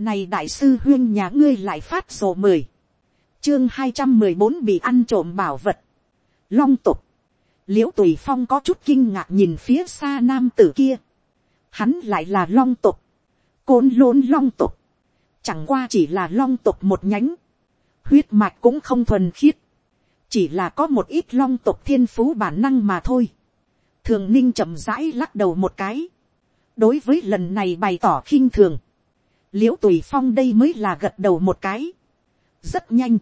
Này đại sư huyên nhà ngươi lại phát sổ mười. Chương hai trăm mười bốn bị ăn trộm bảo vật. Long tục. Liễu tùy phong có chút kinh ngạc nhìn phía xa nam tử kia. Hắn lại là long tục. Côn lôn long tục. Chẳng qua chỉ là long tục một nhánh. Huyết mạch cũng không thuần khiết. Chỉ là có một ít long tục thiên phú bản năng mà thôi. Thường ninh chậm rãi lắc đầu một cái. Đối với lần này bày tỏ khinh thường l i ễ u tùy phong đây mới là gật đầu một cái. rất nhanh,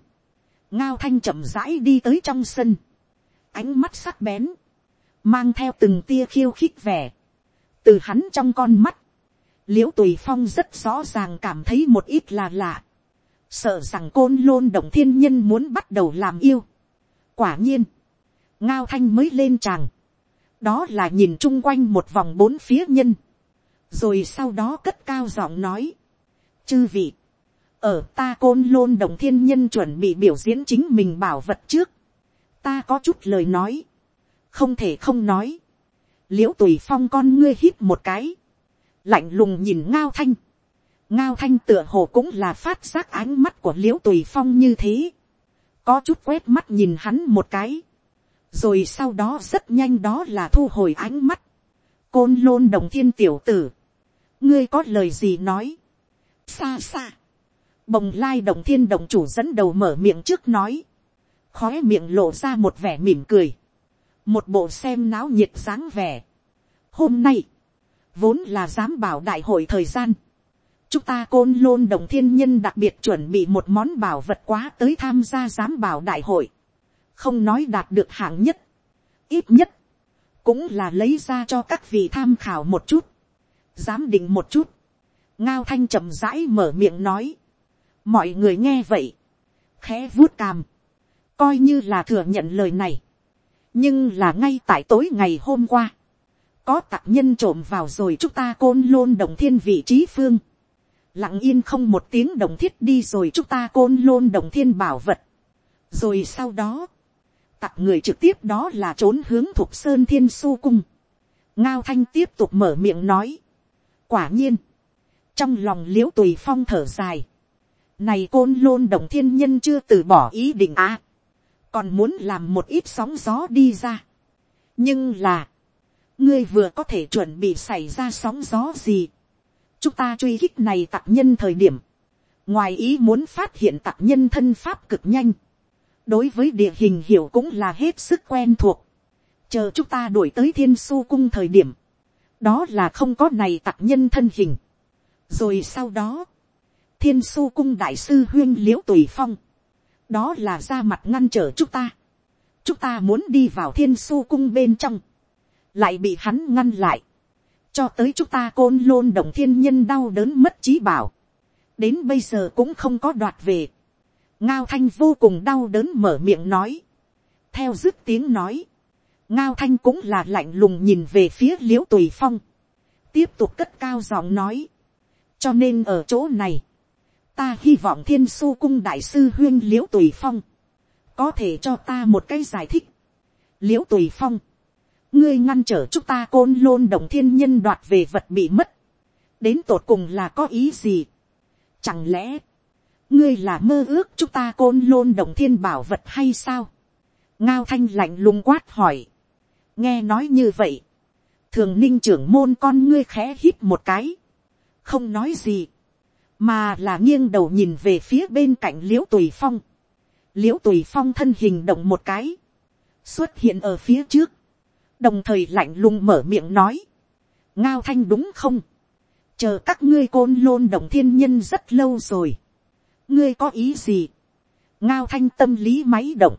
ngao thanh chậm rãi đi tới trong sân, ánh mắt sắc bén, mang theo từng tia khiêu khích vẻ, từ hắn trong con mắt, l i ễ u tùy phong rất rõ ràng cảm thấy một ít là lạ, sợ rằng côn lôn động thiên nhân muốn bắt đầu làm yêu. quả nhiên, ngao thanh mới lên tràng, đó là nhìn chung quanh một vòng bốn phía nhân, rồi sau đó cất cao giọng nói, chư vị, ở ta côn lôn đồng thiên nhân chuẩn bị biểu diễn chính mình bảo vật trước, ta có chút lời nói, không thể không nói, l i ễ u tùy phong con ngươi hít một cái, lạnh lùng nhìn ngao thanh, ngao thanh tựa hồ cũng là phát giác ánh mắt của l i ễ u tùy phong như thế, có chút quét mắt nhìn hắn một cái, rồi sau đó rất nhanh đó là thu hồi ánh mắt, côn lôn đồng thiên tiểu tử, ngươi có lời gì nói, xa xa, bồng lai đồng thiên đồng chủ dẫn đầu mở miệng trước nói, khói miệng lộ ra một vẻ mỉm cười, một bộ xem náo nhiệt dáng vẻ. Hôm nay, vốn là giám bảo đại hội thời gian, chúng ta côn lôn đồng thiên nhân đặc biệt chuẩn bị một món bảo vật quá tới tham gia giám bảo đại hội, không nói đạt được hạng nhất, ít nhất, cũng là lấy ra cho các vị tham khảo một chút, giám định một chút, ngao thanh chậm rãi mở miệng nói, mọi người nghe vậy, khẽ vuốt càm, coi như là thừa nhận lời này, nhưng là ngay tại tối ngày hôm qua, có tặc nhân trộm vào rồi chúng ta côn lôn đồng thiên vị trí phương, lặng yên không một tiếng đồng thiết đi rồi chúng ta côn lôn đồng thiên bảo vật, rồi sau đó, tặc người trực tiếp đó là trốn hướng thuộc sơn thiên su cung, ngao thanh tiếp tục mở miệng nói, quả nhiên, trong lòng l i ễ u tùy phong thở dài, này côn lôn đồng thiên nhân chưa từ bỏ ý định à, còn muốn làm một ít sóng gió đi ra. nhưng là, ngươi vừa có thể chuẩn bị xảy ra sóng gió gì. chúng ta truy khích này tặc nhân thời điểm, ngoài ý muốn phát hiện tặc nhân thân pháp cực nhanh, đối với địa hình hiểu cũng là hết sức quen thuộc, chờ chúng ta đuổi tới thiên su cung thời điểm, đó là không có này tặc nhân thân hình, rồi sau đó, thiên su cung đại sư huyên l i ễ u tùy phong, đó là ra mặt ngăn trở chúng ta, chúng ta muốn đi vào thiên su cung bên trong, lại bị hắn ngăn lại, cho tới chúng ta côn lôn động thiên nhân đau đớn mất trí bảo, đến bây giờ cũng không có đoạt về, ngao thanh vô cùng đau đớn mở miệng nói, theo dứt tiếng nói, ngao thanh cũng là lạnh lùng nhìn về phía l i ễ u tùy phong, tiếp tục cất cao giọng nói, cho nên ở chỗ này, ta hy vọng thiên su cung đại sư huyên l i ễ u tùy phong, có thể cho ta một cái giải thích. l i ễ u tùy phong, ngươi ngăn trở chúng ta côn lôn đồng thiên nhân đoạt về vật bị mất, đến tột cùng là có ý gì. Chẳng lẽ, ngươi là mơ ước chúng ta côn lôn đồng thiên bảo vật hay sao. ngao thanh lạnh lùng quát hỏi. nghe nói như vậy, thường ninh trưởng môn con ngươi khẽ hít một cái, không nói gì, mà là nghiêng đầu nhìn về phía bên cạnh l i ễ u tùy phong. l i ễ u tùy phong thân hình động một cái, xuất hiện ở phía trước, đồng thời lạnh lùng mở miệng nói, ngao thanh đúng không, chờ các ngươi côn lôn động thiên nhân rất lâu rồi, ngươi có ý gì, ngao thanh tâm lý máy động,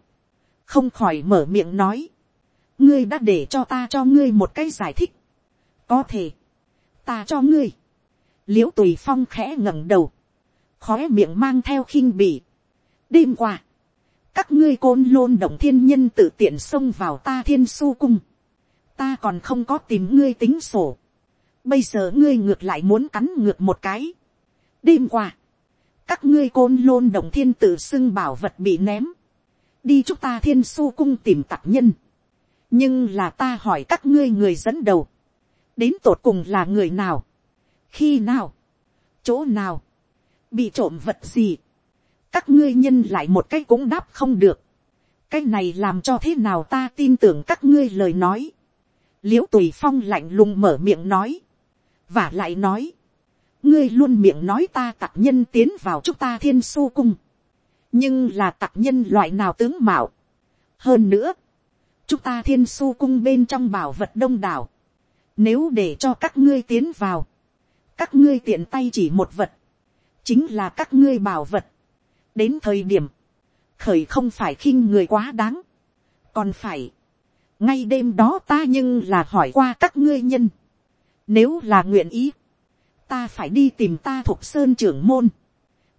không khỏi mở miệng nói, ngươi đã để cho ta cho ngươi một cái giải thích, có thể, ta cho ngươi, l i ễ u tùy phong khẽ ngẩng đầu, khói miệng mang theo khinh bỉ. đêm qua, các ngươi côn lôn động thiên nhân tự tiện xông vào ta thiên su cung, ta còn không có tìm ngươi tính sổ, bây giờ ngươi ngược lại muốn cắn ngược một cái. đêm qua, các ngươi côn lôn động thiên tự xưng bảo vật bị ném, đi chúc ta thiên su cung tìm tạc nhân, nhưng là ta hỏi các ngươi người dẫn đầu, đến tột cùng là người nào, khi nào, chỗ nào, bị trộm vật gì, các ngươi nhân lại một cái cũng đáp không được, cái này làm cho thế nào ta tin tưởng các ngươi lời nói, l i ễ u tùy phong lạnh lùng mở miệng nói, và lại nói, ngươi luôn miệng nói ta tặc nhân tiến vào chúng ta thiên su cung, nhưng là tặc nhân loại nào tướng mạo. hơn nữa, chúng ta thiên su cung bên trong bảo vật đông đảo, nếu để cho các ngươi tiến vào, các ngươi tiện tay chỉ một vật, chính là các ngươi bảo vật. đến thời điểm, khởi không phải khinh người quá đáng, còn phải, ngay đêm đó ta nhưng là hỏi qua các ngươi nhân, nếu là nguyện ý, ta phải đi tìm ta thuộc sơn trưởng môn,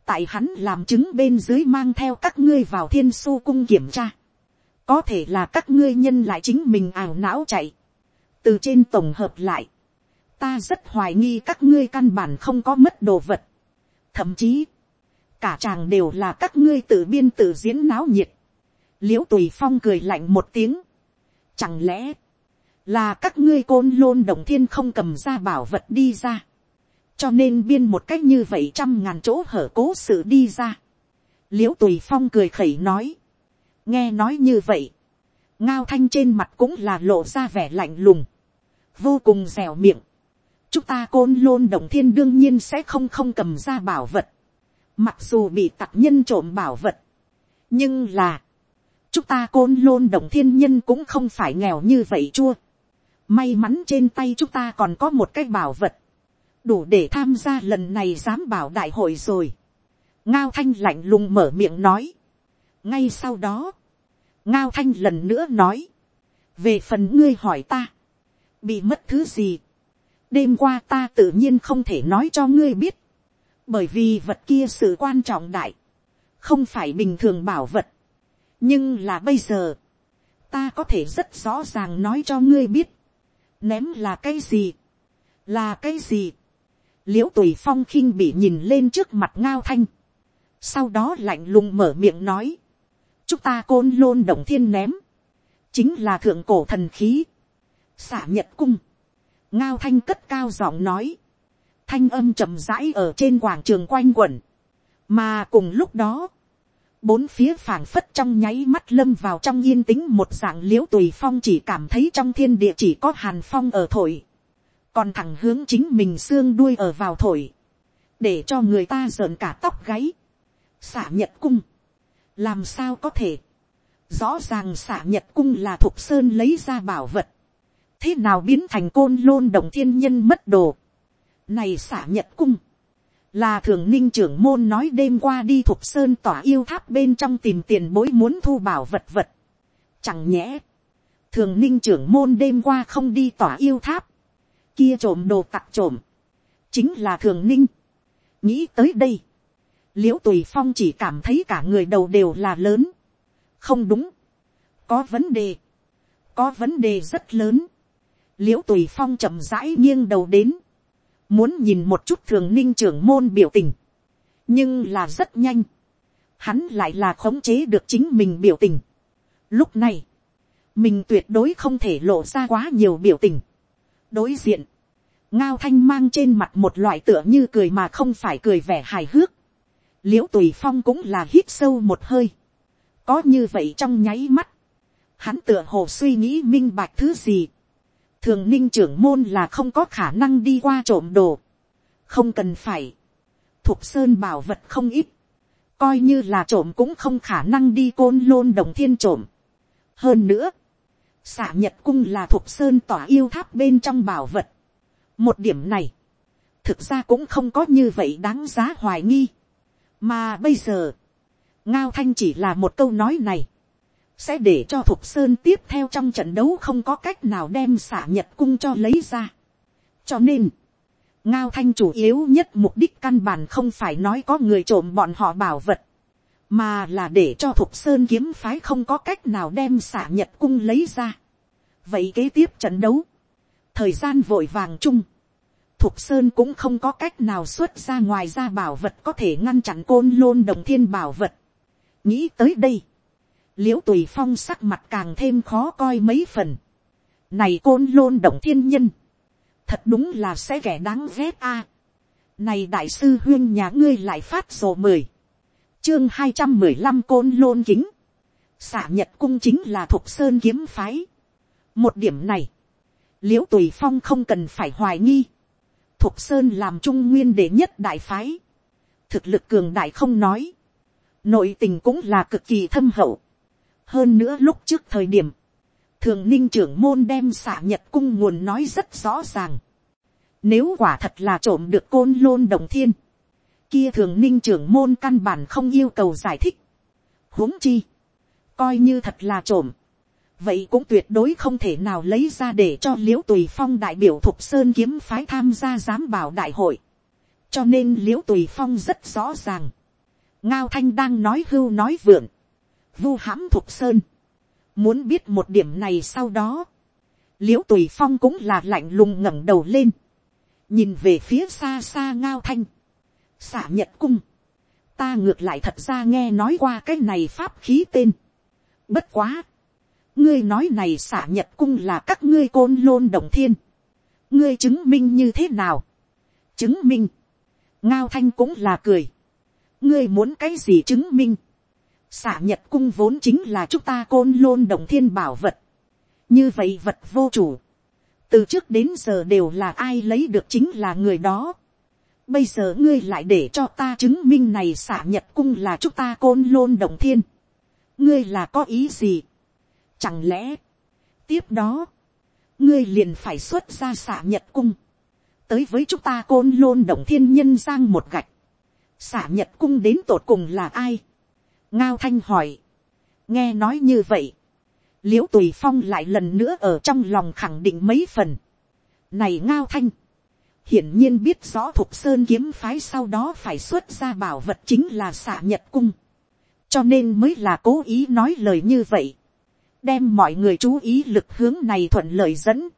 tại hắn làm chứng bên dưới mang theo các ngươi vào thiên su cung kiểm tra, có thể là các ngươi nhân lại chính mình ảo não chạy, từ trên tổng hợp lại, ta rất hoài nghi các ngươi căn bản không có mất đồ vật, thậm chí, cả chàng đều là các ngươi tự biên tự diễn náo nhiệt. l i ễ u tùy phong cười lạnh một tiếng. chẳng lẽ, là các ngươi côn lôn đồng thiên không cầm ra bảo vật đi ra. cho nên biên một cách như vậy trăm ngàn chỗ hở cố sự đi ra. l i ễ u tùy phong cười khẩy nói. nghe nói như vậy. ngao thanh trên mặt cũng là lộ ra vẻ lạnh lùng. vô cùng dẻo miệng chúng ta côn lôn đồng thiên đương nhiên sẽ không không cầm ra bảo vật Mặc dù bị tặc nhân trộm bảo vật. Nhưng là. Chúng ta côn lôn đồng thiên nhân cũng không phải nghèo như vậy chua. May mắn trên tay chúng ta còn có một cái bảo vật. Đủ để tham gia lần này dám bảo đại hội rồi. Ngao thanh lạnh lùng mở miệng nói. Ngay sau đó. Ngao thanh lần nữa nói. Về phần ngươi hỏi ta. Bị mất thứ gì. Đêm qua ta tự nhiên không thể nói cho ngươi biết. Bởi vì vật kia sự quan trọng đại, không phải bình thường bảo vật. nhưng là bây giờ, ta có thể rất rõ ràng nói cho ngươi biết, ném là cái gì, là cái gì. l i ễ u tùy phong khinh bị nhìn lên trước mặt ngao thanh, sau đó lạnh lùng mở miệng nói, chúng ta côn lôn động thiên ném, chính là thượng cổ thần khí, xả nhật cung, ngao thanh cất cao giọng nói, thanh âm chậm rãi ở trên quảng trường quanh quẩn. Mà cùng lúc đó, bốn phía phảng phất trong nháy mắt lâm vào trong yên tĩnh một dạng l i ễ u tùy phong chỉ cảm thấy trong thiên địa chỉ có hàn phong ở thổi, còn thẳng hướng chính mình xương đuôi ở vào thổi, để cho người ta rợn cả tóc gáy, xả nhật cung, làm sao có thể, rõ ràng xả nhật cung là thục sơn lấy ra bảo vật, thế nào biến thành côn lôn đồng thiên nhân mất đồ, này xả nhật cung. Là thường ninh trưởng môn nói đêm qua đi thuộc sơn tỏa yêu tháp bên trong tìm tiền bối muốn thu bảo vật vật. Chẳng nhẽ. Thường ninh trưởng môn đêm qua không đi tỏa yêu tháp. Kia trộm đồ tặc trộm. Chính là thường ninh. Nghĩ tới đây. Liễu tùy phong chỉ cảm thấy cả người đầu đều là lớn. Không đúng. Có vấn đề. Có vấn đề rất lớn. Liễu tùy phong chậm rãi nghiêng đầu đến muốn nhìn một chút thường ninh trưởng môn biểu tình, nhưng là rất nhanh, hắn lại là khống chế được chính mình biểu tình. Lúc này, mình tuyệt đối không thể lộ ra quá nhiều biểu tình. đối diện, ngao thanh mang trên mặt một loại tựa như cười mà không phải cười vẻ hài hước. l i ễ u tùy phong cũng là hít sâu một hơi. có như vậy trong nháy mắt, hắn tựa hồ suy nghĩ minh bạch thứ gì thường ninh trưởng môn là không có khả năng đi qua trộm đồ, không cần phải, thục sơn bảo vật không ít, coi như là trộm cũng không khả năng đi côn lôn đồng thiên trộm. hơn nữa, xả nhật cung là thục sơn tỏa yêu tháp bên trong bảo vật. một điểm này, thực ra cũng không có như vậy đáng giá hoài nghi. mà bây giờ, ngao thanh chỉ là một câu nói này, sẽ để cho thục sơn tiếp theo trong trận đấu không có cách nào đem xả nhật cung cho lấy ra. cho nên, ngao thanh chủ yếu nhất mục đích căn bản không phải nói có người trộm bọn họ bảo vật, mà là để cho thục sơn kiếm phái không có cách nào đem xả nhật cung lấy ra. vậy kế tiếp trận đấu, thời gian vội vàng chung, thục sơn cũng không có cách nào xuất ra ngoài ra bảo vật có thể ngăn chặn côn lôn đồng thiên bảo vật. nghĩ tới đây, l i ễ u tùy phong sắc mặt càng thêm khó coi mấy phần. này côn lôn động thiên nhân, thật đúng là sẽ kẻ đáng ghét a. này đại sư huyên nhà ngươi lại phát sổ mười, chương hai trăm mười lăm côn lôn kính, xả nhật cung chính là thuộc sơn kiếm phái. một điểm này, l i ễ u tùy phong không cần phải hoài nghi, thuộc sơn làm trung nguyên đệ nhất đại phái, thực lực cường đại không nói, nội tình cũng là cực kỳ thâm hậu hơn nữa lúc trước thời điểm, thường ninh trưởng môn đem xả nhật cung nguồn nói rất rõ ràng. Nếu quả thật là trộm được côn lôn đồng thiên. Kia thường ninh trưởng môn căn bản không yêu cầu giải thích. huống chi. Coi như thật là trộm. Vậy cũng tuyệt đối không thể nào lấy ra để cho liễu tùy phong đại biểu thục sơn kiếm phái tham gia giám bảo đại hội. Cho nên liễu tùy phong rất rõ ràng. Ngao thanh đang nói hưu nói vượng Vu hãm thục sơn. Muốn biết một điểm này sau đó. Liễu tùy phong cũng là lạnh lùng ngẩng đầu lên. Nhìn về phía xa xa ngao thanh, xả nhật cung, ta ngược lại thật ra nghe nói qua cái này pháp khí tên. Bất quá, ngươi nói này xả nhật cung là các ngươi côn lôn đồng thiên, ngươi chứng minh như thế nào, chứng minh, ngao thanh cũng là cười, ngươi muốn cái gì chứng minh, xả nhật cung vốn chính là chúng ta côn lôn đồng thiên bảo vật, như vậy vật vô chủ, từ trước đến giờ đều là ai lấy được chính là người đó. bây giờ ngươi lại để cho ta chứng minh này xả nhật cung là chúng ta côn lôn đồng thiên. ngươi là có ý gì. chẳng lẽ, tiếp đó, ngươi liền phải xuất ra xả nhật cung, tới với chúng ta côn lôn đồng thiên nhân giang một gạch. xả nhật cung đến tột cùng là ai ngao thanh hỏi, nghe nói như vậy, l i ễ u tùy phong lại lần nữa ở trong lòng khẳng định mấy phần. này ngao thanh, hiển nhiên biết rõ thục sơn kiếm phái sau đó phải xuất ra bảo vật chính là xạ nhật cung. cho nên mới là cố ý nói lời như vậy. đem mọi người chú ý lực hướng này thuận lợi dẫn.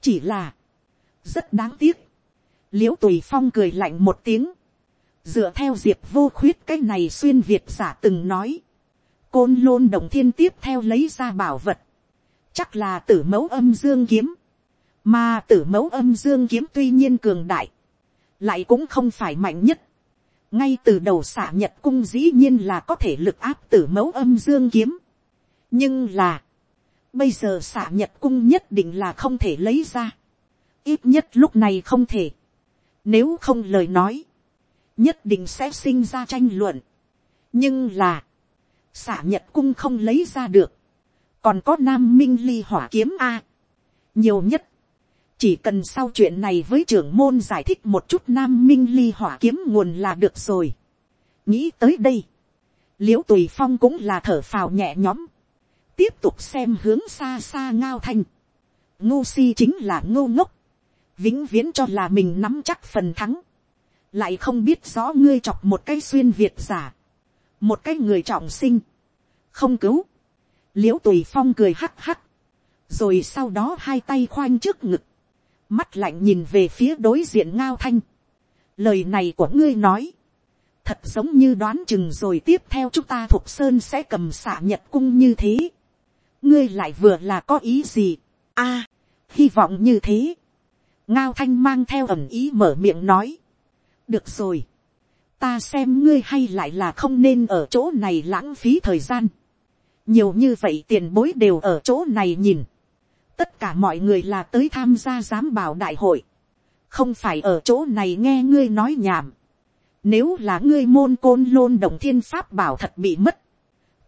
chỉ là, rất đáng tiếc. l i ễ u tùy phong cười lạnh một tiếng dựa theo diệp vô khuyết cái này xuyên việt giả từng nói. Côn lôn đồng thiên tiếp theo lấy ra bảo vật, chắc là tử mẫu âm dương kiếm, mà tử mẫu âm dương kiếm tuy nhiên cường đại, lại cũng không phải mạnh nhất, ngay từ đầu xạ nhật cung dĩ nhiên là có thể lực áp tử mẫu âm dương kiếm, nhưng là, bây giờ xạ nhật cung nhất định là không thể lấy ra, ít nhất lúc này không thể, nếu không lời nói, nhất định sẽ sinh ra tranh luận, nhưng là, xả nhật cung không lấy ra được, còn có nam minh ly hỏa kiếm a, nhiều nhất, chỉ cần sau chuyện này với trưởng môn giải thích một chút nam minh ly hỏa kiếm nguồn là được rồi. nghĩ tới đây, l i ễ u tùy phong cũng là thở phào nhẹ nhõm, tiếp tục xem hướng xa xa ngao thanh, ngô si chính là ngô ngốc, vĩnh viễn cho là mình nắm chắc phần thắng, lại không biết rõ ngươi chọc một cái xuyên việt giả, một cái người trọng sinh, không cứu, l i ễ u tùy phong cười hắc hắc, rồi sau đó hai tay khoanh trước ngực, mắt lạnh nhìn về phía đối diện ngao thanh, lời này của ngươi nói, thật giống như đoán chừng rồi tiếp theo chúng ta thuộc sơn sẽ cầm xả nhật cung như thế, ngươi lại vừa là có ý gì, a, à, hy vọng như thế, ngao thanh mang theo ẩm ý mở miệng nói, được rồi, ta xem ngươi hay lại là không nên ở chỗ này lãng phí thời gian. nhiều như vậy tiền bối đều ở chỗ này nhìn. tất cả mọi người là tới tham gia giám bảo đại hội. không phải ở chỗ này nghe ngươi nói nhảm. nếu là ngươi môn côn lôn đồng thiên pháp bảo thật bị mất.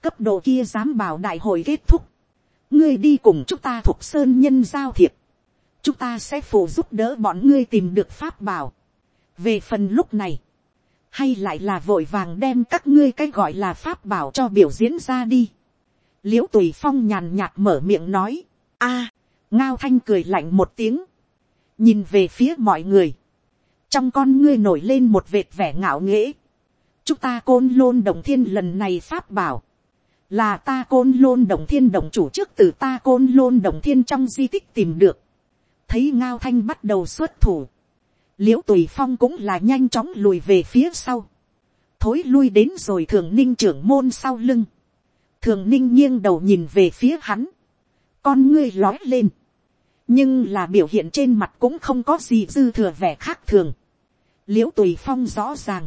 cấp độ kia giám bảo đại hội kết thúc. ngươi đi cùng chúng ta thuộc sơn nhân giao thiệp. chúng ta sẽ phụ giúp đỡ bọn ngươi tìm được pháp bảo về phần lúc này, hay lại là vội vàng đem các ngươi cái gọi là pháp bảo cho biểu diễn ra đi. l i ễ u tùy phong nhàn nhạt mở miệng nói, a, ngao thanh cười lạnh một tiếng, nhìn về phía mọi người, trong con ngươi nổi lên một vệt vẻ ngạo nghễ, chúng ta côn lôn đồng thiên lần này pháp bảo, là ta côn lôn đồng thiên đồng chủ trước từ ta côn lôn đồng thiên trong di tích tìm được, thấy ngao thanh bắt đầu xuất thủ, l i ễ u tùy phong cũng là nhanh chóng lùi về phía sau, thối lui đến rồi thường ninh trưởng môn sau lưng, thường ninh nghiêng đầu nhìn về phía hắn, con ngươi lói lên, nhưng là biểu hiện trên mặt cũng không có gì dư thừa vẻ khác thường, l i ễ u tùy phong rõ ràng,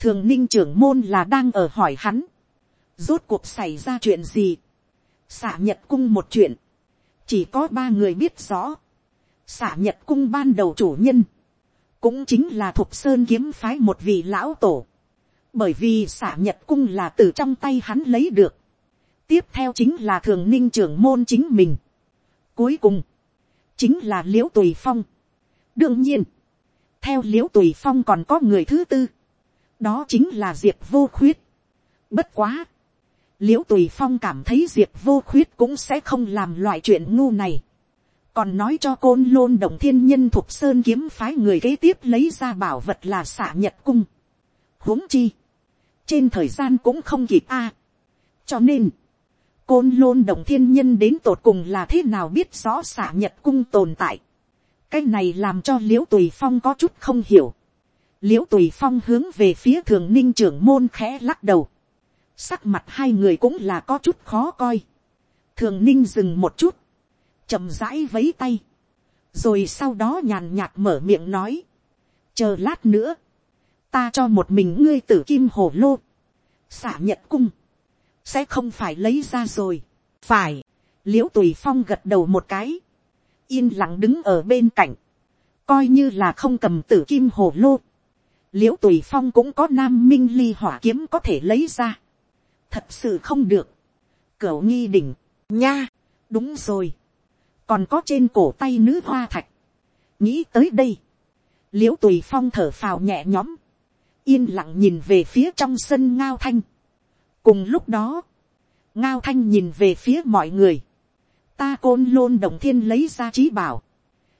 thường ninh trưởng môn là đang ở hỏi hắn, rốt cuộc xảy ra chuyện gì, xả nhật cung một chuyện, chỉ có ba người biết rõ, xả nhật cung ban đầu chủ nhân, cũng chính là thục sơn kiếm phái một vị lão tổ, bởi vì xả nhật cung là từ trong tay hắn lấy được, tiếp theo chính là thường ninh trưởng môn chính mình, cuối cùng, chính là l i ễ u tùy phong. đương nhiên, theo l i ễ u tùy phong còn có người thứ tư, đó chính là diệp vô khuyết. bất quá, l i ễ u tùy phong cảm thấy diệp vô khuyết cũng sẽ không làm loại chuyện ngu này còn nói cho côn lôn động thiên nhân thuộc sơn kiếm phái người kế tiếp lấy ra bảo vật là xạ nhật cung. huống chi, trên thời gian cũng không kịp a. cho nên, côn lôn động thiên nhân đến tột cùng là thế nào biết rõ xả nhật cung tồn tại. cái này làm cho l i ễ u tùy phong có chút không hiểu. l i ễ u tùy phong hướng về phía thường ninh trưởng môn khẽ lắc đầu. sắc mặt hai người cũng là có chút khó coi. thường ninh dừng một chút, chậm rãi vấy tay. rồi sau đó nhàn nhạt mở miệng nói. chờ lát nữa, ta cho một mình ngươi tử kim hồ lô, xả nhật cung sẽ không phải lấy ra rồi. phải, l i ễ u tùy phong gật đầu một cái, yên lặng đứng ở bên cạnh, coi như là không cầm tử kim hồ lô. l i ễ u tùy phong cũng có nam minh ly hỏa kiếm có thể lấy ra. thật sự không được. cửu nghi đỉnh, nha, đúng rồi còn có trên cổ tay nữ hoa thạch. nghĩ tới đây, l i ễ u tùy phong thở phào nhẹ nhõm, yên lặng nhìn về phía trong sân ngao thanh. Cùng lúc đó, ngao thanh nhìn về phía mọi người, ta côn lôn đồng thiên lấy ra trí bảo,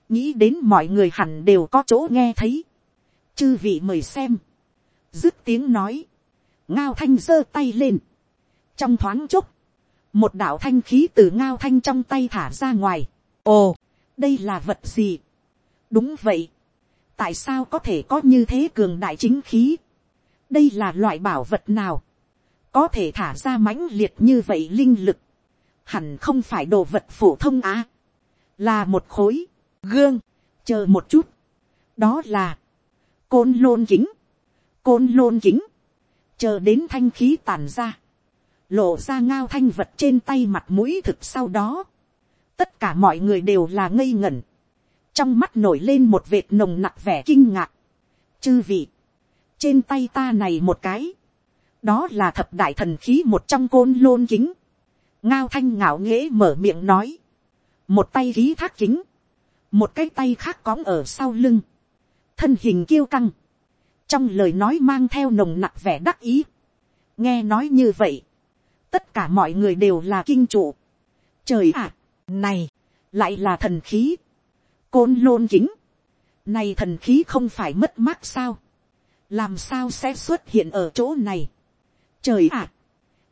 nghĩ đến mọi người hẳn đều có chỗ nghe thấy, chư vị mời xem, dứt tiếng nói, ngao thanh giơ tay lên, trong thoáng chốc, một đạo thanh khí từ ngao thanh trong tay thả ra ngoài, ồ, đây là vật gì, đúng vậy, tại sao có thể có như thế cường đại chính khí, đây là loại bảo vật nào, có thể thả ra mãnh liệt như vậy linh lực, hẳn không phải đồ vật phổ thông á, là một khối, gương, chờ một chút, đó là, côn lôn kính, côn lôn kính, chờ đến thanh khí tàn ra, lộ ra ngao thanh vật trên tay mặt mũi thực sau đó, tất cả mọi người đều là ngây ngẩn, trong mắt nổi lên một vệt nồng nặc vẻ kinh ngạc, chư vị, trên tay ta này một cái, đó là thập đại thần khí một trong côn lôn kính. ngao thanh ngạo nghễ mở miệng nói. một tay khí thác kính. một cái tay khác cóng ở sau lưng. thân hình kiêu căng. trong lời nói mang theo nồng nặc vẻ đắc ý. nghe nói như vậy. tất cả mọi người đều là kinh trụ. trời ạ, này, lại là thần khí. côn lôn kính. này thần khí không phải mất mát sao. làm sao sẽ xuất hiện ở chỗ này? Trời ạ,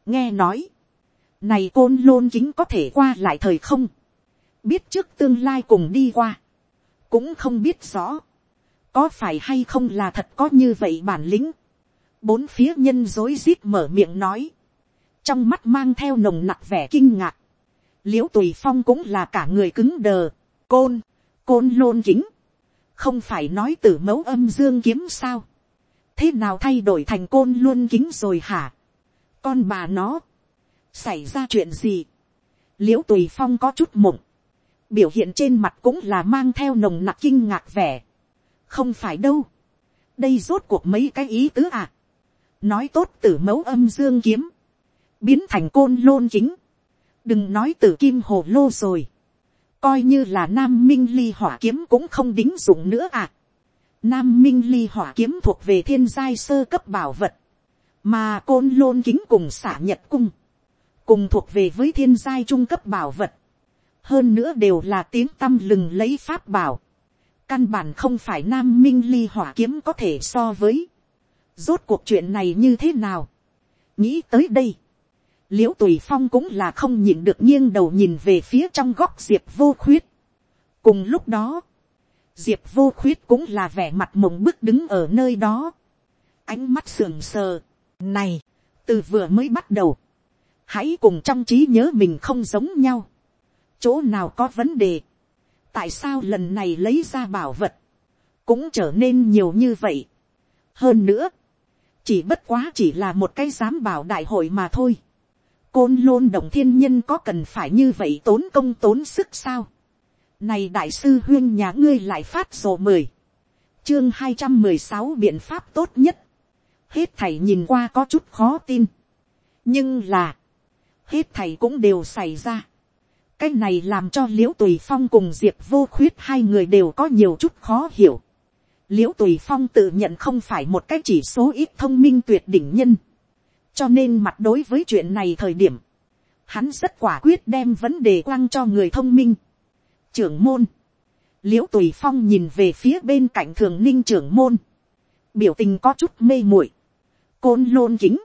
nghe nói, này côn lôn chính có thể qua lại thời không, biết trước tương lai cùng đi qua, cũng không biết rõ, có phải hay không là thật có như vậy bản lĩnh, bốn phía nhân dối rít mở miệng nói, trong mắt mang theo nồng nặc vẻ kinh ngạc, l i ễ u tùy phong cũng là cả người cứng đờ, côn, côn lôn kính, không phải nói từ mẫu âm dương kiếm sao, thế nào thay đổi thành côn luôn kính rồi hả, con bà nó, xảy ra chuyện gì, l i ễ u tùy phong có chút mộng, biểu hiện trên mặt cũng là mang theo nồng nặc kinh ngạc vẻ, không phải đâu, đây rốt cuộc mấy cái ý tứ à, nói tốt từ mẫu âm dương kiếm, biến thành côn lôn kính đừng nói từ kim hồ lô rồi, coi như là nam minh ly hỏa kiếm cũng không đính dụng nữa à. Nam minh ly hỏa kiếm thuộc về thiên giai sơ cấp bảo vật, mà côn lôn kính cùng xả nhật cung, cùng thuộc về với thiên giai trung cấp bảo vật, hơn nữa đều là tiếng tâm lừng lấy pháp bảo, căn bản không phải nam minh ly hỏa kiếm có thể so với, rốt cuộc chuyện này như thế nào, nghĩ tới đây, l i ễ u tùy phong cũng là không nhìn được nghiêng đầu nhìn về phía trong góc diệp vô khuyết. cùng lúc đó, diệp vô khuyết cũng là vẻ mặt mộng bức đứng ở nơi đó, ánh mắt sườn sờ, này, từ vừa mới bắt đầu, hãy cùng trong trí nhớ mình không giống nhau. Chỗ nào có vấn đề. Tại sao lần này lấy ra bảo vật, cũng trở nên nhiều như vậy. hơn nữa, chỉ bất quá chỉ là một cái giám bảo đại hội mà thôi côn lôn động thiên nhân có cần phải như vậy tốn công tốn sức sao. này đại sư huyên nhà ngươi lại phát sổ mười, chương hai trăm mười sáu biện pháp tốt nhất. hết thầy nhìn qua có chút khó tin. nhưng là, hết thầy cũng đều xảy ra. cái này làm cho l i ễ u tùy phong cùng diệp vô khuyết hai người đều có nhiều chút khó hiểu l i ễ u tùy phong tự nhận không phải một cái chỉ số ít thông minh tuyệt đỉnh nhân, cho nên mặt đối với chuyện này thời điểm, hắn rất quả quyết đem vấn đề quăng cho người thông minh. trưởng môn, l i ễ u tùy phong nhìn về phía bên cạnh thường ninh trưởng môn, biểu tình có chút mê muội, côn lôn kính,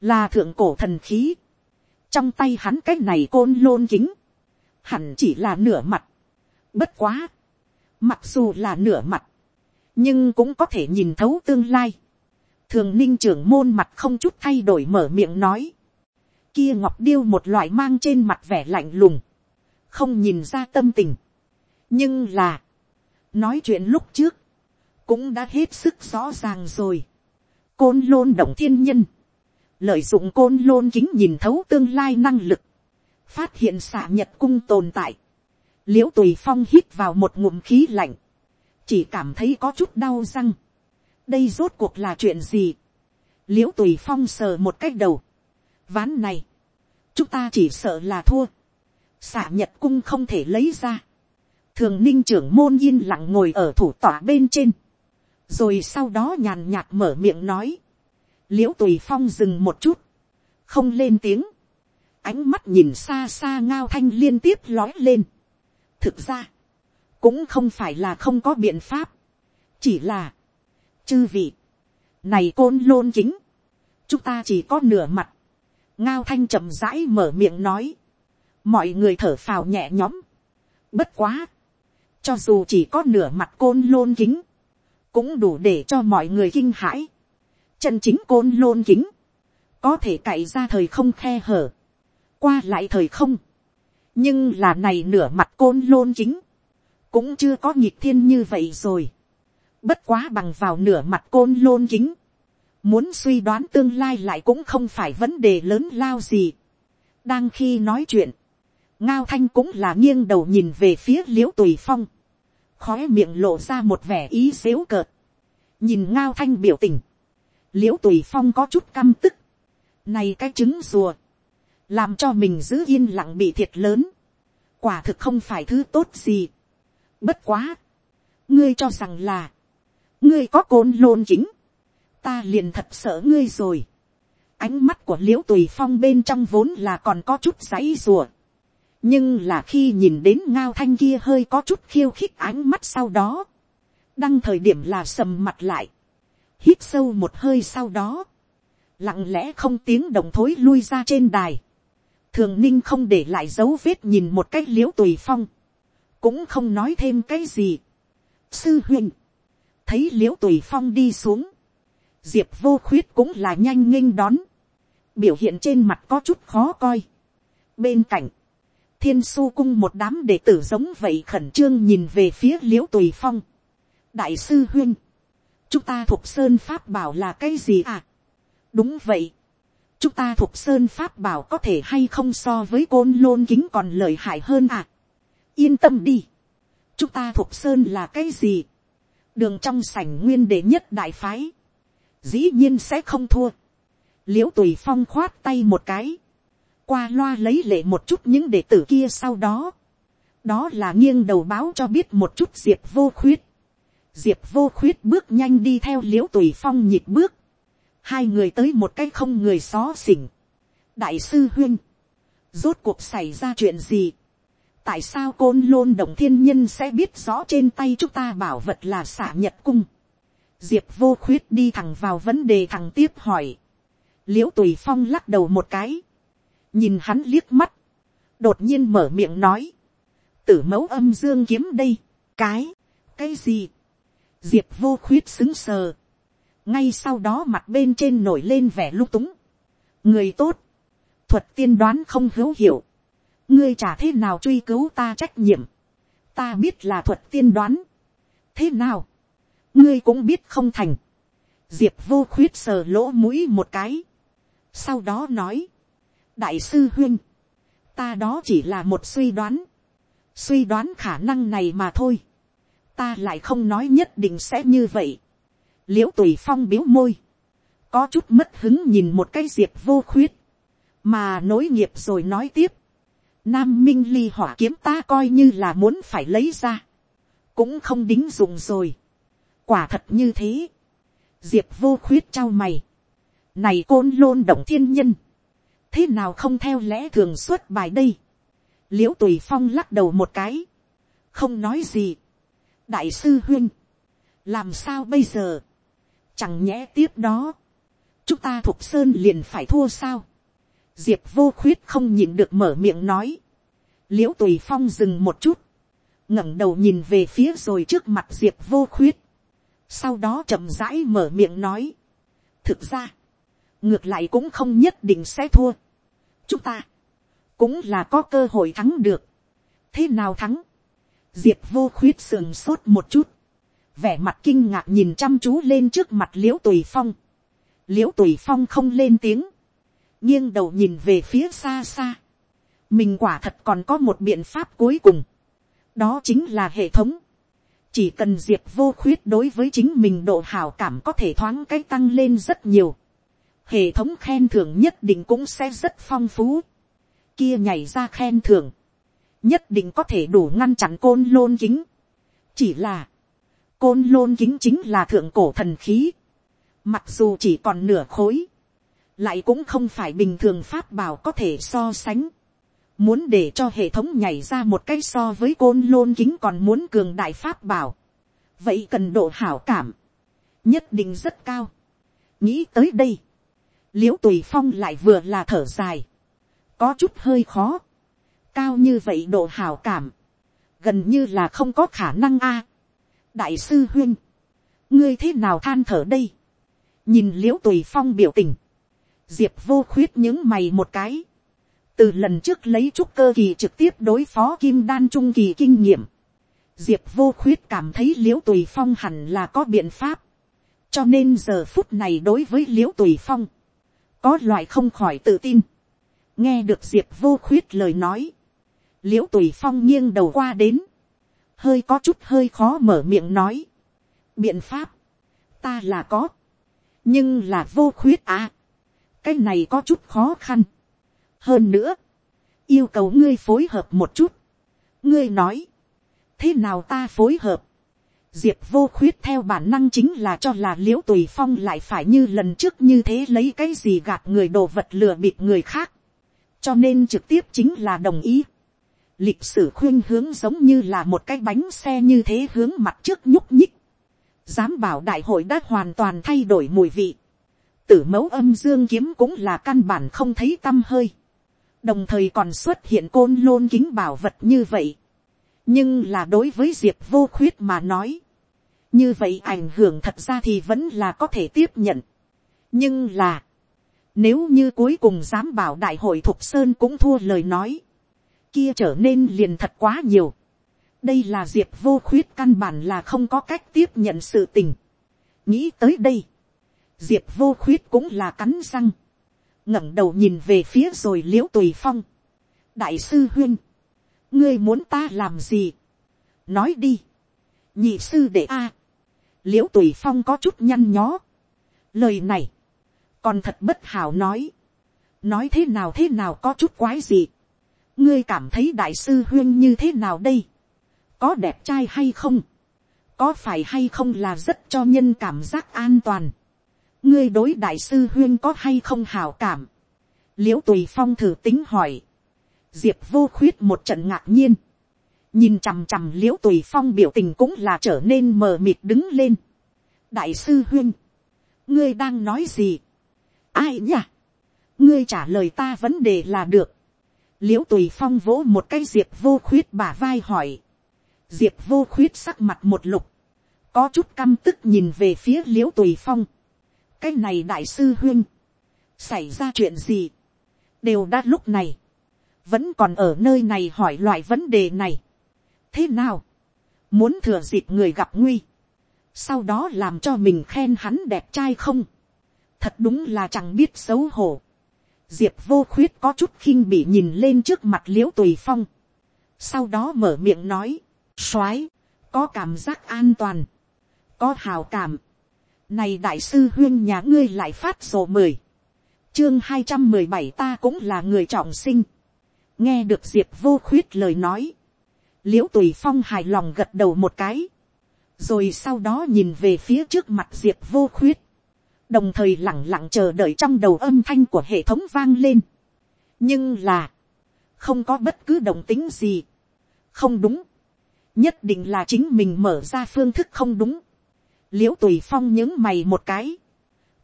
là thượng cổ thần khí, trong tay hắn cái này côn lôn kính, hẳn chỉ là nửa mặt, bất quá, mặc dù là nửa mặt, nhưng cũng có thể nhìn thấu tương lai thường ninh trưởng môn mặt không chút thay đổi mở miệng nói. kia ngọc điêu một loại mang trên mặt vẻ lạnh lùng, không nhìn ra tâm tình. nhưng là, nói chuyện lúc trước, cũng đã hết sức rõ ràng rồi. côn lôn động thiên nhân, lợi dụng côn lôn kính nhìn thấu tương lai năng lực, phát hiện xạ nhật cung tồn tại. l i ễ u tùy phong hít vào một ngụm khí lạnh, chỉ cảm thấy có chút đau răng đây rốt cuộc là chuyện gì. l i ễ u tùy phong sờ một cách đầu. ván này, chúng ta chỉ sợ là thua. xả nhật cung không thể lấy ra. thường ninh trưởng môn yên lặng ngồi ở thủ tọa bên trên. rồi sau đó nhàn nhạt mở miệng nói. l i ễ u tùy phong dừng một chút. không lên tiếng. ánh mắt nhìn xa xa ngao thanh liên tiếp lói lên. thực ra, cũng không phải là không có biện pháp, chỉ là, chư vị, này côn lôn chính, chúng ta chỉ có nửa mặt, ngao thanh chậm rãi mở miệng nói, mọi người thở phào nhẹ nhõm, bất quá, cho dù chỉ có nửa mặt côn lôn kính, cũng đủ để cho mọi người kinh hãi, chân chính côn lôn kính, có thể cậy ra thời không khe hở, qua lại thời không, nhưng là này nửa mặt côn lôn kính, cũng chưa có nhịp thiên như vậy rồi. Bất quá bằng vào nửa mặt côn lôn kính. Muốn suy đoán tương lai lại cũng không phải vấn đề lớn lao gì. Đang khi nói chuyện. Ngao thanh cũng là nghiêng đầu nhìn về phía liễu tùy phong. Khóe miệng lộ ra một vẻ ý xếu cợt. Nhìn ngao thanh biểu tình. Liễu tùy phong có chút căm tức. Này cái trứng rùa. Làm cho mình giữ yên lặng bị thiệt lớn. Quả thực không phải thứ tốt gì Bất quá. Ngươi cho rằng là. Ngươi có côn lôn chính. Ta liền thật sợ ngươi rồi. Ánh mắt của liễu tùy phong bên trong vốn là còn có chút giấy rùa. Nhưng là khi nhìn đến ngao thanh kia hơi có chút khiêu khích ánh mắt sau đó. Đăng thời điểm là sầm mặt lại. Hít sâu một hơi sau đó. Lặng lẽ không tiếng đồng thối lui ra trên đài thường ninh không để lại dấu vết nhìn một cách liễu tùy phong cũng không nói thêm cái gì. sư huynh, thấy l i ễ u tùy phong đi xuống, diệp vô khuyết cũng là nhanh nghênh đón, biểu hiện trên mặt có chút khó coi. bên cạnh, thiên su cung một đám đệ tử giống vậy khẩn trương nhìn về phía l i ễ u tùy phong. đại sư huynh, chúng ta thuộc sơn pháp bảo là cái gì à. đúng vậy, chúng ta thuộc sơn pháp bảo có thể hay không so với côn lôn kính còn lợi hại hơn à yên tâm đi. chúng ta thuộc sơn là cái gì đường trong sảnh nguyên đệ nhất đại phái. dĩ nhiên sẽ không thua. l i ễ u tùy phong khoát tay một cái. qua loa lấy lệ một chút những đệ tử kia sau đó. đó là nghiêng đầu báo cho biết một chút diệp vô khuyết. diệp vô khuyết bước nhanh đi theo l i ễ u tùy phong nhịp bước. hai người tới một cái không người xó xỉnh. đại sư huyên. rốt cuộc xảy ra chuyện gì tại sao côn lôn đồng thiên nhân sẽ biết rõ trên tay chúng ta bảo vật là xả nhật cung. diệp vô khuyết đi thẳng vào vấn đề thằng tiếp hỏi. l i ễ u tùy phong lắc đầu một cái. nhìn hắn liếc mắt. đột nhiên mở miệng nói. tử mẫu âm dương kiếm đây. cái, cái gì. diệp vô khuyết xứng sờ. ngay sau đó mặt bên trên nổi lên vẻ lung túng. người tốt. thuật tiên đoán không hữu hiệu ngươi trả thế nào truy cứu ta trách nhiệm, ta biết là thuật tiên đoán, thế nào, ngươi cũng biết không thành, diệp vô khuyết sờ lỗ mũi một cái, sau đó nói, đại sư huyên, ta đó chỉ là một suy đoán, suy đoán khả năng này mà thôi, ta lại không nói nhất định sẽ như vậy, l i ễ u tùy phong biếu môi, có chút mất hứng nhìn một cái diệp vô khuyết, mà nối nghiệp rồi nói tiếp, nam minh ly hỏa kiếm ta coi như là muốn phải lấy ra, cũng không đính dùng rồi, quả thật như thế, diệp vô khuyết trao mày, này côn lôn động thiên nhân, thế nào không theo lẽ thường xuất bài đây, l i ễ u tùy phong lắc đầu một cái, không nói gì, đại sư huyên, làm sao bây giờ, Chẳng nhẽ tiếp đó. Chúng ta thuộc sơn liền phải thua sao. Diệp vô khuyết không nhìn được mở miệng nói. Liễu tùy phong dừng một chút. ngẩng đầu nhìn về phía rồi trước mặt diệp vô khuyết. Sau đó chậm rãi mở miệng nói. Thực ra. Ngược lại cũng không nhất định sẽ thua. Chúng ta. Cũng là có cơ hội thắng được. Thế nào thắng? Diệp vô khuyết sườn sốt một chút vẻ mặt kinh ngạc nhìn chăm chú lên trước mặt l i ễ u tùy phong, l i ễ u tùy phong không lên tiếng, nghiêng đầu nhìn về phía xa xa, mình quả thật còn có một biện pháp cuối cùng, đó chính là hệ thống, chỉ cần diệp vô khuyết đối với chính mình độ hào cảm có thể thoáng cái tăng lên rất nhiều, hệ thống khen thưởng nhất định cũng sẽ rất phong phú, kia nhảy ra khen thưởng, nhất định có thể đủ ngăn chặn côn lôn kính, chỉ là, Côn lôn kính chính là thượng cổ thần khí. Mặc dù chỉ còn nửa khối. Lại cũng không phải bình thường pháp bảo có thể so sánh. Muốn để cho hệ thống nhảy ra một cái so với côn lôn kính còn muốn cường đại pháp bảo. Vậy cần độ hảo cảm. Nhất định rất cao. Nghĩ tới đây. Liễu tùy phong lại vừa là thở dài. Có chút hơi khó. Cao như vậy độ hảo cảm. Gần như là không có khả năng a đại sư huynh ngươi thế nào than thở đây, nhìn liễu tùy phong biểu tình, diệp vô khuyết những mày một cái, từ lần trước lấy trúc cơ kỳ trực tiếp đối phó kim đan trung kỳ kinh nghiệm, diệp vô khuyết cảm thấy l i ễ u tùy phong hẳn là có biện pháp, cho nên giờ phút này đối với l i ễ u tùy phong, có loại không khỏi tự tin, nghe được diệp vô khuyết lời nói, l i ễ u tùy phong nghiêng đầu qua đến, hơi có chút hơi khó mở miệng nói. biện pháp, ta là có, nhưng là vô khuyết à cái này có chút khó khăn. hơn nữa, yêu cầu ngươi phối hợp một chút. ngươi nói, thế nào ta phối hợp. diệp vô khuyết theo bản năng chính là cho là l i ễ u tùy phong lại phải như lần trước như thế lấy cái gì gạt người đồ vật lừa bịp người khác. cho nên trực tiếp chính là đồng ý lịch sử khuyên hướng giống như là một cái bánh xe như thế hướng mặt trước nhúc nhích. dám bảo đại hội đã hoàn toàn thay đổi mùi vị. Tử mẫu âm dương kiếm cũng là căn bản không thấy tâm hơi. Đồng thời còn xuất hiện côn lôn kính bảo vật như vậy. Nhưng là đối với diệp vô khuyết mà nói. Như vậy ảnh hưởng thật ra thì vẫn là có thể tiếp nhận. Nhưng là. Nếu như cuối cùng dám bảo đại hội Thục Sơn cũng thua lời nói kia trở nên liền thật quá nhiều. đây là diệp vô khuyết căn bản là không có cách tiếp nhận sự tình. nghĩ tới đây, diệp vô khuyết cũng là cắn răng, ngẩng đầu nhìn về phía rồi l i ễ u tùy phong. đại sư huyên, ngươi muốn ta làm gì, nói đi, nhị sư đệ a, à. l i ễ u tùy phong có chút nhăn nhó, lời này, còn thật bất hảo nói, nói thế nào thế nào có chút quái gì, ngươi cảm thấy đại sư huyên như thế nào đây, có đẹp trai hay không, có phải hay không là rất cho nhân cảm giác an toàn, ngươi đối đại sư huyên có hay không hào cảm, l i ễ u tùy phong thử tính hỏi, diệp vô khuyết một trận ngạc nhiên, nhìn chằm chằm l i ễ u tùy phong biểu tình cũng là trở nên mờ mịt đứng lên. đại sư huyên, ngươi đang nói gì, ai nhỉ, ngươi trả lời ta vấn đề là được, l i ễ u tùy phong vỗ một cái diệp vô khuyết bả vai hỏi. diệp vô khuyết sắc mặt một lục, có chút căm tức nhìn về phía l i ễ u tùy phong cái này đại sư huyên, xảy ra chuyện gì, đều đã lúc này, vẫn còn ở nơi này hỏi loại vấn đề này. thế nào, muốn thừa dịp người gặp nguy, sau đó làm cho mình khen hắn đẹp trai không, thật đúng là chẳng biết xấu hổ. diệp vô khuyết có chút khinh bị nhìn lên trước mặt l i ễ u tùy phong, sau đó mở miệng nói, x o á i có cảm giác an toàn, có hào cảm, này đại sư huyên nhà ngươi lại phát sổ mời chương hai trăm mười bảy ta cũng là người trọng sinh, nghe được diệp vô khuyết lời nói, liễu tùy phong hài lòng gật đầu một cái, rồi sau đó nhìn về phía trước mặt diệp vô khuyết, đồng thời lặng lặng chờ đợi trong đầu âm thanh của hệ thống vang lên. nhưng là, không có bất cứ động tính gì. không đúng, nhất định là chính mình mở ra phương thức không đúng l i ễ u tùy phong những mày một cái,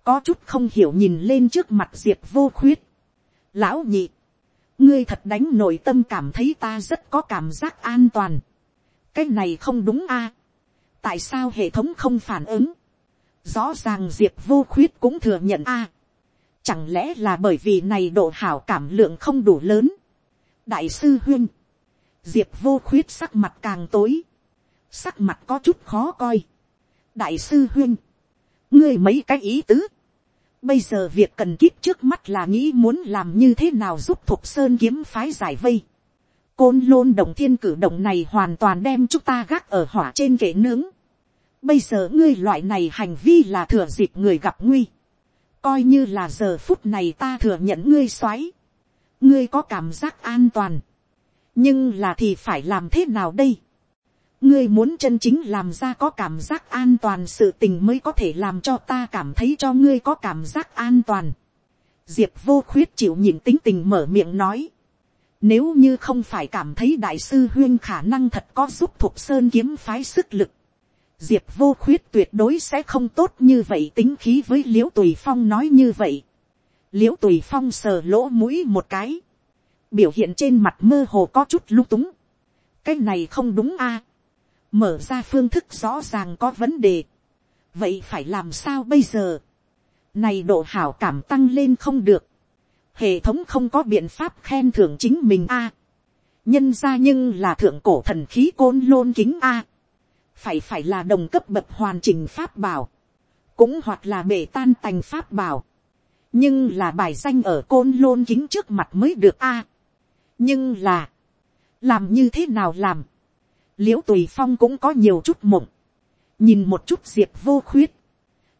có chút không hiểu nhìn lên trước mặt diệp vô khuyết. lão nhị, ngươi thật đánh nội tâm cảm thấy ta rất có cảm giác an toàn. cái này không đúng a. À, tại sao hệ thống không phản ứng Rõ ràng diệp vô khuyết cũng thừa nhận a. À, chẳng lẽ là bởi vì này độ hảo cảm lượng không đủ lớn. đại sư huyên. diệp vô khuyết sắc mặt càng tối. sắc mặt có chút khó coi đại sư huyên. ngươi mấy cái ý tứ. bây giờ việc cần kíp trước mắt là nghĩ muốn làm như thế nào giúp thục sơn kiếm phái giải vây. côn lôn đồng thiên cử động này hoàn toàn đem chúng ta gác ở hỏa trên kệ nướng Bây giờ ngươi loại này hành vi là thừa dịp người gặp nguy. Coi như là giờ phút này ta thừa nhận ngươi xoáy. Ngươi có cảm giác an toàn. Nhưng là thì phải làm thế nào đây? Ngươi muốn chân chính làm ra có cảm giác an toàn sự tình mới có thể làm cho ta cảm thấy cho ngươi có cảm giác an toàn. Diệp vô khuyết chịu nhịn tính tình mở miệng nói. Nếu như không phải cảm thấy đại sư huyên khả năng thật có giúp thuộc sơn kiếm phái sức lực diệp vô khuyết tuyệt đối sẽ không tốt như vậy tính khí với l i ễ u tùy phong nói như vậy. l i ễ u tùy phong sờ lỗ mũi một cái, biểu hiện trên mặt mơ hồ có chút lung túng. cái này không đúng a mở ra phương thức rõ ràng có vấn đề. vậy phải làm sao bây giờ. này độ hảo cảm tăng lên không được. hệ thống không có biện pháp khen thưởng chính mình a. nhân ra nhưng là thượng cổ thần khí côn lôn kính a phải phải là đồng cấp bậc hoàn chỉnh pháp bảo, cũng hoặc là bể tan tành pháp bảo, nhưng là bài danh ở côn lôn kính trước mặt mới được a. nhưng là, làm như thế nào làm, l i ễ u tùy phong cũng có nhiều chút mộng, nhìn một chút diệp vô khuyết,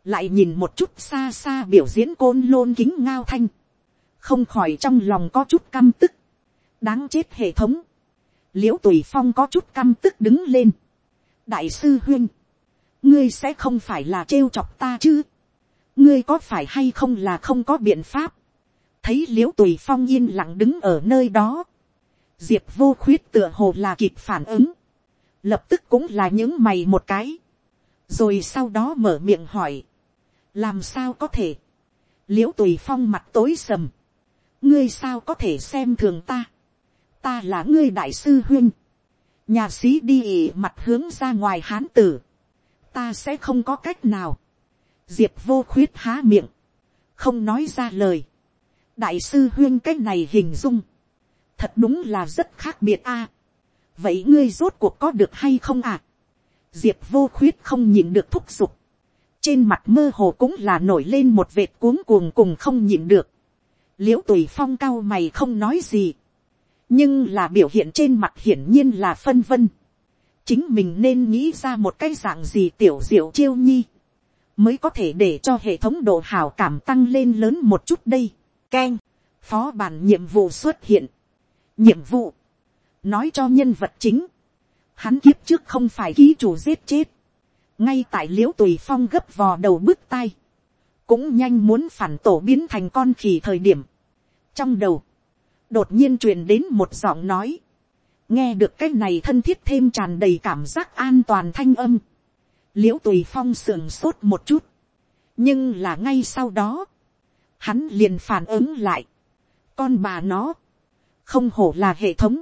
lại nhìn một chút xa xa biểu diễn côn lôn kính ngao thanh, không khỏi trong lòng có chút căm tức, đáng chết hệ thống, l i ễ u tùy phong có chút căm tức đứng lên, đại sư huyên, ngươi sẽ không phải là trêu chọc ta chứ, ngươi có phải hay không là không có biện pháp, thấy l i ễ u tùy phong yên lặng đứng ở nơi đó, diệp vô khuyết tựa hồ là kịp phản ứng, lập tức cũng là những mày một cái, rồi sau đó mở miệng hỏi, làm sao có thể, l i ễ u tùy phong mặt tối sầm, ngươi sao có thể xem thường ta, ta là ngươi đại sư huyên, nhà sĩ đi ỉ mặt hướng ra ngoài hán tử, ta sẽ không có cách nào, diệp vô khuyết há miệng, không nói ra lời, đại sư huyên cái này hình dung, thật đúng là rất khác biệt a vậy ngươi rốt cuộc có được hay không à, diệp vô khuyết không nhìn được thúc giục, trên mặt mơ hồ cũng là nổi lên một vệt cuống cuồng cùng không nhịn được, l i ễ u tùy phong cao mày không nói gì, nhưng là biểu hiện trên mặt hiển nhiên là phân vân. chính mình nên nghĩ ra một cái dạng gì tiểu diệu chiêu nhi, mới có thể để cho hệ thống độ hào cảm tăng lên lớn một chút đây. Ken, phó bản nhiệm vụ xuất hiện. nhiệm vụ, nói cho nhân vật chính, hắn kiếp trước không phải ký chủ giết chết, ngay tại l i ễ u tùy phong gấp vò đầu bước tay, cũng nhanh muốn phản tổ biến thành con khỉ thời điểm. trong đầu, đột nhiên truyền đến một giọng nói, nghe được cái này thân thiết thêm tràn đầy cảm giác an toàn thanh âm, l i ễ u tùy phong sườn sốt một chút, nhưng là ngay sau đó, hắn liền phản ứng lại, con bà nó, không hổ là hệ thống,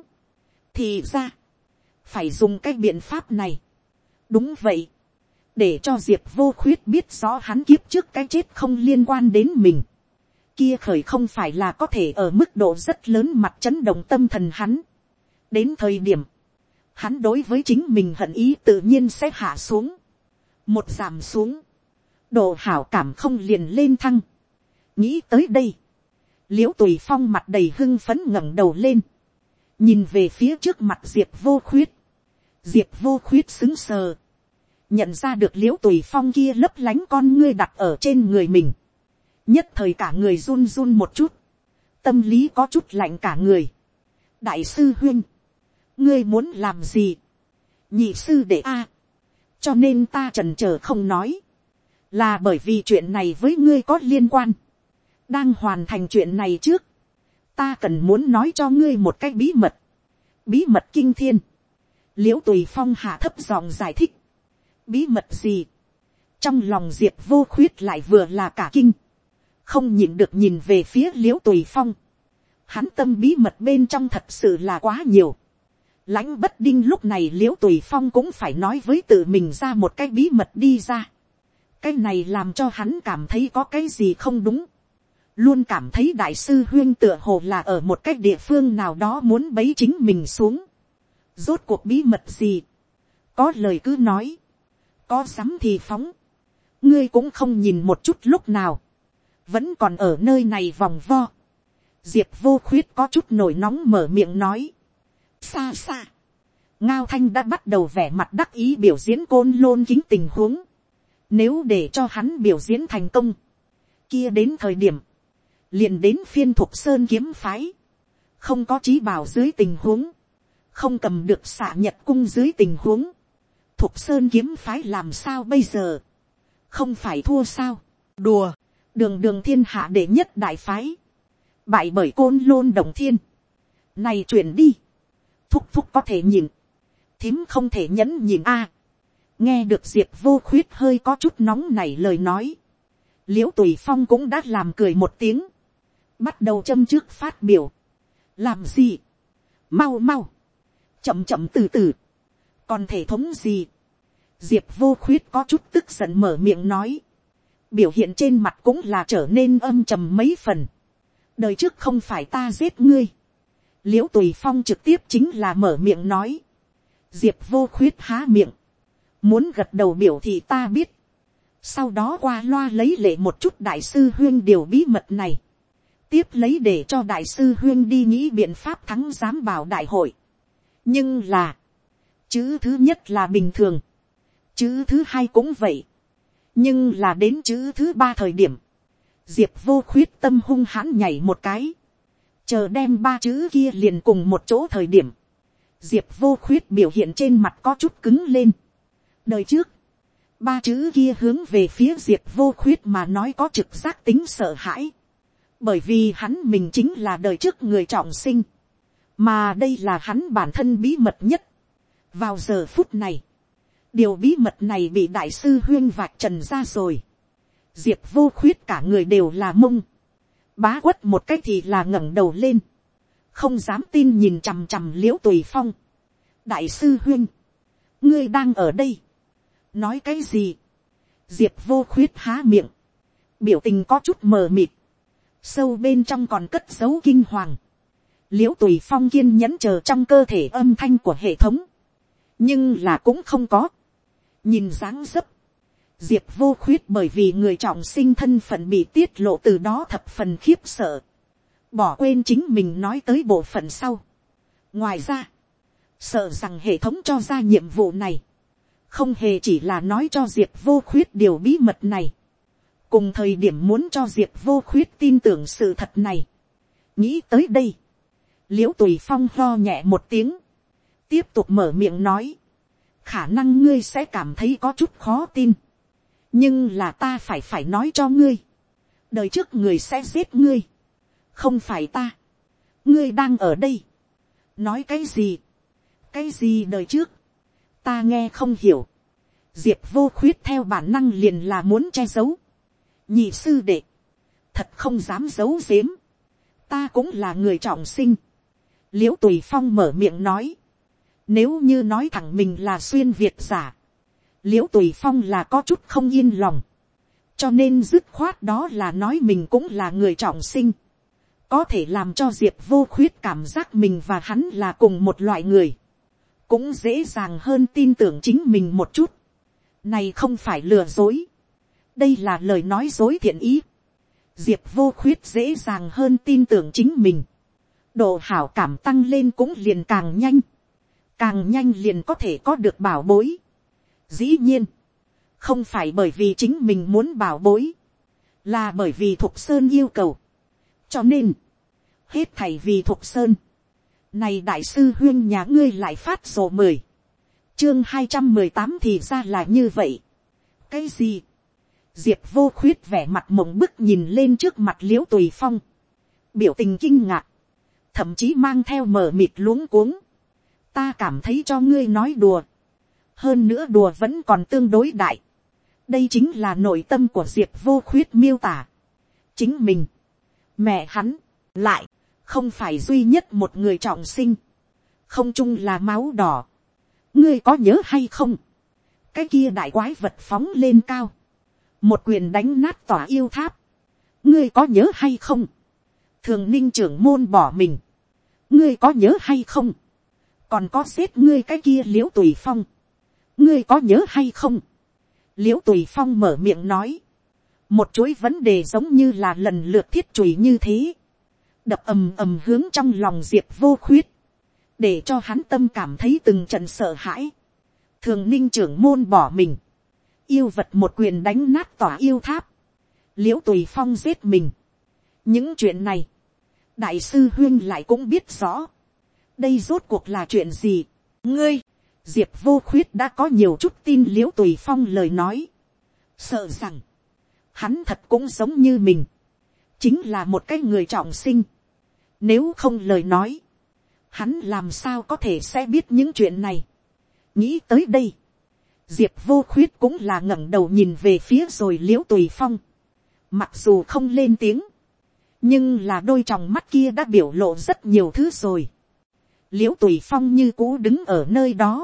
thì ra, phải dùng cái biện pháp này, đúng vậy, để cho diệp vô khuyết biết rõ hắn kiếp trước cái chết không liên quan đến mình, kia khởi không phải là có thể ở mức độ rất lớn mặt chấn động tâm thần hắn. Đến thời điểm, hắn đối với chính mình hận ý tự nhiên sẽ hạ xuống. một giảm xuống, độ hảo cảm không liền lên thăng, nghĩ tới đây, l i ễ u tùy phong mặt đầy hưng phấn ngẩng đầu lên, nhìn về phía trước mặt diệp vô khuyết, diệp vô khuyết xứng sờ, nhận ra được l i ễ u tùy phong kia lấp lánh con ngươi đặt ở trên người mình, nhất thời cả người run run một chút, tâm lý có chút lạnh cả người, đại sư huyên, ngươi muốn làm gì, nhị sư đệ a, cho nên ta trần c h ờ không nói, là bởi vì chuyện này với ngươi có liên quan, đang hoàn thành chuyện này trước, ta cần muốn nói cho ngươi một cái bí mật, bí mật kinh thiên, l i ễ u tùy phong hạ thấp giọng giải thích, bí mật gì, trong lòng diệp vô khuyết lại vừa là cả kinh, không nhìn được nhìn về phía l i ễ u tùy phong, hắn tâm bí mật bên trong thật sự là quá nhiều, lãnh bất đinh lúc này l i ễ u tùy phong cũng phải nói với tự mình ra một cái bí mật đi ra, cái này làm cho hắn cảm thấy có cái gì không đúng, luôn cảm thấy đại sư huyên tựa hồ là ở một cái địa phương nào đó muốn bấy chính mình xuống. rốt cuộc bí mật gì, có lời cứ nói, có sắm thì phóng, ngươi cũng không nhìn một chút lúc nào, vẫn còn ở nơi này vòng vo. diệp vô khuyết có chút nổi nóng mở miệng nói, xa xa, ngao thanh đã bắt đầu vẻ mặt đắc ý biểu diễn côn lôn kính tình huống, nếu để cho hắn biểu diễn thành công, kia đến thời điểm, liền đến phiên thục sơn kiếm phái, không có trí bảo dưới tình huống, không cầm được xạ nhật cung dưới tình huống, thục sơn kiếm phái làm sao bây giờ, không phải thua sao, đùa, đường đường thiên hạ đệ nhất đại phái, bại bởi côn lôn đồng thiên, này chuyển đi, thúc thúc có thể nhìn, thím không thể nhẫn nhìn a, nghe được diệp vô khuyết hơi có chút nóng này lời nói, l i ễ u tùy phong cũng đã làm cười một tiếng, bắt đầu châm trước phát biểu, làm gì, mau mau, chậm chậm từ từ, còn thể thống gì, diệp vô khuyết có chút tức giận mở miệng nói, biểu hiện trên mặt cũng là trở nên âm trầm mấy phần, đời trước không phải ta giết ngươi, l i ễ u tùy phong trực tiếp chính là mở miệng nói, diệp vô khuyết há miệng, muốn gật đầu biểu thì ta biết, sau đó qua loa lấy lệ một chút đại sư huyên điều bí mật này, tiếp lấy để cho đại sư huyên đi nghĩ biện pháp thắng giám bảo đại hội. nhưng là, chữ thứ nhất là bình thường, chữ thứ hai cũng vậy, nhưng là đến chữ thứ ba thời điểm, diệp vô khuyết tâm hung hãn nhảy một cái, chờ đem ba chữ kia liền cùng một chỗ thời điểm, diệp vô khuyết biểu hiện trên mặt có chút cứng lên. đời trước, ba chữ kia hướng về phía diệp vô khuyết mà nói có trực giác tính sợ hãi bởi vì hắn mình chính là đời trước người trọng sinh, mà đây là hắn bản thân bí mật nhất. vào giờ phút này, điều bí mật này bị đại sư huyên vạch trần ra rồi. diệp vô khuyết cả người đều là mông, bá quất một cách thì là ngẩng đầu lên, không dám tin nhìn chằm chằm l i ễ u tùy phong. đại sư huyên, ngươi đang ở đây, nói cái gì, diệp vô khuyết há miệng, biểu tình có chút mờ mịt, sâu bên trong còn cất dấu kinh hoàng, l i ễ u tùy phong kiên nhẫn chờ trong cơ thể âm thanh của hệ thống, nhưng là cũng không có, nhìn dáng dấp, diệp vô khuyết bởi vì người trọng sinh thân phận bị tiết lộ từ đó thập phần khiếp sợ, bỏ quên chính mình nói tới bộ phận sau. ngoài ra, sợ rằng hệ thống cho ra nhiệm vụ này, không hề chỉ là nói cho diệp vô khuyết điều bí mật này, cùng thời điểm muốn cho diệp vô khuyết tin tưởng sự thật này. nghĩ tới đây, l i ễ u tùy phong lo nhẹ một tiếng, tiếp tục mở miệng nói, khả năng ngươi sẽ cảm thấy có chút khó tin, nhưng là ta phải phải nói cho ngươi, đời trước người sẽ giết ngươi, không phải ta, ngươi đang ở đây, nói cái gì, cái gì đời trước, ta nghe không hiểu, diệp vô khuyết theo bản năng liền là muốn che giấu, nhị sư đệ, thật không dám giấu giếm, ta cũng là người trọng sinh, l i ễ u tùy phong mở miệng nói, nếu như nói thẳng mình là xuyên việt giả, l i ễ u tùy phong là có chút không yên lòng, cho nên dứt khoát đó là nói mình cũng là người trọng sinh, có thể làm cho diệp vô khuyết cảm giác mình và hắn là cùng một loại người, cũng dễ dàng hơn tin tưởng chính mình một chút. này không phải lừa dối, đây là lời nói dối thiện ý, diệp vô khuyết dễ dàng hơn tin tưởng chính mình, độ hảo cảm tăng lên cũng liền càng nhanh, càng nhanh liền có thể có được bảo bối. Dĩ nhiên, không phải bởi vì chính mình muốn bảo bối, là bởi vì thục sơn yêu cầu. cho nên, hết thầy vì thục sơn, này đại sư huyên nhà ngươi lại phát sổ mười, chương hai trăm mười tám thì ra là như vậy. cái gì, diệp vô khuyết vẻ mặt mộng bức nhìn lên trước mặt l i ễ u tùy phong, biểu tình kinh ngạc, thậm chí mang theo mờ mịt luống cuống, ta cảm thấy cho ngươi nói đùa, hơn nữa đùa vẫn còn tương đối đại, đây chính là nội tâm của diệp vô khuyết miêu tả, chính mình, mẹ hắn, lại, không phải duy nhất một người trọng sinh, không chung là máu đỏ, ngươi có nhớ hay không, cái kia đại quái vật phóng lên cao, một quyền đánh nát tòa yêu tháp, ngươi có nhớ hay không, thường ninh trưởng môn bỏ mình, ngươi có nhớ hay không, còn có xếp ngươi cái kia l i ễ u tùy phong, ngươi có nhớ hay không, l i ễ u tùy phong mở miệng nói, một chuỗi vấn đề giống như là lần lượt thiết chùi như thế, đập ầm ầm hướng trong lòng diệp vô khuyết, để cho hắn tâm cảm thấy từng trận sợ hãi, thường ninh trưởng môn bỏ mình, yêu vật một quyền đánh nát tỏa yêu tháp, l i ễ u tùy phong giết mình. những chuyện này, đại sư huyên lại cũng biết rõ, đây rốt cuộc là chuyện gì, ngươi, diệp vô khuyết đã có nhiều chút tin l i ễ u tùy phong lời nói, sợ rằng, hắn thật cũng giống như mình, chính là một cái người trọng sinh, nếu không lời nói, hắn làm sao có thể sẽ biết những chuyện này, nghĩ tới đây, diệp vô khuyết cũng là ngẩng đầu nhìn về phía rồi l i ễ u tùy phong, mặc dù không lên tiếng, nhưng là đôi tròng mắt kia đã biểu lộ rất nhiều thứ rồi. l i ễ u tùy phong như cũ đứng ở nơi đó,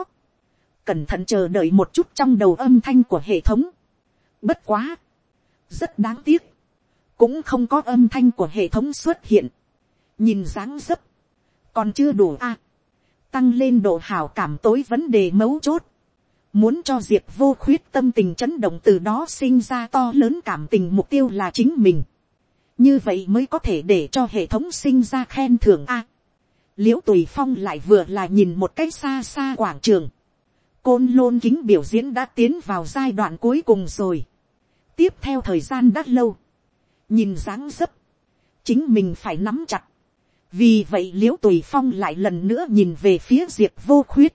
cẩn thận chờ đợi một chút trong đầu âm thanh của hệ thống. bất quá, rất đáng tiếc, cũng không có âm thanh của hệ thống xuất hiện, nhìn dáng dấp, còn chưa đủ a, tăng lên độ hào cảm tối vấn đề mấu chốt, Muốn cho Diệp vô khuyết tâm tình chấn động từ đó sinh ra to lớn cảm tình mục tiêu là chính mình. Như vậy mới có thể để cho hệ thống sinh ra khen thưởng A. Liễu Tùy Phong lại vừa là nhìn một cách xa xa quảng trường. Côn lôn kính biểu diễn đã tiến vào giai đoạn cuối cùng rồi. Tiếp theo thời gian đã lâu. Nhìn dáng dấp. Chính mình phải nắm chặt. Vì vậy Liễu Tùy Phong lại lần nữa nhìn về phía Diệp vô khuyết.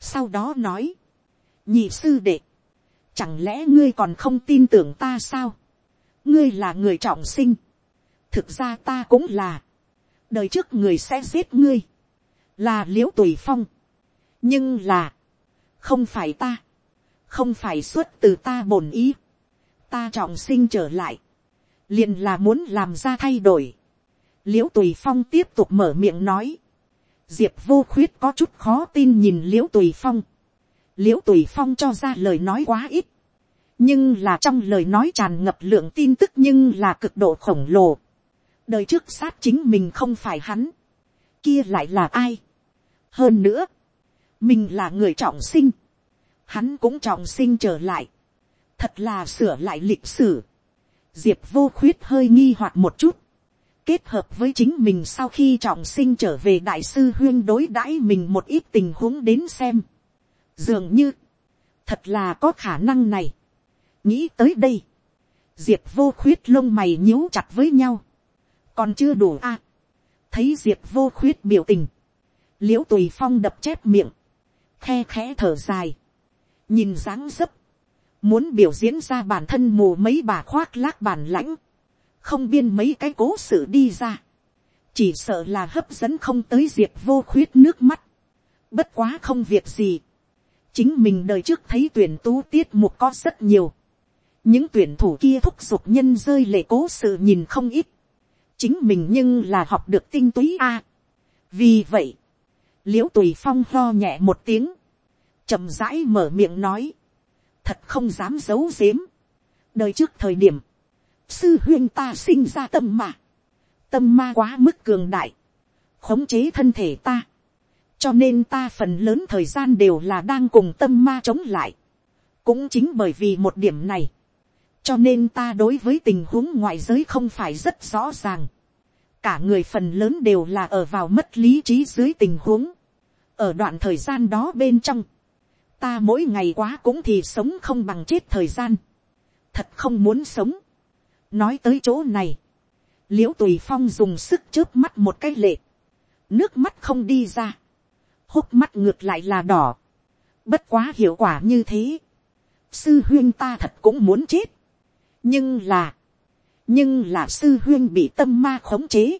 Sau đó nói nhị sư đệ, chẳng lẽ ngươi còn không tin tưởng ta sao, ngươi là người trọng sinh, thực ra ta cũng là, đời trước người sẽ giết ngươi, là l i ễ u tùy phong, nhưng là, không phải ta, không phải xuất từ ta bổn ý, ta trọng sinh trở lại, liền là muốn làm ra thay đổi, l i ễ u tùy phong tiếp tục mở miệng nói, diệp vô khuyết có chút khó tin nhìn l i ễ u tùy phong, l i ễ u tùy phong cho ra lời nói quá ít, nhưng là trong lời nói tràn ngập lượng tin tức nhưng là cực độ khổng lồ. đời trước sát chính mình không phải hắn, kia lại là ai. hơn nữa, mình là người trọng sinh, hắn cũng trọng sinh trở lại, thật là sửa lại lịch sử. diệp vô khuyết hơi nghi hoặc một chút, kết hợp với chính mình sau khi trọng sinh trở về đại sư huyên đối đãi mình một ít tình huống đến xem dường như, thật là có khả năng này. nghĩ tới đây, diệp vô khuyết lông mày nhíu chặt với nhau, còn chưa đủ a. À, thấy diệp vô khuyết biểu tình, l i ễ u tùy phong đập chép miệng, khe khẽ thở dài, nhìn dáng dấp, muốn biểu diễn ra bản thân mù mấy bà khoác lác bản lãnh, không biên mấy cái cố sự đi ra, chỉ sợ là hấp dẫn không tới diệp vô khuyết nước mắt, bất quá không việc gì, chính mình đời trước thấy tuyển tú tiết mục có rất nhiều, những tuyển thủ kia thúc giục nhân rơi lệ cố sự nhìn không ít, chính mình nhưng là học được tinh túy a. vì vậy, l i ễ u tùy phong lo nhẹ một tiếng, chậm rãi mở miệng nói, thật không dám giấu giếm, đời trước thời điểm, sư huyên ta sinh ra tâm mà, tâm ma quá mức cường đại, khống chế thân thể ta, cho nên ta phần lớn thời gian đều là đang cùng tâm ma chống lại, cũng chính bởi vì một điểm này, cho nên ta đối với tình huống ngoại giới không phải rất rõ ràng. cả người phần lớn đều là ở vào mất lý trí dưới tình huống. ở đoạn thời gian đó bên trong, ta mỗi ngày quá cũng thì sống không bằng chết thời gian. thật không muốn sống. nói tới chỗ này, l i ễ u tùy phong dùng sức trước mắt một cái lệ, nước mắt không đi ra, hốc mắt ngược lại là đỏ, bất quá hiệu quả như thế, sư huyên ta thật cũng muốn chết, nhưng là, nhưng là sư huyên bị tâm ma khống chế,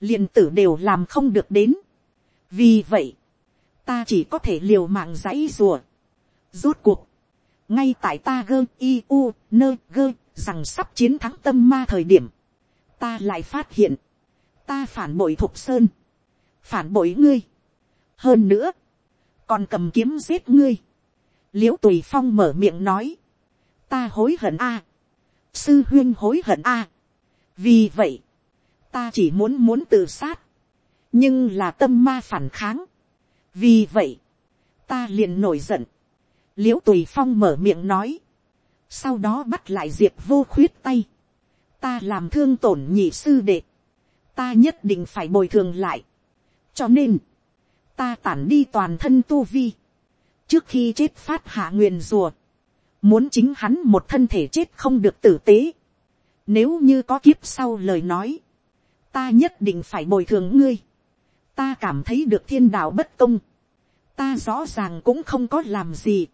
liền tử đều làm không được đến. vì vậy, ta chỉ có thể liều mạng giấy rùa. rốt cuộc, ngay tại ta gơ y u nơ gơ rằng sắp chiến thắng tâm ma thời điểm, ta lại phát hiện, ta phản bội thục sơn, phản bội ngươi hơn nữa, còn cầm kiếm giết ngươi. l i ễ u tùy phong mở miệng nói, ta hối hận a, sư huyên hối hận a. vì vậy, ta chỉ muốn muốn tự sát, nhưng là tâm ma phản kháng. vì vậy, ta liền nổi giận, l i ễ u tùy phong mở miệng nói, sau đó bắt lại diệp vô khuyết tay, ta làm thương tổn nhị sư đệ, ta nhất định phải bồi thường lại, cho nên, ta tản đi toàn thân tu vi, trước khi chết phát hạ nguyền rùa, Muốn chính hắn một thân thể chết không được tử tế. Nếu như có kiếp sau lời nói. Ta nhất định phải bồi thường ngươi. Ta cảm thấy được thiên đạo bất công. Ta rõ ràng cũng không có làm gì.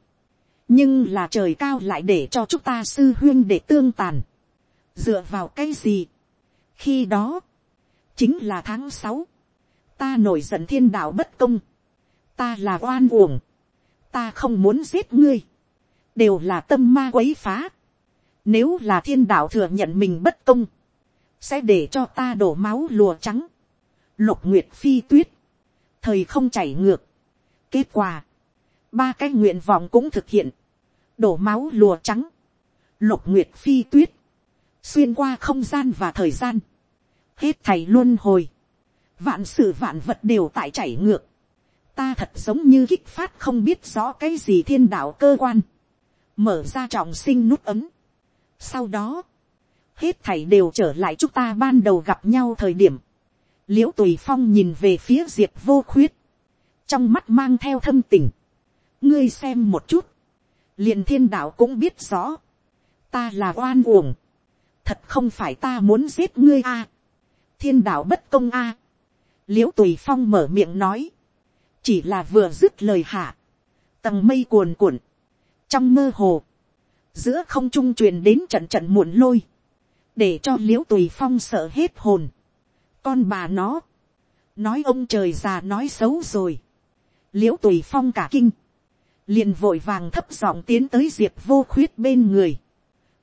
Nhưng là trời cao lại để cho chúng ta sư huyên để tương tàn. Dựa vào cái gì? Khi đó. Chính là tháng sáu Ta nổi giận thiên đạo bất công. Ta là oan uổng. Ta không muốn giết ngươi đều là tâm ma quấy phá. Nếu là thiên đạo thừa nhận mình bất công, sẽ để cho ta đổ máu lùa trắng, lục nguyệt phi tuyết, thời không chảy ngược. Kết quả, ba cái nguyện vọng cũng thực hiện, đổ máu lùa trắng, lục nguyệt phi tuyết, xuyên qua không gian và thời gian, hết thầy luôn hồi, vạn sự vạn vật đều tại chảy ngược, ta thật giống như kích phát không biết rõ cái gì thiên đạo cơ quan, mở ra trọng sinh nút ấm. Sau đó, hết thảy đều trở lại chúng ta ban đầu gặp nhau thời điểm. l i ễ u tùy phong nhìn về phía diệp vô khuyết, trong mắt mang theo thâm tình. ngươi xem một chút, liền thiên đạo cũng biết rõ, ta là oan uổng, thật không phải ta muốn giết ngươi a, thiên đạo bất công a, l i ễ u tùy phong mở miệng nói, chỉ là vừa dứt lời hạ, tầng mây cuồn cuộn, trong mơ hồ, giữa không trung truyền đến trận trận muộn lôi, để cho l i ễ u tùy phong sợ hết hồn. con bà nó, nói ông trời già nói xấu rồi, l i ễ u tùy phong cả kinh, liền vội vàng thấp giọng tiến tới diệp vô khuyết bên người,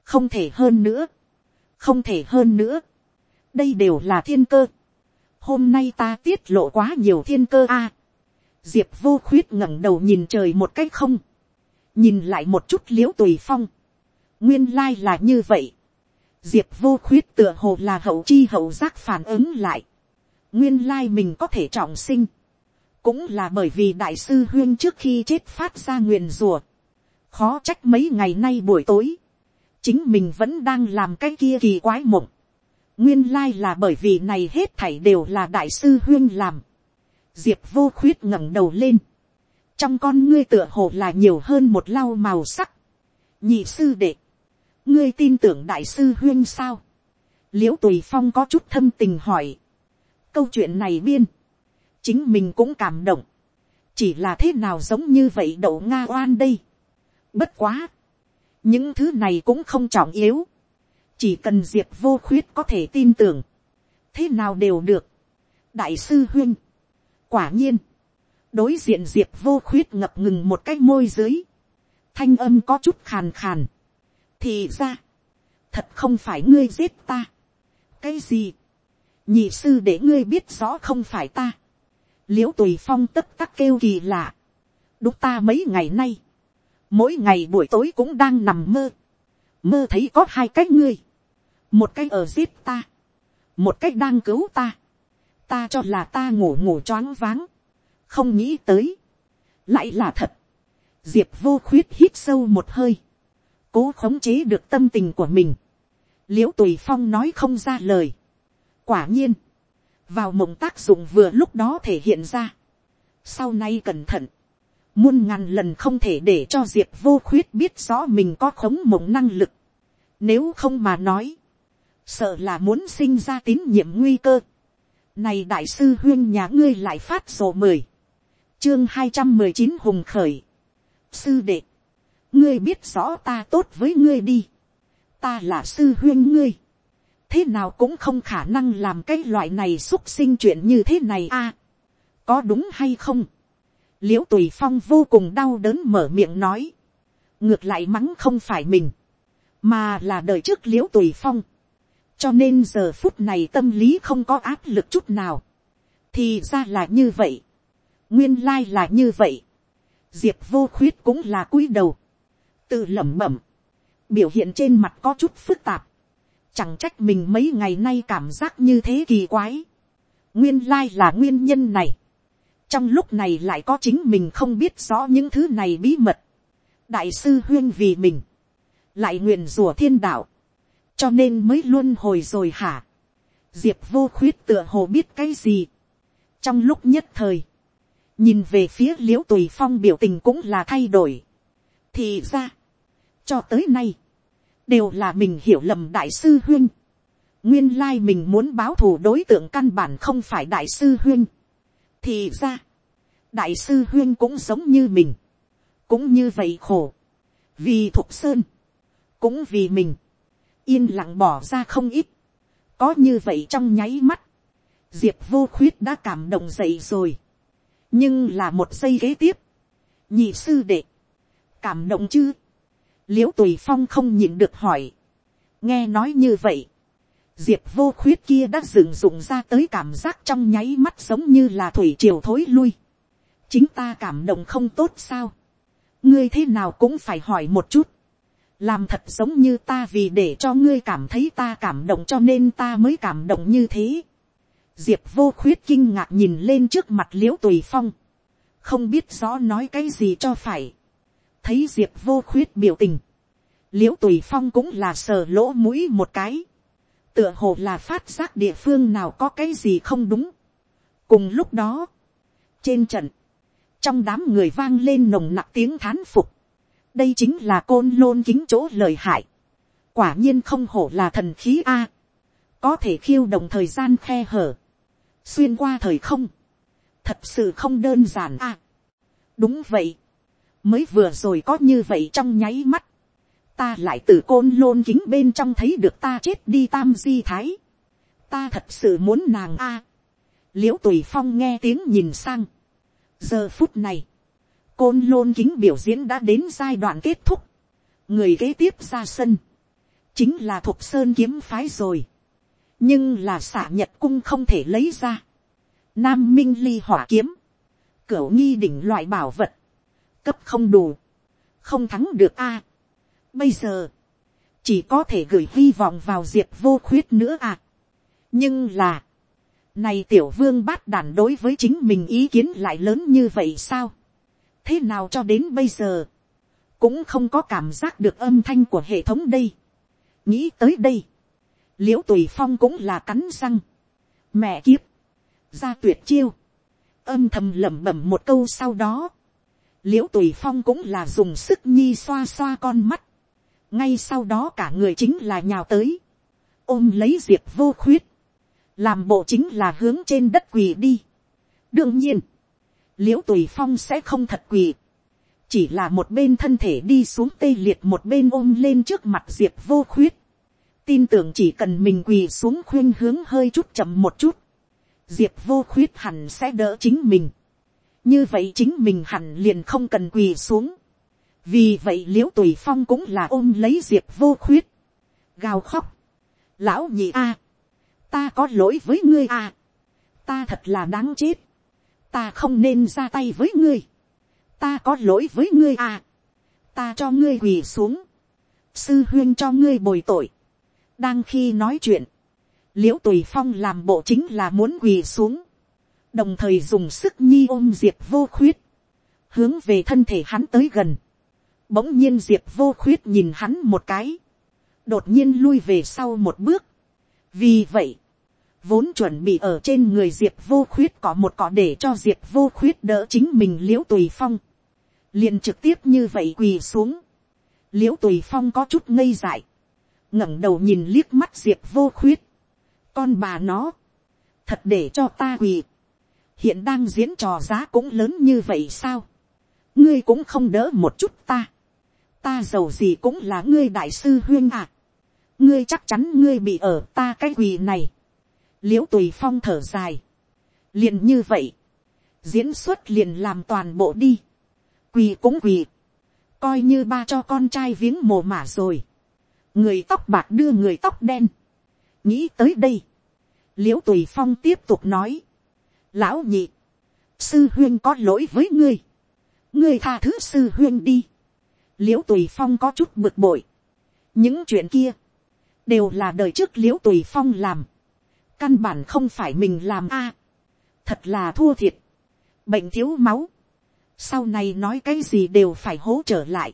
không thể hơn nữa, không thể hơn nữa, đây đều là thiên cơ, hôm nay ta tiết lộ quá nhiều thiên cơ a, diệp vô khuyết ngẩng đầu nhìn trời một cách không, nhìn lại một chút l i ễ u tùy phong, nguyên lai là như vậy, diệp vô khuyết tựa hồ là hậu chi hậu giác phản ứng lại, nguyên lai mình có thể trọng sinh, cũng là bởi vì đại sư huyên trước khi chết phát ra nguyền rùa, khó trách mấy ngày nay buổi tối, chính mình vẫn đang làm cái kia kỳ quái mộng, nguyên lai là bởi vì này hết thảy đều là đại sư huyên làm, diệp vô khuyết ngẩng đầu lên, trong con ngươi tựa hồ là nhiều hơn một lau màu sắc. nhị sư đệ, ngươi tin tưởng đại sư huyên sao. l i ễ u tùy phong có chút thâm tình hỏi. câu chuyện này biên, chính mình cũng cảm động. chỉ là thế nào giống như vậy đậu nga oan đây. bất quá, những thứ này cũng không trọng yếu chỉ cần diệp vô khuyết có thể tin tưởng, thế nào đều được. đại sư huyên, quả nhiên, đối diện diệp vô khuyết ngập ngừng một cái môi dưới, thanh âm có chút khàn khàn, thì ra, thật không phải ngươi giết ta, cái gì, nhị sư để ngươi biết rõ không phải ta, l i ễ u tùy phong tất tắc kêu kỳ lạ, đúng ta mấy ngày nay, mỗi ngày buổi tối cũng đang nằm mơ, mơ thấy có hai cái ngươi, một cái ở giết ta, một cái đang cứu ta, ta cho là ta ngủ ngủ choáng váng, không nghĩ tới, lại là thật, diệp vô khuyết hít sâu một hơi, cố khống chế được tâm tình của mình, l i ễ u tùy phong nói không ra lời, quả nhiên, vào mộng tác dụng vừa lúc đó thể hiện ra, sau này cẩn thận, muôn ngàn lần không thể để cho diệp vô khuyết biết rõ mình có khống mộng năng lực, nếu không mà nói, sợ là muốn sinh ra tín nhiệm nguy cơ, này đại sư huyên nhà ngươi lại phát sổ mười, chương hai trăm mười chín hùng khởi, sư đệ, ngươi biết rõ ta tốt với ngươi đi, ta là sư huyên ngươi, thế nào cũng không khả năng làm cái loại này xúc sinh chuyện như thế này a, à, có đúng hay không, l i ễ u tùy phong vô cùng đau đớn mở miệng nói, ngược lại mắng không phải mình, mà là đời trước l i ễ u tùy phong, cho nên giờ phút này tâm lý không có áp lực chút nào, thì ra là như vậy, nguyên lai là như vậy, diệp vô khuyết cũng là cúi đầu, tự lẩm bẩm, biểu hiện trên mặt có chút phức tạp, chẳng trách mình mấy ngày nay cảm giác như thế kỳ quái, nguyên lai là nguyên nhân này, trong lúc này lại có chính mình không biết rõ những thứ này bí mật, đại sư huyên vì mình, lại nguyện rủa thiên đạo, cho nên mới luôn hồi rồi hả, diệp vô khuyết tựa hồ biết cái gì, trong lúc nhất thời, nhìn về phía l i ễ u tùy phong biểu tình cũng là thay đổi. thì ra, cho tới nay, đều là mình hiểu lầm đại sư huyên. nguyên lai mình muốn báo thù đối tượng căn bản không phải đại sư huyên. thì ra, đại sư huyên cũng giống như mình, cũng như vậy khổ, vì thục sơn, cũng vì mình, yên lặng bỏ ra không ít, có như vậy trong nháy mắt, diệp vô khuyết đã cảm động dậy rồi, nhưng là một giây kế tiếp, nhị sư đệ, cảm động chứ, l i ễ u tùy phong không nhịn được hỏi, nghe nói như vậy, diệp vô khuyết kia đã dừng dụng ra tới cảm giác trong nháy mắt giống như là thủy triều thối lui, chính ta cảm động không tốt sao, ngươi thế nào cũng phải hỏi một chút, làm thật giống như ta vì để cho ngươi cảm thấy ta cảm động cho nên ta mới cảm động như thế. Diệp vô khuyết kinh ngạc nhìn lên trước mặt l i ễ u tùy phong, không biết rõ nói cái gì cho phải, thấy diệp vô khuyết biểu tình, l i ễ u tùy phong cũng là sờ lỗ mũi một cái, tựa hồ là phát giác địa phương nào có cái gì không đúng. cùng lúc đó, trên trận, trong đám người vang lên nồng nặc tiếng thán phục, đây chính là côn lôn kính chỗ lời hại, quả nhiên không hổ là thần khí a, có thể khiêu động thời gian khe hở, xuyên qua thời không, thật sự không đơn giản a. Đúng vậy, mới vừa rồi có như vậy trong nháy mắt, ta lại từ côn lôn kính bên trong thấy được ta chết đi tam di thái, ta thật sự muốn nàng a, l i ễ u tùy phong nghe tiếng nhìn sang, giờ phút này, côn lôn kính biểu diễn đã đến giai đoạn kết thúc, người kế tiếp ra sân, chính là thục sơn kiếm phái rồi nhưng là xả nhật cung không thể lấy ra. Nam minh ly hỏa kiếm, cửu nghi đỉnh loại bảo vật, cấp không đủ, không thắng được a. bây giờ, chỉ có thể gửi hy vọng vào diệp vô khuyết nữa à. nhưng là, này tiểu vương bát đàn đối với chính mình ý kiến lại lớn như vậy sao thế nào cho đến bây giờ, cũng không có cảm giác được âm thanh của hệ thống đây. nghĩ tới đây, l i ễ u tùy phong cũng là cắn răng, mẹ kiếp, ra tuyệt chiêu, âm thầm lẩm bẩm một câu sau đó, l i ễ u tùy phong cũng là dùng sức nhi xoa xoa con mắt, ngay sau đó cả người chính là nhào tới, ôm lấy diệp vô khuyết, làm bộ chính là hướng trên đất quỳ đi. đương nhiên, l i ễ u tùy phong sẽ không thật quỳ, chỉ là một bên thân thể đi xuống tê liệt một bên ôm lên trước mặt diệp vô khuyết, tin tưởng chỉ cần mình quỳ xuống khuyên hướng hơi chút chậm một chút, diệp vô khuyết hẳn sẽ đỡ chính mình. như vậy chính mình hẳn liền không cần quỳ xuống. vì vậy l i ễ u tùy phong cũng là ôm lấy diệp vô khuyết, gào khóc. lão nhị a, ta có lỗi với ngươi a, ta thật là đáng chết, ta không nên ra tay với ngươi, ta có lỗi với ngươi à? ta cho ngươi quỳ xuống, sư huyên cho ngươi bồi tội, đang khi nói chuyện, l i ễ u tùy phong làm bộ chính là muốn quỳ xuống, đồng thời dùng sức nhi ôm diệp vô khuyết, hướng về thân thể hắn tới gần, bỗng nhiên diệp vô khuyết nhìn hắn một cái, đột nhiên lui về sau một bước, vì vậy, vốn chuẩn bị ở trên người diệp vô khuyết có một cỏ để cho diệp vô khuyết đỡ chính mình l i ễ u tùy phong, liền trực tiếp như vậy quỳ xuống, l i ễ u tùy phong có chút ngây dại, ngẩng đầu nhìn liếc mắt diệp vô khuyết, con bà nó, thật để cho ta quỳ, hiện đang diễn trò giá cũng lớn như vậy sao, ngươi cũng không đỡ một chút ta, ta giàu gì cũng là ngươi đại sư huyên à, ngươi chắc chắn ngươi bị ở ta cái quỳ này, l i ễ u tùy phong thở dài, liền như vậy, diễn xuất liền làm toàn bộ đi, quỳ cũng quỳ, coi như ba cho con trai viếng mồ mả rồi, người tóc bạc đưa người tóc đen, nghĩ tới đây, l i ễ u tùy phong tiếp tục nói, lão nhị, sư huyên có lỗi với ngươi, ngươi tha thứ sư huyên đi, l i ễ u tùy phong có chút bực bội, những chuyện kia, đều là đời trước l i ễ u tùy phong làm, căn bản không phải mình làm a, thật là thua thiệt, bệnh thiếu máu, sau này nói cái gì đều phải hỗ trợ lại,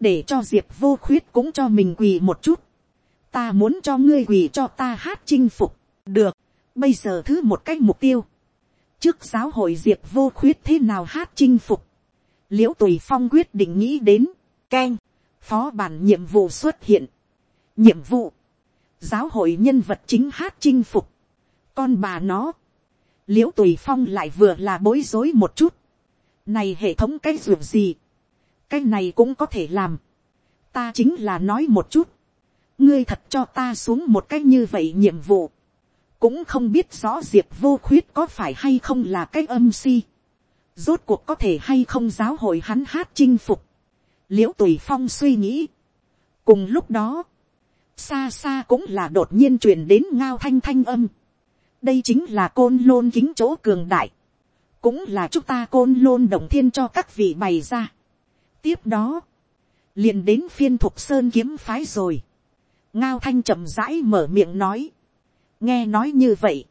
để cho diệp vô khuyết cũng cho mình quỳ một chút, ta muốn cho ngươi quỳ cho ta hát chinh phục, được, bây giờ thứ một cái mục tiêu, trước giáo hội diệp vô khuyết thế nào hát chinh phục, l i ễ u tùy phong quyết định nghĩ đến, k e n phó bản nhiệm vụ xuất hiện, nhiệm vụ, giáo hội nhân vật chính hát chinh phục, con bà nó, l i ễ u tùy phong lại vừa là bối rối một chút, này hệ thống cái ruột gì, cái này cũng có thể làm, ta chính là nói một chút, ngươi thật cho ta xuống một cái như vậy nhiệm vụ, cũng không biết rõ diệp vô khuyết có phải hay không là cái âm si, rốt cuộc có thể hay không giáo hội hắn hát chinh phục, l i ễ u tùy phong suy nghĩ, cùng lúc đó, xa xa cũng là đột nhiên truyền đến ngao thanh thanh âm đây chính là côn lôn kính chỗ cường đại, cũng là chúng ta côn lôn đồng thiên cho các vị bày ra. tiếp đó, liền đến phiên thục sơn kiếm phái rồi. ngao thanh chậm rãi mở miệng nói. nghe nói như vậy,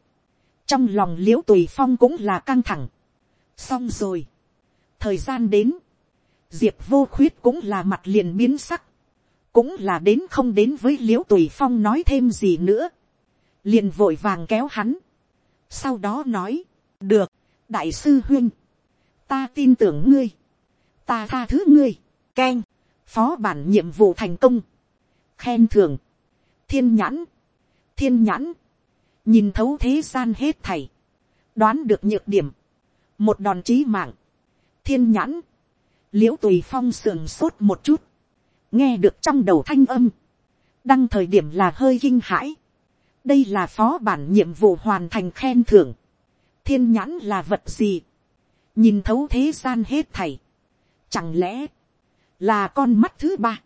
trong lòng l i ễ u tùy phong cũng là căng thẳng. xong rồi, thời gian đến, diệp vô khuyết cũng là mặt liền biến sắc cũng là đến không đến với l i ễ u tùy phong nói thêm gì nữa, liền vội vàng kéo hắn, sau đó nói, được, đại sư huyên, ta tin tưởng ngươi, ta tha thứ ngươi, k e n phó bản nhiệm vụ thành công, khen thường, thiên nhãn, thiên nhãn, nhìn thấu thế gian hết thầy, đoán được nhược điểm, một đòn trí mạng, thiên nhãn, l i ễ u tùy phong sườn sốt một chút, nghe được trong đầu thanh âm, đăng thời điểm là hơi kinh hãi đây là phó bản nhiệm vụ hoàn thành khen thưởng. thiên nhãn là vật gì, nhìn thấu thế gian hết thảy. chẳng lẽ, là con mắt thứ ba,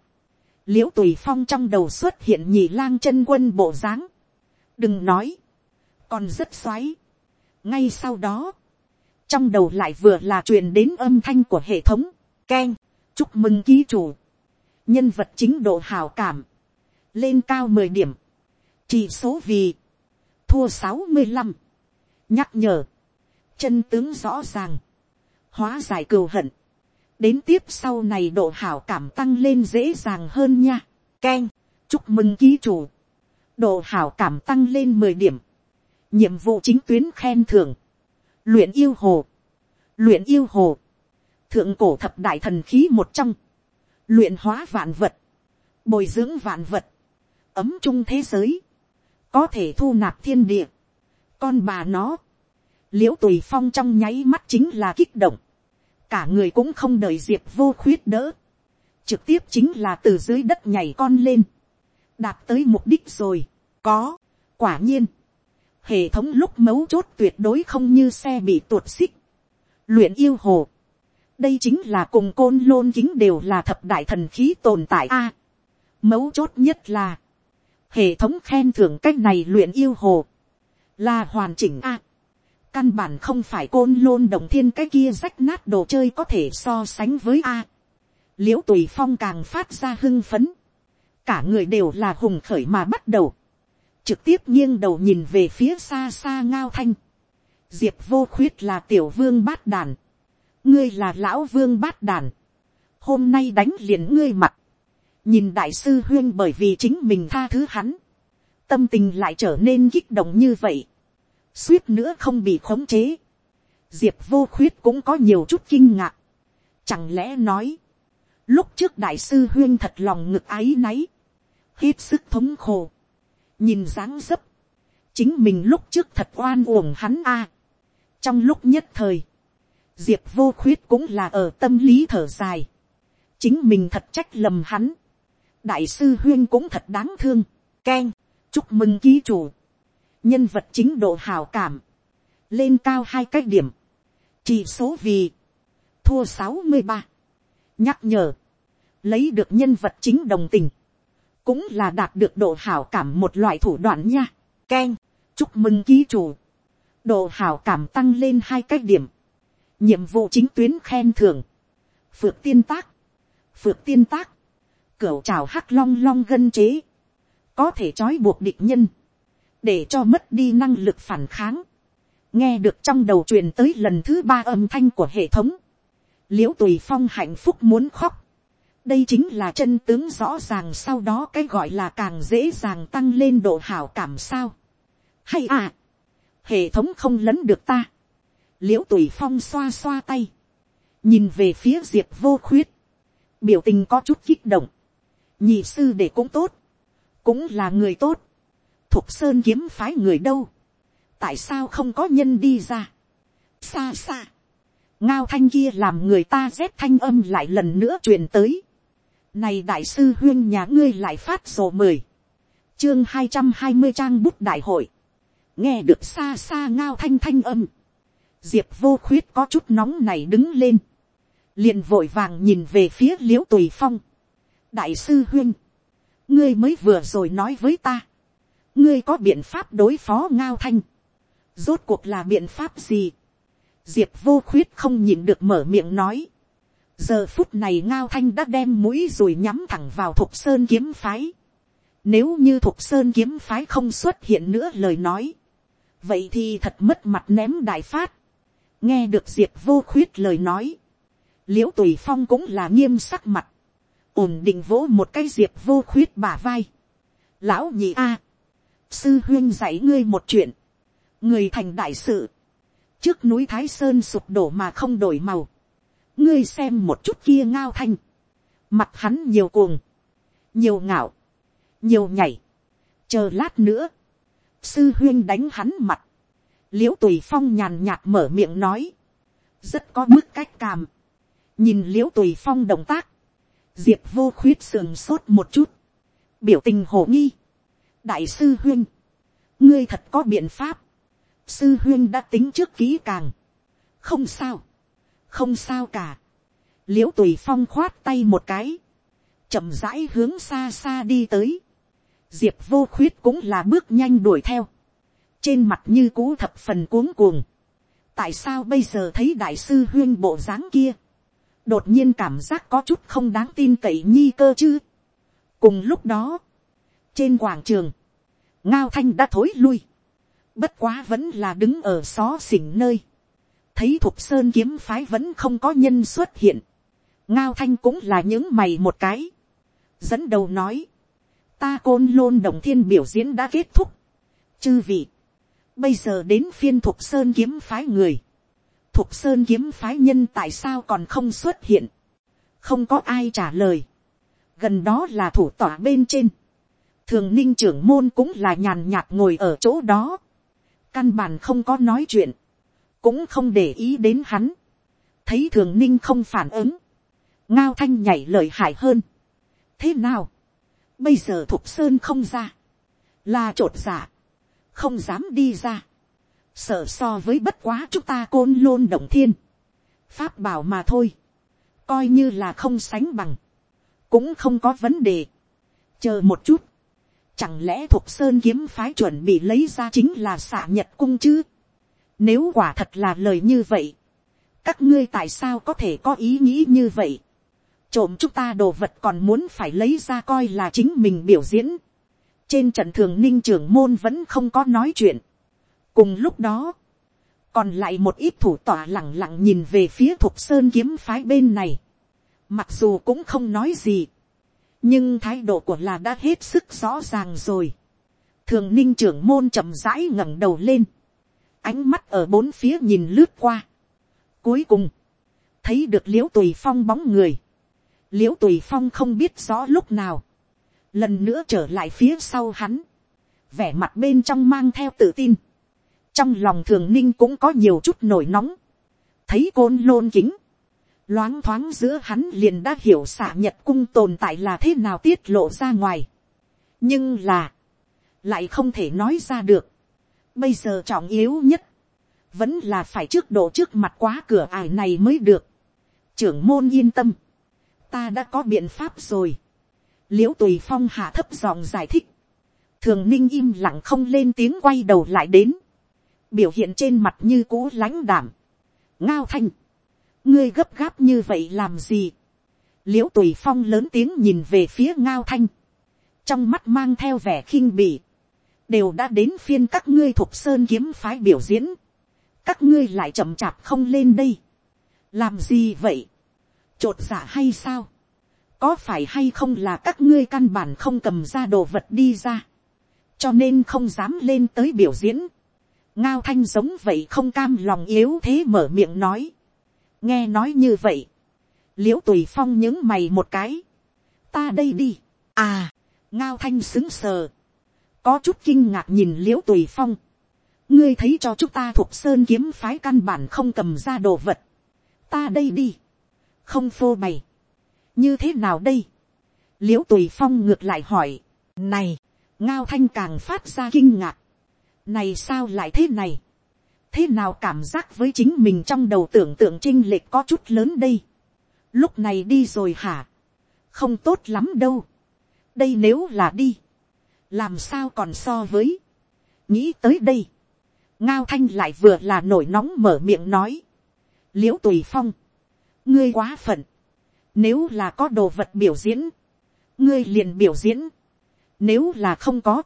l i ễ u tùy phong trong đầu xuất hiện nhị lang chân quân bộ dáng. đừng nói, còn rất xoáy. ngay sau đó, trong đầu lại vừa là truyền đến âm thanh của hệ thống, k e n chúc mừng ký chủ, nhân vật chính độ hào cảm, lên cao mười điểm, chỉ số vì, thua sáu mươi năm, nhắc nhở, chân tướng rõ ràng, hóa giải cừu hận, đến tiếp sau này độ hảo cảm tăng lên dễ dàng hơn nha, Ken. chúc mừng ký chủ, độ hảo cảm tăng lên mười điểm, nhiệm vụ chính tuyến khen thưởng, luyện yêu hồ, luyện yêu hồ, thượng cổ thập đại thần khí một trong, luyện hóa vạn vật, bồi dưỡng vạn vật, ấm chung thế giới, có thể thu nạp thiên địa, con bà nó, l i ễ u tùy phong trong nháy mắt chính là kích động, cả người cũng không đợi diệp vô khuyết đỡ, trực tiếp chính là từ dưới đất nhảy con lên, đạt tới mục đích rồi, có, quả nhiên, hệ thống lúc mấu chốt tuyệt đối không như xe bị tuột xích, luyện yêu hồ, đây chính là cùng côn lôn kính đều là thập đại thần khí tồn tại a. mấu chốt nhất là, hệ thống khen thưởng cách này luyện yêu hồ, là hoàn chỉnh a. căn bản không phải côn lôn đồng thiên cái kia rách nát đồ chơi có thể so sánh với a. l i ễ u tùy phong càng phát ra hưng phấn, cả người đều là hùng khởi mà bắt đầu, trực tiếp nghiêng đầu nhìn về phía xa xa ngao thanh, diệp vô khuyết là tiểu vương bát đàn, ngươi là lão vương bát đàn, hôm nay đánh liền ngươi mặt, nhìn đại sư huyên bởi vì chính mình tha thứ hắn, tâm tình lại trở nên kích động như vậy, suýt nữa không bị khống chế, diệp vô khuyết cũng có nhiều chút kinh ngạc, chẳng lẽ nói, lúc trước đại sư huyên thật lòng ngực áy náy, hết sức thống khổ, nhìn dáng dấp, chính mình lúc trước thật oan uổng hắn a. trong lúc nhất thời, diệp vô khuyết cũng là ở tâm lý thở dài, chính mình thật trách lầm hắn, đại sư huyên cũng thật đáng thương, k chúc mừng ký chủ, nhân vật chính độ hào cảm, lên cao hai cái điểm, chỉ số vì, thua sáu mươi ba, nhắc nhở, lấy được nhân vật chính đồng tình, cũng là đạt được độ hào cảm một loại thủ đoạn nha. Ken, chúc mừng ký chủ, độ hào cảm tăng lên hai cái điểm, nhiệm vụ chính tuyến khen thưởng, phượng tiên tác, phượng tiên tác, cửu trào hắc long long gân chế, có thể trói buộc địch nhân, để cho mất đi năng lực phản kháng, nghe được trong đầu truyền tới lần thứ ba âm thanh của hệ thống, l i ễ u tùy phong hạnh phúc muốn khóc, đây chính là chân tướng rõ ràng sau đó cái gọi là càng dễ dàng tăng lên độ hảo cảm sao. hay à, hệ thống không lấn được ta, l i ễ u tùy phong xoa xoa tay, nhìn về phía diệp vô khuyết, biểu tình có chút kích động, nhị sư để cũng tốt, cũng là người tốt, thục sơn kiếm phái người đâu, tại sao không có nhân đi ra, xa xa, ngao thanh kia làm người ta rét thanh âm lại lần nữa truyền tới, này đại sư huyên nhà ngươi lại phát sổ mời chương hai trăm hai mươi trang bút đại hội, nghe được xa xa ngao thanh thanh âm, diệp vô khuyết có chút nóng này đứng lên, liền vội vàng nhìn về phía l i ễ u tùy phong, đại sư huyên, ngươi mới vừa rồi nói với ta, ngươi có biện pháp đối phó ngao thanh, rốt cuộc là biện pháp gì, diệp vô khuyết không nhìn được mở miệng nói, giờ phút này ngao thanh đã đem mũi rồi nhắm thẳng vào thục sơn kiếm phái, nếu như thục sơn kiếm phái không xuất hiện nữa lời nói, vậy thì thật mất mặt ném đại phát, nghe được diệp vô khuyết lời nói, l i ễ u tùy phong cũng là nghiêm sắc mặt, ổn định vỗ một cái diệp vô khuyết bả vai, lão nhị a, sư huyên dạy ngươi một chuyện, người thành đại sự, trước núi thái sơn sụp đổ mà không đổi màu, ngươi xem một chút kia ngao thanh, mặt hắn nhiều cuồng, nhiều ngạo, nhiều nhảy, chờ lát nữa, sư huyên đánh hắn mặt, l i ễ u tùy phong nhàn nhạt mở miệng nói, rất có mức cách cảm. nhìn l i ễ u tùy phong động tác, diệp vô khuyết sườn sốt một chút, biểu tình hồ nghi, đại sư huyên, ngươi thật có biện pháp, sư huyên đã tính trước kỹ càng, không sao, không sao cả, l i ễ u tùy phong khoát tay một cái, chậm rãi hướng xa xa đi tới, diệp vô khuyết cũng là bước nhanh đuổi theo, trên mặt như cú thập phần cuống cuồng, tại sao bây giờ thấy đại sư huyên bộ dáng kia, đột nhiên cảm giác có chút không đáng tin cậy nhi cơ chứ. cùng lúc đó, trên quảng trường, ngao thanh đã thối lui, bất quá vẫn là đứng ở xó xỉnh nơi, thấy thục sơn kiếm phái vẫn không có nhân xuất hiện, ngao thanh cũng là những mày một cái, dẫn đầu nói, ta côn lôn đồng thiên biểu diễn đã kết thúc, chư vị, bây giờ đến phiên thục sơn kiếm phái người, thục sơn kiếm phái nhân tại sao còn không xuất hiện, không có ai trả lời, gần đó là thủ tỏa bên trên, thường ninh trưởng môn cũng là nhàn nhạt ngồi ở chỗ đó, căn bản không có nói chuyện, cũng không để ý đến hắn, thấy thường ninh không phản ứng, ngao thanh nhảy lời hại hơn, thế nào, bây giờ thục sơn không ra, là t r ộ t giả, không dám đi ra, sợ so với bất quá chúng ta côn lôn động thiên, pháp bảo mà thôi, coi như là không sánh bằng, cũng không có vấn đề, chờ một chút, Chẳng lẽ thuộc sơn kiếm phái chuẩn bị lấy ra chính là xạ nhật cung chứ? Nếu quả thật là lời như vậy. Các ngươi tại sao có thể có ý nghĩ như vậy? Trộm chúng ta đồ vật còn muốn phải lấy ra coi là chính mình biểu diễn. Trên trận thường ninh trưởng môn vẫn không có nói chuyện. Cùng lúc đó, còn lại một ít thủ tỏa lẳng lặng nhìn về phía thục sơn kiếm phái bên này, mặc dù cũng không nói gì, nhưng thái độ của là đã hết sức rõ ràng rồi. thường ninh trưởng môn chậm rãi ngẩng đầu lên, ánh mắt ở bốn phía nhìn lướt qua. cuối cùng, thấy được l i ễ u tùy phong bóng người, l i ễ u tùy phong không biết rõ lúc nào, lần nữa trở lại phía sau hắn, vẻ mặt bên trong mang theo tự tin, trong lòng thường ninh cũng có nhiều chút nổi nóng, thấy côn lôn kính, loáng thoáng giữa hắn liền đã hiểu xạ nhật cung tồn tại là thế nào tiết lộ ra ngoài. nhưng là, lại không thể nói ra được. bây giờ trọng yếu nhất, vẫn là phải trước độ trước mặt quá cửa ải này mới được. trưởng môn yên tâm, ta đã có biện pháp rồi. l i ễ u tùy phong hạ thấp giọng giải thích, thường ninh im lặng không lên tiếng quay đầu lại đến, biểu hiện trên mặt như cũ lãnh đảm, ngao thanh, ngươi gấp gáp như vậy làm gì. l i ễ u tùy phong lớn tiếng nhìn về phía ngao thanh, trong mắt mang theo vẻ khinh bỉ, đều đã đến phiên các ngươi thuộc sơn kiếm phái biểu diễn, các ngươi lại chậm chạp không lên đây, làm gì vậy, t r ộ t giả hay sao, có phải hay không là các ngươi căn bản không cầm ra đồ vật đi ra, cho nên không dám lên tới biểu diễn, ngao thanh giống vậy không cam lòng yếu thế mở miệng nói, nghe nói như vậy, l i ễ u tùy phong những mày một cái, ta đây đi, à, ngao thanh xứng sờ, có chút kinh ngạc nhìn l i ễ u tùy phong, ngươi thấy cho chúng ta thuộc sơn kiếm phái căn bản không cầm ra đồ vật, ta đây đi, không phô bày, như thế nào đây, l i ễ u tùy phong ngược lại hỏi, này, ngao thanh càng phát ra kinh ngạc, này sao lại thế này, thế nào cảm giác với chính mình trong đầu tưởng tượng chinh lệch có chút lớn đây. lúc này đi rồi hả. không tốt lắm đâu. đây nếu là đi. làm sao còn so với. nghĩ tới đây. ngao thanh lại vừa là nổi nóng mở miệng nói. l i ễ u tùy phong. ngươi quá phận. nếu là có đồ vật biểu diễn. ngươi liền biểu diễn. nếu là không có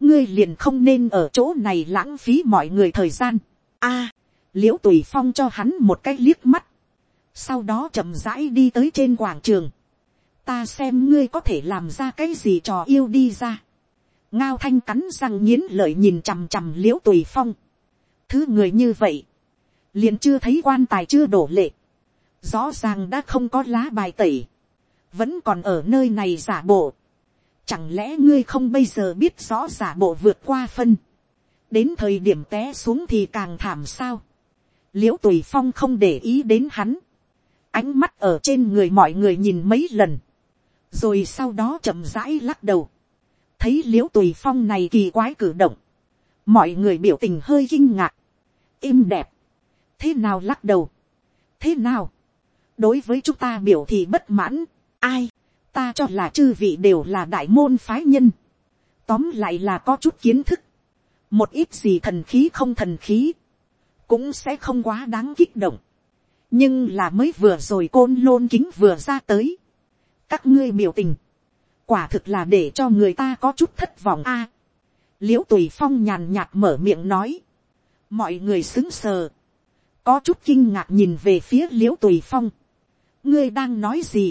ngươi liền không nên ở chỗ này lãng phí mọi người thời gian. A, à, l i ễ u tùy phong cho hắn một cái liếc mắt, sau đó chậm rãi đi tới trên quảng trường, ta xem ngươi có thể làm ra cái gì trò yêu đi ra, ngao thanh cắn răng nghiến lợi nhìn chằm chằm l i ễ u tùy phong, thứ người như vậy, liền chưa thấy quan tài chưa đổ lệ, rõ ràng đã không có lá bài tẩy, vẫn còn ở nơi này giả bộ, chẳng lẽ ngươi không bây giờ biết rõ giả bộ vượt qua phân, đến thời điểm té xuống thì càng thảm sao. l i ễ u tùy phong không để ý đến hắn, ánh mắt ở trên người mọi người nhìn mấy lần, rồi sau đó chậm rãi lắc đầu, thấy l i ễ u tùy phong này kỳ quái cử động, mọi người biểu tình hơi kinh ngạc, im đẹp, thế nào lắc đầu, thế nào, đối với chúng ta biểu thì bất mãn, ai, ta cho là chư vị đều là đại môn phái nhân, tóm lại là có chút kiến thức, một ít gì thần khí không thần khí, cũng sẽ không quá đáng kích động. nhưng là mới vừa rồi côn lôn kính vừa ra tới. các ngươi biểu tình, quả thực là để cho người ta có chút thất vọng a. À, l i ễ u tùy phong nhàn nhạt mở miệng nói, mọi người xứng sờ, có chút kinh ngạc nhìn về phía l i ễ u tùy phong. ngươi đang nói gì,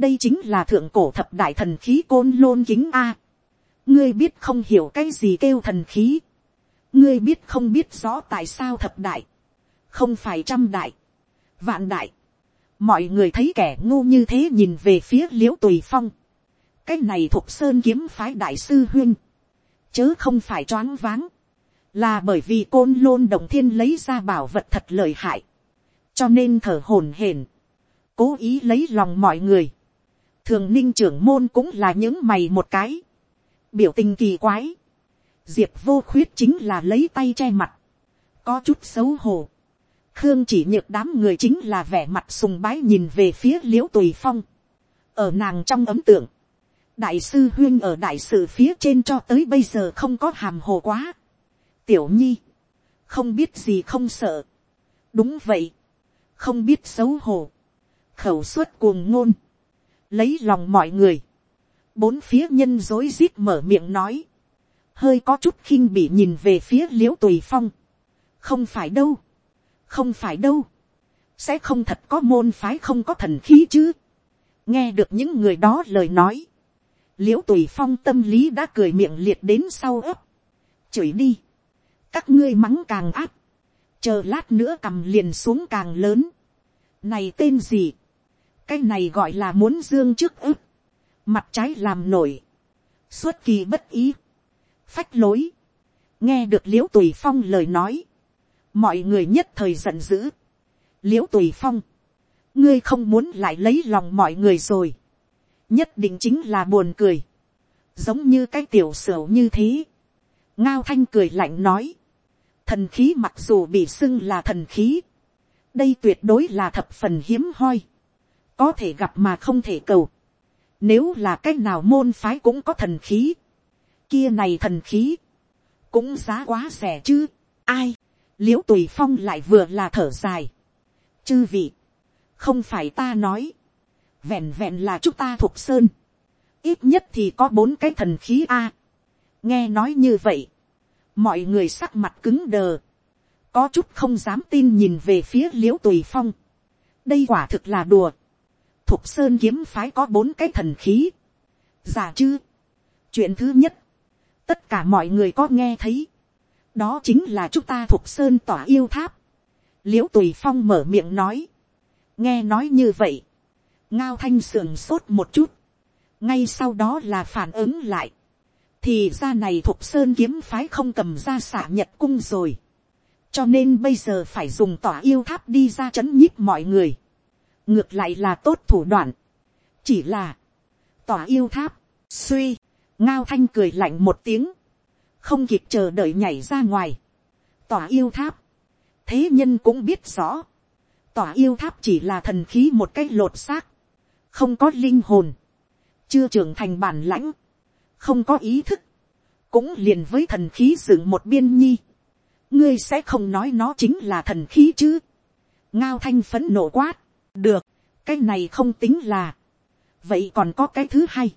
đây chính là thượng cổ thập đại thần khí côn lôn kính a. Ngươi biết không hiểu cái gì kêu thần khí, ngươi biết không biết rõ tại sao thập đại, không phải trăm đại, vạn đại, mọi người thấy kẻ ngu như thế nhìn về phía l i ễ u tùy phong, cái này thuộc sơn kiếm phái đại sư huyên, chớ không phải choáng váng, là bởi vì côn lôn đồng thiên lấy ra bảo vật thật lợi hại, cho nên thở hổn hển, cố ý lấy lòng mọi người, thường ninh trưởng môn cũng là những mày một cái, biểu tình kỳ quái, diệp vô khuyết chính là lấy tay che mặt, có chút xấu hổ, khương chỉ nhược đám người chính là vẻ mặt sùng bái nhìn về phía l i ễ u tùy phong, ở nàng trong ấm tượng, đại sư huyên ở đại sự phía trên cho tới bây giờ không có hàm hồ quá, tiểu nhi, không biết gì không sợ, đúng vậy, không biết xấu hổ, khẩu suất cuồng ngôn, lấy lòng mọi người, bốn phía nhân dối rít mở miệng nói, hơi có chút khinh bị nhìn về phía l i ễ u tùy phong, không phải đâu, không phải đâu, sẽ không thật có môn phái không có thần khí chứ. nghe được những người đó lời nói, l i ễ u tùy phong tâm lý đã cười miệng liệt đến sau ấp, chửi đi, các ngươi mắng càng áp, chờ lát nữa cầm liền xuống càng lớn, này tên gì, cái này gọi là muốn dương trước ức, mặt trái làm nổi, suốt kỳ bất ý, phách lối, nghe được l i ễ u tùy phong lời nói, mọi người nhất thời giận dữ, l i ễ u tùy phong, ngươi không muốn lại lấy lòng mọi người rồi, nhất định chính là buồn cười, giống như cái tiểu sửu như thế, ngao thanh cười lạnh nói, thần khí mặc dù bị xưng là thần khí, đây tuyệt đối là thập phần hiếm hoi, có thể gặp mà không thể cầu, nếu là cái nào môn phái cũng có thần khí, kia này thần khí, cũng giá quá rẻ chứ. ai, l i ễ u tùy phong lại vừa là thở dài. chư vị, không phải ta nói, vẹn vẹn là chúng ta thuộc sơn, ít nhất thì có bốn cái thần khí a. nghe nói như vậy, mọi người sắc mặt cứng đờ, có chút không dám tin nhìn về phía l i ễ u tùy phong. đây quả thực là đùa thục sơn kiếm phái có bốn cái thần khí. giả chứ. chuyện thứ nhất, tất cả mọi người có nghe thấy, đó chính là chúng ta thục sơn tỏa yêu tháp, liễu tùy phong mở miệng nói, nghe nói như vậy, ngao thanh sườn sốt một chút, ngay sau đó là phản ứng lại, thì ra này thục sơn kiếm phái không cầm ra xả nhật cung rồi, cho nên bây giờ phải dùng tỏa yêu tháp đi ra c h ấ n nhíp mọi người, ngược lại là tốt thủ đoạn, chỉ là tỏa yêu tháp, suy, ngao thanh cười lạnh một tiếng, không kịp chờ đợi nhảy ra ngoài, tỏa yêu tháp, thế nhân cũng biết rõ, tỏa yêu tháp chỉ là thần khí một cái lột xác, không có linh hồn, chưa trưởng thành bản lãnh, không có ý thức, cũng liền với thần khí dựng một biên nhi, ngươi sẽ không nói nó chính là thần khí chứ, ngao thanh phấn nộ quát, được, cái này không tính là, vậy còn có cái thứ hai,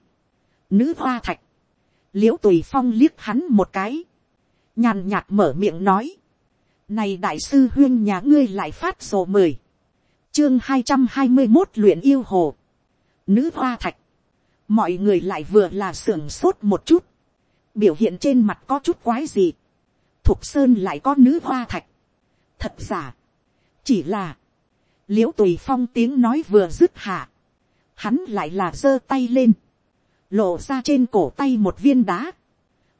nữ hoa thạch, l i ễ u tùy phong liếc hắn một cái, nhàn nhạt mở miệng nói, này đại sư huyên nhà ngươi lại phát sổ mười, chương hai trăm hai mươi một luyện yêu hồ, nữ hoa thạch, mọi người lại vừa là sưởng sốt một chút, biểu hiện trên mặt có chút quái gì, thục sơn lại có nữ hoa thạch, thật giả, chỉ là, l i ễ u tùy phong tiếng nói vừa dứt hạ, hắn lại là giơ tay lên, lộ ra trên cổ tay một viên đá,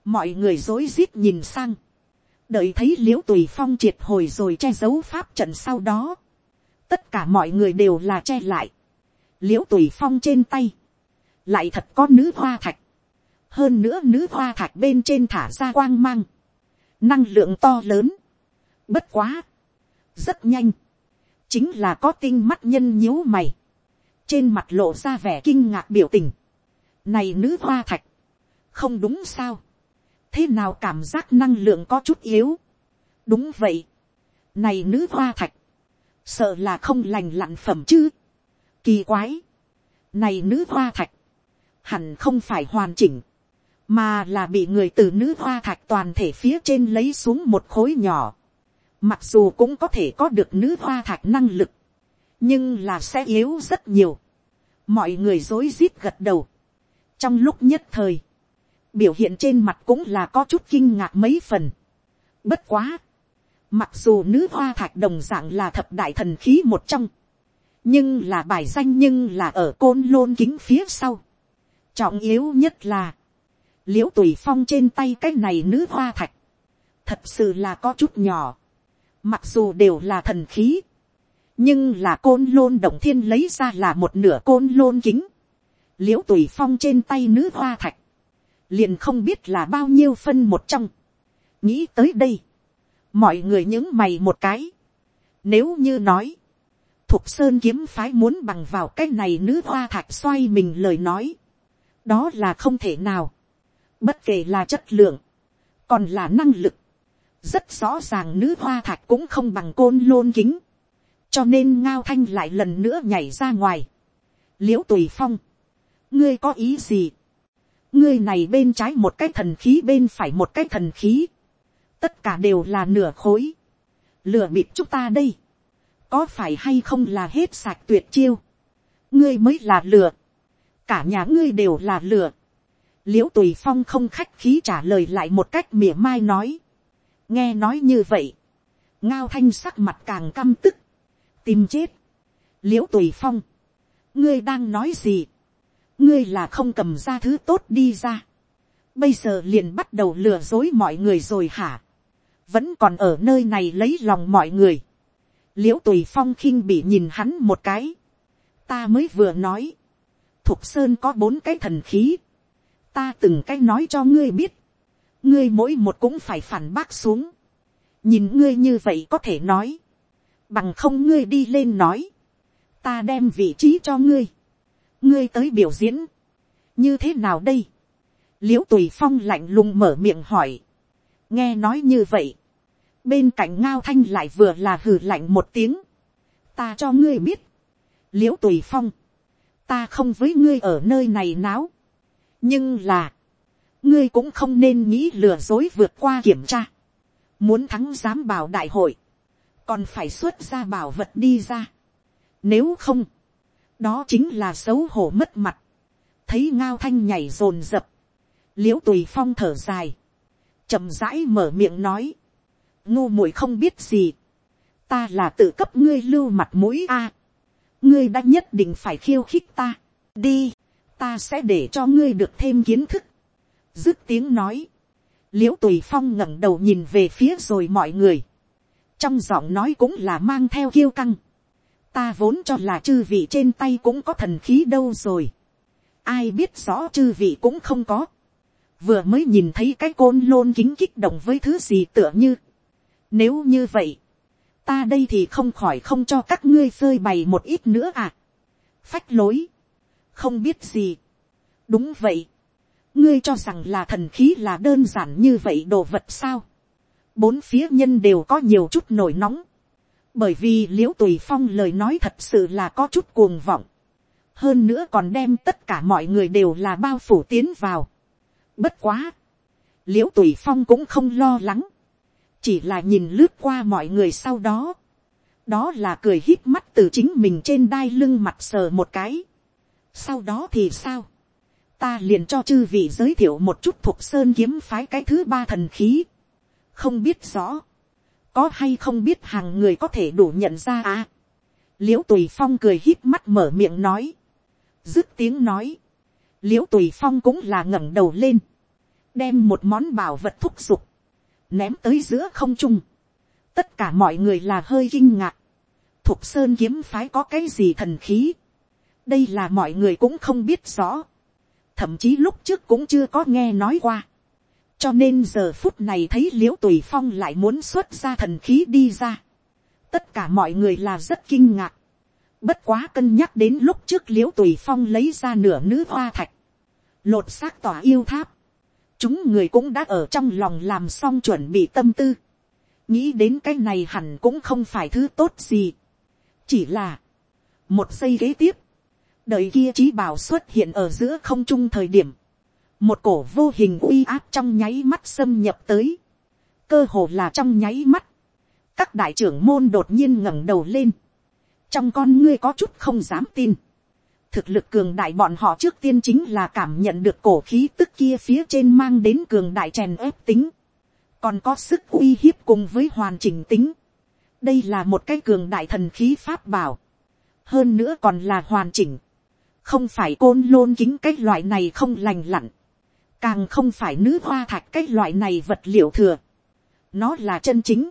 mọi người rối rít nhìn sang, đợi thấy l i ễ u tùy phong triệt hồi rồi che giấu pháp trận sau đó, tất cả mọi người đều là che lại, l i ễ u tùy phong trên tay, lại thật có nữ hoa thạch, hơn nữa nữ hoa thạch bên trên thả ra quang mang, năng lượng to lớn, bất quá, rất nhanh, chính là có tinh mắt nhân nhíu mày, trên mặt lộ ra vẻ kinh ngạc biểu tình, này nữ hoa thạch. Không đúng sao. Thế nào cảm giác năng lượng có chút yếu. Đúng vậy. Này nữ hoa thạch. Sợ là không lành lặn phẩm chứ. Kỳ quái. Này nữ hoa thạch. Hẳn không phải hoàn chỉnh. Mà là bị người từ nữ hoa thạch toàn thể phía trên lấy xuống một khối nhỏ. Mặc dù cũng có thể có được nữ hoa thạch năng lực. Nhưng là sẽ yếu rất nhiều. Mọi người dối rít gật đầu trong lúc nhất thời, biểu hiện trên mặt cũng là có chút kinh ngạc mấy phần. Bất quá, mặc dù nữ hoa thạch đồng dạng là thập đại thần khí một trong, nhưng là bài danh nhưng là ở côn lôn kính phía sau. trọng yếu nhất là, l i ễ u tùy phong trên tay cái này nữ hoa thạch, thật sự là có chút nhỏ, mặc dù đều là thần khí, nhưng là côn lôn động thiên lấy ra là một nửa côn lôn kính, l i ễ u tùy phong trên tay nữ hoa thạch, liền không biết là bao nhiêu phân một trong. nghĩ tới đây, mọi người những mày một cái. nếu như nói, thục sơn kiếm phái muốn bằng vào cái này nữ hoa thạch xoay mình lời nói, đó là không thể nào. bất kể là chất lượng, còn là năng lực, rất rõ ràng nữ hoa thạch cũng không bằng côn lôn kính, cho nên ngao thanh lại lần nữa nhảy ra ngoài. l i ễ u tùy phong, ngươi có ý gì, ngươi này bên trái một cái thần khí bên phải một cái thần khí, tất cả đều là nửa khối, lừa bịp chúng ta đây, có phải hay không là hết sạch tuyệt chiêu, ngươi mới là lừa, cả nhà ngươi đều là lừa, l i ễ u tùy phong không khách khí trả lời lại một cách mỉa mai nói, nghe nói như vậy, ngao thanh sắc mặt càng căm tức, tìm chết, l i ễ u tùy phong, ngươi đang nói gì, ngươi là không cầm ra thứ tốt đi ra, bây giờ liền bắt đầu lừa dối mọi người rồi hả, vẫn còn ở nơi này lấy lòng mọi người, l i ễ u tùy phong khinh bị nhìn hắn một cái, ta mới vừa nói, thục sơn có bốn cái thần khí, ta từng cái nói cho ngươi biết, ngươi mỗi một cũng phải phản bác xuống, nhìn ngươi như vậy có thể nói, bằng không ngươi đi lên nói, ta đem vị trí cho ngươi, ngươi tới biểu diễn, như thế nào đây, l i ễ u tùy phong lạnh lùng mở miệng hỏi, nghe nói như vậy, bên cạnh ngao thanh lại vừa là hừ lạnh một tiếng, ta cho ngươi biết, l i ễ u tùy phong, ta không với ngươi ở nơi này náo, nhưng là, ngươi cũng không nên nghĩ lừa dối vượt qua kiểm tra, muốn thắng giám bảo đại hội, còn phải xuất ra bảo vật đi ra, nếu không, đó chính là xấu hổ mất mặt, thấy ngao thanh nhảy rồn rập, liễu tùy phong thở dài, chậm rãi mở miệng nói, ngu muội không biết gì, ta là tự cấp ngươi lưu mặt mũi a, ngươi đã nhất định phải khiêu khích ta, đi, ta sẽ để cho ngươi được thêm kiến thức, dứt tiếng nói, l i ễ u tùy phong ngẩng đầu nhìn về phía rồi mọi người, trong giọng nói cũng là mang theo kiêu căng, ta vốn cho là chư vị trên tay cũng có thần khí đâu rồi, ai biết rõ chư vị cũng không có, vừa mới nhìn thấy cái côn lôn kính kích động với thứ gì tựa như, nếu như vậy, ta đây thì không khỏi không cho các ngươi phơi bày một ít nữa à. Phách lối. Không biết gì. Đúng vậy. Ngươi cho rằng là thần khí là đơn giản như vậy đồ vật sao. Bốn phía nhân đều có nhiều chút nổi nóng. Bởi vì liễu tùy phong lời nói thật sự là có chút cuồng vọng. Hơn nữa còn đem tất cả mọi người đều là bao phủ tiến vào. Bất quá. Liễu tùy phong cũng không lo lắng chỉ là nhìn lướt qua mọi người sau đó, đó là cười hít mắt từ chính mình trên đai lưng mặt sờ một cái. sau đó thì sao, ta liền cho chư vị giới thiệu một chút thuộc sơn kiếm phái cái thứ ba thần khí, không biết rõ, có hay không biết hàng người có thể đủ nhận ra à. l i ễ u tùy phong cười hít mắt mở miệng nói, dứt tiếng nói, l i ễ u tùy phong cũng là ngẩng đầu lên, đem một món bảo vật thúc giục, ném tới giữa không trung. Tất cả mọi người là hơi kinh ngạc. Thục Sơn kiếm phái có cái gì thần khí. Đây là mọi người cũng không biết rõ. Thậm chí lúc trước cũng chưa có nghe nói qua. Cho nên giờ phút này thấy liễu tùy phong lại muốn xuất ra thần khí đi ra. Tất cả mọi người là rất kinh ngạc. Bất quá cân nhắc đến lúc trước liễu tùy phong lấy ra nửa nữ hoa thạch. Lột xác tỏa yêu tháp chúng người cũng đã ở trong lòng làm xong chuẩn bị tâm tư. nghĩ đến cái này hẳn cũng không phải thứ tốt gì. chỉ là, một giây kế tiếp, đời kia trí bảo xuất hiện ở giữa không trung thời điểm, một cổ vô hình uy áp trong nháy mắt xâm nhập tới, cơ hồ là trong nháy mắt, các đại trưởng môn đột nhiên ngẩng đầu lên, trong con ngươi có chút không dám tin, thực lực cường đại bọn họ trước tiên chính là cảm nhận được cổ khí tức kia phía trên mang đến cường đại chèn ép tính, còn có sức uy hiếp cùng với hoàn chỉnh tính. đây là một cái cường đại thần khí pháp bảo, hơn nữa còn là hoàn chỉnh, không phải côn lôn kính cái loại này không lành lặn, càng không phải nữ hoa thạch cái loại này vật liệu thừa, nó là chân chính,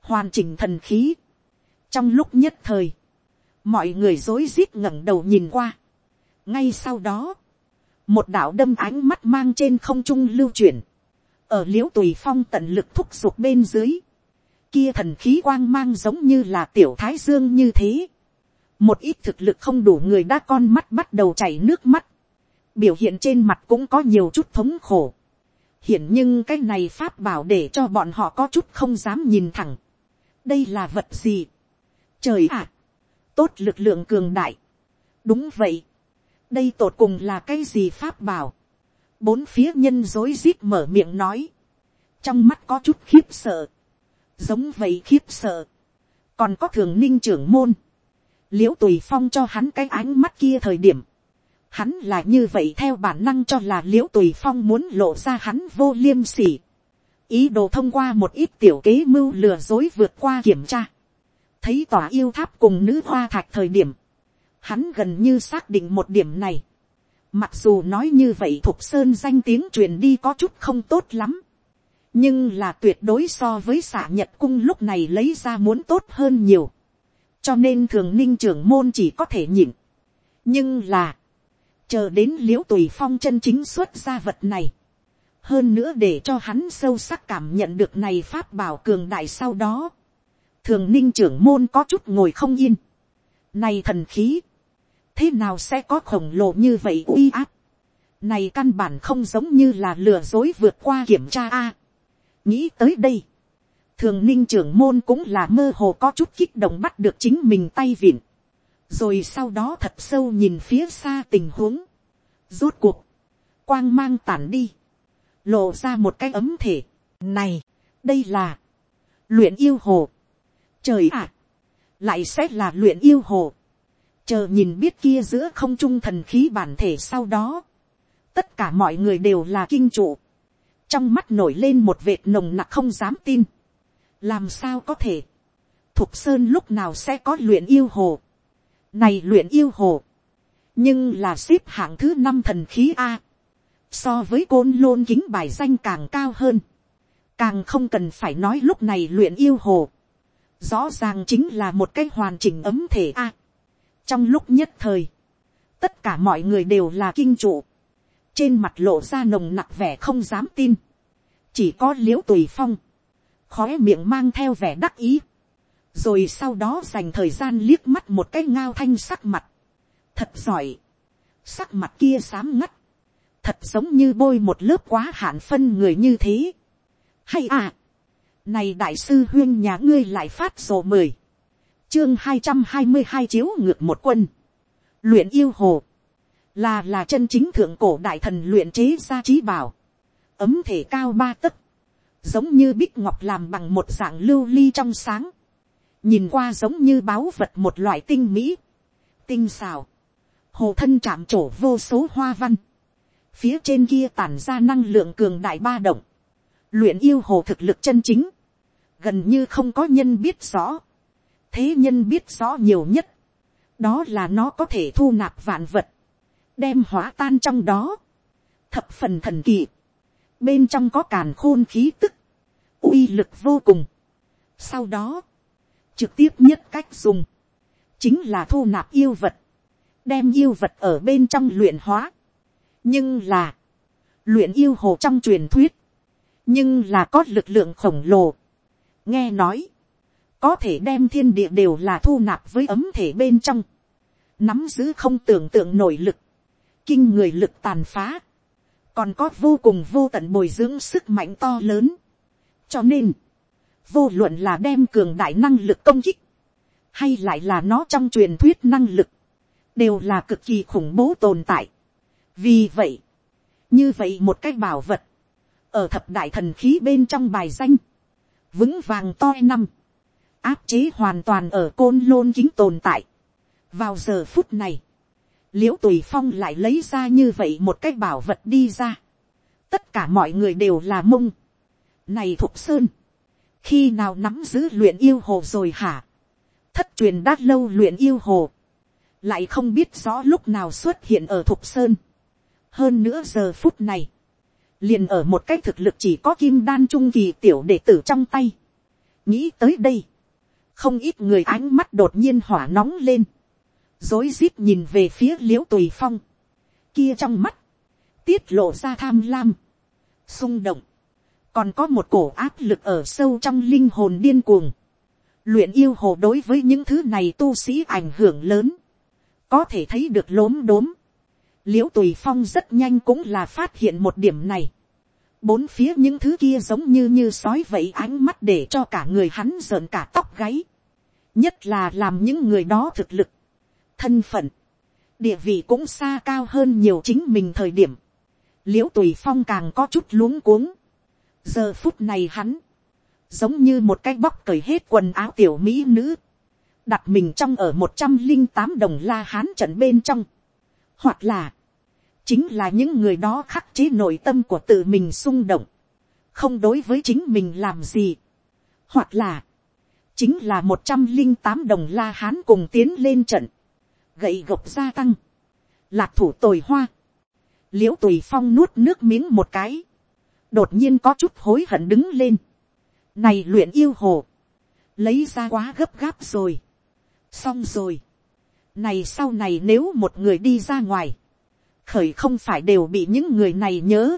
hoàn chỉnh thần khí. trong lúc nhất thời, mọi người rối rít ngẩng đầu nhìn qua. ngay sau đó, một đạo đâm ánh mắt mang trên không trung lưu chuyển, ở l i ễ u tùy phong tận lực thúc giục bên dưới, kia thần khí quang mang giống như là tiểu thái dương như thế một ít thực lực không đủ người đã con mắt bắt đầu chảy nước mắt, biểu hiện trên mặt cũng có nhiều chút thống khổ. hiện nhưng cái này pháp bảo để cho bọn họ có chút không dám nhìn thẳng. đây là vật gì. trời ạ, tốt lực lượng cường đại. đúng vậy. đây tột cùng là cái gì pháp bảo. bốn phía nhân dối rít mở miệng nói. trong mắt có chút khiếp sợ. giống vậy khiếp sợ, còn có thường ninh trưởng môn, l i ễ u tùy phong cho hắn cái ánh mắt kia thời điểm, hắn là như vậy theo bản năng cho là l i ễ u tùy phong muốn lộ ra hắn vô liêm sỉ, ý đồ thông qua một ít tiểu kế mưu lừa dối vượt qua kiểm tra, thấy tòa yêu tháp cùng nữ hoa thạch thời điểm, hắn gần như xác định một điểm này, Mặc dù nói như vậy Thục Sơn danh tiếng truyền đi có chút không tốt lắm. Nhưng là tuyệt đối so với xả nhật cung lúc này lấy ra muốn tốt hơn nhiều. Cho nên thường ninh trưởng môn chỉ có thể nhịn. Nhưng là. Chờ đến liễu tùy phong chân chính xuất ra vật này. Hơn nữa để cho hắn sâu sắc cảm nhận được này pháp bảo cường đại sau đó. Thường ninh trưởng môn có chút ngồi không yên. Này thần khí thế nào sẽ có khổng lồ như vậy uy áp. này căn bản không giống như là lừa dối vượt qua kiểm tra a. nghĩ tới đây, thường ninh trưởng môn cũng là mơ hồ có chút kích động bắt được chính mình tay vịn. rồi sau đó thật sâu nhìn phía xa tình huống. rốt cuộc, quang mang tản đi, lộ ra một cái ấm thể. này, đây là, luyện yêu hồ. trời ạ, lại sẽ là luyện yêu hồ chờ nhìn biết kia giữa không trung thần khí bản thể sau đó, tất cả mọi người đều là kinh trụ, trong mắt nổi lên một vệt nồng nặc không dám tin, làm sao có thể, thục sơn lúc nào sẽ có luyện yêu hồ, này luyện yêu hồ, nhưng là xếp hạng thứ năm thần khí a, so với côn lôn kính bài danh càng cao hơn, càng không cần phải nói lúc này luyện yêu hồ, rõ ràng chính là một cái hoàn chỉnh ấm thể a. Trong lúc nhất thời, tất cả mọi người đều là kinh trụ, trên mặt lộ ra nồng nặc vẻ không dám tin, chỉ có l i ễ u tùy phong, khói miệng mang theo vẻ đắc ý, rồi sau đó dành thời gian liếc mắt một cái ngao thanh sắc mặt, thật giỏi, sắc mặt kia xám ngắt, thật giống như bôi một lớp quá hạn phân người như thế. hay à, này đại sư huyên nhà ngươi lại phát sổ mời chương hai trăm hai mươi hai chiếu ngược một quân. luyện yêu hồ, là là chân chính thượng cổ đại thần luyện chế ra trí bảo, ấm thể cao ba tấc, giống như bích ngọc làm bằng một dạng lưu ly trong sáng, nhìn qua giống như báu vật một loại tinh mỹ, tinh xào, hồ thân chạm trổ vô số hoa văn, phía trên kia tản ra năng lượng cường đại ba động, luyện yêu hồ thực lực chân chính, gần như không có nhân biết rõ, thế nhân biết rõ nhiều nhất, đó là nó có thể thu nạp vạn vật, đem hóa tan trong đó, thập phần thần kỳ, bên trong có càn khôn khí tức, uy lực vô cùng. Sau đó, trực tiếp nhất cách dùng, chính là thu nạp yêu vật, đem yêu vật ở bên trong luyện hóa. nhưng là, luyện yêu hồ trong truyền thuyết, nhưng là có lực lượng khổng lồ. nghe nói, có thể đem thiên địa đều là thu nạp với ấm thể bên trong, nắm giữ không tưởng tượng nổi lực, kinh người lực tàn phá, còn có vô cùng vô tận bồi dưỡng sức mạnh to lớn cho nên, vô luận là đem cường đại năng lực công kích, hay lại là nó trong truyền thuyết năng lực, đều là cực kỳ khủng bố tồn tại. vì vậy, như vậy một cái bảo vật, ở thập đại thần khí bên trong bài danh, vững vàng toi năm, áp chế hoàn toàn ở côn lôn kính tồn tại. vào giờ phút này, l i ễ u tùy phong lại lấy ra như vậy một cái bảo vật đi ra. tất cả mọi người đều là mông này thục sơn, khi nào nắm giữ luyện yêu hồ rồi hả. thất truyền đát lâu luyện yêu hồ, lại không biết rõ lúc nào xuất hiện ở thục sơn. hơn nữa giờ phút này, liền ở một cái thực lực chỉ có kim đan trung kỳ tiểu đệ tử trong tay. nghĩ tới đây, không ít người ánh mắt đột nhiên hỏa nóng lên, dối rít nhìn về phía l i ễ u tùy phong, kia trong mắt, tiết lộ ra tham lam, xung động, còn có một cổ áp lực ở sâu trong linh hồn điên cuồng, luyện yêu hồ đối với những thứ này tu sĩ ảnh hưởng lớn, có thể thấy được lốm đốm, liễu tùy phong rất nhanh cũng là phát hiện một điểm này, bốn phía những thứ kia giống như như sói vậy ánh mắt để cho cả người hắn rợn cả tóc gáy. nhất là làm những người đó thực lực, thân phận, địa vị cũng xa cao hơn nhiều chính mình thời điểm. liễu tùy phong càng có chút luống cuống giờ phút này hắn, giống như một cái bóc cởi hết quần áo tiểu mỹ nữ, đặt mình trong ở một trăm linh tám đồng la hán trận bên trong, hoặc là, chính là những người đó khắc chế nội tâm của tự mình xung động, không đối với chính mình làm gì, hoặc là, chính là một trăm linh tám đồng la hán cùng tiến lên trận, gậy gộc gia tăng, lạc thủ tồi hoa, l i ễ u tùy phong nuốt nước miếng một cái, đột nhiên có chút hối hận đứng lên, này luyện yêu hồ, lấy ra quá gấp gáp rồi, xong rồi, này sau này nếu một người đi ra ngoài, khởi không phải đều bị những người này nhớ,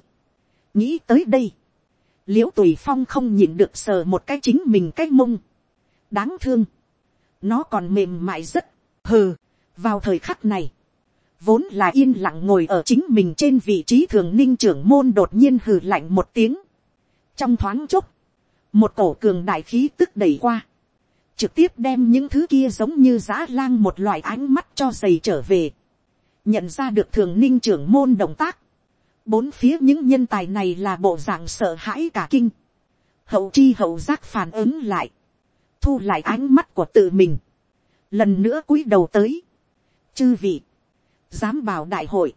nghĩ tới đây, liễu tùy phong không nhìn được sờ một cái chính mình cái mông, đáng thương, nó còn mềm mại rất, hừ, vào thời khắc này, vốn là yên lặng ngồi ở chính mình trên vị trí thường ninh trưởng môn đột nhiên hừ lạnh một tiếng, trong thoáng chốc, một cổ cường đại khí tức đẩy qua, trực tiếp đem những thứ kia giống như giã lang một loại ánh mắt cho giày trở về, nhận ra được thường ninh trưởng môn động tác, bốn phía những nhân tài này là bộ dạng sợ hãi cả kinh, hậu chi hậu giác phản ứng lại, thu lại ánh mắt của tự mình, lần nữa cúi đầu tới, chư vị, dám bảo đại hội,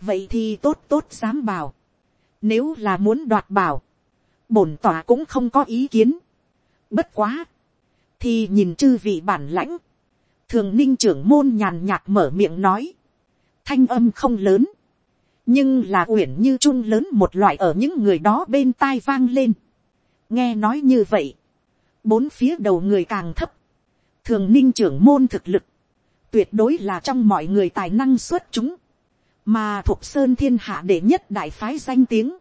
vậy thì tốt tốt dám bảo, nếu là muốn đoạt bảo, bổn tòa cũng không có ý kiến, bất quá, thì nhìn chư vị bản lãnh, thường ninh trưởng môn nhàn nhạt mở miệng nói, thanh âm không lớn, nhưng là uyển như trung lớn một loại ở những người đó bên tai vang lên. nghe nói như vậy, bốn phía đầu người càng thấp, thường ninh trưởng môn thực lực, tuyệt đối là trong mọi người tài năng xuất chúng, mà thuộc sơn thiên hạ đệ nhất đại phái danh tiếng,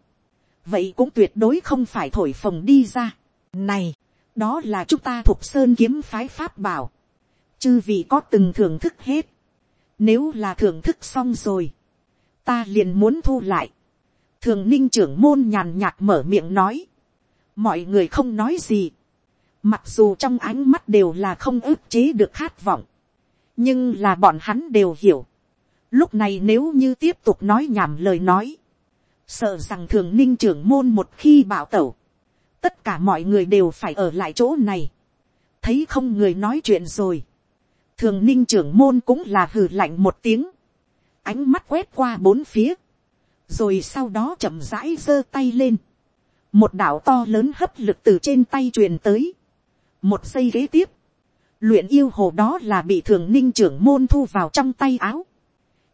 vậy cũng tuyệt đối không phải thổi phồng đi ra. Này, đó là chúng ta thuộc sơn kiếm phái pháp bảo, chư vị có từng thưởng thức hết, nếu là thưởng thức xong rồi, ta liền muốn thu lại, thường ninh trưởng môn nhàn nhạt mở miệng nói, mọi người không nói gì, Mặc dù trong ánh mắt đều là không ức chế được khát vọng. Nhưng là bọn hắn đều hiểu. Lúc này nếu như tiếp tục nói nhảm lời nói. Sợ rằng thường ninh trưởng môn một khi bảo tẩu. Tất cả mọi người đều phải ở lại chỗ này. Thấy không người nói chuyện rồi. Thường ninh trưởng môn cũng là hừ lạnh một tiếng. Ánh mắt quét qua bốn phía. Rồi sau đó chậm rãi giơ tay lên một đạo to lớn hấp lực từ trên tay truyền tới một giây ghế tiếp, luyện yêu hồ đó là bị thường ninh trưởng môn thu vào trong tay áo.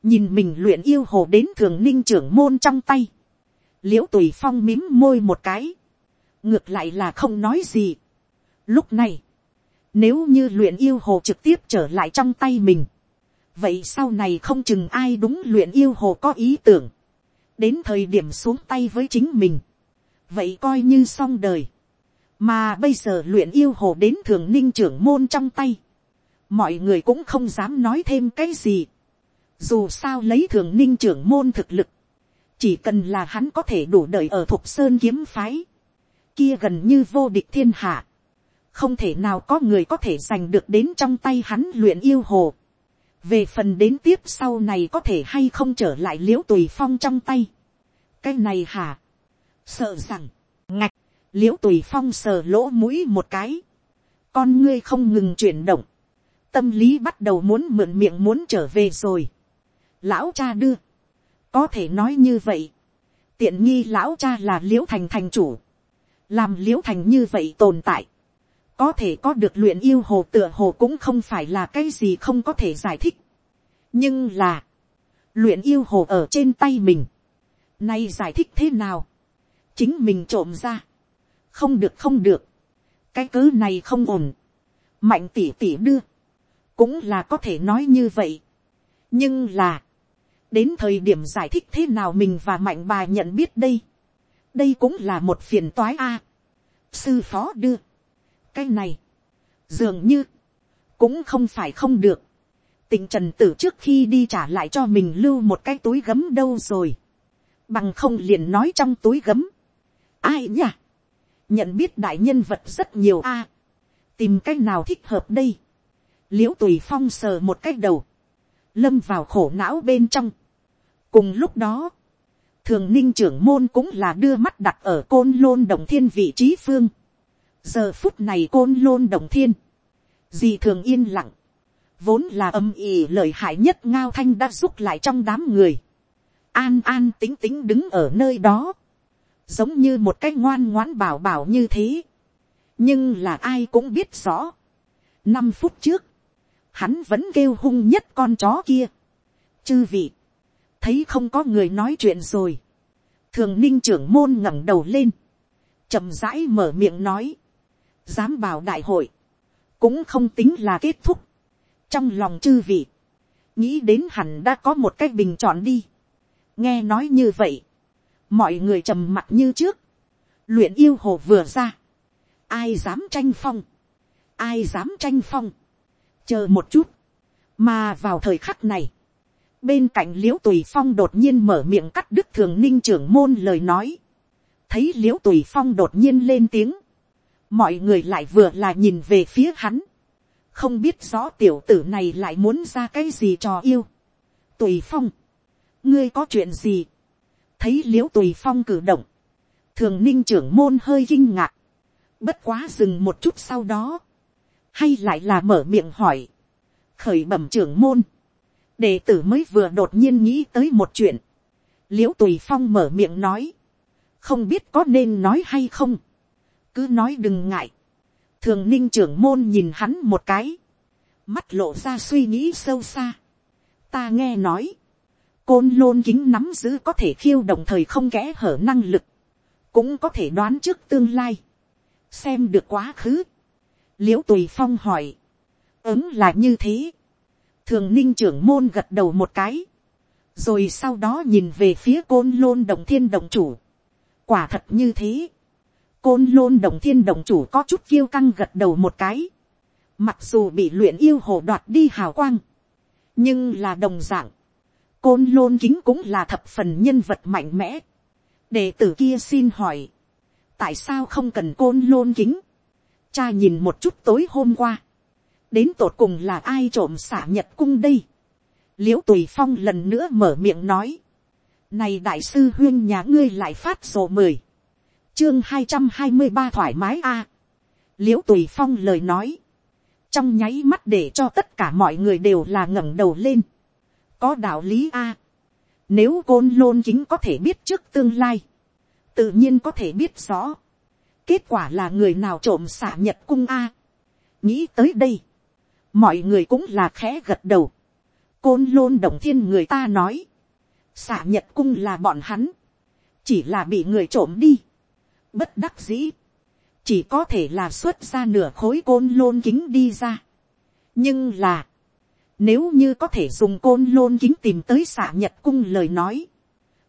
nhìn mình luyện yêu hồ đến thường ninh trưởng môn trong tay. liễu tùy phong mím môi một cái. ngược lại là không nói gì. lúc này, nếu như luyện yêu hồ trực tiếp trở lại trong tay mình, vậy sau này không chừng ai đúng luyện yêu hồ có ý tưởng, đến thời điểm xuống tay với chính mình, vậy coi như xong đời mà bây giờ luyện yêu hồ đến thường ninh trưởng môn trong tay, mọi người cũng không dám nói thêm cái gì, dù sao lấy thường ninh trưởng môn thực lực, chỉ cần là hắn có thể đủ đợi ở thục sơn kiếm phái, kia gần như vô địch thiên hạ, không thể nào có người có thể giành được đến trong tay hắn luyện yêu hồ. về phần đến tiếp sau này có thể hay không trở lại l i ễ u tùy phong trong tay. cái này hả, sợ rằng, ngạch, l i ễ u tùy phong sờ lỗ mũi một cái, con ngươi không ngừng chuyển động, tâm lý bắt đầu muốn mượn miệng muốn trở về rồi. lão cha đưa, có thể nói như vậy, tiện nghi lão cha là l i ễ u thành thành chủ, làm l i ễ u thành như vậy tồn tại, có thể có được luyện yêu hồ tựa hồ cũng không phải là cái gì không có thể giải thích, nhưng là, luyện yêu hồ ở trên tay mình, nay giải thích thế nào, chính mình trộm ra, không được không được, cái cớ này không ổn, mạnh tỉ tỉ đưa, cũng là có thể nói như vậy. nhưng là, đến thời điểm giải thích thế nào mình và mạnh bà nhận biết đây, đây cũng là một phiền toái a. sư phó đưa, cái này, dường như, cũng không phải không được. tình trần tử trước khi đi trả lại cho mình lưu một cái túi gấm đâu rồi. bằng không liền nói trong túi gấm. ai nhỉ? Nhận biết đại nhân vật rất nhiều a, tìm cách nào thích hợp đây, l i ễ u tùy phong sờ một cách đầu, lâm vào khổ não bên trong. cùng lúc đó, thường ninh trưởng môn cũng là đưa mắt đặt ở côn lôn đồng thiên vị trí phương, giờ phút này côn lôn đồng thiên, gì thường yên lặng, vốn là âm ỉ lời hại nhất ngao thanh đã rút lại trong đám người, an an tính tính đứng ở nơi đó, giống như một cái ngoan ngoãn bảo bảo như thế, nhưng là ai cũng biết rõ, năm phút trước, hắn vẫn kêu hung nhất con chó kia, chư vị, thấy không có người nói chuyện rồi, thường ninh trưởng môn ngẩng đầu lên, chậm rãi mở miệng nói, dám bảo đại hội, cũng không tính là kết thúc, trong lòng chư vị, nghĩ đến hẳn đã có một cách bình chọn đi, nghe nói như vậy, mọi người trầm mặt như trước, luyện yêu hồ vừa ra, ai dám tranh phong, ai dám tranh phong, chờ một chút, mà vào thời khắc này, bên cạnh l i ễ u tùy phong đột nhiên mở miệng cắt đức thường ninh trưởng môn lời nói, thấy l i ễ u tùy phong đột nhiên lên tiếng, mọi người lại vừa là nhìn về phía hắn, không biết rõ tiểu tử này lại muốn ra cái gì trò yêu. tùy phong, ngươi có chuyện gì, thấy l i ễ u tùy phong cử động, thường ninh trưởng môn hơi kinh ngạc, bất quá dừng một chút sau đó, hay lại là mở miệng hỏi, khởi bẩm trưởng môn, đệ tử mới vừa đột nhiên nghĩ tới một chuyện, l i ễ u tùy phong mở miệng nói, không biết có nên nói hay không, cứ nói đừng ngại, thường ninh trưởng môn nhìn hắn một cái, mắt lộ ra suy nghĩ sâu xa, ta nghe nói, côn lôn kính nắm giữ có thể khiêu đồng thời không kẽ hở năng lực, cũng có thể đoán trước tương lai, xem được quá khứ, l i ễ u tùy phong hỏi, ứng là như thế, thường ninh trưởng môn gật đầu một cái, rồi sau đó nhìn về phía côn lôn đồng thiên đồng chủ. quả thật như thế, côn lôn đồng thiên đồng chủ có chút kiêu căng gật đầu một cái, mặc dù bị luyện yêu hồ đoạt đi hào quang, nhưng là đồng d ạ n g côn lôn kính cũng là thập phần nhân vật mạnh mẽ. đệ tử kia xin hỏi, tại sao không cần côn lôn kính, cha nhìn một chút tối hôm qua, đến tột cùng là ai trộm xả nhật cung đây. l i ễ u tùy phong lần nữa mở miệng nói. này đại sư huyên nhà ngươi lại phát sổ mười. chương hai trăm hai mươi ba thoải mái a. l i ễ u tùy phong lời nói. trong nháy mắt để cho tất cả mọi người đều là ngẩng đầu lên có đạo lý a. nếu côn lôn chính có thể biết trước tương lai. tự nhiên có thể biết rõ. kết quả là người nào trộm xả nhật cung a. nghĩ tới đây mọi người cũng là khẽ gật đầu, côn lôn động thiên người ta nói, xả nhật cung là bọn hắn, chỉ là bị người trộm đi, bất đắc dĩ, chỉ có thể là xuất ra nửa khối côn lôn kính đi ra. nhưng là, nếu như có thể dùng côn lôn kính tìm tới xả nhật cung lời nói,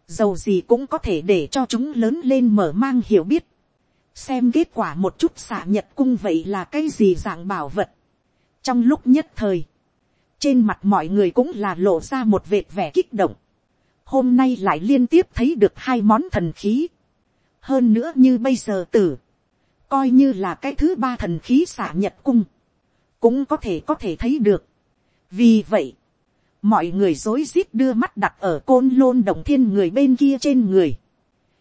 dầu gì cũng có thể để cho chúng lớn lên mở mang hiểu biết, xem kết quả một chút xả nhật cung vậy là cái gì dạng bảo vật, trong lúc nhất thời, trên mặt mọi người cũng là lộ ra một vệt vẻ kích động. hôm nay lại liên tiếp thấy được hai món thần khí. hơn nữa như bây giờ tử, coi như là cái thứ ba thần khí xả nhật cung, cũng có thể có thể thấy được vì vậy, mọi người rối rít đưa mắt đặt ở côn lôn đồng thiên người bên kia trên người.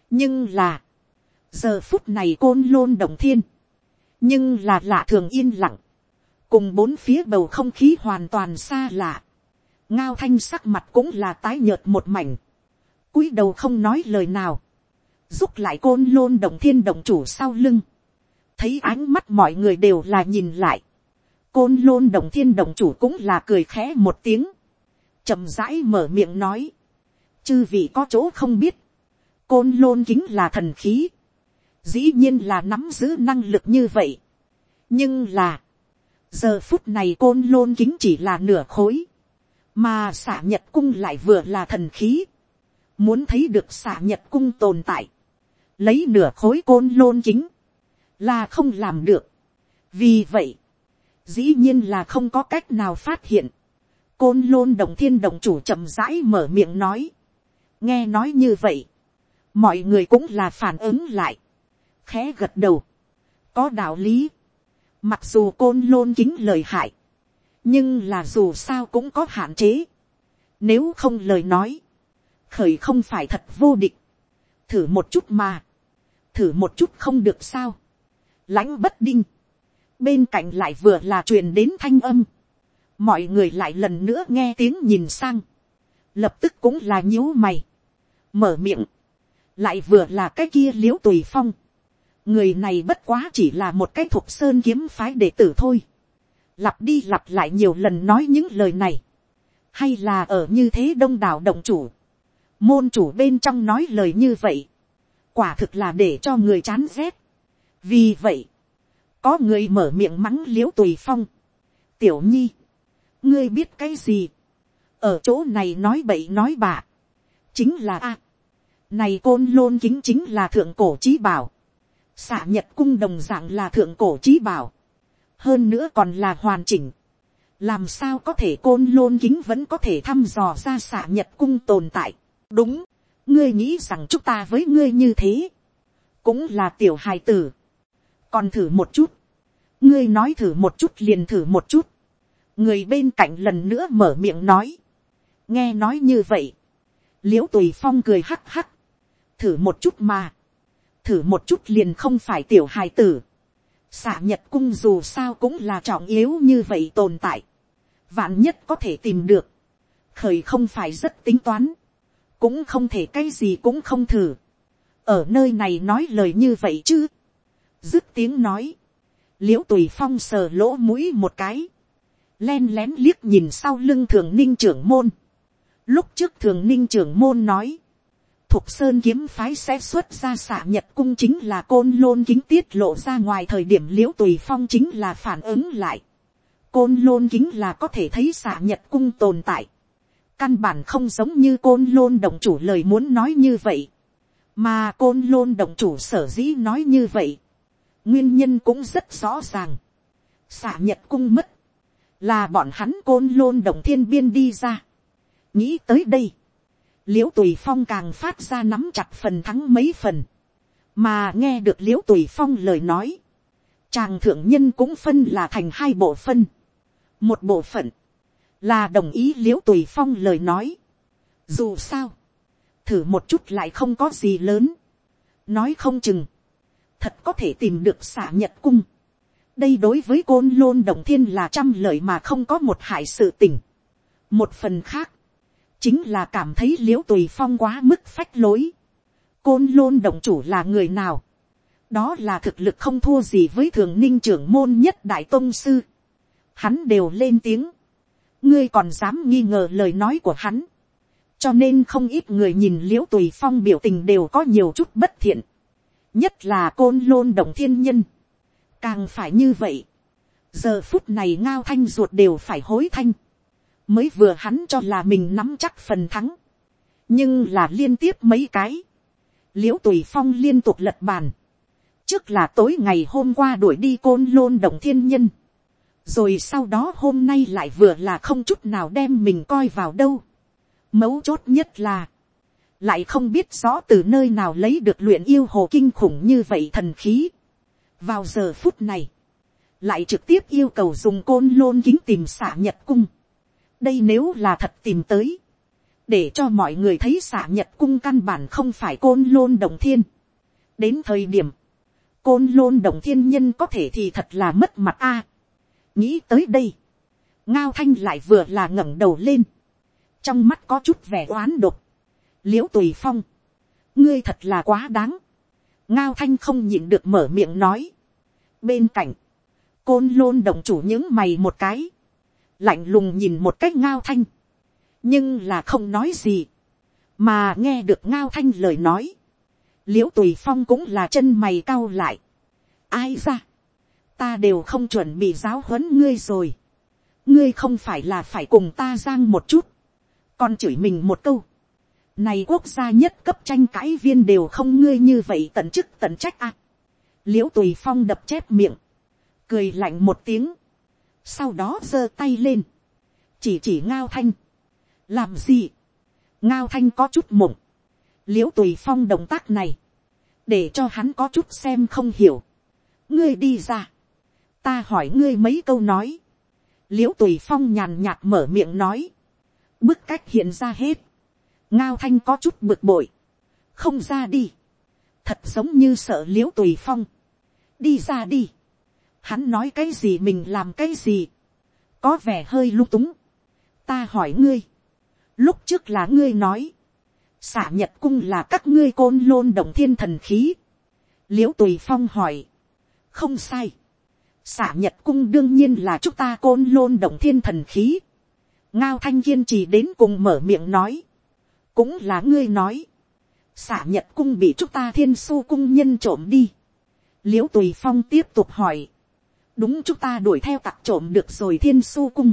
nhưng là, giờ phút này côn lôn đồng thiên, nhưng là lạ thường yên lặng, cùng bốn phía bầu không khí hoàn toàn xa lạ, ngao thanh sắc mặt cũng là tái nhợt một mảnh, cúi đầu không nói lời nào, giúp lại côn lôn đồng thiên đồng chủ sau lưng, thấy ánh mắt mọi người đều là nhìn lại, côn lôn đồng thiên đồng chủ cũng là cười khẽ một tiếng, chậm rãi mở miệng nói, chư vị có chỗ không biết, côn lôn kính là thần khí, dĩ nhiên là nắm giữ năng lực như vậy, nhưng là, giờ phút này côn lôn kính chỉ là nửa khối, mà xả nhật cung lại vừa là thần khí, muốn thấy được xả nhật cung tồn tại, lấy nửa khối côn lôn kính, là không làm được. vì vậy, dĩ nhiên là không có cách nào phát hiện, côn lôn đồng thiên đồng chủ chậm rãi mở miệng nói, nghe nói như vậy, mọi người cũng là phản ứng lại, khẽ gật đầu, có đạo lý, Mặc dù côn lôn kính lời hại. Nhưng là dù sao cũng có hạn chế. Nếu không lời nói. Khởi không phải thật vô địch. Thử một chút mà. Thử một chút không được sao. lãnh bất đinh, bên cạnh lại vừa là truyền đến thanh âm, mọi người lại lần nữa nghe tiếng nhìn sang, lập tức cũng là nhíu mày, mở miệng, lại vừa là cái kia l i ễ u tùy phong, người này bất quá chỉ là một cái thuộc sơn kiếm phái đệ tử thôi, lặp đi lặp lại nhiều lần nói những lời này, hay là ở như thế đông đảo động chủ, môn chủ bên trong nói lời như vậy, quả thực là để cho người chán rét. vì vậy, có người mở miệng mắng l i ễ u tùy phong, tiểu nhi, ngươi biết cái gì, ở chỗ này nói bậy nói bạ, chính là a, này côn lôn kính chính là thượng cổ trí bảo. xả nhật cung đồng dạng là thượng cổ trí bảo. Hơn nữa còn là hoàn chỉnh. Làm sao có thể côn lôn kính vẫn có thể thăm dò ra xả nhật cung tồn tại. Đúng. Ngươi nghĩ rằng chúng ta với ngươi như thế. Cũng là tiểu hài tử. Còn thử một chút. Ngươi nói thử một chút liền thử một chút. Người bên cạnh lần nữa mở miệng nói. Nghe nói như vậy. l i ễ u tùy phong cười hắc hắc thử một chút mà, thử một chút liền không phải tiểu hài tử, xả nhật cung dù sao cũng là trọng yếu như vậy tồn tại, vạn nhất có thể tìm được, khởi không phải rất tính toán, cũng không thể cái gì cũng không thử, ở nơi này nói lời như vậy chứ, dứt tiếng nói, l i ễ u tùy phong sờ lỗ mũi một cái, len lén liếc nhìn sau lưng thường ninh trưởng môn, lúc trước thường ninh trưởng môn nói, Thục Sơn kiếm phái sẽ xuất ra xạ nhật cung chính là côn lôn kính tiết lộ ra ngoài thời điểm liễu tùy phong chính là phản ứng lại. Côn lôn kính là có thể thấy xạ nhật cung tồn tại. Căn bản không giống như côn lôn đồng chủ lời muốn nói như vậy. Mà côn lôn đồng chủ sở dĩ nói như vậy. Nguyên nhân cũng rất rõ ràng. xả nhật cung mất. Là bọn hắn côn lôn đồng thiên biên đi ra. Nghĩ tới đây. L i ễ u tùy phong càng phát ra nắm chặt phần thắng mấy phần, mà nghe được l i ễ u tùy phong lời nói, chàng thượng nhân cũng phân là thành hai bộ phân, một bộ phận, là đồng ý l i ễ u tùy phong lời nói, dù sao, thử một chút lại không có gì lớn, nói không chừng, thật có thể tìm được xả nhật cung, đây đối với côn lôn đồng thiên là trăm lợi mà không có một hại sự tình. một phần khác, chính là cảm thấy l i ễ u tùy phong quá mức phách lối. côn lôn động chủ là người nào. đó là thực lực không thua gì với thường ninh trưởng môn nhất đại tôn sư. hắn đều lên tiếng. ngươi còn dám nghi ngờ lời nói của hắn. cho nên không ít người nhìn l i ễ u tùy phong biểu tình đều có nhiều chút bất thiện nhất là côn lôn động thiên nhân. càng phải như vậy. giờ phút này ngao thanh ruột đều phải hối thanh. Mới vừa hắn cho là mình nắm chắc phần thắng, nhưng là liên tiếp mấy cái, l i ễ u tùy phong liên tục lật bàn, trước là tối ngày hôm qua đuổi đi côn lôn đồng thiên nhân, rồi sau đó hôm nay lại vừa là không chút nào đem mình coi vào đâu, mấu chốt nhất là, lại không biết rõ từ nơi nào lấy được luyện yêu hồ kinh khủng như vậy thần khí. vào giờ phút này, lại trực tiếp yêu cầu dùng côn lôn kính tìm xả nhật cung đây nếu là thật tìm tới, để cho mọi người thấy xả nhật cung căn bản không phải côn lôn đồng thiên. đến thời điểm, côn lôn đồng thiên nhân có thể thì thật là mất mặt a. nghĩ tới đây, ngao thanh lại vừa là ngẩng đầu lên, trong mắt có chút vẻ oán độc, l i ễ u tùy phong, ngươi thật là quá đáng, ngao thanh không nhịn được mở miệng nói, bên cạnh, côn lôn đồng chủ những mày một cái, lạnh lùng nhìn một cách ngao thanh, nhưng là không nói gì, mà nghe được ngao thanh lời nói, l i ễ u tùy phong cũng là chân mày cau lại, ai ra, ta đều không chuẩn bị giáo huấn ngươi rồi, ngươi không phải là phải cùng ta giang một chút, còn chửi mình một câu, này quốc gia nhất cấp tranh cãi viên đều không ngươi như vậy tận chức tận trách à. l i ễ u tùy phong đập chép miệng, cười lạnh một tiếng, sau đó giơ tay lên, chỉ chỉ ngao thanh, làm gì, ngao thanh có chút mộng, l i ễ u tùy phong động tác này, để cho hắn có chút xem không hiểu, ngươi đi ra, ta hỏi ngươi mấy câu nói, l i ễ u tùy phong nhàn nhạt mở miệng nói, bức cách hiện ra hết, ngao thanh có chút bực bội, không ra đi, thật giống như sợ l i ễ u tùy phong, đi ra đi, hắn nói cái gì mình làm cái gì, có vẻ hơi lung túng, ta hỏi ngươi, lúc trước là ngươi nói, xả nhật cung là các ngươi côn lôn động thiên thần khí, l i ễ u tùy phong hỏi, không sai, xả nhật cung đương nhiên là chúng ta côn lôn động thiên thần khí, ngao thanh kiên trì đến cùng mở miệng nói, cũng là ngươi nói, xả nhật cung bị chúng ta thiên su cung nhân trộm đi, l i ễ u tùy phong tiếp tục hỏi, đúng chúng ta đuổi theo tặc trộm được rồi thiên su cung,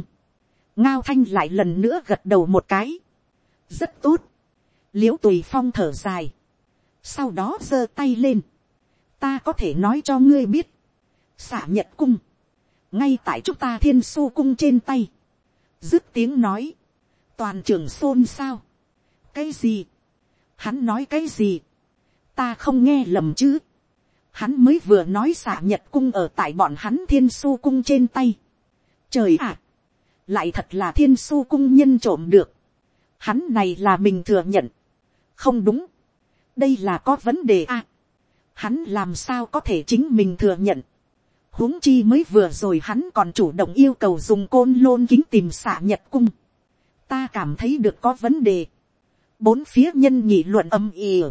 ngao thanh lại lần nữa gật đầu một cái, rất tốt, l i ễ u tùy phong thở dài, sau đó giơ tay lên, ta có thể nói cho ngươi biết, xả nhật cung, ngay tại chúng ta thiên su cung trên tay, dứt tiếng nói, toàn trường xôn xao, cái gì, hắn nói cái gì, ta không nghe lầm chứ, hắn mới vừa nói xả nhật cung ở tại bọn hắn thiên su cung trên tay, trời ạ, lại thật là thiên su cung nhân trộm được, hắn này là mình thừa nhận, không đúng, đây là có vấn đề à. hắn làm sao có thể chính mình thừa nhận, huống chi mới vừa rồi hắn còn chủ động yêu cầu dùng côn lôn kính tìm xạ nhật cung, ta cảm thấy được có vấn đề, bốn phía nhân nhị luận âm ỉ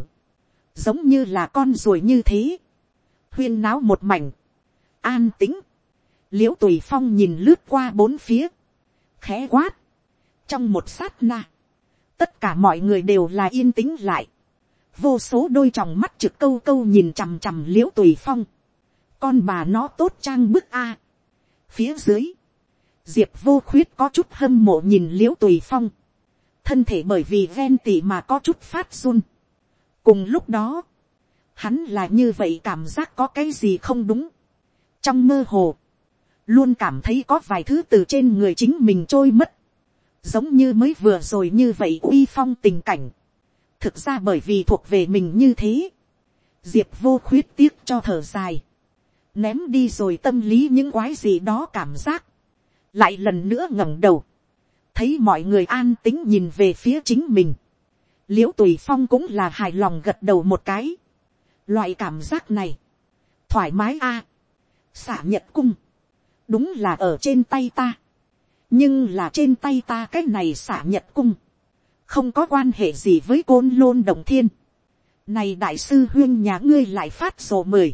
giống như là con ruồi như thế, huyên náo một mảnh, an tính, l i ễ u tùy phong nhìn lướt qua bốn phía, khẽ quát, trong một sát na, tất cả mọi người đều là yên tĩnh lại, vô số đôi tròng mắt trực câu câu nhìn chằm chằm l i ễ u tùy phong, con bà nó tốt trang bức a. phía dưới, diệp vô khuyết có chút hâm mộ nhìn l i ễ u tùy phong, thân thể bởi vì ghen tị mà có chút phát run. cùng lúc đó, hắn là như vậy cảm giác có cái gì không đúng. trong mơ hồ, luôn cảm thấy có vài thứ từ trên người chính mình trôi mất. Giống như mới vừa rồi như vậy uy phong tình cảnh, thực ra bởi vì thuộc về mình như thế, diệp vô khuyết tiếc cho thở dài, ném đi rồi tâm lý những quái gì đó cảm giác, lại lần nữa ngẩng đầu, thấy mọi người an tính nhìn về phía chính mình, l i ễ u tùy phong cũng là hài lòng gật đầu một cái, loại cảm giác này, thoải mái a, xả nhật cung, đúng là ở trên tay ta, nhưng là trên tay ta cái này xả nhật cung, không có quan hệ gì với côn lôn đồng thiên. Này đại sư huyên nhà ngươi lại phát sổ mười,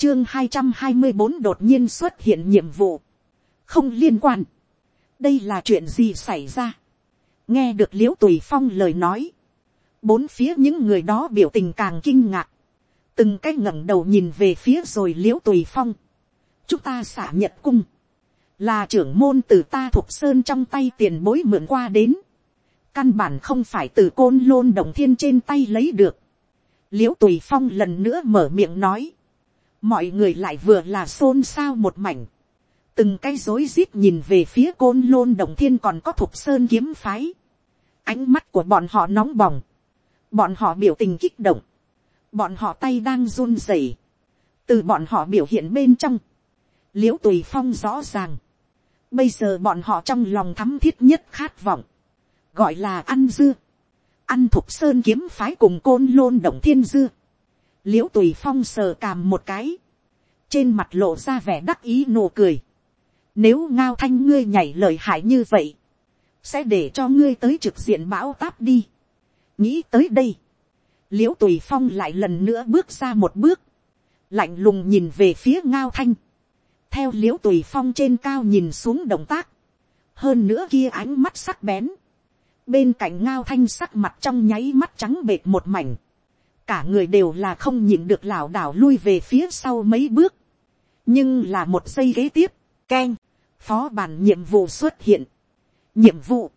chương hai trăm hai mươi bốn đột nhiên xuất hiện nhiệm vụ, không liên quan đây là chuyện gì xảy ra. nghe được l i ễ u tùy phong lời nói, bốn phía những người đó biểu tình càng kinh ngạc, từng cái ngẩng đầu nhìn về phía rồi l i ễ u tùy phong, chúng ta xả nhật cung, là trưởng môn từ ta thuộc sơn trong tay tiền bối mượn qua đến, căn bản không phải từ côn lôn đồng thiên trên tay lấy được. l i ễ u tùy phong lần nữa mở miệng nói, mọi người lại vừa là xôn xao một mảnh, từng cái rối rít nhìn về phía côn lôn đồng thiên còn có thuộc sơn kiếm phái, ánh mắt của bọn họ nóng bỏng, bọn họ biểu tình kích động, bọn họ tay đang run rẩy, từ bọn họ biểu hiện bên trong, l i ễ u tùy phong rõ ràng, Bây giờ bọn họ trong lòng thắm thiết nhất khát vọng. Gọi là ăn dưa. Ăn thục sơn kiếm phái cùng côn lôn động thiên dưa. Liễu tùy phong sờ càm một cái. Trên mặt lộ ra vẻ đắc ý nụ cười. Nếu ngao thanh ngươi nhảy lời hại như vậy. Sẽ để cho ngươi tới trực diện bão táp đi. Nghĩ tới đây. Liễu tùy phong lại lần nữa bước ra một bước. Lạnh lùng nhìn về phía ngao thanh theo l i ễ u tùy phong trên cao nhìn xuống động tác, hơn nữa kia ánh mắt sắc bén, bên cạnh ngao thanh sắc mặt trong nháy mắt trắng bệt một mảnh, cả người đều là không nhìn được lảo đảo lui về phía sau mấy bước, nhưng là một giây kế tiếp, k phó bản nhiệm vụ xuất hiện, nhiệm vụ,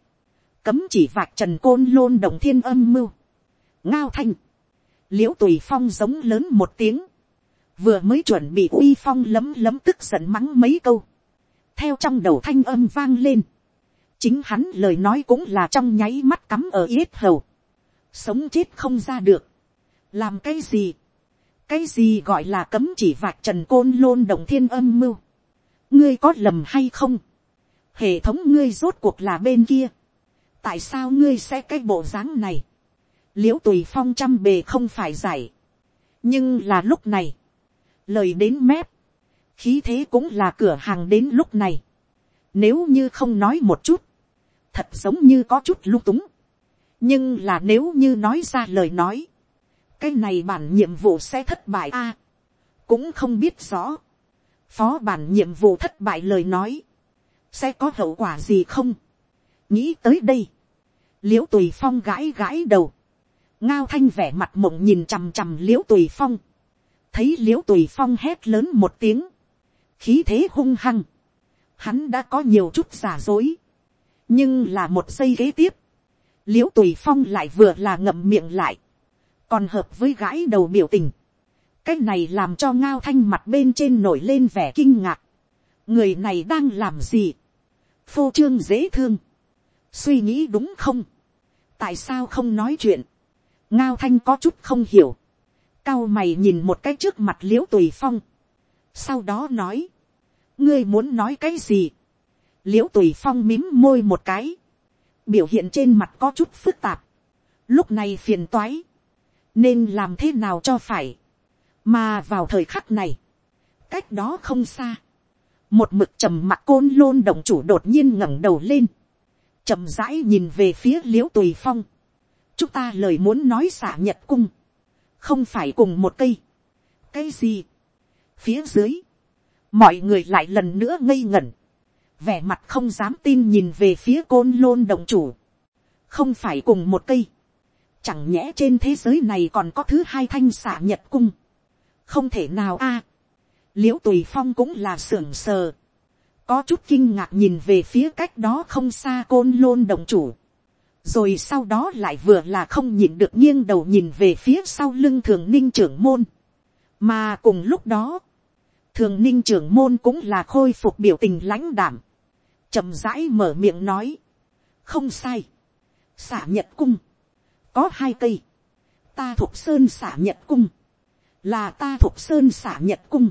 cấm chỉ vạc trần côn lôn đồng thiên âm mưu, ngao thanh, l i ễ u tùy phong giống lớn một tiếng, vừa mới chuẩn bị uy phong lấm lấm tức giận mắng mấy câu, theo trong đầu thanh âm vang lên, chính hắn lời nói cũng là trong nháy mắt cắm ở yết hầu, sống chết không ra được, làm cái gì, cái gì gọi là cấm chỉ vạc trần côn lôn đồng thiên âm mưu, ngươi có lầm hay không, hệ thống ngươi rốt cuộc là bên kia, tại sao ngươi sẽ cái bộ dáng này, l i ễ u tùy phong trăm bề không phải giải, nhưng là lúc này, lời đến mép, khí thế cũng là cửa hàng đến lúc này, nếu như không nói một chút, thật giống như có chút lung túng, nhưng là nếu như nói ra lời nói, cái này bản nhiệm vụ sẽ thất bại a, cũng không biết rõ, phó bản nhiệm vụ thất bại lời nói, sẽ có hậu quả gì không, nghĩ tới đây, l i ễ u tùy phong gãi gãi đầu, ngao thanh vẻ mặt mộng nhìn chằm chằm l i ễ u tùy phong, thấy l i ễ u tùy phong hét lớn một tiếng, khí thế hung hăng, hắn đã có nhiều chút giả dối, nhưng là một giây kế tiếp, l i ễ u tùy phong lại vừa là ngậm miệng lại, còn hợp với gãi đầu biểu tình, cái này làm cho ngao thanh mặt bên trên nổi lên vẻ kinh ngạc, người này đang làm gì, phô trương dễ thương, suy nghĩ đúng không, tại sao không nói chuyện, ngao thanh có chút không hiểu, cao mày nhìn một cái trước mặt l i ễ u tùy phong, sau đó nói, ngươi muốn nói cái gì, l i ễ u tùy phong mím môi một cái, biểu hiện trên mặt có chút phức tạp, lúc này phiền toái, nên làm thế nào cho phải, mà vào thời khắc này, cách đó không xa, một mực trầm mặt côn lôn động chủ đột nhiên ngẩng đầu lên, chậm rãi nhìn về phía l i ễ u tùy phong, chúng ta lời muốn nói xả nhật cung, không phải cùng một cây. cây gì. phía dưới, mọi người lại lần nữa ngây ngẩn, vẻ mặt không dám tin nhìn về phía côn lôn đồng chủ, không phải cùng một cây, chẳng nhẽ trên thế giới này còn có thứ hai thanh xả nhật cung, không thể nào a, à, l i ễ u tùy phong cũng là sưởng sờ, có chút kinh ngạc nhìn về phía cách đó không xa côn lôn đồng chủ, rồi sau đó lại vừa là không nhìn được nghiêng đầu nhìn về phía sau lưng thường ninh trưởng môn. mà cùng lúc đó, thường ninh trưởng môn cũng là khôi phục biểu tình lãnh đảm, chậm rãi mở miệng nói, không sai, xả nhật cung, có hai cây, ta thuộc sơn xả nhật cung, là ta thuộc sơn xả nhật cung,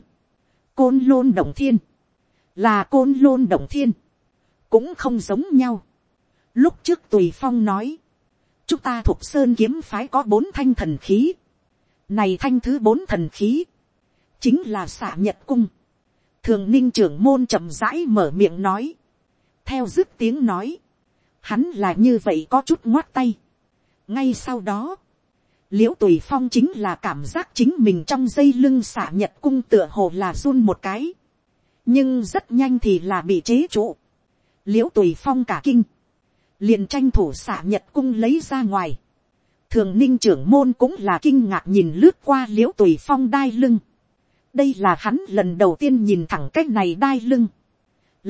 côn lôn đồng thiên, là côn lôn đồng thiên, cũng không giống nhau. Lúc trước Tùy Phong nói. Chúng ta thuộc Sơn kiếm phái có bốn thanh thần khí. Này thanh thứ bốn thần khí. Chính là xả nhật cung. Thường ninh trưởng môn chậm rãi mở miệng nói. Theo dứt tiếng nói. Hắn là như vậy có chút ngoắt tay. Ngay sau đó. Liễu tùy phong chính là cảm giác chính mình trong dây lưng xả nhật cung tựa hồ là run một cái. Nhưng rất nhanh thì là bị chế trụ. Liễu tùy phong cả kinh liền tranh thủ xả nhật cung lấy ra ngoài. thường ninh trưởng môn cũng là kinh ngạc nhìn lướt qua l i ễ u tùy phong đai lưng. đây là hắn lần đầu tiên nhìn thẳng cái này đai lưng.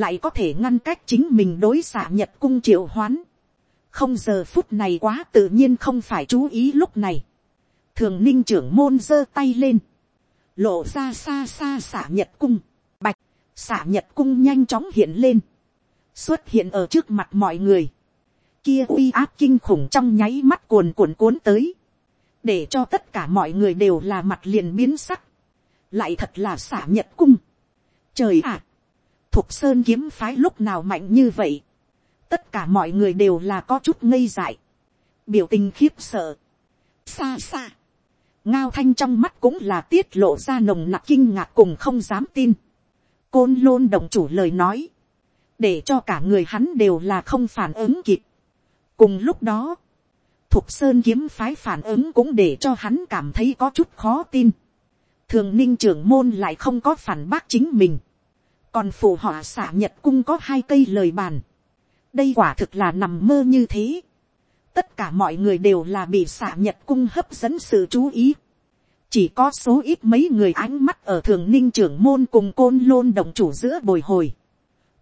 lại có thể ngăn cách chính mình đối xả nhật cung triệu hoán. không giờ phút này quá tự nhiên không phải chú ý lúc này thường ninh trưởng môn giơ tay lên. lộ ra xa xa xả nhật cung. bạch, xả nhật cung nhanh chóng hiện lên. xuất hiện ở trước mặt mọi người kia uy áp kinh khủng trong nháy mắt cuồn cuộn cuốn tới, để cho tất cả mọi người đều là mặt liền biến sắc, lại thật là xả nhật cung. Trời ạ, thục sơn kiếm phái lúc nào mạnh như vậy, tất cả mọi người đều là có chút ngây dại, biểu tình khiếp sợ, xa xa, ngao thanh trong mắt cũng là tiết lộ ra nồng nặc kinh ngạc cùng không dám tin, côn lôn đồng chủ lời nói, để cho cả người hắn đều là không phản ứng kịp, cùng lúc đó, thục sơn kiếm phái phản ứng cũng để cho hắn cảm thấy có chút khó tin. thường ninh trưởng môn lại không có phản bác chính mình. còn phù họ xả nhật cung có hai cây lời bàn. đây quả thực là nằm mơ như thế tất cả mọi người đều là bị xả nhật cung hấp dẫn sự chú ý. chỉ có số ít mấy người ánh mắt ở thường ninh trưởng môn cùng côn lôn đồng chủ giữa bồi hồi.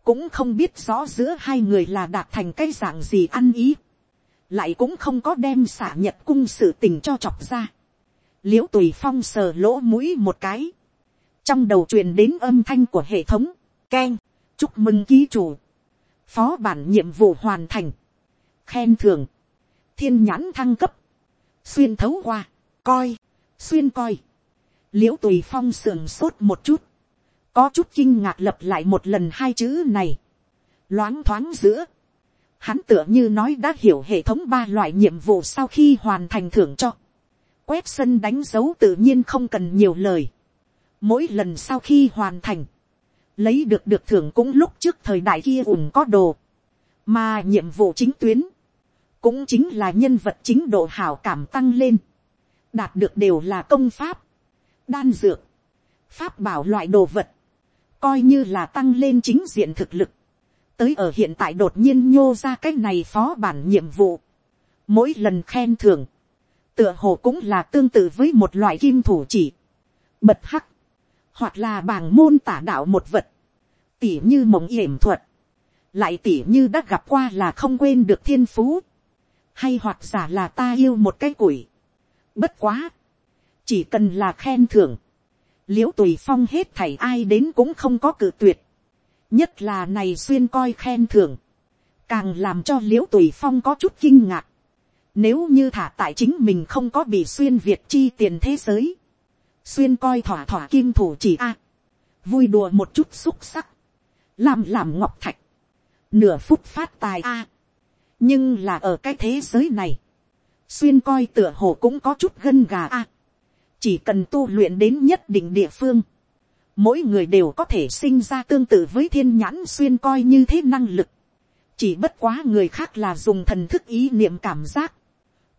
cũng không biết rõ giữa hai người là đạt thành cái dạng gì ăn ý lại cũng không có đem xả nhật cung sự tình cho chọc ra. l i ễ u tùy phong sờ lỗ mũi một cái, trong đầu truyền đến âm thanh của hệ thống, k chúc mừng ký chủ, phó bản nhiệm vụ hoàn thành, khen thưởng thiên nhãn thăng cấp, xuyên thấu qua, coi, xuyên coi, l i ễ u tùy phong sườn sốt một chút, có chút kinh ngạc lập lại một lần hai chữ này, loáng thoáng giữa, Hắn tựa như nói đã hiểu hệ thống ba loại nhiệm vụ sau khi hoàn thành thưởng cho. Quét sân đánh dấu tự nhiên không cần nhiều lời. Mỗi lần sau khi hoàn thành, lấy được được thưởng cũng lúc trước thời đại kia ủng có đồ, mà nhiệm vụ chính tuyến, cũng chính là nhân vật chính độ hảo cảm tăng lên, đạt được đều là công pháp, đan dược, pháp bảo loại đồ vật, coi như là tăng lên chính diện thực lực, tới ở hiện tại đột nhiên nhô ra cái này phó bản nhiệm vụ, mỗi lần khen thưởng, tựa hồ cũng là tương tự với một loại kim thủ chỉ, bật hắc, hoặc là bảng môn tả đạo một vật, tỉ như mộng yểm thuật, lại tỉ như đã gặp qua là không quên được thiên phú, hay hoặc giả là ta yêu một cái củi. Bất quá, chỉ cần là khen thưởng, l i ễ u tùy phong hết thảy ai đến cũng không có cự tuyệt, nhất là này xuyên coi khen thưởng, càng làm cho l i ễ u tùy phong có chút kinh ngạc. Nếu như thả tại chính mình không có bị xuyên việt chi tiền thế giới, xuyên coi thỏa thỏa kim thủ chỉ a, vui đùa một chút xúc sắc, làm làm ngọc thạch, nửa phút phát tài a, nhưng là ở cái thế giới này, xuyên coi tựa hồ cũng có chút gân gà a. chỉ cần tu luyện đến nhất định địa phương, mỗi người đều có thể sinh ra tương tự với thiên nhãn xuyên coi như thế năng lực. chỉ bất quá người khác là dùng thần thức ý niệm cảm giác,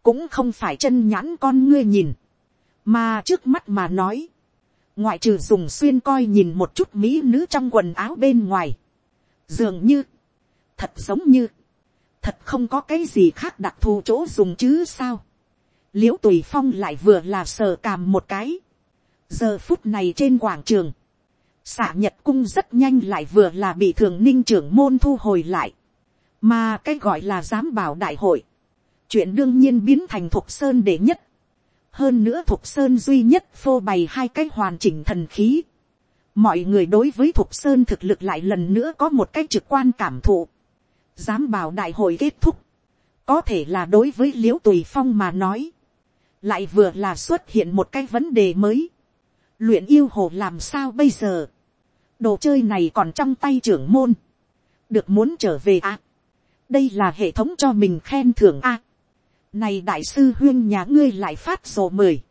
cũng không phải chân nhãn con ngươi nhìn, mà trước mắt mà nói, ngoại trừ dùng xuyên coi nhìn một chút mỹ nữ trong quần áo bên ngoài, dường như, thật giống như, thật không có cái gì khác đặc thù chỗ dùng chứ sao. l i ễ u tùy phong lại vừa là sờ càm một cái. giờ phút này trên quảng trường, xả nhật cung rất nhanh lại vừa là bị thường ninh trưởng môn thu hồi lại. mà cái gọi là giám bảo đại hội. chuyện đương nhiên biến thành thục sơn đệ nhất. hơn nữa thục sơn duy nhất phô bày hai cái hoàn chỉnh thần khí. mọi người đối với thục sơn thực lực lại lần nữa có một cái trực quan cảm thụ dám bảo đại hội kết thúc, có thể là đối với l i ễ u tùy phong mà nói, lại vừa là xuất hiện một cái vấn đề mới, luyện yêu hồ làm sao bây giờ, đồ chơi này còn trong tay trưởng môn, được muốn trở về à. đây là hệ thống cho mình khen thưởng à. này đại sư huyên nhà ngươi lại phát sổ mười,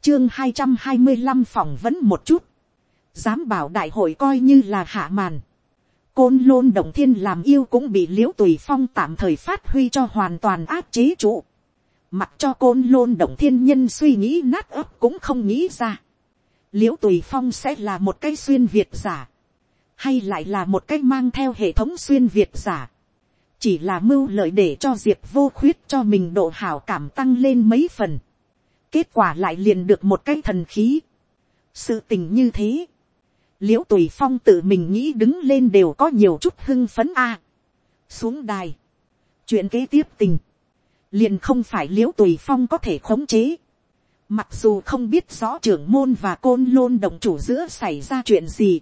chương hai trăm hai mươi năm phỏng vấn một chút, dám bảo đại hội coi như là hạ màn, côn lôn động thiên làm yêu cũng bị l i ễ u tùy phong tạm thời phát huy cho hoàn toàn áp chế trụ. mặc cho côn lôn động thiên nhân suy nghĩ nát ấp cũng không nghĩ ra. l i ễ u tùy phong sẽ là một cái xuyên việt giả, hay lại là một cái mang theo hệ thống xuyên việt giả. chỉ là mưu lợi để cho diệp vô khuyết cho mình độ hảo cảm tăng lên mấy phần. kết quả lại liền được một cái thần khí. sự tình như thế l i ễ u tùy phong tự mình nghĩ đứng lên đều có nhiều chút hưng phấn a. xuống đài, chuyện kế tiếp tình, liền không phải l i ễ u tùy phong có thể khống chế. mặc dù không biết rõ trưởng môn và côn lôn đồng chủ giữa xảy ra chuyện gì,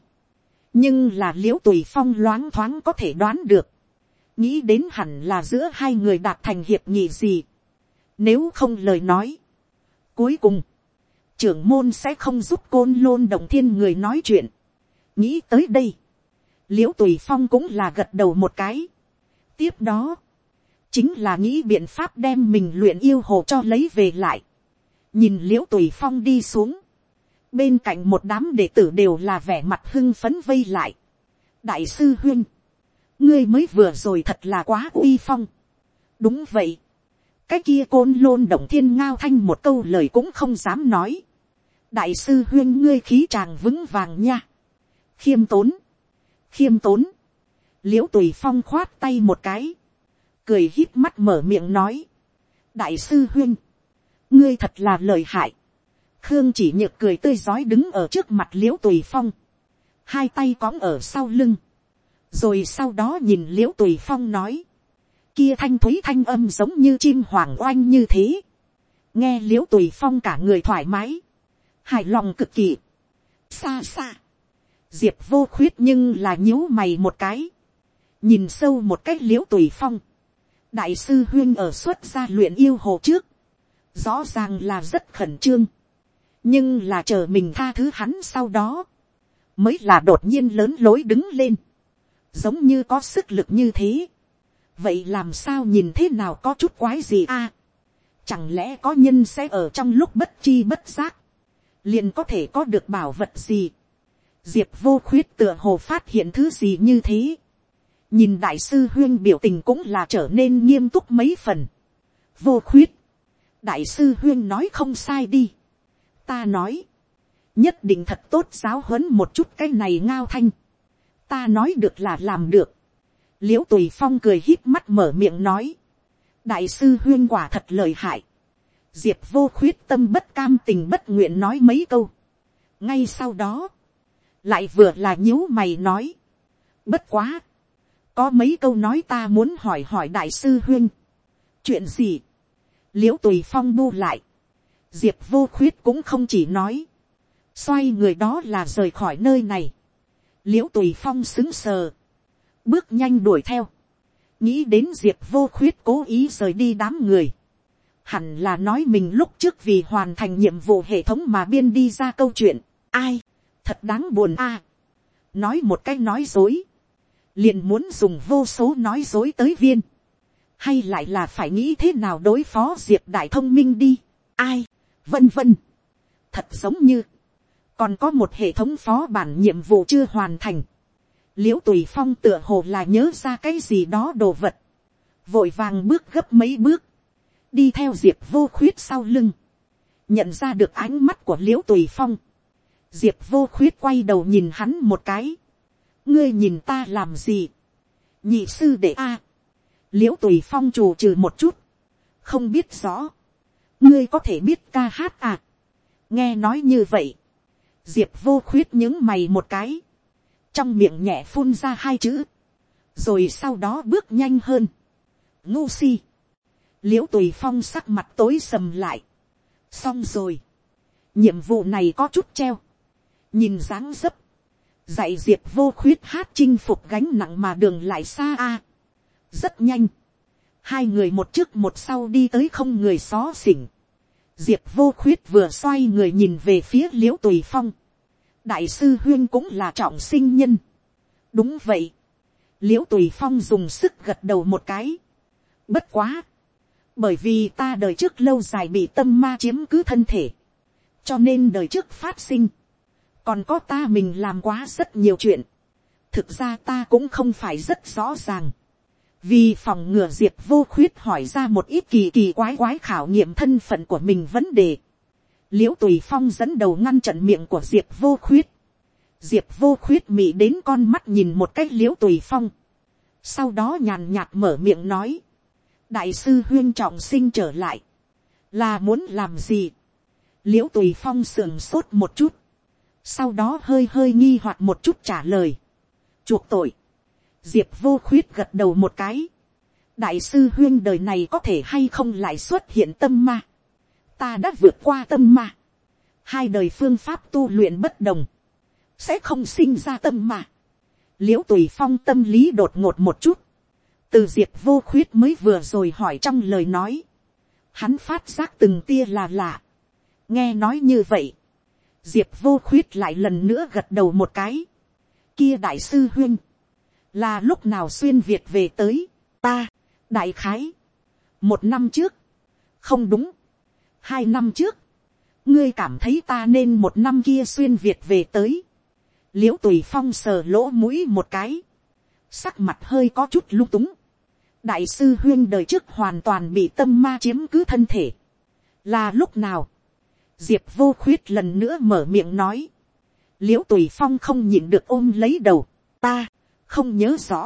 nhưng là l i ễ u tùy phong loáng thoáng có thể đoán được, nghĩ đến hẳn là giữa hai người đạt thành hiệp nghị gì, nếu không lời nói. cuối cùng, trưởng môn sẽ không giúp côn lôn đồng thiên người nói chuyện nghĩ tới đây, l i ễ u tùy phong cũng là gật đầu một cái. tiếp đó, chính là nghĩ biện pháp đem mình luyện yêu hồ cho lấy về lại. nhìn l i ễ u tùy phong đi xuống, bên cạnh một đám đệ tử đều là vẻ mặt hưng phấn vây lại. đại sư huyên, ngươi mới vừa rồi thật là quá uy phong. đúng vậy, cái kia côn lôn động thiên ngao thanh một câu lời cũng không dám nói. đại sư huyên ngươi khí tràng vững vàng nha khiêm tốn, khiêm tốn, l i ễ u tùy phong khoát tay một cái, cười hít mắt mở miệng nói, đại sư huyên, ngươi thật là lời hại, khương chỉ nhược cười tươi giói đứng ở trước mặt l i ễ u tùy phong, hai tay cõng ở sau lưng, rồi sau đó nhìn l i ễ u tùy phong nói, kia thanh thúy thanh âm giống như chim hoàng oanh như thế, nghe l i ễ u tùy phong cả người thoải mái, hài lòng cực kỳ, xa xa, diệp vô khuyết nhưng là nhíu mày một cái, nhìn sâu một cách l i ễ u tùy phong, đại sư huyên ở xuất gia luyện yêu hồ trước, rõ ràng là rất khẩn trương, nhưng là chờ mình tha thứ hắn sau đó, mới là đột nhiên lớn lối đứng lên, giống như có sức lực như thế, vậy làm sao nhìn thế nào có chút quái gì a, à, chẳng lẽ có nhân sẽ ở trong lúc bất chi bất giác, liền có thể có được bảo vật gì diệp vô khuyết tựa hồ phát hiện thứ gì như thế. nhìn đại sư huyên biểu tình cũng là trở nên nghiêm túc mấy phần. vô khuyết, đại sư huyên nói không sai đi. ta nói, nhất định thật tốt giáo huấn một chút cái này ngao thanh. ta nói được là làm được. l i ễ u tùy phong cười hít mắt mở miệng nói. đại sư huyên quả thật lời hại. diệp vô khuyết tâm bất cam tình bất nguyện nói mấy câu. ngay sau đó, lại vừa là nhíu mày nói. bất quá, có mấy câu nói ta muốn hỏi hỏi đại sư huyên. chuyện gì, l i ễ u tùy phong bu lại. diệp vô khuyết cũng không chỉ nói. Xoay người đó là rời khỏi nơi này, l i ễ u tùy phong xứng sờ, bước nhanh đuổi theo, nghĩ đến diệp vô khuyết cố ý rời đi đám người, hẳn là nói mình lúc trước vì hoàn thành nhiệm vụ hệ thống mà biên đi ra câu chuyện, ai, thật đáng buồn a, nói một cái nói dối, liền muốn dùng vô số nói dối tới viên, hay lại là phải nghĩ thế nào đối phó diệp đại thông minh đi, ai, vân vân, thật giống như, còn có một hệ thống phó bản nhiệm vụ chưa hoàn thành. l i ễ u tùy phong tựa hồ là nhớ ra cái gì đó đồ vật, vội vàng bước gấp mấy bước, đi theo diệp vô khuyết sau lưng, nhận ra được ánh mắt của l i ễ u tùy phong, diệp vô khuyết quay đầu nhìn hắn một cái, ngươi nhìn ta làm gì, nhị sư đệ a, l i ễ u tùy phong trù trừ một chút, không biết rõ, ngươi có thể biết ca hát à, nghe nói như vậy, diệp vô khuyết những mày một cái, trong miệng nhẹ phun ra hai chữ, rồi sau đó bước nhanh hơn. ngu si, l i ễ u tùy phong sắc mặt tối sầm lại, xong rồi, nhiệm vụ này có chút treo, nhìn dáng dấp, dạy diệp vô khuyết hát chinh phục gánh nặng mà đường lại xa a, rất nhanh, hai người một trước một sau đi tới không người xó xỉnh, diệp vô khuyết vừa xoay người nhìn về phía l i ễ u tùy phong, đại sư huyên cũng là trọng sinh nhân. đúng vậy, l i ễ u tùy phong dùng sức gật đầu một cái. bất quá, bởi vì ta đời trước lâu dài bị tâm ma chiếm cứ thân thể, cho nên đời trước phát sinh, còn có ta mình làm quá rất nhiều chuyện, thực ra ta cũng không phải rất rõ ràng, vì phòng ngừa diệp vô khuyết hỏi ra một ít kỳ kỳ quái quái khảo nghiệm thân phận của mình vấn đề, l i ễ u tùy phong dẫn đầu ngăn trận miệng của diệp vô khuyết, diệp vô khuyết mị đến con mắt nhìn một cách l i ễ u tùy phong, sau đó nhàn nhạt mở miệng nói, đại sư huyên trọng sinh trở lại, là muốn làm gì, l i ễ u tùy phong sườn sốt một chút, sau đó hơi hơi nghi hoặc một chút trả lời, chuộc tội, diệp vô khuyết gật đầu một cái, đại sư huyên đời này có thể hay không lại xuất hiện tâm ma, ta đã vượt qua tâm ma. Hai đời phương pháp tu luyện bất đồng. Sẽ không sinh ra tâm ma. Liễu tùy phong tâm lý đột ngột một chút. Từ diệp vô khuyết mới vừa rồi hỏi trong lời nói. Hắn phát giác từng tia là lạ. Nghe nói như vậy. Diệp vô khuyết lại lần nữa gật đầu một cái. Kia đại sư huyên. Là lúc nào xuyên Việt về tới. Ta, đại khái. Một năm trước. Không đúng hai năm trước, ngươi cảm thấy ta nên một năm kia xuyên việt về tới, l i ễ u tùy phong sờ lỗ mũi một cái, sắc mặt hơi có chút lung túng, đại sư huyên đời trước hoàn toàn bị tâm ma chiếm cứ thân thể, là lúc nào, diệp vô khuyết lần nữa mở miệng nói, l i ễ u tùy phong không nhịn được ôm lấy đầu, ta, không nhớ rõ,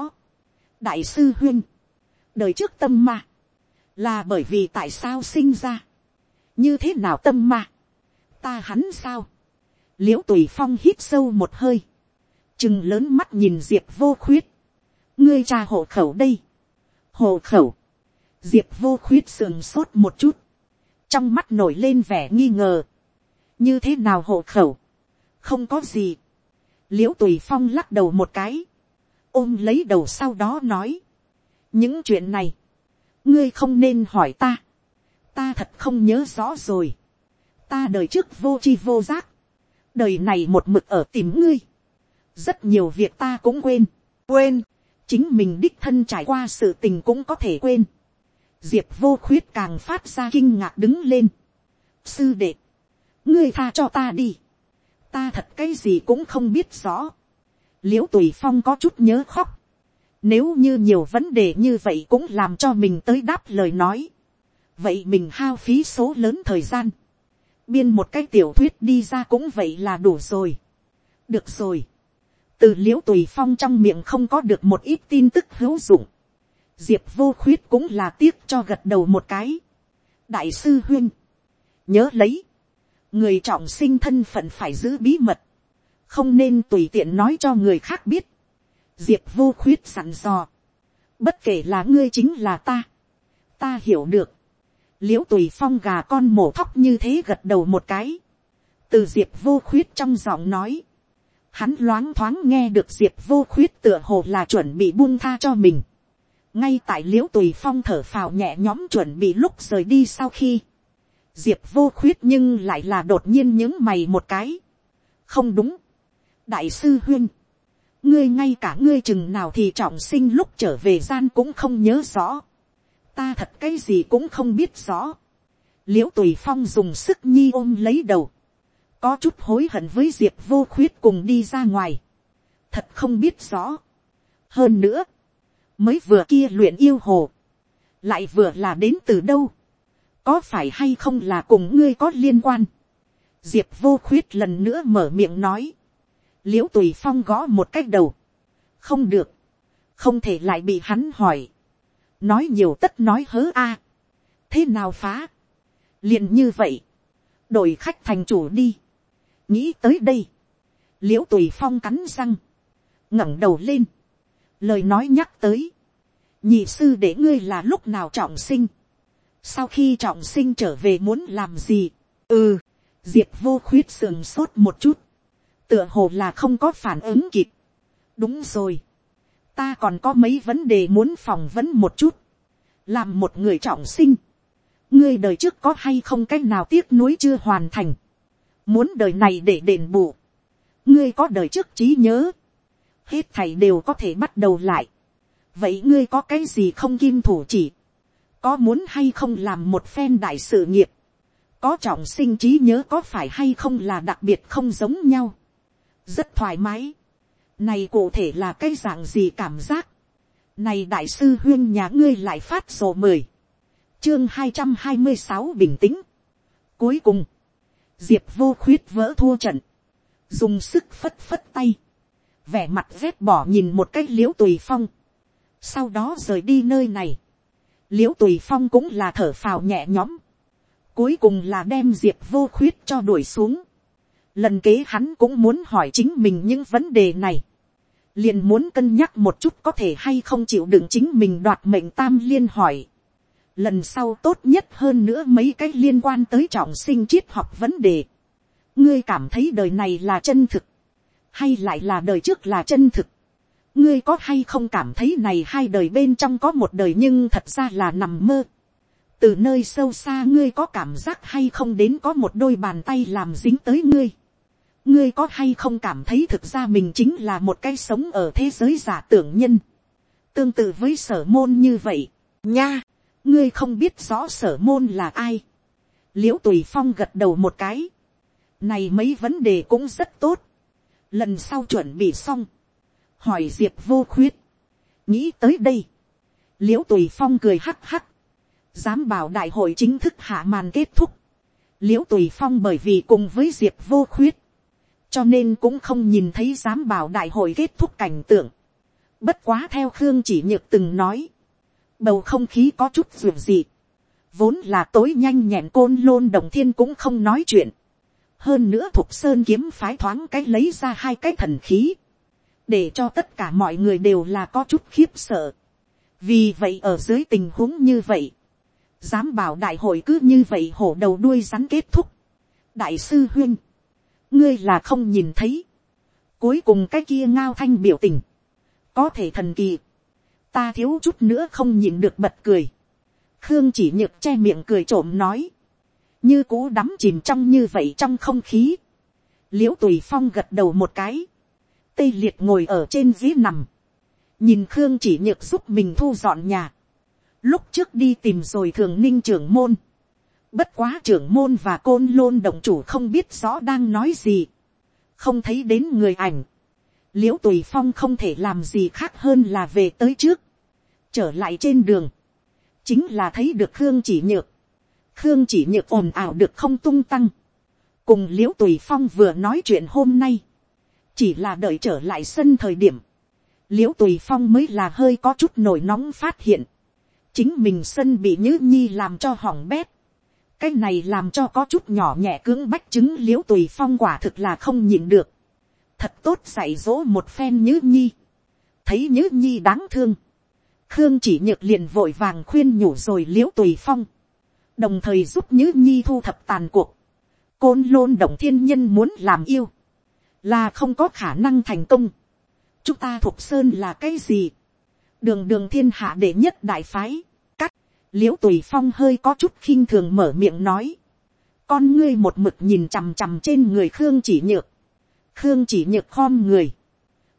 đại sư huyên, đời trước tâm ma, là bởi vì tại sao sinh ra, như thế nào tâm ma, ta hắn sao, l i ễ u tùy phong hít sâu một hơi, chừng lớn mắt nhìn diệp vô khuyết, ngươi cha hộ khẩu đây, hộ khẩu, diệp vô khuyết sườn sốt một chút, trong mắt nổi lên vẻ nghi ngờ, như thế nào hộ khẩu, không có gì, l i ễ u tùy phong lắc đầu một cái, ôm lấy đầu sau đó nói, những chuyện này, ngươi không nên hỏi ta, ta thật không nhớ rõ rồi. ta đời trước vô chi vô giác. đời này một mực ở tìm ngươi. rất nhiều việc ta cũng quên. quên. chính mình đích thân trải qua sự tình cũng có thể quên diệp vô khuyết càng phát ra kinh ngạc đứng lên. sư đệ. ngươi tha cho ta đi, ta thật cái gì cũng không biết rõ, l i ễ u tùy phong có chút nhớ khóc, nếu như nhiều vấn đề như vậy cũng làm cho mình tới đáp lời nói, vậy mình hao phí số lớn thời gian, biên một cái tiểu thuyết đi ra cũng vậy là đủ rồi. được rồi, từ l i ễ u tùy phong trong miệng không có được một ít tin tức hữu dụng, diệp vô khuyết cũng là tiếc cho gật đầu một cái. đại sư huyên, nhớ lấy, người trọng sinh thân phận phải giữ bí mật, không nên tùy tiện nói cho người khác biết. diệp vô khuyết sẵn dò, bất kể là ngươi chính là ta, ta hiểu được, l i ễ u tùy phong gà con mổ thóc như thế gật đầu một cái, từ diệp vô khuyết trong giọng nói, hắn loáng thoáng nghe được diệp vô khuyết tựa hồ là chuẩn bị buông tha cho mình, ngay tại l i ễ u tùy phong thở phào nhẹ nhõm chuẩn bị lúc rời đi sau khi, diệp vô khuyết nhưng lại là đột nhiên những mày một cái. không đúng. đại sư huyên, ngươi ngay cả ngươi chừng nào thì trọng sinh lúc trở về gian cũng không nhớ rõ. ta thật cái gì cũng không biết rõ. l i ễ u tùy phong dùng sức nhi ôm lấy đầu. có chút hối hận với diệp vô khuyết cùng đi ra ngoài. thật không biết rõ. hơn nữa, mới vừa kia luyện yêu hồ, lại vừa là đến từ đâu có phải hay không là cùng ngươi có liên quan. diệp vô khuyết lần nữa mở miệng nói. l i ễ u tùy phong gõ một cách đầu. không được, không thể lại bị hắn hỏi. nói nhiều tất nói hớ a. À. thế nào phá. liền như vậy. đổi khách thành chủ đi. nghĩ tới đây. l i ễ u tùy phong cắn răng. ngẩng đầu lên lời nói nhắc tới. nhị sư để ngươi là lúc nào trọng sinh? Sau khi trọng sinh trở về muốn làm gì, ừ, diệp vô khuyết sườn sốt một chút, tựa hồ là không có phản ứng kịp. đúng rồi, ta còn có mấy vấn đề muốn phỏng vấn một chút, làm một người trọng sinh, ngươi đời trước có hay không cách nào tiếc nuối chưa hoàn thành, muốn đời này để đền bù, ngươi có đời trước trí nhớ, hết thầy đều có thể bắt đầu lại, vậy ngươi có cái gì không kim thủ chỉ, có muốn hay không làm một phen đại sự nghiệp, có trọng sinh trí nhớ có phải hay không là đặc biệt không giống nhau, rất thoải mái, này cụ thể là cái dạng gì cảm giác, này đại sư huyên nhà ngươi lại phát sổ mười, chương hai trăm hai mươi sáu bình tĩnh, cuối cùng, diệp vô khuyết vỡ thua trận, dùng sức phất phất tay, vẻ mặt ghét bỏ nhìn một cái l i ễ u tùy phong, sau đó rời đi nơi này, l i ễ u tùy phong cũng là thở phào nhẹ nhõm, cuối cùng là đem diệp vô khuyết cho đuổi xuống. lần kế hắn cũng muốn hỏi chính mình những vấn đề này, liền muốn cân nhắc một chút có thể hay không chịu đựng chính mình đoạt mệnh tam liên hỏi. lần sau tốt nhất hơn nữa mấy cái liên quan tới trọng sinh triết học vấn đề. ngươi cảm thấy đời này là chân thực, hay lại là đời trước là chân thực ngươi có hay không cảm thấy này hai đời bên trong có một đời nhưng thật ra là nằm mơ. từ nơi sâu xa ngươi có cảm giác hay không đến có một đôi bàn tay làm dính tới ngươi. ngươi có hay không cảm thấy thực ra mình chính là một cái sống ở thế giới giả tưởng nhân. tương tự với sở môn như vậy, nha, ngươi không biết rõ sở môn là ai. l i ễ u tùy phong gật đầu một cái. này mấy vấn đề cũng rất tốt lần sau chuẩn bị xong. Hỏi diệp vô khuyết, nghĩ tới đây, l i ễ u tùy phong cười hắc hắc, dám bảo đại hội chính thức hạ màn kết thúc, l i ễ u tùy phong bởi vì cùng với diệp vô khuyết, cho nên cũng không nhìn thấy dám bảo đại hội kết thúc cảnh tượng, bất quá theo khương chỉ nhược từng nói, bầu không khí có chút ruột gì, vốn là tối nhanh nhẹn côn lôn đồng thiên cũng không nói chuyện, hơn nữa thục sơn kiếm phái thoáng cái lấy ra hai cái thần khí, để cho tất cả mọi người đều là có chút khiếp sợ. vì vậy ở dưới tình huống như vậy, dám bảo đại hội cứ như vậy hổ đầu đuôi rắn kết thúc. đại sư huyên, ngươi là không nhìn thấy, cuối cùng cái kia ngao thanh biểu tình, có thể thần kỳ, ta thiếu chút nữa không nhìn được bật cười, khương chỉ nhược che miệng cười trộm nói, như cú đắm chìm trong như vậy trong không khí, l i ễ u tùy phong gật đầu một cái, tây liệt ngồi ở trên dưới nằm, nhìn khương chỉ nhược giúp mình thu dọn nhà, lúc trước đi tìm rồi thường ninh trưởng môn, Bất quá trưởng môn và côn lôn động chủ không biết rõ đang nói gì. Không thấy đến người ảnh. Liễu tùy phong không thể làm gì khác hơn là về tới trước. Trở lại trên đường. Chính là thấy được Khương chỉ nhược. Khương chỉ nhược ồn ào được không tung tăng. Cùng liễu tùy phong vừa nói chuyện hôm nay. Chỉ là đợi trở lại sân thời điểm. Liễu tùy phong mới là hơi có chút nổi nóng phát hiện. Chính mình sân bị nhữ nhi làm cho hỏng bét cái này làm cho có chút nhỏ nhẹ cưỡng bách chứng l i ễ u tùy phong quả thực là không nhịn được. thật tốt dạy dỗ một phen nhữ nhi. thấy nhữ nhi đáng thương. khương chỉ nhược liền vội vàng khuyên nhủ rồi l i ễ u tùy phong đồng thời giúp nhữ nhi thu thập tàn cuộc. côn lôn động thiên nhân muốn làm yêu. là không có khả năng thành công. chúng ta thuộc sơn là cái gì. đường đường thiên hạ đệ nhất đại phái l i ễ u tùy phong hơi có chút khinh thường mở miệng nói, con ngươi một mực nhìn chằm chằm trên người khương chỉ nhược, khương chỉ nhược khom người,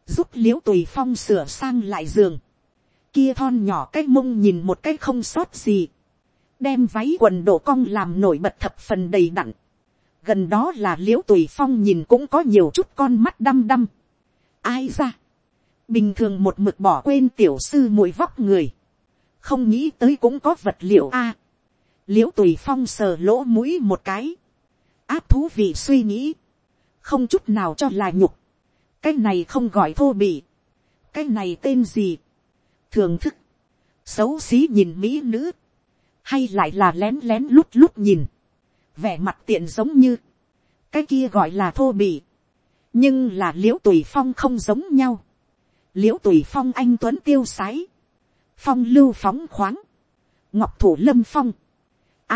giúp l i ễ u tùy phong sửa sang lại giường, kia thon nhỏ cái mông nhìn một cái không sót gì, đem váy quần đổ cong làm nổi bật thập phần đầy đặn, gần đó là l i ễ u tùy phong nhìn cũng có nhiều chút con mắt đăm đăm, ai ra, bình thường một mực bỏ quên tiểu sư mùi vóc người, không nghĩ tới cũng có vật liệu a. À, l i ễ u tùy phong sờ lỗ mũi một cái, áp thú vị suy nghĩ, không chút nào cho là nhục, cái này không gọi thô bỉ, cái này tên gì, thường thức, xấu xí nhìn mỹ nữ, hay lại là lén lén lút lút nhìn, vẻ mặt tiện giống như, cái kia gọi là thô bỉ, nhưng là l i ễ u tùy phong không giống nhau, l i ễ u tùy phong anh tuấn tiêu sái, phong lưu phóng khoáng, ngọc thủ lâm phong,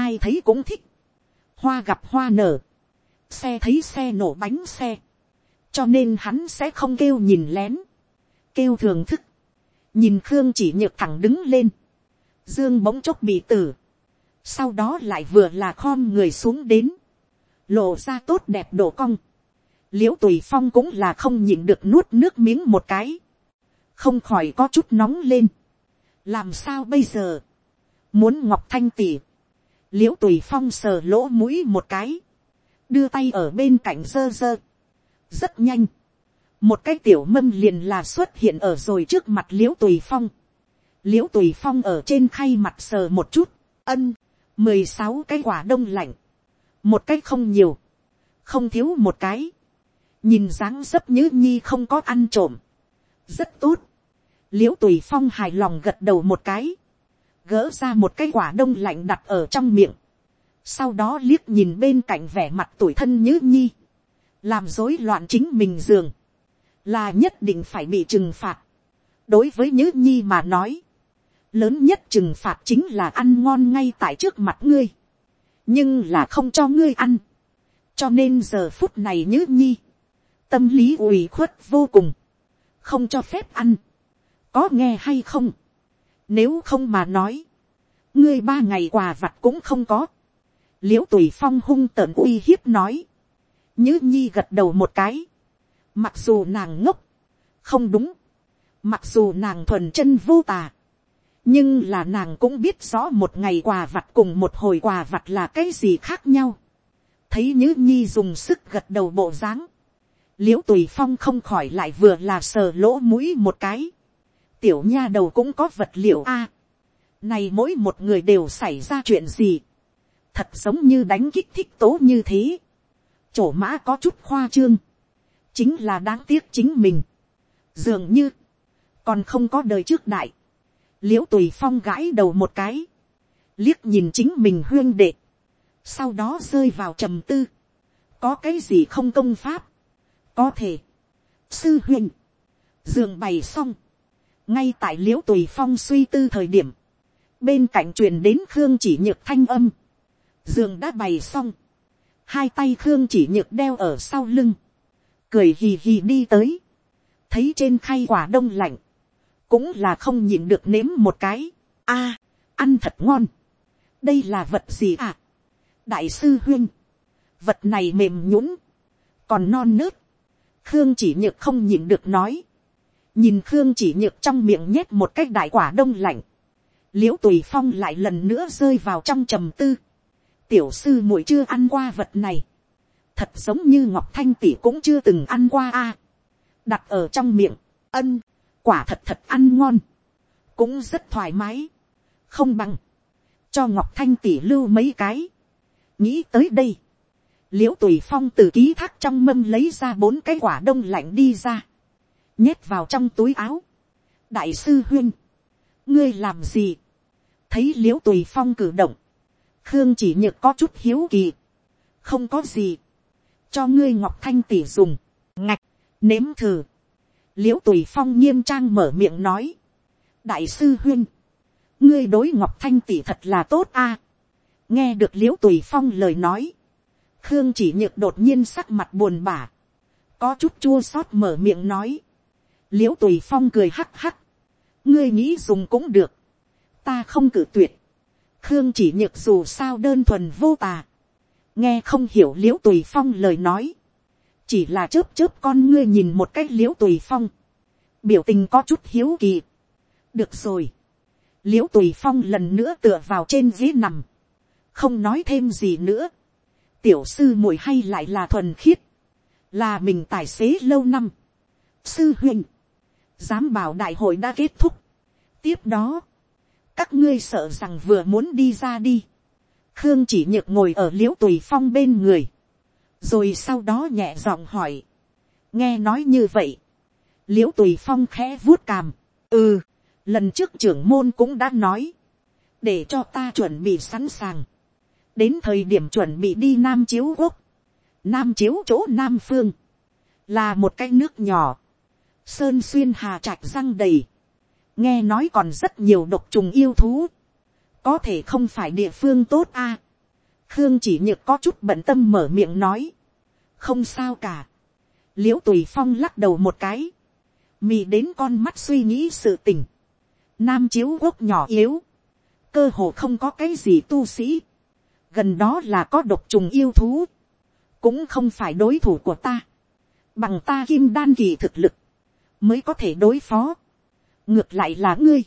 ai thấy cũng thích, hoa gặp hoa nở, xe thấy xe nổ bánh xe, cho nên hắn sẽ không kêu nhìn lén, kêu thường thức, nhìn khương chỉ nhược thẳng đứng lên, dương bỗng chốc bị tử, sau đó lại vừa là khom người xuống đến, lộ ra tốt đẹp độ cong, l i ễ u tùy phong cũng là không nhịn được nuốt nước miếng một cái, không khỏi có chút nóng lên, làm sao bây giờ, muốn ngọc thanh tỉ, l i ễ u tùy phong sờ lỗ mũi một cái, đưa tay ở bên cạnh dơ dơ, rất nhanh, một cái tiểu mâm liền là xuất hiện ở rồi trước mặt l i ễ u tùy phong, l i ễ u tùy phong ở trên khay mặt sờ một chút, ân, mười sáu cái quả đông lạnh, một cái không nhiều, không thiếu một cái, nhìn dáng dấp như nhi không có ăn trộm, rất tốt, l i ễ u tùy phong hài lòng gật đầu một cái, gỡ ra một cái quả đông lạnh đặt ở trong miệng, sau đó liếc nhìn bên cạnh vẻ mặt tuổi thân Như nhi, làm rối loạn chính mình giường, là nhất định phải bị trừng phạt. đối với nhữ nhi mà nói, lớn nhất trừng phạt chính là ăn ngon ngay tại trước mặt ngươi, nhưng là không cho ngươi ăn, cho nên giờ phút này nhữ nhi, tâm lý ủy khuất vô cùng, không cho phép ăn, có nghe hay không, nếu không mà nói, ngươi ba ngày quà vặt cũng không có, l i ễ u tùy phong hung tợn uy hiếp nói, nhữ nhi gật đầu một cái, mặc dù nàng ngốc, không đúng, mặc dù nàng thuần chân vô tà, nhưng là nàng cũng biết rõ một ngày quà vặt cùng một hồi quà vặt là cái gì khác nhau, thấy nhứ nhi dùng sức gật đầu bộ dáng, l i ễ u tùy phong không khỏi lại vừa là sờ lỗ mũi một cái, tiểu nha đầu cũng có vật liệu a. này mỗi một người đều xảy ra chuyện gì. thật giống như đánh kích thích tố như thế. chỗ mã có chút khoa trương. chính là đáng tiếc chính mình. dường như, còn không có đời trước đại l i ễ u tùy phong gãi đầu một cái. liếc nhìn chính mình huyên đệ. sau đó rơi vào trầm tư. có cái gì không công pháp. có thể. sư huynh. giường bày xong ngay tại l i ễ u tùy phong suy tư thời điểm, bên cạnh truyền đến khương chỉ nhược thanh âm, giường đã bày xong, hai tay khương chỉ nhược đeo ở sau lưng, cười hì hì đi tới, thấy trên khay quả đông lạnh, cũng là không nhịn được nếm một cái, a, ăn thật ngon, đây là vật gì à, đại sư huyên, vật này mềm nhũng, còn non nớt, khương chỉ nhược không nhịn được nói, nhìn khương chỉ nhược trong miệng nhét một cái đại quả đông lạnh, l i ễ u tùy phong lại lần nữa rơi vào trong trầm tư, tiểu sư muội chưa ăn qua vật này, thật giống như ngọc thanh tỷ cũng chưa từng ăn qua a, đặt ở trong miệng, ân, quả thật thật ăn ngon, cũng rất thoải mái, không bằng, cho ngọc thanh tỷ lưu mấy cái, nghĩ tới đây, l i ễ u tùy phong từ ký thác trong mâm lấy ra bốn cái quả đông lạnh đi ra, nhét vào trong túi áo, đại sư huyên, ngươi làm gì, thấy l i ễ u tùy phong cử động, khương chỉ nhược có chút hiếu kỳ, không có gì, cho ngươi ngọc thanh tỷ dùng, ngạch, nếm thử, l i ễ u tùy phong nghiêm trang mở miệng nói, đại sư huyên, ngươi đối ngọc thanh tỷ thật là tốt a, nghe được l i ễ u tùy phong lời nói, khương chỉ nhược đột nhiên sắc mặt buồn bã, có chút chua xót mở miệng nói, l i ễ u tùy phong cười hắc hắc, ngươi nghĩ dùng cũng được, ta không cử tuyệt, khương chỉ nhược dù sao đơn thuần vô tà, nghe không hiểu l i ễ u tùy phong lời nói, chỉ là chớp chớp con ngươi nhìn một cách l i ễ u tùy phong, biểu tình có chút hiếu kỳ. được rồi, l i ễ u tùy phong lần nữa tựa vào trên ghế nằm, không nói thêm gì nữa, tiểu sư muội hay lại là thuần khiết, là mình tài xế lâu năm, sư huynh, dám bảo đại hội đã kết thúc, tiếp đó, các ngươi sợ rằng vừa muốn đi ra đi, khương chỉ nhược ngồi ở l i ễ u tùy phong bên người, rồi sau đó nhẹ giọng hỏi, nghe nói như vậy, l i ễ u tùy phong khẽ vuốt càm, ừ, lần trước trưởng môn cũng đã nói, để cho ta chuẩn bị sẵn sàng, đến thời điểm chuẩn bị đi nam chiếu quốc, nam chiếu chỗ nam phương, là một cái nước nhỏ, sơn xuyên hà trạch răng đầy, nghe nói còn rất nhiều độc trùng yêu thú, có thể không phải địa phương tốt a khương chỉ nhược có chút bận tâm mở miệng nói, không sao cả. l i ễ u tùy phong lắc đầu một cái, mì đến con mắt suy nghĩ sự tình, nam chiếu quốc nhỏ yếu, cơ hồ không có cái gì tu sĩ, gần đó là có độc trùng yêu thú, cũng không phải đối thủ của ta, bằng ta kim đan kỳ thực lực, mới có thể đối phó, ngược lại là ngươi,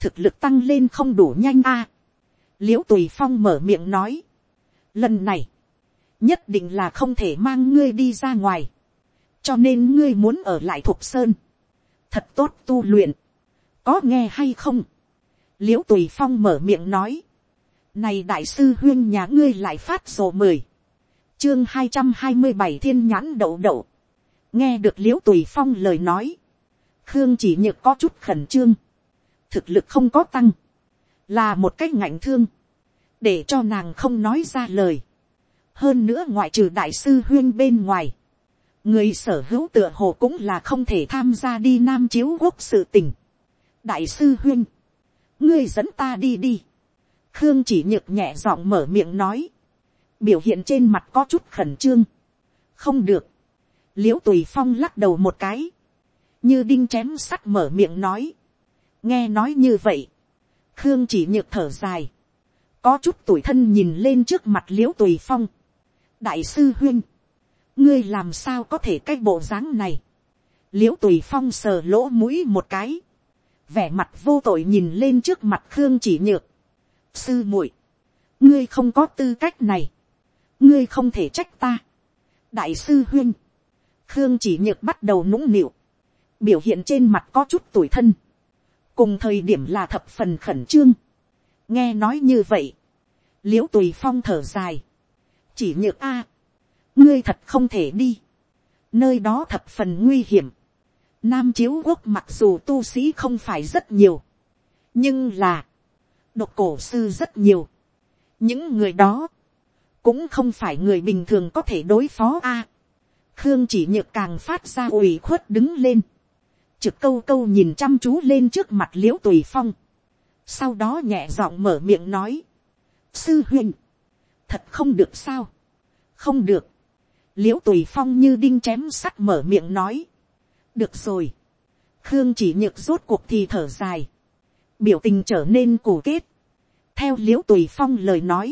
thực lực tăng lên không đủ nhanh a. l i ễ u tùy phong mở miệng nói, lần này, nhất định là không thể mang ngươi đi ra ngoài, cho nên ngươi muốn ở lại thục sơn, thật tốt tu luyện, có nghe hay không, l i ễ u tùy phong mở miệng nói, này đại sư huyên nhà ngươi lại phát sổ mười, chương hai trăm hai mươi bảy thiên nhãn đậu đậu, nghe được l i ễ u tùy phong lời nói, khương chỉ nhược có chút khẩn trương, thực lực không có tăng, là một cách ngạnh thương, để cho nàng không nói ra lời. hơn nữa ngoại trừ đại sư huyên bên ngoài, người sở hữu tựa hồ cũng là không thể tham gia đi nam chiếu quốc sự tình. đại sư huyên, ngươi dẫn ta đi đi. khương chỉ nhược nhẹ giọng mở miệng nói, biểu hiện trên mặt có chút khẩn trương. không được, l i ễ u tùy phong lắc đầu một cái, như đinh chém sắt mở miệng nói, nghe nói như vậy, khương chỉ nhược thở dài, có chút tuổi thân nhìn lên trước mặt l i ễ u tùy phong, đại sư huyên, ngươi làm sao có thể cái bộ dáng này, l i ễ u tùy phong sờ lỗ mũi một cái, vẻ mặt vô tội nhìn lên trước mặt khương chỉ nhược, sư muội, ngươi không có tư cách này, ngươi không thể trách ta, đại sư huyên, khương chỉ nhược bắt đầu nũng nịu, biểu hiện trên mặt có chút tuổi thân, cùng thời điểm là thập phần khẩn trương nghe nói như vậy, l i ễ u tùy phong thở dài, chỉ nhược a, ngươi thật không thể đi, nơi đó thập phần nguy hiểm, nam chiếu quốc mặc dù tu sĩ không phải rất nhiều, nhưng là, độc cổ sư rất nhiều, những người đó, cũng không phải người bình thường có thể đối phó a. khương chỉ nhược càng phát ra ủy khuất đứng lên, trực câu câu nhìn chăm chú lên trước mặt l i ễ u tùy phong, sau đó nhẹ giọng mở miệng nói, sư huynh, thật không được sao, không được, l i ễ u tùy phong như đinh chém sắt mở miệng nói, được rồi, khương chỉ nhược rốt cuộc thì thở dài, biểu tình trở nên cổ kết, theo l i ễ u tùy phong lời nói,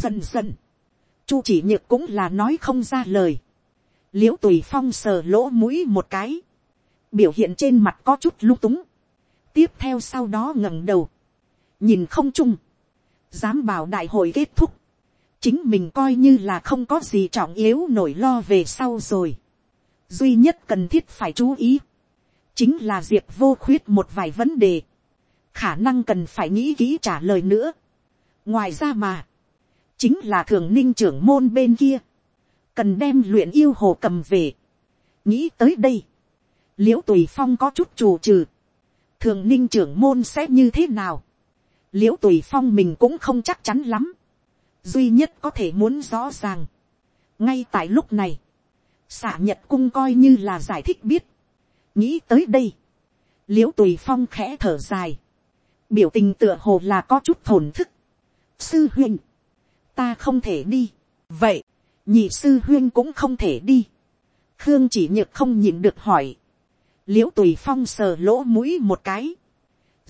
dần dần, chu chỉ nhược cũng là nói không ra lời, l i ễ u tùy phong sờ lỗ mũi một cái, biểu hiện trên mặt có chút lung túng, tiếp theo sau đó ngẩng đầu, nhìn không chung, dám bảo đại hội kết thúc, chính mình coi như là không có gì trọng yếu nổi lo về sau rồi. duy nhất cần thiết phải chú ý, chính là diệp vô khuyết một vài vấn đề, khả năng cần phải nghĩ kỹ trả lời nữa. ngoài ra mà, chính là thường ninh trưởng môn bên kia, cần đem luyện yêu hồ cầm về. nghĩ tới đây, l i ễ u tùy phong có chút trù trừ, thường ninh trưởng môn sẽ như thế nào, l i ễ u tùy phong mình cũng không chắc chắn lắm, duy nhất có thể muốn rõ ràng. ngay tại lúc này, xả nhật cung coi như là giải thích biết, nghĩ tới đây, l i ễ u tùy phong khẽ thở dài, biểu tình tựa hồ là có chút thổn thức. sư huynh, ta không thể đi, vậy, nhị sư huyên cũng không thể đi. khương chỉ nhược không nhìn được hỏi l i ễ u tùy phong sờ lỗ mũi một cái.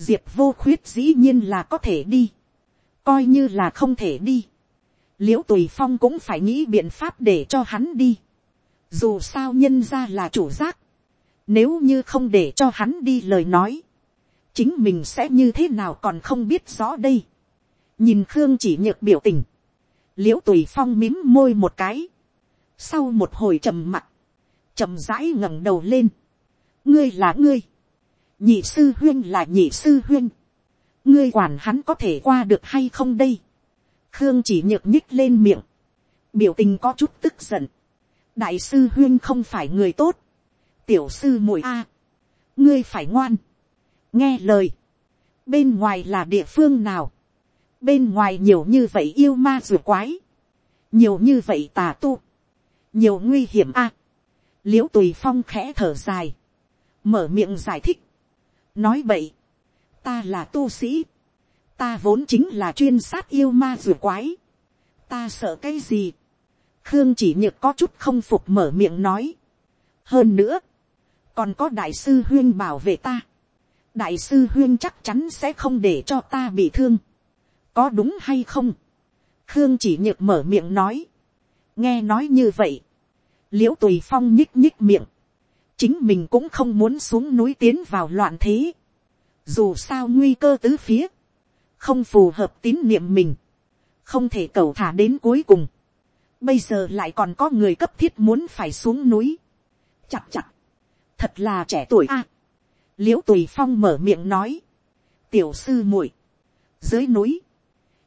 diệp vô khuyết dĩ nhiên là có thể đi. coi như là không thể đi. l i ễ u tùy phong cũng phải nghĩ biện pháp để cho hắn đi. dù sao nhân ra là chủ giác. nếu như không để cho hắn đi lời nói. chính mình sẽ như thế nào còn không biết rõ đây. nhìn khương chỉ nhược biểu tình l i ễ u tùy phong mím môi một cái, sau một hồi trầm mặt, chậm rãi ngẩng đầu lên, ngươi là ngươi, nhị sư huyên là nhị sư huyên, ngươi quản hắn có thể qua được hay không đây, khương chỉ nhược nhích lên miệng, biểu tình có chút tức giận, đại sư huyên không phải người tốt, tiểu sư muội a, ngươi phải ngoan, nghe lời, bên ngoài là địa phương nào, bên ngoài nhiều như vậy yêu ma rùa quái, nhiều như vậy tà tu, nhiều nguy hiểm a. À, l i ễ u tùy phong khẽ thở dài, mở miệng giải thích, nói vậy, ta là tu sĩ, ta vốn chính là chuyên sát yêu ma rùa quái, ta sợ cái gì, khương chỉ nhược có chút không phục mở miệng nói, hơn nữa, còn có đại sư huyên bảo vệ ta, đại sư huyên chắc chắn sẽ không để cho ta bị thương, có đúng hay không, khương chỉ nhược mở miệng nói, nghe nói như vậy, l i ễ u tùy phong nhích nhích miệng, chính mình cũng không muốn xuống núi tiến vào loạn thế, dù sao nguy cơ tứ phía, không phù hợp tín niệm mình, không thể cầu thả đến cuối cùng, bây giờ lại còn có người cấp thiết muốn phải xuống núi, chặt chặt, thật là trẻ tuổi a, l i ễ u tùy phong mở miệng nói, tiểu sư muội, dưới núi,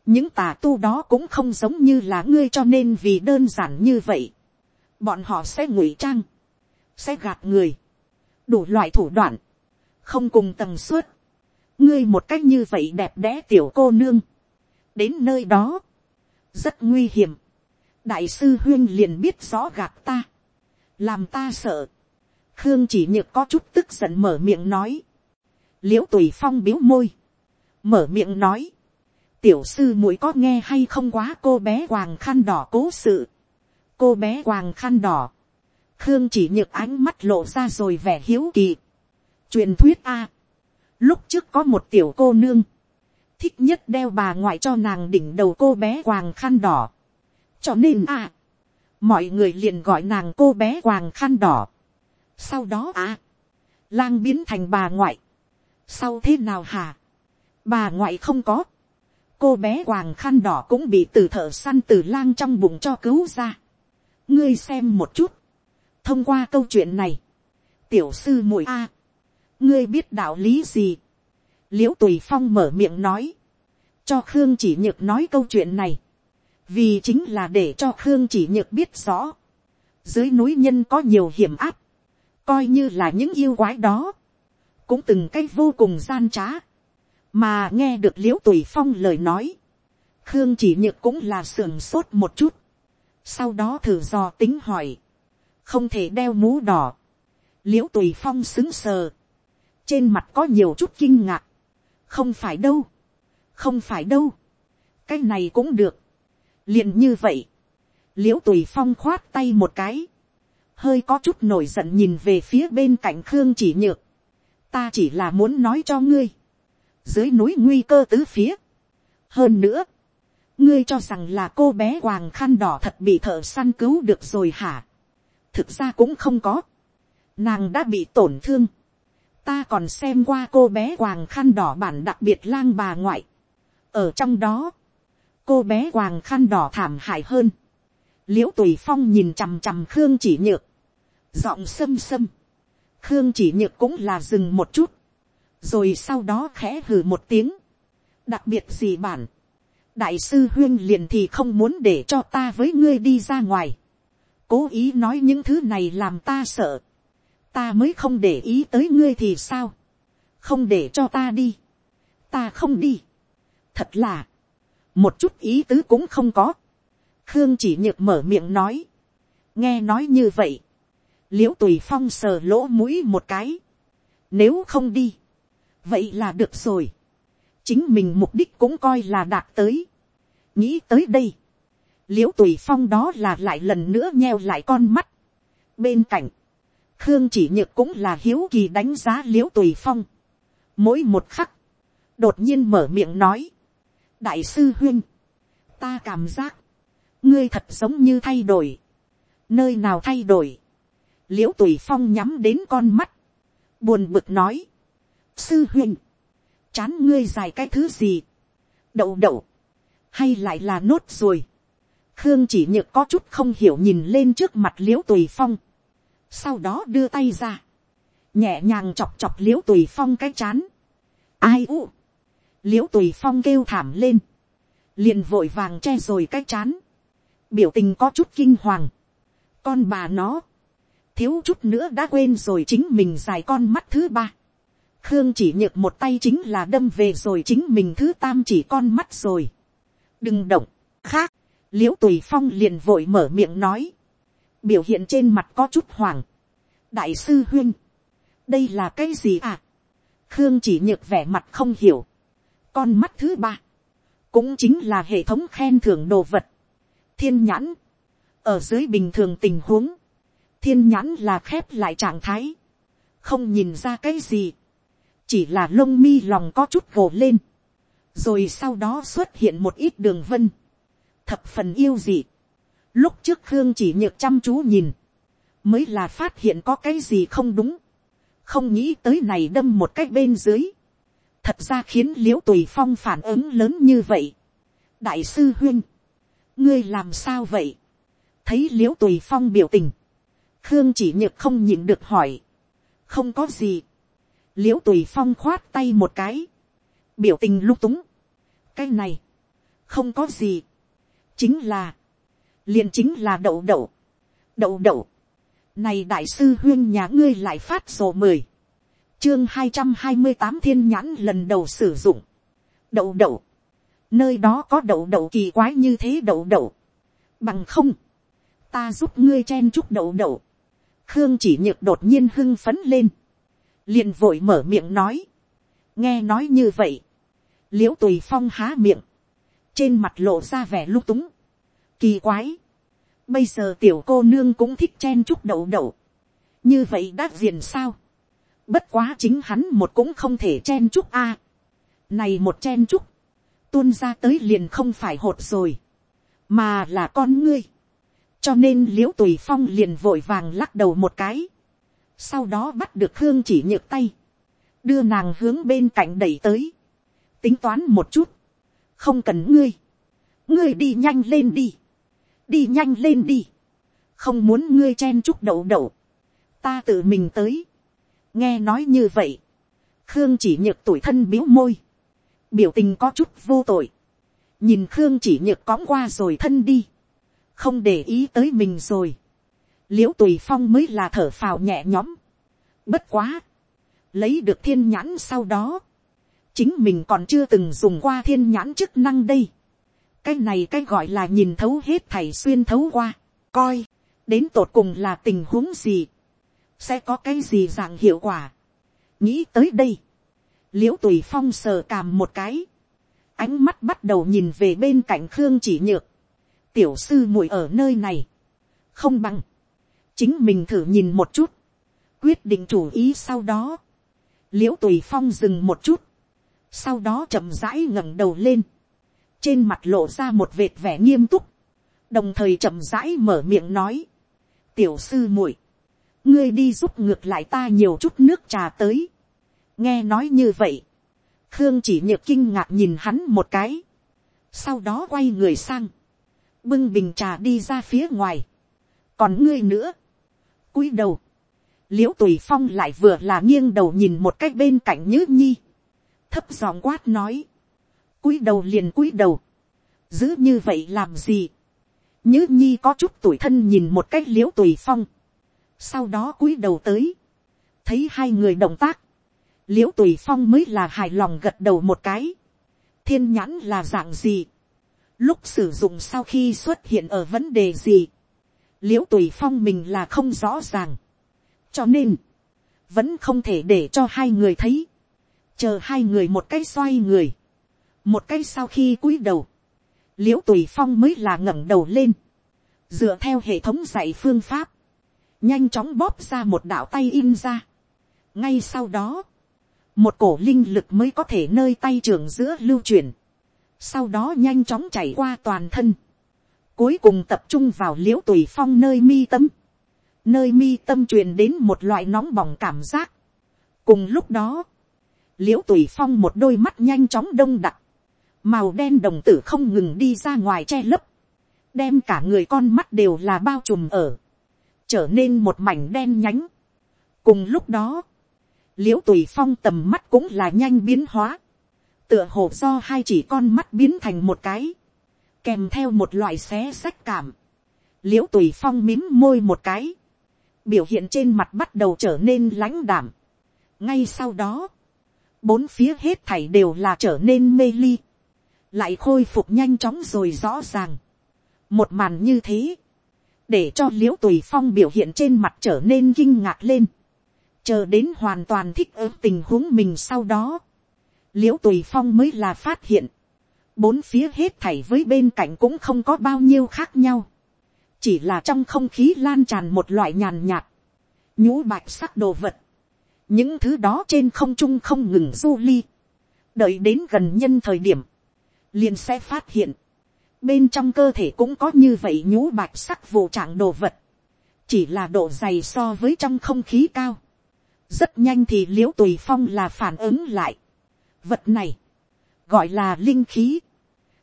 những tà tu đó cũng không giống như là ngươi cho nên vì đơn giản như vậy, bọn họ sẽ ngụy trang, sẽ gạt người, đủ loại thủ đoạn, không cùng tầng suất, ngươi một cách như vậy đẹp đẽ tiểu cô nương, đến nơi đó, rất nguy hiểm, đại sư huyên liền biết rõ gạt ta, làm ta sợ, khương chỉ nhược có chút tức giận mở miệng nói, l i ễ u tùy phong biếu môi, mở miệng nói, tiểu sư muội có nghe hay không quá cô bé hoàng khăn đỏ cố sự. cô bé hoàng khăn đỏ khương chỉ nhược ánh mắt lộ ra rồi vẻ hiếu kỳ. truyền thuyết a. lúc trước có một tiểu cô nương. thích nhất đeo bà ngoại cho nàng đỉnh đầu cô bé quàng khăn đỏ. cho nên a. mọi người liền gọi nàng cô bé quàng khăn đỏ. sau đó a. lang biến thành bà ngoại. sau thế nào hả. bà ngoại không có cô bé quàng khăn đỏ cũng bị từ thợ săn từ lang trong bụng cho cứu ra. ngươi xem một chút thông qua câu chuyện này, tiểu sư muội a, ngươi biết đạo lý gì. l i ễ u tùy phong mở miệng nói, cho khương chỉ nhược nói câu chuyện này, vì chính là để cho khương chỉ nhược biết rõ, dưới núi nhân có nhiều hiểm áp, coi như là những yêu quái đó, cũng từng cái vô cùng gian trá, mà nghe được l i ễ u tùy phong lời nói, khương chỉ nhược cũng là sưởng sốt một chút, sau đó thử dò tính hỏi, không thể đeo mũ đỏ, l i ễ u tùy phong xứng sờ, trên mặt có nhiều chút kinh ngạc, không phải đâu, không phải đâu, cái này cũng được, liền như vậy, l i ễ u tùy phong khoát tay một cái, hơi có chút nổi giận nhìn về phía bên cạnh khương chỉ nhược, ta chỉ là muốn nói cho ngươi, dưới núi nguy cơ tứ phía. hơn nữa, ngươi cho rằng là cô bé hoàng khăn đỏ thật bị thợ săn cứu được rồi hả thực ra cũng không có. nàng đã bị tổn thương. ta còn xem qua cô bé hoàng khăn đỏ bản đặc biệt lang bà ngoại. ở trong đó, cô bé quàng khăn đỏ thảm hại hơn, l i ễ u tùy phong nhìn chằm chằm khương chỉ nhược, giọng xâm xâm, khương chỉ nhược cũng là dừng một chút, rồi sau đó khẽ hừ một tiếng, đặc biệt gì bản, đại sư huyên liền thì không muốn để cho ta với ngươi đi ra ngoài, cố ý nói những thứ này làm ta sợ, ta mới không để ý tới ngươi thì sao, không để cho ta đi, ta không đi, thật là, một chút ý tứ cũng không có. khương chỉ nhược mở miệng nói, nghe nói như vậy, l i ễ u tùy phong sờ lỗ mũi một cái, nếu không đi, vậy là được rồi, chính mình mục đích cũng coi là đạt tới, nghĩ tới đây, l i ễ u tùy phong đó là lại lần nữa nheo lại con mắt, bên cạnh, khương chỉ nhược cũng là hiếu kỳ đánh giá l i ễ u tùy phong, mỗi một khắc, đột nhiên mở miệng nói, đại sư huyên, ta cảm giác, ngươi thật giống như thay đổi, nơi nào thay đổi, l i ễ u tùy phong nhắm đến con mắt, buồn bực nói, sư huyên, chán ngươi dài cái thứ gì, đậu đậu, hay lại là nốt rồi, khương chỉ nhược có chút không hiểu nhìn lên trước mặt l i ễ u tùy phong, sau đó đưa tay ra, nhẹ nhàng chọc chọc l i ễ u tùy phong cái chán, ai u, l i ễ u tùy phong kêu thảm lên, liền vội vàng che rồi cái chán, biểu tình có chút kinh hoàng, con bà nó, thiếu chút nữa đã quên rồi chính mình dài con mắt thứ ba, khương chỉ nhược một tay chính là đâm về rồi chính mình thứ tam chỉ con mắt rồi, đừng động, khác, l i ễ u tùy phong liền vội mở miệng nói, biểu hiện trên mặt có chút hoàng, đại sư huyên, đây là cái gì à, khương chỉ nhược vẻ mặt không hiểu, con mắt thứ ba, cũng chính là hệ thống khen thưởng đồ vật, thiên nhãn, ở dưới bình thường tình huống, thiên nhãn là khép lại trạng thái, không nhìn ra cái gì, chỉ là lông mi lòng có chút gồ lên, rồi sau đó xuất hiện một ít đường vân, thập phần yêu dị. Lúc trước khương chỉ nhược chăm chú nhìn, mới là phát hiện có cái gì không đúng, không nghĩ tới này đâm một cái bên dưới, thật ra khiến liễu tùy phong phản ứng lớn như vậy. đại sư huyên, ngươi làm sao vậy, thấy liễu tùy phong biểu tình, khương chỉ nhược không nhịn được hỏi, không có gì, liễu tùy phong khoát tay một cái, biểu tình lung túng, cái này, không có gì, chính là, liền chính là đậu đậu, đậu đậu, này đại sư huyên nhà ngươi lại phát sổ mời chương hai trăm hai mươi tám thiên nhãn lần đầu sử dụng. đậu đậu. nơi đó có đậu đậu kỳ quái như thế đậu đậu. bằng không, ta giúp ngươi chen chúc đậu đậu. khương chỉ nhược đột nhiên hưng phấn lên. liền vội mở miệng nói. nghe nói như vậy. l i ễ u tùy phong há miệng trên mặt lộ ra vẻ lung túng. kỳ quái. bây giờ tiểu cô nương cũng thích chen chúc đậu đậu. như vậy đã diện sao Bất quá chính hắn một cũng không thể chen chúc a. Này một chen chúc. Tuôn ra tới liền không phải hột rồi. Mà là con ngươi. Cho nên liễu tùy phong liền vội vàng lắc đầu một cái. Sau đó bắt được hương chỉ nhược tay. Đưa nàng hướng bên cạnh đẩy tới. Tính toán một chút. Không cần ngươi. Ngươi đi nhanh lên đi. Đi nhanh lên đi. Không muốn ngươi chen chúc đậu đậu. Ta tự mình tới. Nghe nói như vậy, khương chỉ nhược tuổi thân biếu môi, biểu tình có chút vô tội, nhìn khương chỉ nhược cõng qua rồi thân đi, không để ý tới mình rồi, l i ễ u tùy phong mới là thở phào nhẹ nhõm, bất quá, lấy được thiên nhãn sau đó, chính mình còn chưa từng dùng qua thiên nhãn chức năng đây, cái này cái gọi là nhìn thấu hết thầy xuyên thấu qua, coi, đến tột cùng là tình huống gì, sẽ có cái gì dạng hiệu quả. nghĩ tới đây, l i ễ u tùy phong sờ càm một cái, ánh mắt bắt đầu nhìn về bên cạnh khương chỉ nhược, tiểu sư muội ở nơi này, không bằng, chính mình thử nhìn một chút, quyết định chủ ý sau đó, l i ễ u tùy phong dừng một chút, sau đó chậm rãi ngẩng đầu lên, trên mặt lộ ra một vệt vẻ nghiêm túc, đồng thời chậm rãi mở miệng nói, tiểu sư muội, ngươi đi giúp ngược lại ta nhiều chút nước trà tới. nghe nói như vậy, khương chỉ nhược kinh ngạc nhìn hắn một cái. sau đó quay người sang, bưng bình trà đi ra phía ngoài, còn ngươi nữa, cúi đầu, l i ễ u tùy phong lại vừa là nghiêng đầu nhìn một cách bên cạnh nhữ nhi, thấp giọng quát nói, cúi đầu liền cúi đầu, giữ như vậy làm gì, nhữ nhi có chút tuổi thân nhìn một cách l i ễ u tùy phong, sau đó cúi đầu tới, thấy hai người động tác, l i ễ u tùy phong mới là hài lòng gật đầu một cái, thiên nhãn là dạng gì, lúc sử dụng sau khi xuất hiện ở vấn đề gì, l i ễ u tùy phong mình là không rõ ràng, cho nên, vẫn không thể để cho hai người thấy, chờ hai người một cái xoay người, một cái sau khi cúi đầu, l i ễ u tùy phong mới là ngẩng đầu lên, dựa theo hệ thống dạy phương pháp, nhanh chóng bóp ra một đạo tay in ra. ngay sau đó, một cổ linh lực mới có thể nơi tay trường giữa lưu truyền, sau đó nhanh chóng chảy qua toàn thân, cuối cùng tập trung vào l i ễ u tùy phong nơi mi tâm, nơi mi tâm truyền đến một loại nóng bỏng cảm giác. cùng lúc đó, l i ễ u tùy phong một đôi mắt nhanh chóng đông đặc, màu đen đồng tử không ngừng đi ra ngoài che lấp, đem cả người con mắt đều là bao trùm ở, trở nên một mảnh đen nhánh. cùng lúc đó, l i ễ u tùy phong tầm mắt cũng là nhanh biến hóa, tựa hồ do hai chỉ con mắt biến thành một cái, kèm theo một loại xé sách cảm, l i ễ u tùy phong mím môi một cái, biểu hiện trên mặt bắt đầu trở nên lãnh đảm. ngay sau đó, bốn phía hết thảy đều là trở nên mê ly, lại khôi phục nhanh chóng rồi rõ ràng. một màn như thế, để cho l i ễ u tùy phong biểu hiện trên mặt trở nên kinh ngạc lên, chờ đến hoàn toàn thích ứng tình huống mình sau đó, l i ễ u tùy phong mới là phát hiện, bốn phía hết thảy với bên cạnh cũng không có bao nhiêu khác nhau, chỉ là trong không khí lan tràn một loại nhàn nhạt, nhũ bạch sắc đồ vật, những thứ đó trên không trung không ngừng du ly, đợi đến gần nhân thời điểm, liền sẽ phát hiện, bên trong cơ thể cũng có như vậy nhũ bạch sắc vụ trạng đồ vật, chỉ là độ dày so với trong không khí cao, rất nhanh thì l i ễ u tùy phong là phản ứng lại, Vật này, gọi là linh khí.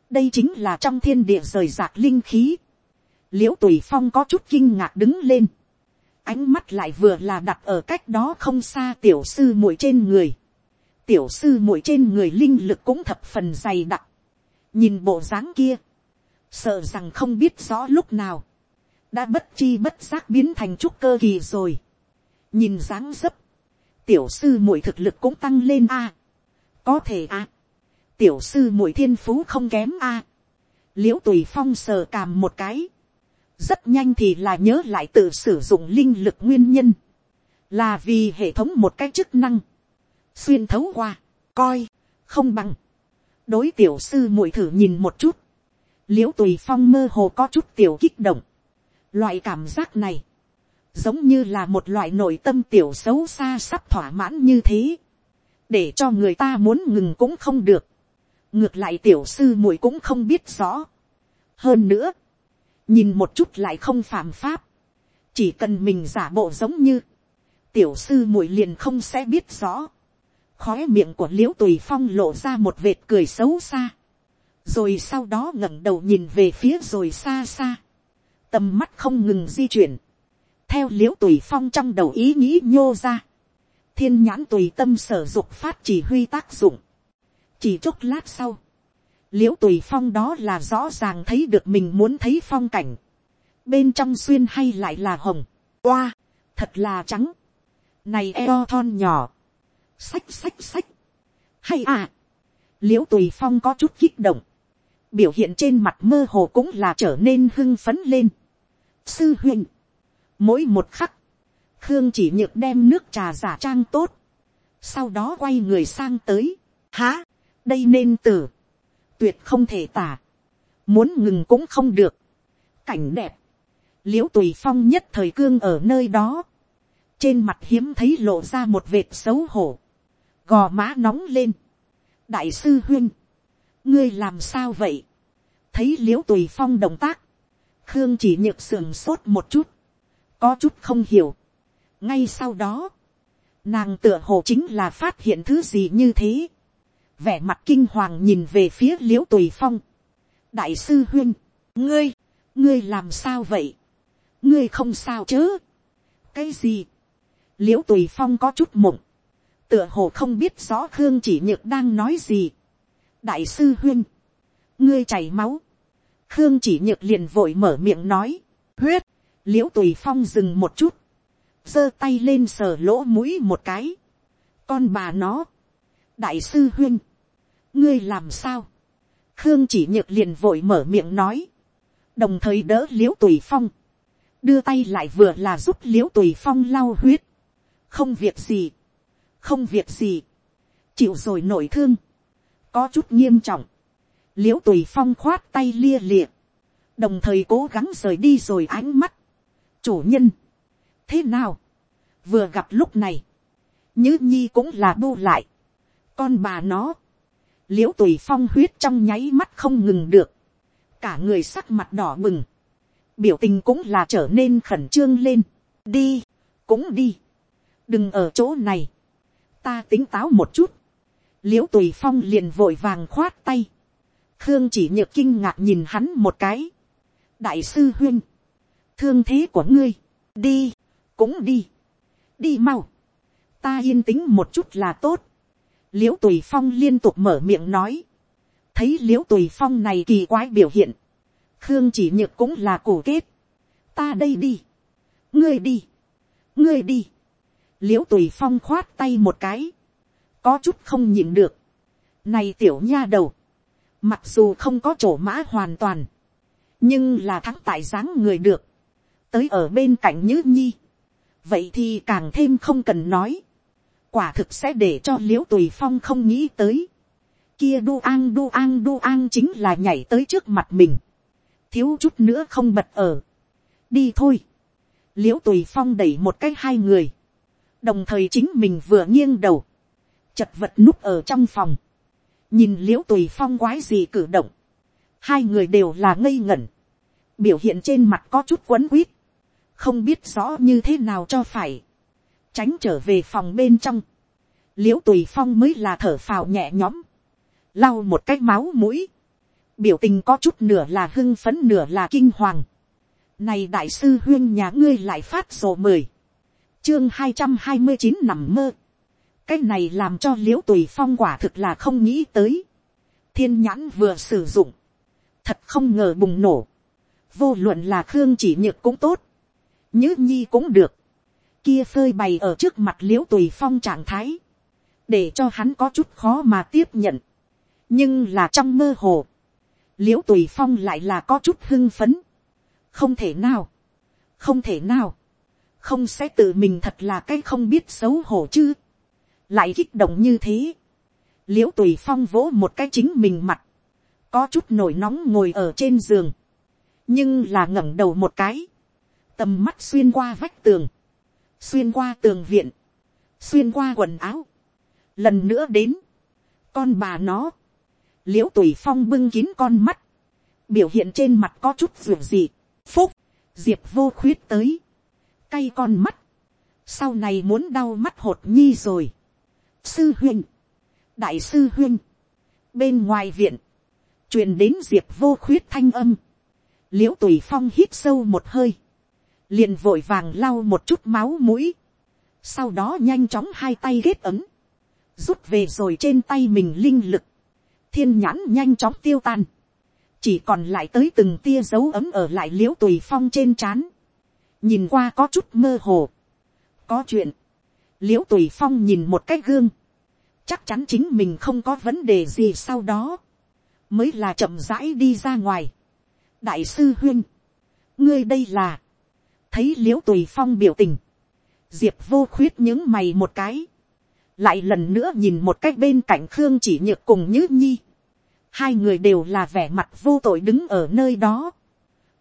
Đây chính là trong thiên địa rời rạc linh khí. Liễu tùy phong có chút kinh ngạc đứng lên. Ánh mắt lại vừa là đặt ở cách đó không xa tiểu sư muội trên người. Tiểu sư muội trên người linh lực cũng thập phần dày đặc. Nhìn bộ dáng kia. Sợ rằng không biết rõ lúc nào. Đã bất chi bất giác biến thành trúc cơ kỳ rồi. Nhìn dáng dấp. Tiểu sư muội thực lực cũng tăng lên a có thể à. tiểu sư muội thiên phú không kém a. l i ễ u tùy phong sờ càm một cái rất nhanh thì là nhớ lại tự sử dụng linh lực nguyên nhân. là vì hệ thống một cái chức năng. xuyên thấu qua, coi, không bằng. đối tiểu sư muội thử nhìn một chút. l i ễ u tùy phong mơ hồ có chút tiểu kích động. loại cảm giác này, giống như là một loại nội tâm tiểu xấu xa sắp thỏa mãn như thế để cho người ta muốn ngừng cũng không được. ngược lại tiểu sư muội cũng không biết rõ. hơn nữa, nhìn một chút lại không phạm pháp, chỉ cần mình giả bộ giống như, tiểu sư muội liền không sẽ biết rõ. khói miệng của l i ễ u tùy phong lộ ra một vệt cười xấu xa, rồi sau đó ngẩng đầu nhìn về phía rồi xa xa, tầm mắt không ngừng di chuyển, theo l i ễ u tùy phong trong đầu ý nghĩ nhô ra, thiên nhãn tùy tâm sở dục phát chỉ huy tác dụng. chỉ chốc lát sau, l i ễ u tùy phong đó là rõ ràng thấy được mình muốn thấy phong cảnh. bên trong xuyên hay lại là hồng, oa, thật là trắng. này eo thon nhỏ, xách xách xách. hay à, l i ễ u tùy phong có chút kích động, biểu hiện trên mặt mơ hồ cũng là trở nên hưng phấn lên. sư huynh, mỗi một khắc, khương chỉ nhược đem nước trà giả trang tốt, sau đó quay người sang tới, há, đây nên tử, tuyệt không thể tả, muốn ngừng cũng không được, cảnh đẹp, l i ễ u tùy phong nhất thời cương ở nơi đó, trên mặt hiếm thấy lộ ra một vệt xấu hổ, gò má nóng lên, đại sư huyên, ngươi làm sao vậy, thấy l i ễ u tùy phong động tác, khương chỉ nhược sườn sốt một chút, có chút không hiểu, ngay sau đó, nàng tựa hồ chính là phát hiện thứ gì như thế, vẻ mặt kinh hoàng nhìn về phía l i ễ u tùy phong, đại sư huyên, ngươi, ngươi làm sao vậy, ngươi không sao chứ, cái gì, l i ễ u tùy phong có chút mộng, tựa hồ không biết rõ khương chỉ nhược đang nói gì, đại sư huyên, ngươi chảy máu, khương chỉ nhược liền vội mở miệng nói, huyết, l i ễ u tùy phong dừng một chút, giơ tay lên sờ lỗ mũi một cái, con bà nó, đại sư huyên, ngươi làm sao, khương chỉ nhược liền vội mở miệng nói, đồng thời đỡ l i ễ u tùy phong, đưa tay lại vừa là giúp l i ễ u tùy phong lau huyết, không việc gì, không việc gì, chịu rồi nổi thương, có chút nghiêm trọng, l i ễ u tùy phong khoát tay lia lịa, đồng thời cố gắng rời đi rồi ánh mắt, chủ nhân, thế nào, vừa gặp lúc này, nhứ nhi cũng là bu lại, con bà nó, l i ễ u tùy phong huyết trong nháy mắt không ngừng được, cả người sắc mặt đỏ bừng, biểu tình cũng là trở nên khẩn trương lên, đi, cũng đi, đừng ở chỗ này, ta tính táo một chút, l i ễ u tùy phong liền vội vàng khoát tay, khương chỉ nhược kinh ngạc nhìn hắn một cái, đại sư huyên, thương thế của ngươi, đi, cũng đi, đi mau, ta yên tĩnh một chút là tốt, l i ễ u tùy phong liên tục mở miệng nói, thấy l i ễ u tùy phong này kỳ quái biểu hiện, khương chỉ nhược cũng là cổ kết, ta đây đi, ngươi đi, ngươi đi, l i ễ u tùy phong khoát tay một cái, có chút không nhịn được, này tiểu nha đầu, mặc dù không có chỗ mã hoàn toàn, nhưng là thắng tại dáng người được, tới ở bên cạnh nhữ nhi, vậy thì càng thêm không cần nói, quả thực sẽ để cho l i ễ u tùy phong không nghĩ tới. kia đu an đu an đu an chính là nhảy tới trước mặt mình. thiếu chút nữa không bật ở. đi thôi. l i ễ u tùy phong đẩy một cái hai người. đồng thời chính mình vừa nghiêng đầu. chật vật núp ở trong phòng. nhìn l i ễ u tùy phong quái gì cử động. hai người đều là ngây ngẩn. biểu hiện trên mặt có chút quấn quýt. không biết rõ như thế nào cho phải tránh trở về phòng bên trong, l i ễ u tùy phong mới là thở phào nhẹ nhõm, lau một cái máu mũi, biểu tình có chút nửa là hưng phấn nửa là kinh hoàng. Này đại sư huyên nhà ngươi lại phát sổ mười, chương hai trăm hai mươi chín nằm mơ, cái này làm cho l i ễ u tùy phong quả thực là không nghĩ tới, thiên nhãn vừa sử dụng, thật không ngờ bùng nổ, vô luận là khương chỉ nhược cũng tốt, nhữ nhi cũng được, kia phơi bày ở trước mặt l i ễ u tùy phong trạng thái, để cho hắn có chút khó mà tiếp nhận. nhưng là trong mơ hồ, l i ễ u tùy phong lại là có chút hưng phấn. không thể nào, không thể nào, không sẽ tự mình thật là cái không biết xấu hổ chứ. lại kích động như thế. l i ễ u tùy phong vỗ một cái chính mình mặt, có chút nổi nóng ngồi ở trên giường, nhưng là ngẩng đầu một cái, tầm mắt xuyên qua vách tường, xuyên qua tường viện, xuyên qua quần áo, lần nữa đến, con bà nó, l i ễ u tùy phong bưng kín con mắt, biểu hiện trên mặt có chút ruột gì, phúc, diệp vô khuyết tới, cay con mắt, sau này muốn đau mắt hột nhi rồi, sư huynh, đại sư huynh, bên ngoài viện, truyền đến diệp vô khuyết thanh âm, l i ễ u tùy phong hít sâu một hơi, liền vội vàng lau một chút máu mũi, sau đó nhanh chóng hai tay ghét ấm, rút về rồi trên tay mình linh lực, thiên nhãn nhanh chóng tiêu tan, chỉ còn lại tới từng tia dấu ấm ở lại l i ễ u tùy phong trên c h á n nhìn qua có chút mơ hồ, có chuyện, l i ễ u tùy phong nhìn một cái gương, chắc chắn chính mình không có vấn đề gì sau đó, mới là chậm rãi đi ra ngoài. đại sư huyên, ngươi đây là, thấy l i ễ u tùy phong biểu tình, diệp vô khuyết những mày một cái, lại lần nữa nhìn một cách bên cạnh khương chỉ nhược cùng nhữ nhi, hai người đều là vẻ mặt vô tội đứng ở nơi đó,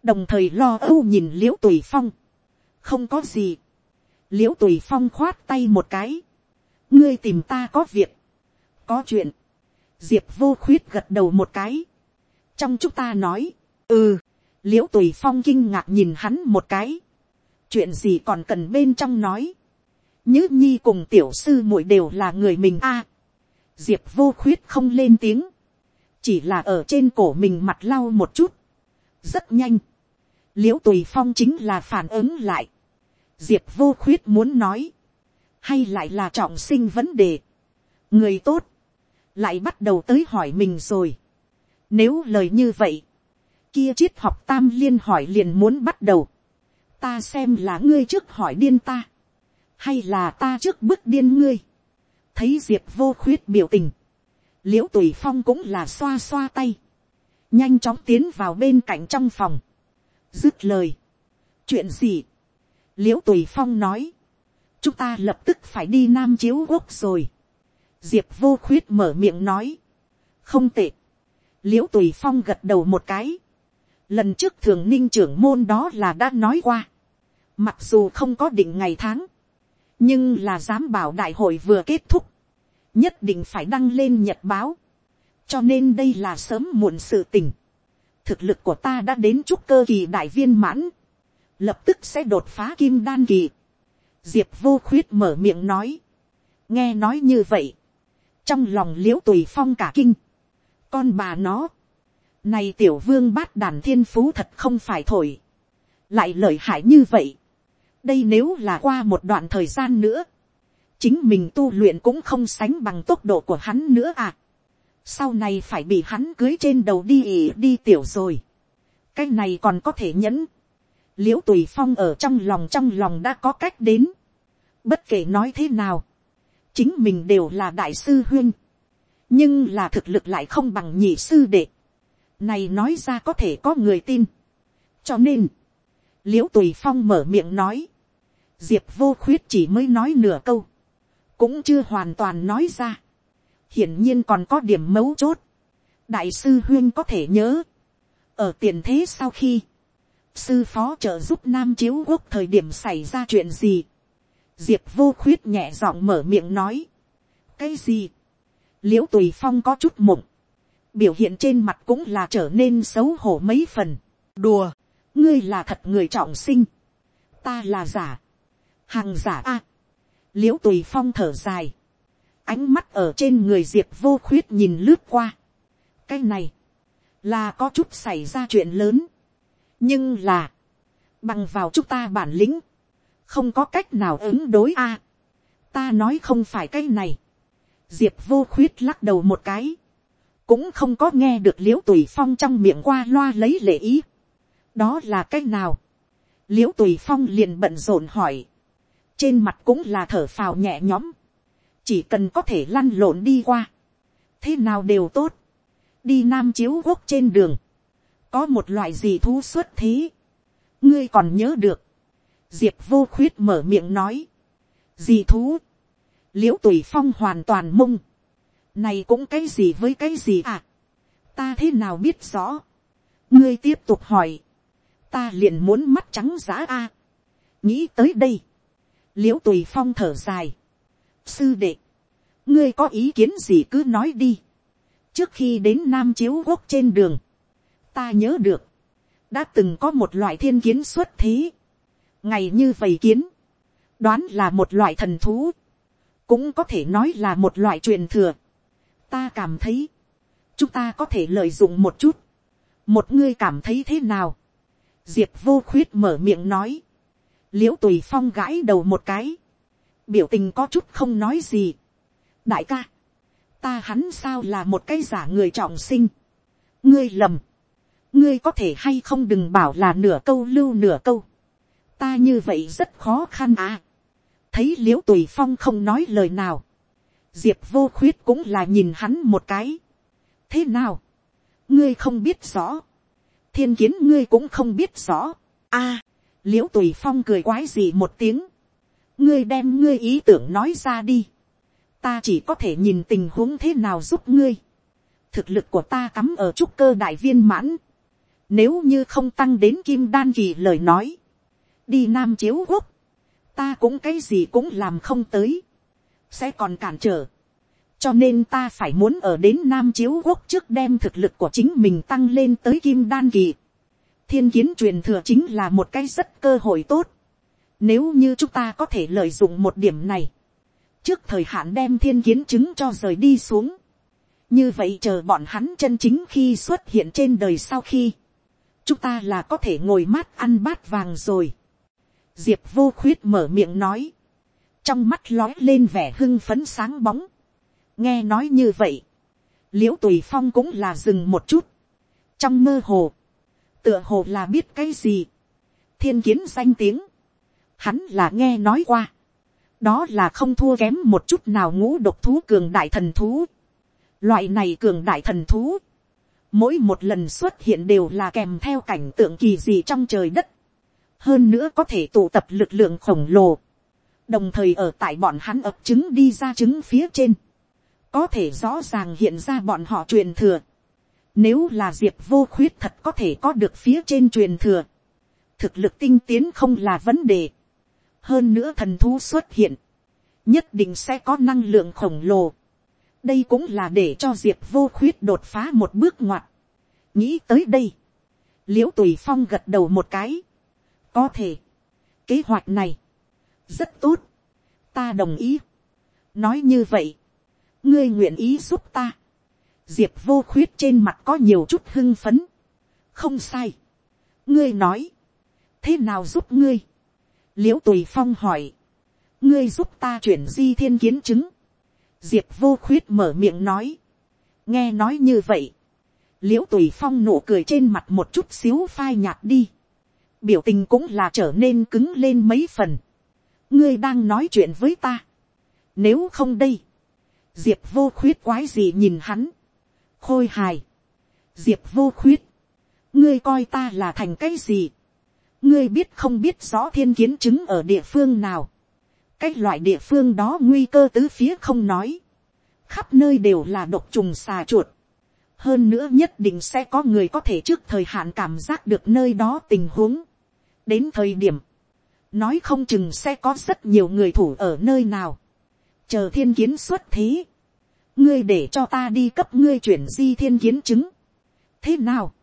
đồng thời lo âu nhìn l i ễ u tùy phong, không có gì, l i ễ u tùy phong khoát tay một cái, ngươi tìm ta có việc, có chuyện, diệp vô khuyết gật đầu một cái, trong chúng ta nói, ừ, l i ễ u tùy phong kinh ngạc nhìn hắn một cái, chuyện gì còn cần bên trong nói. Nhữ nhi cùng tiểu sư muội đều là người mình a. diệp vô khuyết không lên tiếng. chỉ là ở trên cổ mình mặt lau một chút, rất nhanh, Liễu tùy phong chính là phản ứng lại, diệp vô khuyết muốn nói, hay lại là trọng sinh vấn đề, người tốt, lại bắt đầu tới hỏi mình rồi. Nếu lời như vậy, kia triết học tam liên hỏi liền muốn bắt đầu, ta xem là ngươi trước hỏi điên ta, hay là ta trước bước điên ngươi, thấy diệp vô khuyết biểu tình, l i ễ u tùy phong cũng là xoa xoa tay, nhanh chóng tiến vào bên cạnh trong phòng, dứt lời, chuyện gì, l i ễ u tùy phong nói, chúng ta lập tức phải đi nam chiếu quốc rồi, diệp vô khuyết mở miệng nói, không tệ, l i ễ u tùy phong gật đầu một cái, lần trước thường ninh trưởng môn đó là đã nói qua, mặc dù không có định ngày tháng, nhưng là dám bảo đại hội vừa kết thúc, nhất định phải đăng lên nhật báo, cho nên đây là sớm muộn sự tình. thực lực của ta đã đến chúc cơ kỳ đại viên mãn, lập tức sẽ đột phá kim đan kỳ. diệp vô khuyết mở miệng nói, nghe nói như vậy, trong lòng l i ễ u tùy phong cả kinh, con bà nó, này tiểu vương bát đàn thiên phú thật không phải thổi, lại lợi hại như vậy, đây nếu là qua một đoạn thời gian nữa, chính mình tu luyện cũng không sánh bằng tốc độ của hắn nữa à. sau này phải bị hắn cưới trên đầu đi ỉ đi tiểu rồi. cái này còn có thể nhẫn. l i ễ u tùy phong ở trong lòng trong lòng đã có cách đến. bất kể nói thế nào, chính mình đều là đại sư huyên. nhưng là thực lực lại không bằng nhị sư đệ. này nói ra có thể có người tin. cho nên, l i ễ u tùy phong mở miệng nói, diệp vô khuyết chỉ mới nói nửa câu cũng chưa hoàn toàn nói ra. hiển nhiên còn có điểm mấu chốt. đại sư huyên có thể nhớ. ở tiền thế sau khi, sư phó trợ giúp nam chiếu quốc thời điểm xảy ra chuyện gì. diệp vô khuyết nhẹ giọng mở miệng nói. cái gì. l i ễ u tùy phong có chút mộng. biểu hiện trên mặt cũng là trở nên xấu hổ mấy phần. đùa, ngươi là thật người trọng sinh. ta là giả hàng giả a. L i ễ u tùy phong thở dài, ánh mắt ở trên người diệp vô khuyết nhìn lướt qua. cái này, là có chút xảy ra chuyện lớn, nhưng là, bằng vào chúng ta bản lĩnh, không có cách nào ứng đối a. ta nói không phải cái này, diệp vô khuyết lắc đầu một cái, cũng không có nghe được l i ễ u tùy phong trong miệng qua loa lấy lệ ý. đó là cái nào, l i ễ u tùy phong liền bận rộn hỏi, trên mặt cũng là thở phào nhẹ nhõm, chỉ cần có thể lăn lộn đi qua, thế nào đều tốt, đi nam chiếu quốc trên đường, có một loại gì thú xuất thế, ngươi còn nhớ được, diệp vô khuyết mở miệng nói, gì thú, l i ễ u tùy phong hoàn toàn mông, này cũng cái gì với cái gì à, ta thế nào biết rõ, ngươi tiếp tục hỏi, ta liền muốn mắt trắng giá a, nghĩ tới đây, l i ễ u tùy phong thở dài. sư đệ, ngươi có ý kiến gì cứ nói đi. trước khi đến nam chiếu quốc trên đường, ta nhớ được, đã từng có một loại thiên kiến xuất thế. ngày như vầy kiến, đoán là một loại thần thú, cũng có thể nói là một loại truyền thừa. ta cảm thấy, chúng ta có thể lợi dụng một chút. một ngươi cảm thấy thế nào. diệp vô khuyết mở miệng nói, l i ễ u tùy phong gãi đầu một cái, biểu tình có chút không nói gì. đại ca, ta hắn sao là một cái giả người trọng sinh, ngươi lầm, ngươi có thể hay không đừng bảo là nửa câu lưu nửa câu, ta như vậy rất khó khăn à. thấy l i ễ u tùy phong không nói lời nào, diệp vô khuyết cũng là nhìn hắn một cái. thế nào, ngươi không biết rõ, thiên kiến ngươi cũng không biết rõ, a, l i ễ u tùy phong cười quái gì một tiếng, ngươi đem ngươi ý tưởng nói ra đi, ta chỉ có thể nhìn tình huống thế nào giúp ngươi, thực lực của ta cắm ở trúc cơ đại viên mãn, nếu như không tăng đến kim đan kỳ lời nói, đi nam chiếu quốc, ta cũng cái gì cũng làm không tới, sẽ còn cản trở, cho nên ta phải muốn ở đến nam chiếu quốc trước đem thực lực của chính mình tăng lên tới kim đan kỳ thiên kiến truyền thừa chính là một cái rất cơ hội tốt. Nếu như chúng ta có thể lợi dụng một điểm này, trước thời hạn đem thiên kiến chứng cho rời đi xuống, như vậy chờ bọn hắn chân chính khi xuất hiện trên đời sau khi, chúng ta là có thể ngồi mát ăn bát vàng rồi. diệp vô khuyết mở miệng nói, trong mắt lói lên vẻ hưng phấn sáng bóng. nghe nói như vậy, l i ễ u tùy phong cũng là dừng một chút, trong mơ hồ, tựa hồ là biết cái gì, thiên kiến danh tiếng, hắn là nghe nói qua, đó là không thua kém một chút nào ngũ độc thú cường đại thần thú, Loại này cường đại thần thú. Mỗi một lần xuất hiện đều là kèm theo cảnh tượng kỳ dị trong trời đất. Hơn nữa có thể tụ tập lực lượng khổng lồ. Đồng thời ở tại bọn hắn ập trứng đi ra trứng phía trên. Có thể rõ ràng hiện ra bọn họ truyền thừa. Nếu là diệp vô khuyết thật có thể có được phía trên truyền thừa. Thực lực tinh tiến không là vấn đề. Hơn nữa thần thú xuất hiện. Nhất định sẽ có năng lượng khổng lồ đây cũng là để cho diệp vô khuyết đột phá một bước ngoặt. nghĩ tới đây, liễu tùy phong gật đầu một cái. có thể, kế hoạch này, rất tốt, ta đồng ý. nói như vậy, ngươi nguyện ý giúp ta diệp vô khuyết trên mặt có nhiều chút hưng phấn. không sai. ngươi nói, thế nào giúp ngươi. l i ễ u tùy phong hỏi, ngươi giúp ta chuyển di thiên kiến chứng. Diệp vô khuyết mở miệng nói, nghe nói như vậy, l i ễ u tùy phong nụ cười trên mặt một chút xíu phai nhạt đi, biểu tình cũng là trở nên cứng lên mấy phần, ngươi đang nói chuyện với ta, nếu không đây, diệp vô khuyết quái gì nhìn hắn, khôi hài, diệp vô khuyết, ngươi coi ta là thành cái gì, ngươi biết không biết rõ thiên kiến chứng ở địa phương nào, cái loại địa phương đó nguy cơ tứ phía không nói, khắp nơi đều là độc trùng xà chuột, hơn nữa nhất định sẽ có người có thể trước thời hạn cảm giác được nơi đó tình huống. đến thời điểm, nói không chừng sẽ có rất nhiều người thủ ở nơi nào, chờ thiên kiến xuất thế, ngươi để cho ta đi cấp ngươi chuyển di thiên kiến chứng. thế nào,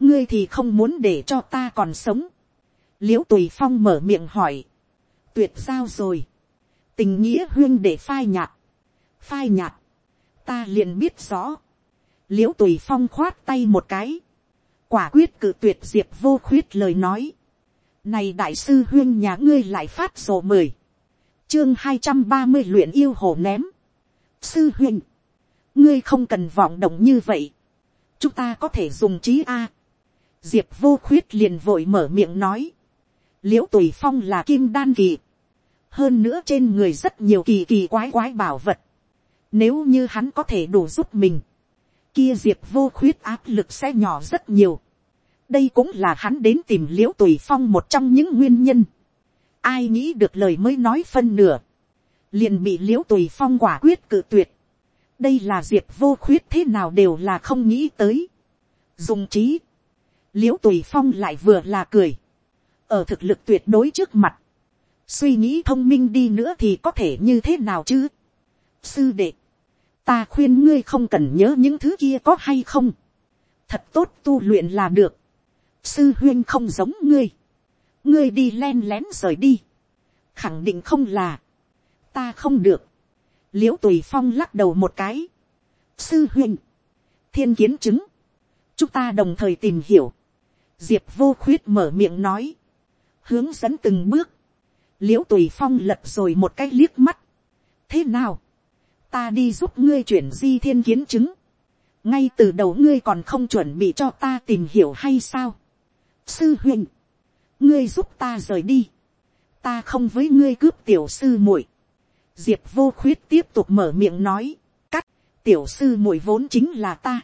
ngươi thì không muốn để cho ta còn sống. l i ễ u tùy phong mở miệng hỏi, tuyệt sao rồi, tình nghĩa huyên để phai nhạt, phai nhạt, ta liền biết rõ, l i ễ u tùy phong khoát tay một cái, quả quyết cự tuyệt diệp vô khuyết lời nói, này đại sư huyên nhà ngươi lại phát sổ mời chương hai trăm ba mươi luyện yêu hồ ném, sư huynh, ngươi không cần vọng động như vậy, chúng ta có thể dùng trí a, diệp vô khuyết liền vội mở miệng nói, l i ễ u tùy phong là kim đan kỳ, hơn nữa trên người rất nhiều kỳ kỳ quái quái bảo vật. Nếu như hắn có thể đủ giúp mình, kia diệp vô khuyết áp lực sẽ nhỏ rất nhiều. đây cũng là hắn đến tìm l i ễ u tùy phong một trong những nguyên nhân. ai nghĩ được lời mới nói phân nửa, liền bị l i ễ u tùy phong quả quyết cự tuyệt. đây là diệp vô khuyết thế nào đều là không nghĩ tới. dùng trí, l i ễ u tùy phong lại vừa là cười. ở thực lực tuyệt đối trước mặt, suy nghĩ thông minh đi nữa thì có thể như thế nào chứ. sư đệ, ta khuyên ngươi không cần nhớ những thứ kia có hay không. thật tốt tu luyện là được. sư huyên không giống ngươi. ngươi đi len lén rời đi. khẳng định không là ta không được. l i ễ u tùy phong lắc đầu một cái. sư huynh, thiên kiến chứng. chúng ta đồng thời tìm hiểu. diệp vô khuyết mở miệng nói. hướng dẫn từng bước l i ễ u tùy phong lật rồi một cái liếc mắt. thế nào, ta đi giúp ngươi chuyển di thiên kiến chứng. ngay từ đầu ngươi còn không chuẩn bị cho ta tìm hiểu hay sao. sư huynh, ngươi giúp ta rời đi. ta không với ngươi cướp tiểu sư muội diệp vô khuyết tiếp tục mở miệng nói, cắt, tiểu sư muội vốn chính là ta.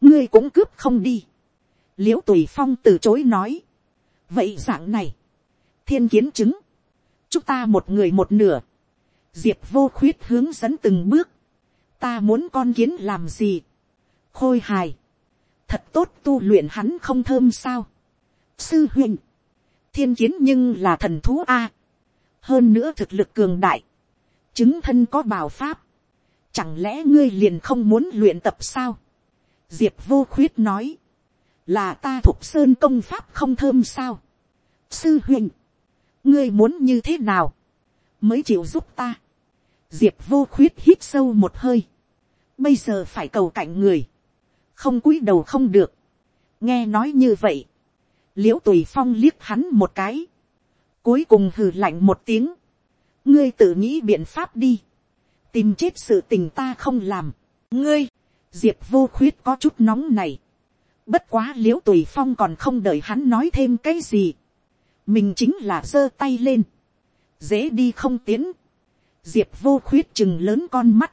ngươi cũng cướp không đi. l i ễ u tùy phong từ chối nói. vậy dạng này, thiên kiến chứng, chúng ta một người một nửa, diệp vô khuyết hướng dẫn từng bước, ta muốn con kiến làm gì, khôi hài, thật tốt tu luyện hắn không thơm sao, sư huynh, thiên kiến nhưng là thần thú a, hơn nữa thực lực cường đại, chứng thân có bảo pháp, chẳng lẽ ngươi liền không muốn luyện tập sao, diệp vô khuyết nói, là ta thuộc sơn công pháp không thơm sao, sư huynh, ngươi muốn như thế nào, mới chịu giúp ta. diệp vô khuyết hít sâu một hơi, bây giờ phải cầu cạnh người, không cúi đầu không được, nghe nói như vậy, l i ễ u tùy phong liếc hắn một cái, cuối cùng hừ lạnh một tiếng, ngươi tự nghĩ biện pháp đi, tìm chết sự tình ta không làm, ngươi, diệp vô khuyết có chút nóng này, bất quá l i ễ u tùy phong còn không đợi hắn nói thêm cái gì, mình chính là giơ tay lên, dễ đi không tiến, diệp vô khuyết chừng lớn con mắt,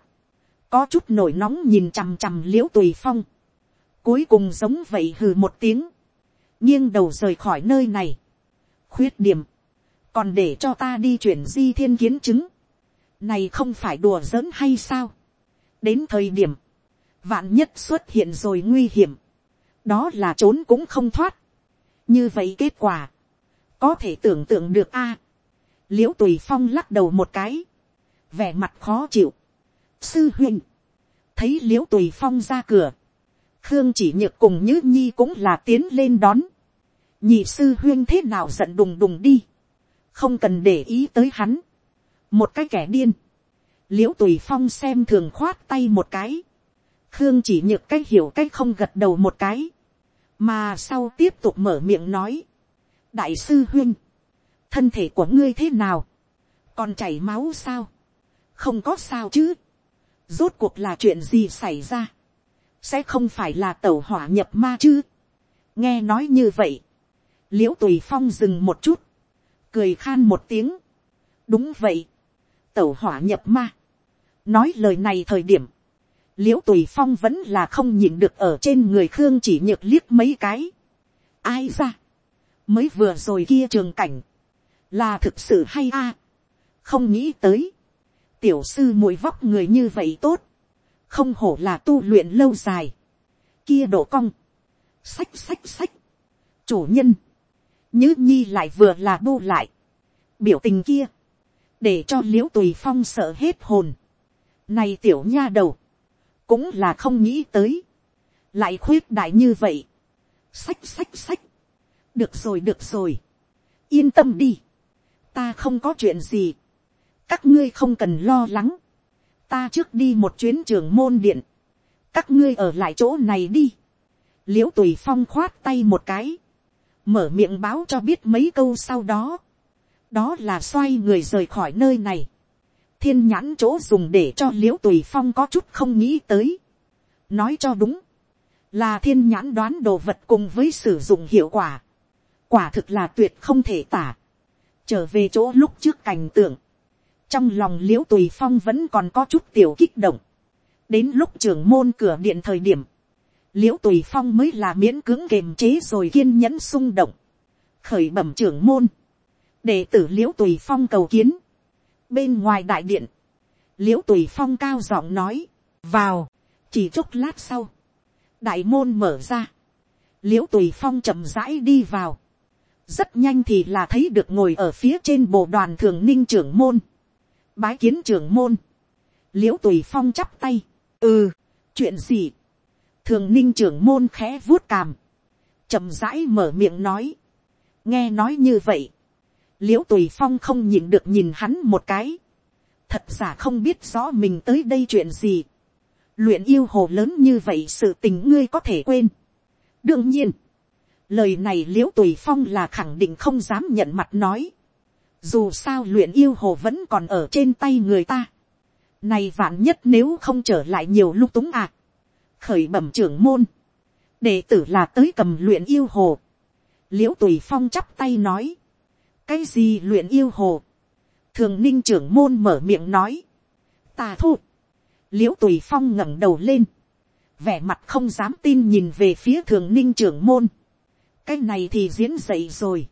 có chút nổi nóng nhìn chằm chằm l i ễ u tùy phong, cuối cùng giống vậy hừ một tiếng, nghiêng đầu rời khỏi nơi này, khuyết điểm, còn để cho ta đi chuyển di thiên kiến chứng, này không phải đùa giỡn hay sao, đến thời điểm, vạn nhất xuất hiện rồi nguy hiểm, đó là trốn cũng không thoát, như vậy kết quả, có thể tưởng tượng được a, à, l i ễ u tùy phong lắc đầu một cái, vẻ mặt khó chịu, sư huynh, thấy l i ễ u tùy phong ra cửa, khương chỉ nhược cùng nhữ nhi cũng là tiến lên đón, nhị sư huyên thế nào giận đùng đùng đi, không cần để ý tới hắn, một cái kẻ điên, l i ễ u tùy phong xem thường khoát tay một cái, khương chỉ nhược cái hiểu cái không gật đầu một cái, mà sau tiếp tục mở miệng nói, đại sư huyên, thân thể của ngươi thế nào, còn chảy máu sao, không có sao chứ, rốt cuộc là chuyện gì xảy ra, sẽ không phải là tẩu hỏa nhập ma chứ. nghe nói như vậy, l i ễ u tùy phong dừng một chút, cười khan một tiếng. đúng vậy, tẩu hỏa nhập ma. nói lời này thời điểm, l i ễ u tùy phong vẫn là không nhìn được ở trên người khương chỉ nhược liếc mấy cái. ai ra, mới vừa rồi kia trường cảnh, là thực sự hay a, không nghĩ tới, tiểu sư mùi vóc người như vậy tốt, không hổ là tu luyện lâu dài, kia độ cong, sách sách sách, chủ nhân, nhứ nhi lại vừa là bu lại, biểu tình kia, để cho l i ễ u tùy phong sợ hết hồn, này tiểu nha đầu, cũng là không nghĩ tới, lại khuyết đại như vậy, sách sách sách, được rồi được rồi, yên tâm đi, ta không có chuyện gì, các ngươi không cần lo lắng, ta trước đi một chuyến trường môn điện, các ngươi ở lại chỗ này đi, l i ễ u tùy phong khoát tay một cái, mở miệng báo cho biết mấy câu sau đó, đó là xoay người rời khỏi nơi này, thiên nhãn chỗ dùng để cho l i ễ u tùy phong có chút không nghĩ tới, nói cho đúng, là thiên nhãn đoán đồ vật cùng với sử dụng hiệu quả, quả thực là tuyệt không thể tả, trở về chỗ lúc trước cảnh tượng, trong lòng l i ễ u tùy phong vẫn còn có chút tiểu kích động. đến lúc trưởng môn cửa điện thời điểm, l i ễ u tùy phong mới là miễn cưỡng kềm chế rồi kiên nhẫn xung động. khởi bẩm trưởng môn, đệ tử l i ễ u tùy phong cầu kiến. bên ngoài đại điện, l i ễ u tùy phong cao giọng nói, vào, chỉ chốc lát sau, đại môn mở ra, l i ễ u tùy phong chậm rãi đi vào, rất nhanh thì là thấy được ngồi ở phía trên bộ đoàn thường ninh trưởng môn, bái kiến trưởng môn, l i ễ u tùy phong chắp tay, ừ, chuyện gì, thường ninh trưởng môn khẽ vuốt càm, chậm rãi mở miệng nói, nghe nói như vậy, l i ễ u tùy phong không nhìn được nhìn hắn một cái, thật giả không biết rõ mình tới đây chuyện gì, luyện yêu hồ lớn như vậy sự tình ngươi có thể quên. đương nhiên, lời này l i ễ u tùy phong là khẳng định không dám nhận mặt nói, dù sao luyện yêu hồ vẫn còn ở trên tay người ta. Này vạn nhất nếu không trở lại nhiều lúc túng à. Khởi bẩm trưởng môn. Đệ tử là tới cầm luyện yêu hồ. Liễu tùy phong chắp tay nói. Cái gì luyện yêu hồ? Thường ninh trưởng môn mở miệng nói. Ta thu. Liễu tùy phong ngẩng đầu lên. Vẻ mặt không dám tin nhìn về phía thường ninh trưởng môn. Cái này thì diễn dậy rồi.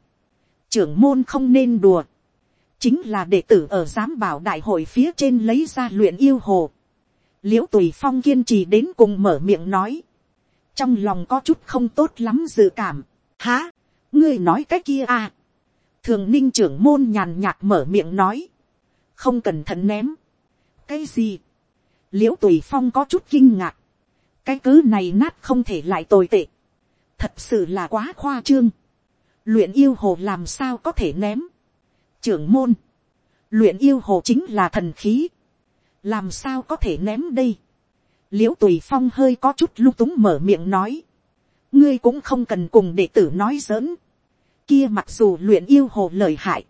Trưởng môn không nên đùa chính là đệ tử ở giám bảo đại hội phía trên lấy ra luyện yêu hồ l i ễ u tùy phong kiên trì đến cùng mở miệng nói, trong lòng có chút không tốt lắm dự cảm, há, ngươi nói cái kia à. thường ninh trưởng môn nhàn nhạt mở miệng nói, không cẩn thận ném. cái gì, l i ễ u tùy phong có chút kinh ngạc, cái cứ này nát không thể lại tồi tệ, thật sự là quá khoa trương, luyện yêu hồ làm sao có thể ném, trưởng môn, luyện yêu hồ chính là thần khí, làm sao có thể ném đây. l i ễ u tùy phong hơi có chút lung túng mở miệng nói, ngươi cũng không cần cùng đệ tử nói giỡn, kia mặc dù luyện yêu hồ lời hại,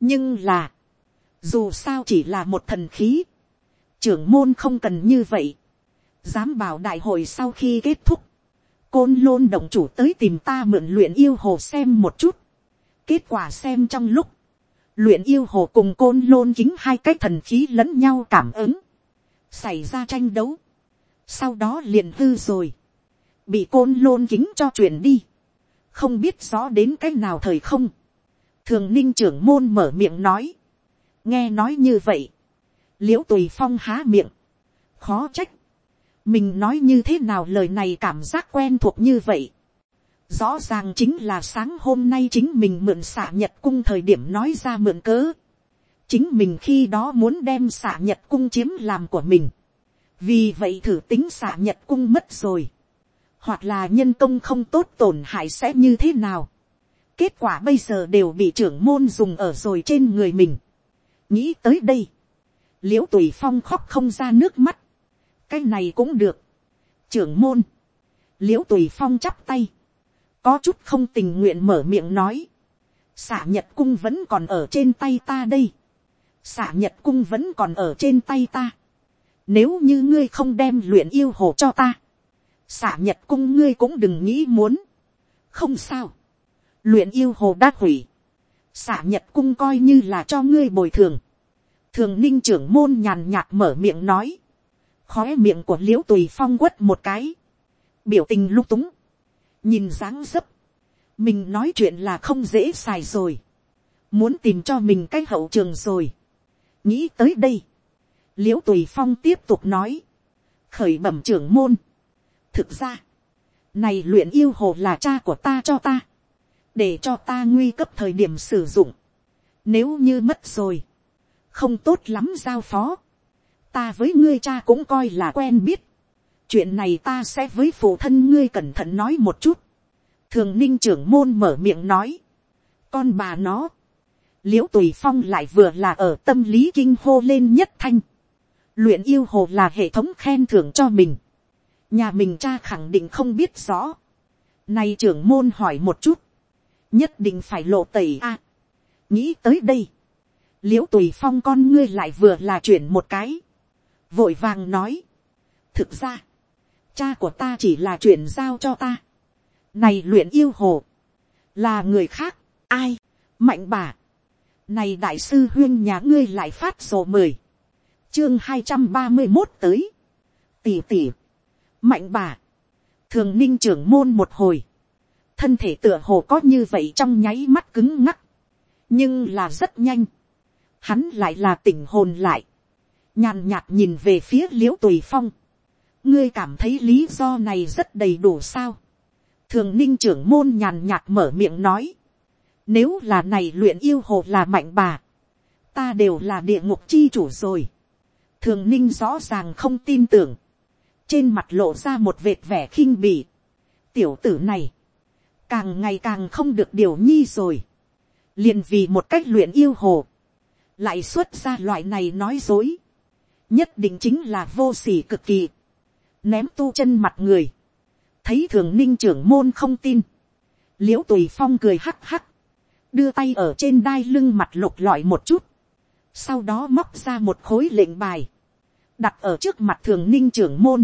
nhưng là, dù sao chỉ là một thần khí, trưởng môn không cần như vậy, dám bảo đại hội sau khi kết thúc, côn lôn động chủ tới tìm ta mượn luyện yêu hồ xem một chút, kết quả xem trong lúc, luyện yêu hồ cùng côn lôn kính hai cái thần khí lẫn nhau cảm ứng, xảy ra tranh đấu, sau đó liền hư rồi, bị côn lôn kính cho chuyển đi, không biết rõ đến cái nào thời không, thường ninh trưởng môn mở miệng nói, nghe nói như vậy, l i ễ u tùy phong há miệng, khó trách, mình nói như thế nào lời này cảm giác quen thuộc như vậy, Rõ ràng chính là sáng hôm nay chính mình mượn xạ nhật cung thời điểm nói ra mượn cớ. Chính mình khi đó muốn đem xạ nhật cung chiếm làm của mình. Vì vậy thử tính xạ nhật cung mất rồi. Hoặc là nhân công không tốt tổn hại sẽ như thế nào. Kết quả bây giờ đều bị trưởng môn dùng ở rồi trên người mình. Nghĩ tới đây. Liễu tùy phong khóc không ra nước mắt. Cái này cũng được. Trưởng môn. Liễu tùy phong chắp tay có chút không tình nguyện mở miệng nói, xả nhật cung vẫn còn ở trên tay ta đây, xả nhật cung vẫn còn ở trên tay ta, nếu như ngươi không đem luyện yêu hồ cho ta, xả nhật cung ngươi cũng đừng nghĩ muốn, không sao, luyện yêu hồ đã hủy, xả nhật cung coi như là cho ngươi bồi thường, thường ninh trưởng môn nhàn nhạt mở miệng nói, khói miệng của l i ễ u tùy phong quất một cái, biểu tình lung túng, nhìn dáng dấp, mình nói chuyện là không dễ xài rồi, muốn tìm cho mình cái hậu trường rồi. nghĩ tới đây, l i ễ u tùy phong tiếp tục nói, khởi bẩm trưởng môn, thực ra, này luyện yêu hồ là cha của ta cho ta, để cho ta nguy cấp thời điểm sử dụng, nếu như mất rồi, không tốt lắm giao phó, ta với ngươi cha cũng coi là quen biết, chuyện này ta sẽ với phụ thân ngươi cẩn thận nói một chút. thường ninh trưởng môn mở miệng nói. con bà nó, l i ễ u tùy phong lại vừa là ở tâm lý kinh hô lên nhất thanh. luyện yêu hồ là hệ thống khen thưởng cho mình. nhà mình cha khẳng định không biết rõ. nay trưởng môn hỏi một chút. nhất định phải lộ tẩy a. nghĩ tới đây. l i ễ u tùy phong con ngươi lại vừa là chuyển một cái. vội vàng nói. thực ra, cha của ta chỉ là chuyện giao cho ta. này luyện yêu hồ, là người khác, ai, mạnh bà. này đại sư huyên nhà ngươi lại phát sổ mười, chương hai trăm ba mươi một tới, tỷ tỷ. Mạnh bà, thường ninh trưởng môn một hồi, thân thể tựa hồ có như vậy trong nháy mắt cứng ngắc, nhưng là rất nhanh, hắn lại là tỉnh hồn lại, nhàn nhạt nhìn về phía l i ễ u tùy phong, ngươi cảm thấy lý do này rất đầy đủ sao. thường ninh trưởng môn nhàn nhạt mở miệng nói. nếu là này luyện yêu hồ là mạnh bà, ta đều là địa ngục chi chủ rồi. thường ninh rõ ràng không tin tưởng. trên mặt lộ ra một vệt vẻ khinh bỉ. tiểu tử này, càng ngày càng không được điều nhi rồi. liền vì một cách luyện yêu hồ, lại xuất ra loại này nói dối. nhất định chính là vô s ỉ cực kỳ ném tu chân mặt người, thấy thường ninh trưởng môn không tin, l i ễ u tùy phong cười hắc hắc, đưa tay ở trên đai lưng mặt lục lọi một chút, sau đó móc ra một khối lệnh bài, đặt ở trước mặt thường ninh trưởng môn,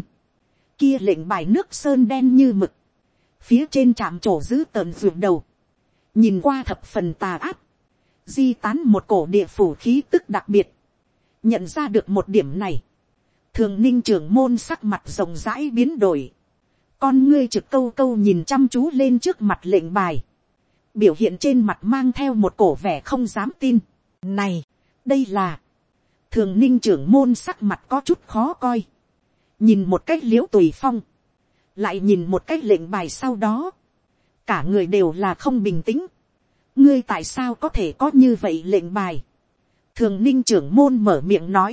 kia lệnh bài nước sơn đen như mực, phía trên trạm trổ giữ tợn ruột đầu, nhìn qua thập phần tà áp, di tán một cổ địa phủ khí tức đặc biệt, nhận ra được một điểm này, thường ninh trưởng môn sắc mặt rộng rãi biến đổi, con ngươi trực câu câu nhìn chăm chú lên trước mặt lệnh bài, biểu hiện trên mặt mang theo một cổ vẻ không dám tin. Này, đây là, thường ninh trưởng môn sắc mặt có chút khó coi, nhìn một cách l i ễ u tùy phong, lại nhìn một cách lệnh bài sau đó, cả người đều là không bình tĩnh, ngươi tại sao có thể có như vậy lệnh bài, thường ninh trưởng môn mở miệng nói,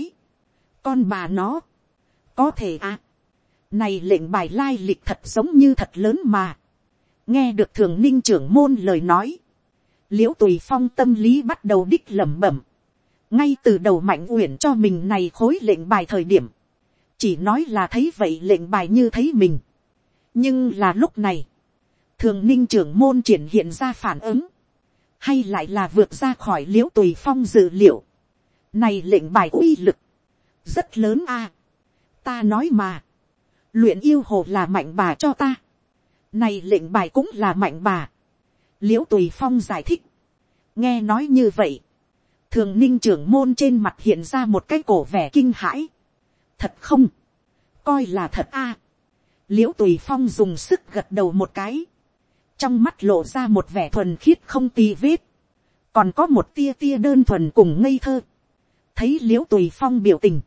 con bà nó, có thể à. này lệnh bài lai lịch thật giống như thật lớn mà. nghe được thường ninh trưởng môn lời nói. l i ễ u tùy phong tâm lý bắt đầu đích lẩm bẩm. ngay từ đầu mạnh uyển cho mình này khối lệnh bài thời điểm. chỉ nói là thấy vậy lệnh bài như thấy mình. nhưng là lúc này, thường ninh trưởng môn triển hiện ra phản ứng, hay lại là vượt ra khỏi l i ễ u tùy phong dự liệu, này lệnh bài uy lực, rất lớn a, ta nói mà, luyện yêu hồ là mạnh bà cho ta, này lệnh bài cũng là mạnh bà, liễu tùy phong giải thích, nghe nói như vậy, thường ninh trưởng môn trên mặt hiện ra một cái cổ vẻ kinh hãi, thật không, coi là thật a, liễu tùy phong dùng sức gật đầu một cái, trong mắt lộ ra một vẻ thuần khiết không tì vết, còn có một tia tia đơn thuần cùng ngây thơ, thấy liễu tùy phong biểu tình,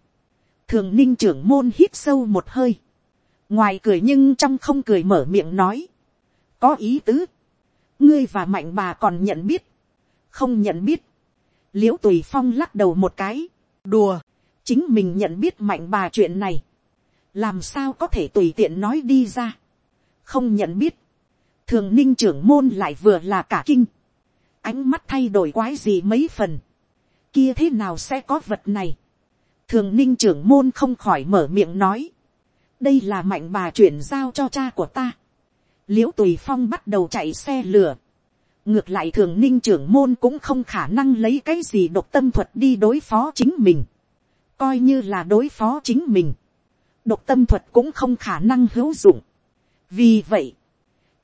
thường ninh trưởng môn hít sâu một hơi, ngoài cười nhưng trong không cười mở miệng nói, có ý tứ, ngươi và mạnh bà còn nhận biết, không nhận biết, l i ễ u tùy phong lắc đầu một cái, đùa, chính mình nhận biết mạnh bà chuyện này, làm sao có thể tùy tiện nói đi ra, không nhận biết, thường ninh trưởng môn lại vừa là cả kinh, ánh mắt thay đổi quái gì mấy phần, kia thế nào sẽ có vật này, thường ninh trưởng môn không khỏi mở miệng nói, đây là mạnh bà chuyển giao cho cha của ta, l i ễ u tùy phong bắt đầu chạy xe lửa, ngược lại thường ninh trưởng môn cũng không khả năng lấy cái gì độc tâm thuật đi đối phó chính mình, coi như là đối phó chính mình, độc tâm thuật cũng không khả năng hữu dụng. vì vậy,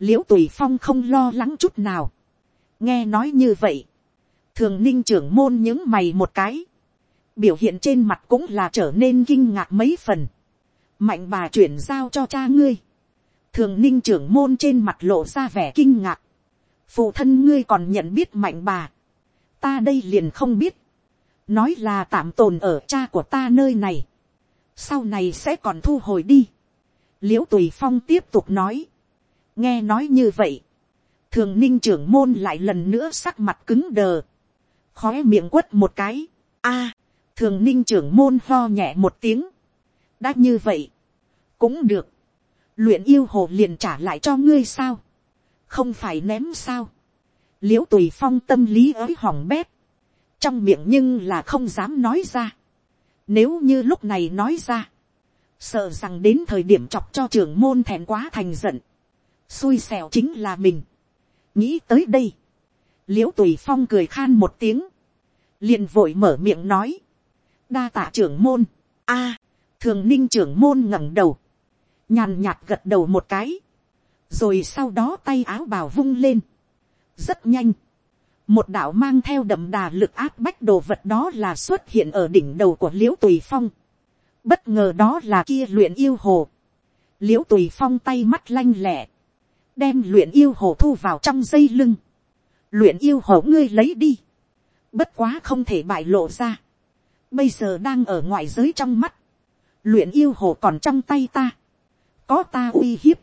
l i ễ u tùy phong không lo lắng chút nào. nghe nói như vậy, thường ninh trưởng môn những mày một cái, biểu hiện trên mặt cũng là trở nên kinh ngạc mấy phần. mạnh bà chuyển giao cho cha ngươi. thường ninh trưởng môn trên mặt lộ ra vẻ kinh ngạc. phụ thân ngươi còn nhận biết mạnh bà. ta đây liền không biết. nói là tạm tồn ở cha của ta nơi này. sau này sẽ còn thu hồi đi. l i ễ u tùy phong tiếp tục nói nghe nói như vậy, thường ninh trưởng môn lại lần nữa sắc mặt cứng đờ, khó miệng quất một cái, a, thường ninh trưởng môn lo nhẹ một tiếng, đã như vậy, cũng được, luyện yêu hồ liền trả lại cho ngươi sao, không phải ném sao, l i ễ u tùy phong tâm lý ới hỏng bét, trong miệng nhưng là không dám nói ra, nếu như lúc này nói ra, sợ rằng đến thời điểm chọc cho trưởng môn thèn quá thành giận, xui xẻo chính là mình. nghĩ tới đây, l i ễ u tùy phong cười khan một tiếng, liền vội mở miệng nói, đa tạ trưởng môn, a, thường ninh trưởng môn ngẩng đầu, nhàn nhạt gật đầu một cái, rồi sau đó tay áo bào vung lên, rất nhanh, một đạo mang theo đậm đà lực áp bách đồ vật đó là xuất hiện ở đỉnh đầu của l i ễ u tùy phong, bất ngờ đó là kia luyện yêu hồ, l i ễ u tùy phong tay mắt lanh lẹ, đem luyện yêu hồ thu vào trong dây lưng, luyện yêu hồ ngươi lấy đi, bất quá không thể bại lộ ra, bây giờ đang ở ngoài giới trong mắt, luyện yêu hồ còn trong tay ta, có ta uy hiếp,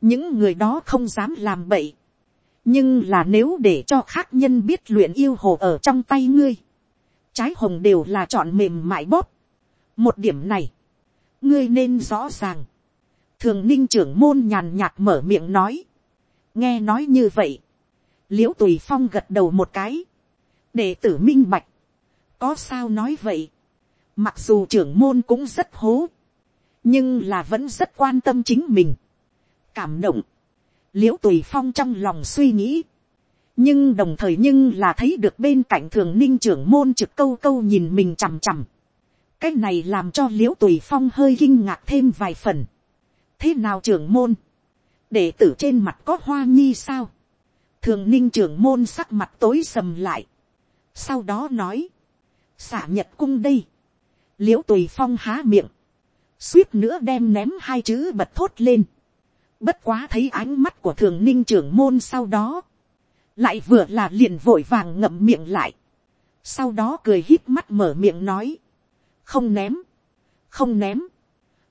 những người đó không dám làm bậy, nhưng là nếu để cho khác nhân biết luyện yêu hồ ở trong tay ngươi, trái hồng đều là chọn mềm mại bóp, một điểm này, ngươi nên rõ ràng, thường ninh trưởng môn nhàn nhạt mở miệng nói, nghe nói như vậy, l i ễ u tùy phong gật đầu một cái, để tử minh bạch, có sao nói vậy, mặc dù trưởng môn cũng rất hố, nhưng là vẫn rất quan tâm chính mình, cảm động, l i ễ u tùy phong trong lòng suy nghĩ, nhưng đồng thời nhưng là thấy được bên cạnh thường ninh trưởng môn trực câu câu nhìn mình chằm chằm, cái này làm cho l i ễ u tùy phong hơi kinh ngạc thêm vài phần, thế nào trưởng môn, đệ tử trên mặt có hoa nhi sao, thường ninh trưởng môn sắc mặt tối sầm lại, sau đó nói, xả nhật cung đây, l i ễ u tùy phong há miệng, suýt nữa đem ném hai chữ bật thốt lên, bất quá thấy ánh mắt của thường ninh trưởng môn sau đó, lại vừa là liền vội vàng ngậm miệng lại, sau đó cười hít mắt mở miệng nói, không ném, không ném,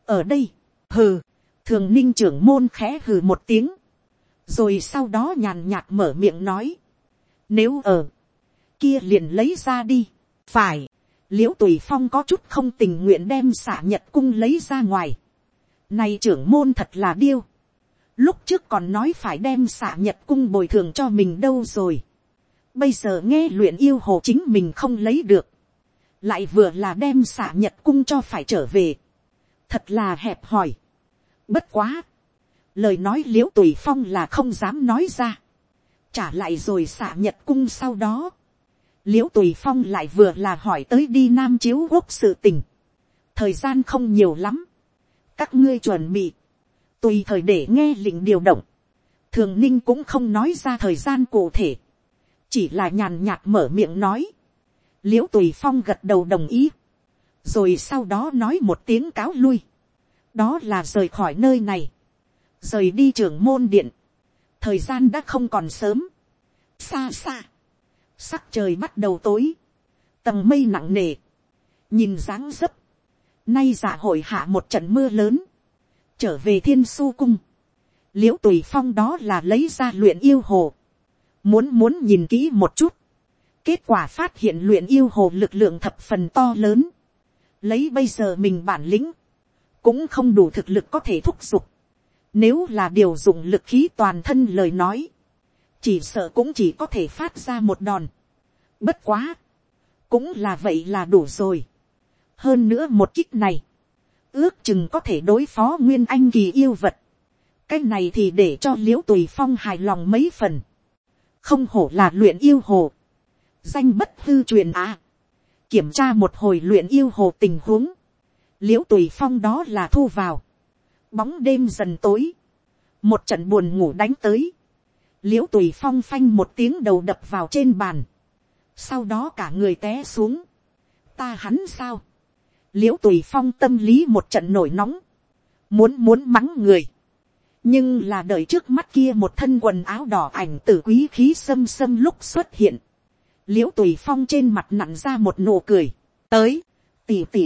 ở đây, hừ, thường ninh trưởng môn khẽ hừ một tiếng, rồi sau đó nhàn nhạt mở miệng nói, nếu ở, kia liền lấy ra đi, phải, l i ễ u tùy phong có chút không tình nguyện đem xả nhật cung lấy ra ngoài, nay trưởng môn thật là điêu, lúc trước còn nói phải đem xả nhật cung bồi thường cho mình đâu rồi, bây giờ nghe luyện yêu hồ chính mình không lấy được, lại vừa là đem xả nhật cung cho phải trở về, thật là hẹp hòi. bất quá, lời nói l i ễ u tùy phong là không dám nói ra, trả lại rồi xả nhật cung sau đó, l i ễ u tùy phong lại vừa là hỏi tới đi nam chiếu quốc sự tình, thời gian không nhiều lắm, các ngươi chuẩn bị, tùy thời để nghe lệnh điều động, thường ninh cũng không nói ra thời gian cụ thể, chỉ là nhàn nhạt mở miệng nói, l i ễ u tùy phong gật đầu đồng ý, rồi sau đó nói một tiếng cáo lui, đó là rời khỏi nơi này, rời đi trưởng môn điện, thời gian đã không còn sớm, xa xa, sắc trời bắt đầu tối, tầng mây nặng nề, nhìn dáng dấp, nay giả hội hạ một trận mưa lớn, trở về thiên su cung, l i ễ u tùy phong đó là lấy ra luyện yêu hồ, muốn muốn nhìn kỹ một chút, kết quả phát hiện luyện yêu hồ lực lượng thập phần to lớn, lấy bây giờ mình bản lĩnh, cũng không đủ thực lực có thể thúc giục, nếu là điều dụng lực khí toàn thân lời nói. Chỉ sợ cũng chỉ có thể phát ra một đòn. Bất quá. Cũng là vậy là đủ rồi. Hơn nữa một kích này. Ước chừng có thể đối phó nguyên anh kỳ yêu vật. Cái này thì để cho liễu tùy phong hài lòng mấy phần. Không hổ là luyện yêu hồ. Danh bất hư truyền à. Kiểm tra một hồi luyện yêu hồ tình huống. Liễu tùy phong đó là thu vào bóng đêm dần tối, một trận buồn ngủ đánh tới, l i ễ u tùy phong phanh một tiếng đầu đập vào trên bàn, sau đó cả người té xuống, ta hắn sao, l i ễ u tùy phong tâm lý một trận nổi nóng, muốn muốn mắng người, nhưng là đợi trước mắt kia một thân quần áo đỏ ảnh t ử quý khí xâm xâm lúc xuất hiện, l i ễ u tùy phong trên mặt nặn ra một nụ cười, tới, tỉ tỉ,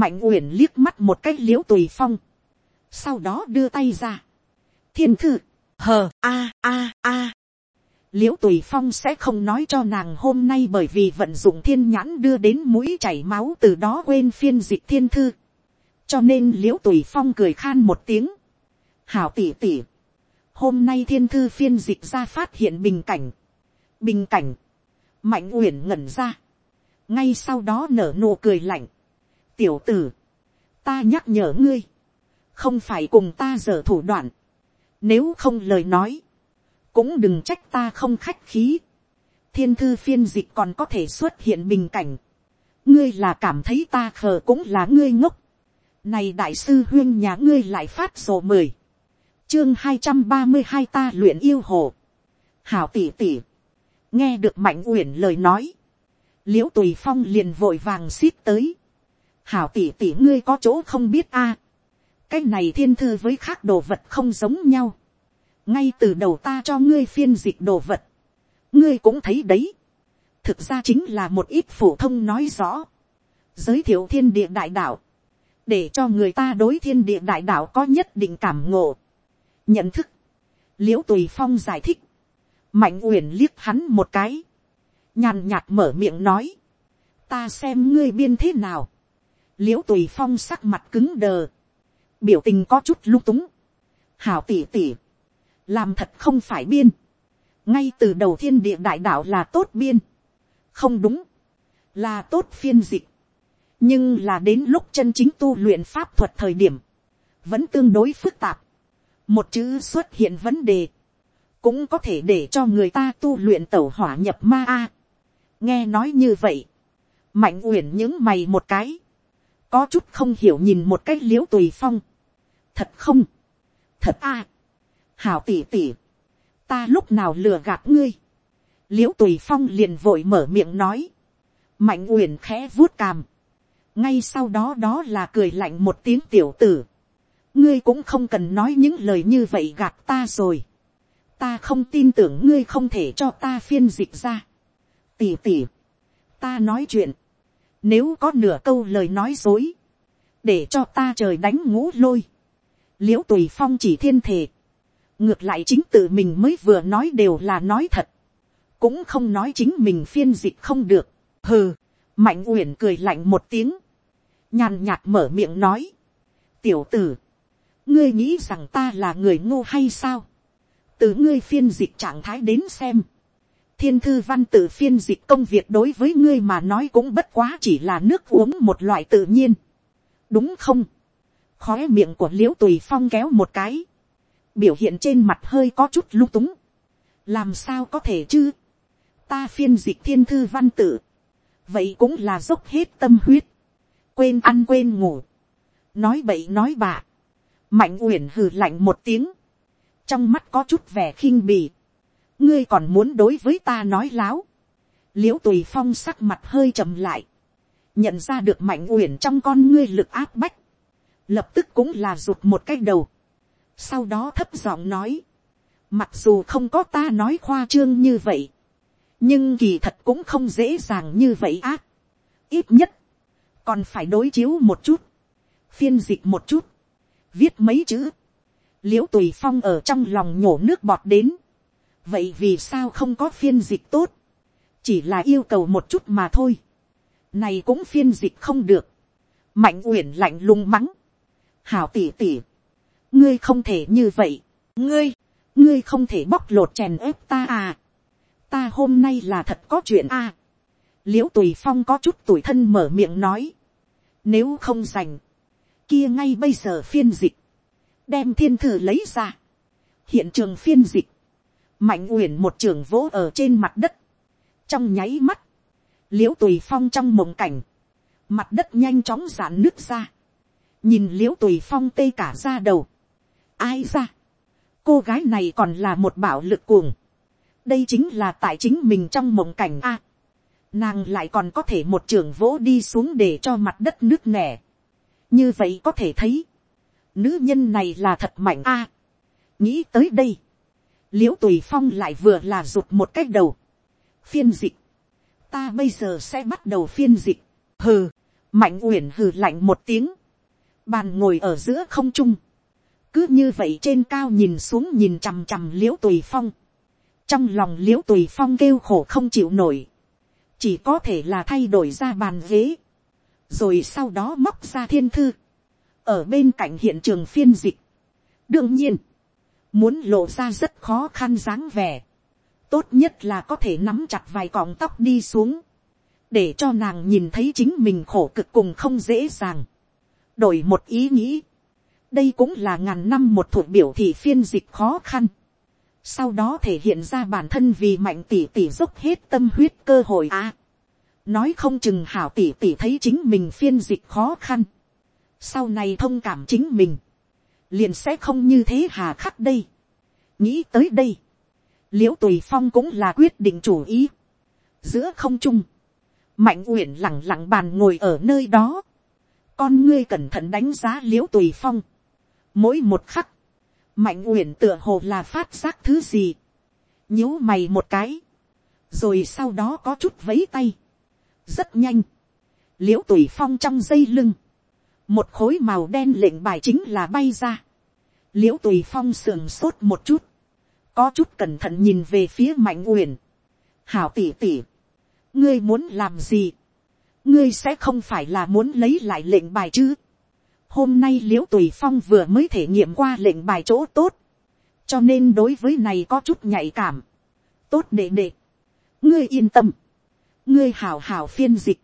mạnh uyển liếc mắt một cách l i ễ u tùy phong, sau đó đưa tay ra, thiên thư, hờ a a a, l i ễ u tùy phong sẽ không nói cho nàng hôm nay bởi vì vận dụng thiên nhãn đưa đến mũi chảy máu từ đó quên phiên dịch thiên thư, cho nên l i ễ u tùy phong cười khan một tiếng, hảo tỉ tỉ, hôm nay thiên thư phiên dịch ra phát hiện bình cảnh, bình cảnh, mạnh uyển ngẩn ra, ngay sau đó nở nụ cười lạnh, tiểu tử, ta nhắc nhở ngươi, không phải cùng ta dở thủ đoạn, nếu không lời nói, cũng đừng trách ta không khách khí, thiên thư phiên dịch còn có thể xuất hiện bình cảnh, ngươi là cảm thấy ta khờ cũng là ngươi ngốc, này đại sư huyên nhà ngươi lại phát sổ mười, chương hai trăm ba mươi hai ta luyện yêu hồ, hảo tỷ tỷ. Nghe được mạnh uyển lời nói, liễu tùy phong liền vội vàng xít tới, hảo tỷ tỷ ngươi có chỗ không biết a, cái này thiên thư với khác đồ vật không giống nhau. ngay từ đầu ta cho ngươi phiên dịch đồ vật, ngươi cũng thấy đấy. thực ra chính là một ít phổ thông nói rõ, giới thiệu thiên địa đại đạo, để cho người ta đối thiên địa đại đạo có nhất định cảm ngộ, nhận thức, l i ễ u tùy phong giải thích, mạnh uyển liếc hắn một cái, nhàn nhạt mở miệng nói, ta xem ngươi biên thế nào, l i ễ u tùy phong sắc mặt cứng đờ, biểu tình có chút lung túng. hảo tỉ tỉ, làm thật không phải biên. ngay từ đầu thiên địa đại đạo là tốt biên. không đúng, là tốt phiên dịch. nhưng là đến lúc chân chính tu luyện pháp thuật thời điểm, vẫn tương đối phức tạp. một chữ xuất hiện vấn đề, cũng có thể để cho người ta tu luyện tẩu hỏa nhập ma a. nghe nói như vậy, mạnh uyển những mày một cái, có chút không hiểu nhìn một cách l i ễ u tùy phong, thật không, thật a, à. hảo tỉ tỉ, ta lúc nào lừa gạt ngươi, l i ễ u tùy phong liền vội mở miệng nói, mạnh uyển khẽ vuốt càm, ngay sau đó đó là cười lạnh một tiếng tiểu tử, ngươi cũng không cần nói những lời như vậy gạt ta rồi, ta không tin tưởng ngươi không thể cho ta phiên dịch ra, tỉ tỉ, ta nói chuyện, nếu có nửa câu lời nói dối, để cho ta trời đánh ngũ lôi, l i ễ u tùy phong chỉ thiên thể, ngược lại chính tự mình mới vừa nói đều là nói thật, cũng không nói chính mình phiên dịch không được, hừ, mạnh uyển cười lạnh một tiếng, nhàn nhạt mở miệng nói, tiểu tử, ngươi nghĩ rằng ta là người ngô hay sao, từ ngươi phiên dịch trạng thái đến xem, thiên thư văn tự phiên dịch công việc đối với ngươi mà nói cũng bất quá chỉ là nước uống một loại tự nhiên, đúng không, khói miệng của l i ễ u tùy phong kéo một cái, biểu hiện trên mặt hơi có chút lung túng, làm sao có thể chứ, ta phiên dịch thiên thư văn tự, vậy cũng là dốc hết tâm huyết, quên ăn quên ngủ, nói bậy nói bạ, mạnh uyển hừ lạnh một tiếng, trong mắt có chút vẻ khinh bì, ngươi còn muốn đối với ta nói láo, l i ễ u tùy phong sắc mặt hơi trầm lại, nhận ra được mạnh uyển trong con ngươi lực áp bách, lập tức cũng là rụt một cái đầu, sau đó thấp giọng nói, mặc dù không có ta nói khoa trương như vậy, nhưng kỳ thật cũng không dễ dàng như vậy ác, ít nhất, còn phải đối chiếu một chút, phiên dịch một chút, viết mấy chữ, l i ễ u tùy phong ở trong lòng nhổ nước bọt đến, vậy vì sao không có phiên dịch tốt, chỉ là yêu cầu một chút mà thôi, này cũng phiên dịch không được, mạnh uyển lạnh lùng mắng, hảo tỉ tỉ, ngươi không thể như vậy, ngươi, ngươi không thể bóc lột chèn ép ta à, ta hôm nay là thật có chuyện à, l i ễ u tùy phong có chút tuổi thân mở miệng nói, nếu không dành, kia ngay bây giờ phiên dịch, đem thiên thư lấy ra, hiện trường phiên dịch, mạnh uyển một trường vỗ ở trên mặt đất, trong nháy mắt, l i ễ u tùy phong trong mộng cảnh, mặt đất nhanh chóng giãn nước ra, nhìn l i ễ u tùy phong tê cả ra đầu, ai ra, cô gái này còn là một bảo lực cuồng, đây chính là tại chính mình trong mộng cảnh a, nàng lại còn có thể một trường vỗ đi xuống để cho mặt đất nước nẻ, như vậy có thể thấy, nữ nhân này là thật mạnh a, nghĩ tới đây, l i ễ u tùy phong lại vừa là rụt một cách đầu, phiên dịch, ta bây giờ sẽ bắt đầu phiên dịch. hừ, mạnh uyển hừ lạnh một tiếng, bàn ngồi ở giữa không trung, cứ như vậy trên cao nhìn xuống nhìn chằm chằm l i ễ u tùy phong, trong lòng l i ễ u tùy phong kêu khổ không chịu nổi, chỉ có thể là thay đổi ra bàn ghế, rồi sau đó móc ra thiên thư, ở bên cạnh hiện trường phiên dịch. đương nhiên, muốn lộ ra rất khó khăn dáng vẻ, tốt nhất là có thể nắm chặt vài cọng tóc đi xuống, để cho nàng nhìn thấy chính mình khổ cực cùng không dễ dàng đổi một ý nghĩ, đây cũng là ngàn năm một thuộc biểu thị phiên dịch khó khăn. sau đó thể hiện ra bản thân vì mạnh tỷ tỷ dốc hết tâm huyết cơ hội à, nói không chừng hảo tỷ tỷ thấy chính mình phiên dịch khó khăn. sau này thông cảm chính mình, liền sẽ không như thế hà khắc đây. nghĩ tới đây, l i ễ u tùy phong cũng là quyết định chủ ý. giữa không trung, mạnh uyển lẳng lặng bàn ngồi ở nơi đó, con ngươi cẩn thận đánh giá l i ễ u tùy phong. mỗi một khắc, mạnh uyển tựa hồ là phát giác thứ gì, nhíu mày một cái, rồi sau đó có chút vấy tay, rất nhanh, l i ễ u tùy phong trong dây lưng, một khối màu đen lệnh bài chính là bay ra, l i ễ u tùy phong sườn sốt một chút, có chút cẩn thận nhìn về phía mạnh uyển. hảo tỉ tỉ, ngươi muốn làm gì, ngươi sẽ không phải là muốn lấy lại lệnh bài chứ. hôm nay l i ễ u tùy phong vừa mới thể nghiệm qua lệnh bài chỗ tốt, cho nên đối với này có chút nhạy cảm. tốt đệ đệ, ngươi yên tâm, ngươi hảo hảo phiên dịch,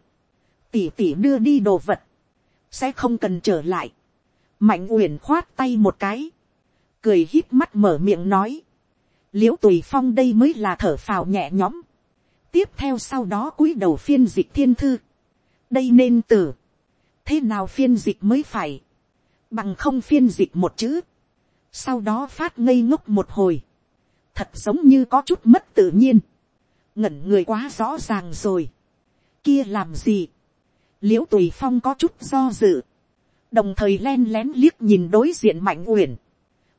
tỉ tỉ đưa đi đồ vật, sẽ không cần trở lại. mạnh uyển khoát tay một cái, cười hít mắt mở miệng nói, l i ễ u tùy phong đây mới là thở phào nhẹ nhõm. tiếp theo sau đó cúi đầu phiên dịch thiên thư đây nên từ. thế nào phiên dịch mới phải. bằng không phiên dịch một chữ. sau đó phát ngây ngốc một hồi. thật giống như có chút mất tự nhiên. ngẩn người quá rõ ràng rồi. kia làm gì. l i ễ u tùy phong có chút do dự. đồng thời len lén liếc nhìn đối diện mạnh uyển.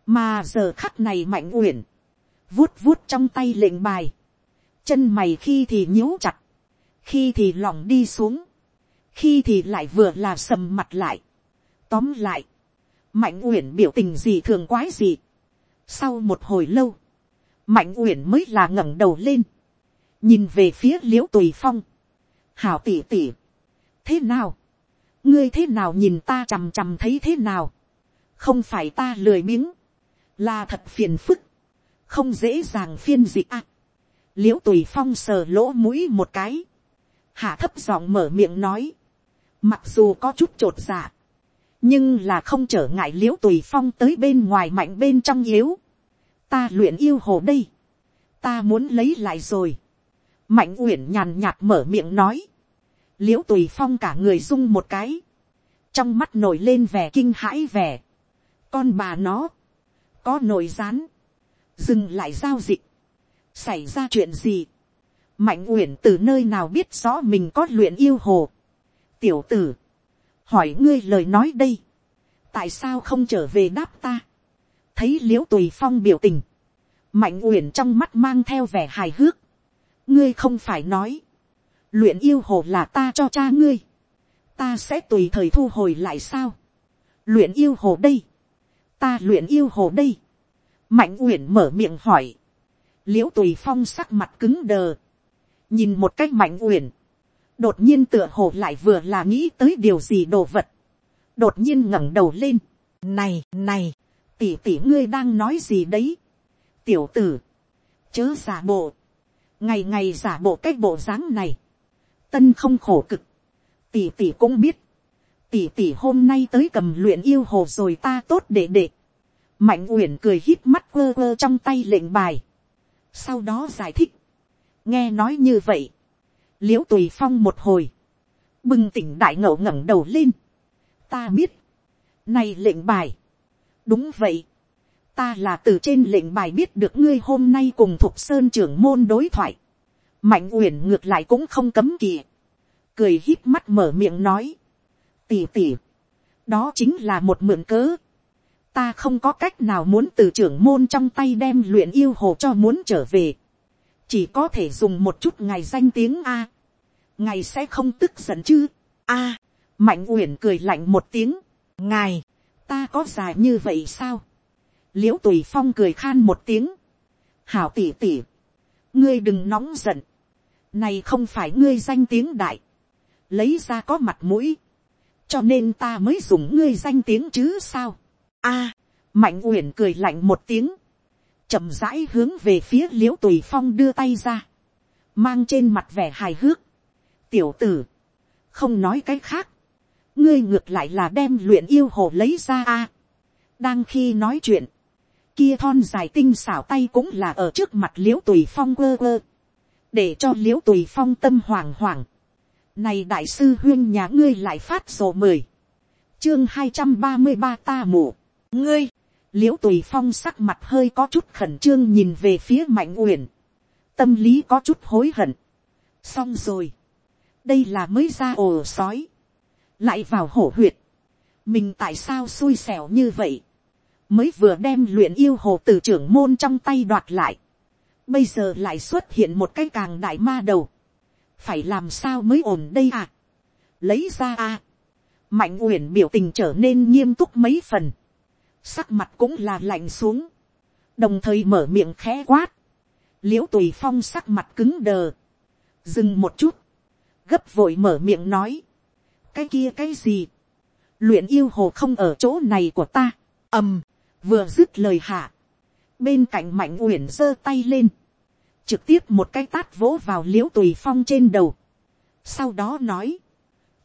mà giờ khắc này mạnh uyển vuốt vuốt trong tay lệnh bài, chân mày khi thì nhíu chặt, khi thì lỏng đi xuống, khi thì lại vừa là sầm mặt lại. Tóm lại, mạnh uyển biểu tình gì thường quái gì. Sau một hồi lâu, mạnh uyển mới là ngẩng đầu lên, nhìn về phía l i ễ u tùy phong, hảo tỉ tỉ, thế nào, ngươi thế nào nhìn ta chằm chằm thấy thế nào, không phải ta lười biếng, là thật phiền phức, không dễ dàng phiên dịch à. l i ễ u tùy phong sờ lỗ mũi một cái, hạ thấp giọng mở miệng nói, mặc dù có chút t r ộ t dạ, nhưng là không trở ngại l i ễ u tùy phong tới bên ngoài mạnh bên trong yếu, ta luyện yêu hồ đây, ta muốn lấy lại rồi, mạnh uyển nhàn nhạt mở miệng nói, l i ễ u tùy phong cả người rung một cái, trong mắt nổi lên vẻ kinh hãi vẻ, con bà nó, có nổi rán, dừng lại giao dịch, xảy ra chuyện gì, mạnh uyển từ nơi nào biết rõ mình có luyện yêu hồ, tiểu tử, hỏi ngươi lời nói đây, tại sao không trở về đáp ta, thấy l i ễ u tùy phong biểu tình, mạnh uyển trong mắt mang theo vẻ hài hước, ngươi không phải nói, luyện yêu hồ là ta cho cha ngươi, ta sẽ tùy thời thu hồi lại sao, luyện yêu hồ đây, ta luyện yêu hồ đây, mạnh uyển mở miệng hỏi, l i ễ u tùy phong sắc mặt cứng đờ, nhìn một cách mạnh uyển, đột nhiên tựa hồ lại vừa là nghĩ tới điều gì đồ vật, đột nhiên ngẩng đầu lên, này này, tỉ tỉ ngươi đang nói gì đấy, tiểu tử, chớ giả bộ, ngày ngày giả bộ cái bộ dáng này, tân không khổ cực, tỉ tỉ cũng biết, tỉ tỉ hôm nay tới cầm luyện yêu hồ rồi ta tốt để để, mạnh uyển cười hít mắt quơ quơ trong tay lệnh bài, sau đó giải thích, nghe nói như vậy, l i ễ u tùy phong một hồi, bừng tỉnh đại ngậu ngẩng đầu lên. ta biết, nay lệnh bài, đúng vậy, ta là từ trên lệnh bài biết được ngươi hôm nay cùng thục sơn trưởng môn đối thoại, mạnh uyển ngược lại cũng không cấm kỵ, cười hít mắt mở miệng nói, tỉ tỉ, đó chính là một mượn cớ, ta không có cách nào muốn từ trưởng môn trong tay đem luyện yêu hồ cho muốn trở về chỉ có thể dùng một chút ngày danh tiếng a, ngài sẽ không tức giận chứ, a, mạnh uyển cười lạnh một tiếng, ngài, ta có dài như vậy sao, l i ễ u tùy phong cười khan một tiếng, hảo tỉ tỉ, ngươi đừng nóng giận, này không phải ngươi danh tiếng đại, lấy ra có mặt mũi, cho nên ta mới dùng ngươi danh tiếng chứ sao, a, mạnh uyển cười lạnh một tiếng, chậm rãi hướng về phía l i ễ u tùy phong đưa tay ra, mang trên mặt vẻ hài hước. tiểu tử, không nói cái khác, ngươi ngược lại là đem luyện yêu hồ lấy ra a. đang khi nói chuyện, kia thon dài tinh xảo tay cũng là ở trước mặt l i ễ u tùy phong quơ quơ, để cho l i ễ u tùy phong tâm hoàng hoàng. này đại sư huyên nhà ngươi lại phát sổ mười, chương hai trăm ba mươi ba ta mù, ngươi, l i ễ u tùy phong sắc mặt hơi có chút khẩn trương nhìn về phía mạnh uyển, tâm lý có chút hối hận. xong rồi, đây là mới ra ồ sói, lại vào hổ huyệt, mình tại sao xui xẻo như vậy, mới vừa đem luyện yêu hồ từ trưởng môn trong tay đoạt lại, bây giờ lại xuất hiện một cái càng đại ma đầu, phải làm sao mới ổn đây à, lấy ra à, mạnh uyển biểu tình trở nên nghiêm túc mấy phần, sắc mặt cũng là lạnh xuống, đồng thời mở miệng khẽ quát, l i ễ u tùy phong sắc mặt cứng đờ, dừng một chút, gấp vội mở miệng nói, cái kia cái gì, luyện yêu hồ không ở chỗ này của ta, ầm, vừa dứt lời hạ, bên cạnh mạnh uyển giơ tay lên, trực tiếp một cái tát vỗ vào l i ễ u tùy phong trên đầu, sau đó nói,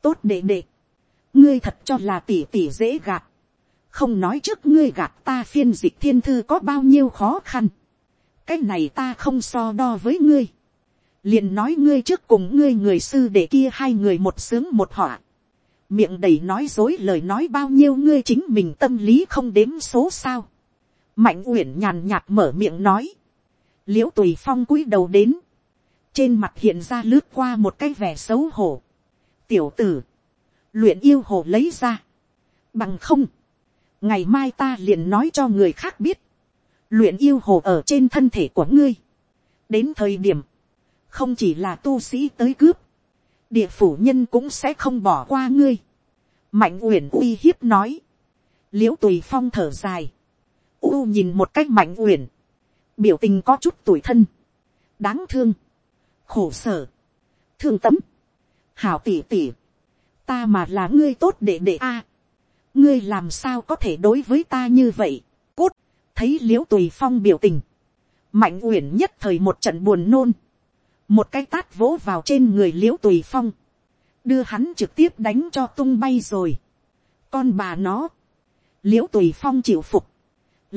tốt đệ đệ, ngươi thật cho là tỉ tỉ dễ gạt, không nói trước ngươi gạt ta phiên dịch thiên thư có bao nhiêu khó khăn. cái này ta không so đo với ngươi. liền nói ngươi trước cùng ngươi người sư để kia hai người một sướng một họa. miệng đầy nói dối lời nói bao nhiêu ngươi chính mình tâm lý không đếm số sao. mạnh uyển nhàn nhạt mở miệng nói. l i ễ u tùy phong cúi đầu đến. trên mặt hiện ra lướt qua một cái vẻ xấu hổ. tiểu tử, luyện yêu hồ lấy ra. bằng không, ngày mai ta liền nói cho người khác biết, luyện yêu hồ ở trên thân thể của ngươi. đến thời điểm, không chỉ là tu sĩ tới cướp, địa phủ nhân cũng sẽ không bỏ qua ngươi. mạnh uyển uy hiếp nói, l i ễ u tùy phong thở dài, u nhìn một cách mạnh uyển, biểu tình có chút tuổi thân, đáng thương, khổ sở, thương tấm, hảo tỉ tỉ, ta mà là ngươi tốt để để a ngươi làm sao có thể đối với ta như vậy, cút, thấy l i ễ u tùy phong biểu tình, mạnh uyển nhất thời một trận buồn nôn, một cái tát vỗ vào trên người l i ễ u tùy phong, đưa hắn trực tiếp đánh cho tung bay rồi, con bà nó, l i ễ u tùy phong chịu phục,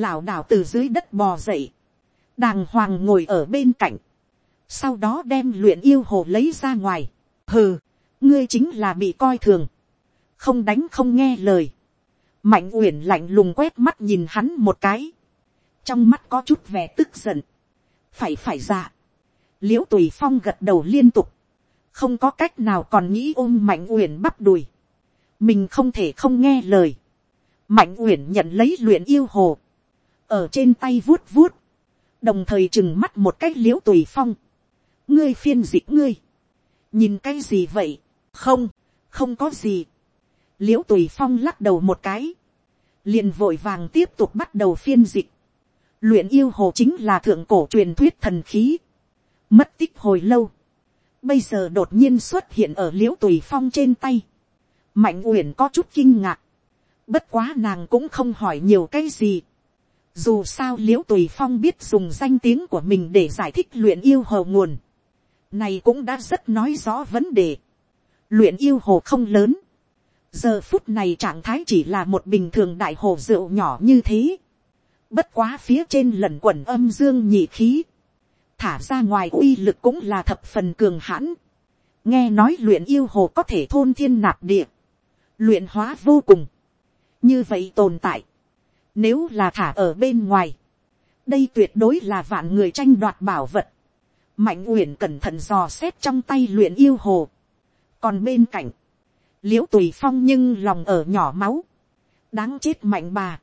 lảo đảo từ dưới đất bò dậy, đàng hoàng ngồi ở bên cạnh, sau đó đem luyện yêu hồ lấy ra ngoài, hừ, ngươi chính là bị coi thường, không đánh không nghe lời, mạnh uyển lạnh lùng quét mắt nhìn hắn một cái, trong mắt có chút vẻ tức giận, phải phải dạ, l i ễ u tùy phong gật đầu liên tục, không có cách nào còn nghĩ ôm mạnh uyển bắp đùi, mình không thể không nghe lời, mạnh uyển nhận lấy luyện yêu hồ, ở trên tay vuốt vuốt, đồng thời chừng mắt một cách l i ễ u tùy phong, ngươi phiên dịch ngươi, nhìn cái gì vậy, không, không có gì, l i ễ u tùy phong lắc đầu một cái, liền vội vàng tiếp tục bắt đầu phiên dịch, luyện yêu hồ chính là thượng cổ truyền thuyết thần khí, mất tích hồi lâu, bây giờ đột nhiên xuất hiện ở l i ễ u tùy phong trên tay, mạnh uyển có chút kinh ngạc, Bất quá nàng cũng không hỏi nhiều cái gì. Dù sao l i ễ u tùy phong biết dùng danh tiếng của mình để giải thích luyện yêu hồ nguồn. Này cũng đã rất nói rõ vấn đề. Luyện yêu hồ không lớn. Giờ phút này trạng thái chỉ là một bình thường đại hồ rượu nhỏ như thế. Bất quá phía trên lần quần âm dương nhị khí. Thả ra ngoài uy lực cũng là thập phần cường hãn. Nghe nói luyện yêu hồ có thể thôn thiên nạp địa. Luyện hóa vô cùng như vậy tồn tại, nếu là thả ở bên ngoài, đây tuyệt đối là vạn người tranh đoạt bảo vật, mạnh uyển cẩn thận dò xét trong tay luyện yêu hồ, còn bên cạnh, l i ễ u tùy phong nhưng lòng ở nhỏ máu, đáng chết mạnh bà,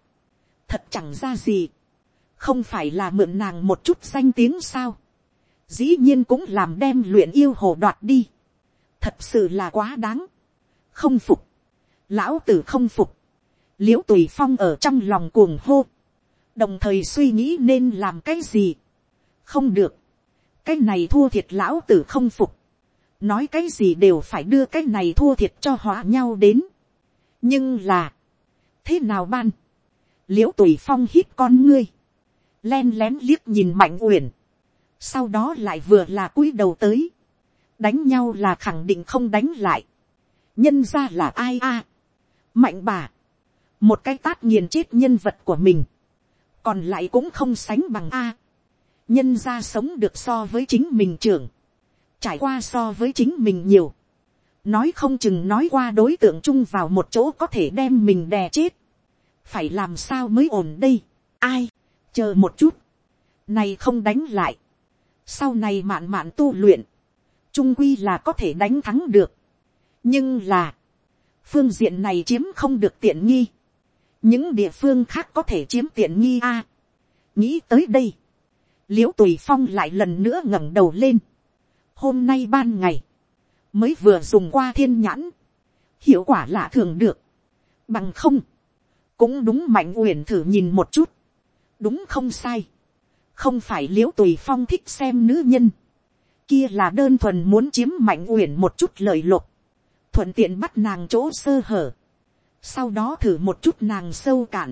thật chẳng ra gì, không phải là mượn nàng một chút danh tiếng sao, dĩ nhiên cũng làm đem luyện yêu hồ đoạt đi, thật sự là quá đáng, không phục, lão tử không phục, l i ễ u tùy phong ở trong lòng cuồng hô, đồng thời suy nghĩ nên làm cái gì. không được, cái này thua thiệt lão tử không phục, nói cái gì đều phải đưa cái này thua thiệt cho họ nhau đến. nhưng là, thế nào ban, l i ễ u tùy phong hít con ngươi, len lén liếc nhìn mạnh uyển, sau đó lại vừa là cúi đầu tới, đánh nhau là khẳng định không đánh lại, nhân ra là ai a, mạnh bà, một cái tát nghiền chết nhân vật của mình, còn lại cũng không sánh bằng a. nhân ra sống được so với chính mình trưởng, trải qua so với chính mình nhiều, nói không chừng nói qua đối tượng chung vào một chỗ có thể đem mình đè chết, phải làm sao mới ổn đây, ai, chờ một chút, này không đánh lại, sau này mạn mạn tu luyện, trung quy là có thể đánh thắng được, nhưng là, phương diện này chiếm không được tiện nghi, những địa phương khác có thể chiếm tiện nghi a. nghĩ tới đây, l i ễ u tùy phong lại lần nữa ngẩng đầu lên hôm nay ban ngày, mới vừa dùng qua thiên nhãn, hiệu quả lạ thường được, bằng không, cũng đúng mạnh uyển thử nhìn một chút, đúng không sai, không phải l i ễ u tùy phong thích xem nữ nhân, kia là đơn thuần muốn chiếm mạnh uyển một chút lời lộc, thuận tiện bắt nàng chỗ sơ hở, sau đó thử một chút nàng sâu cạn,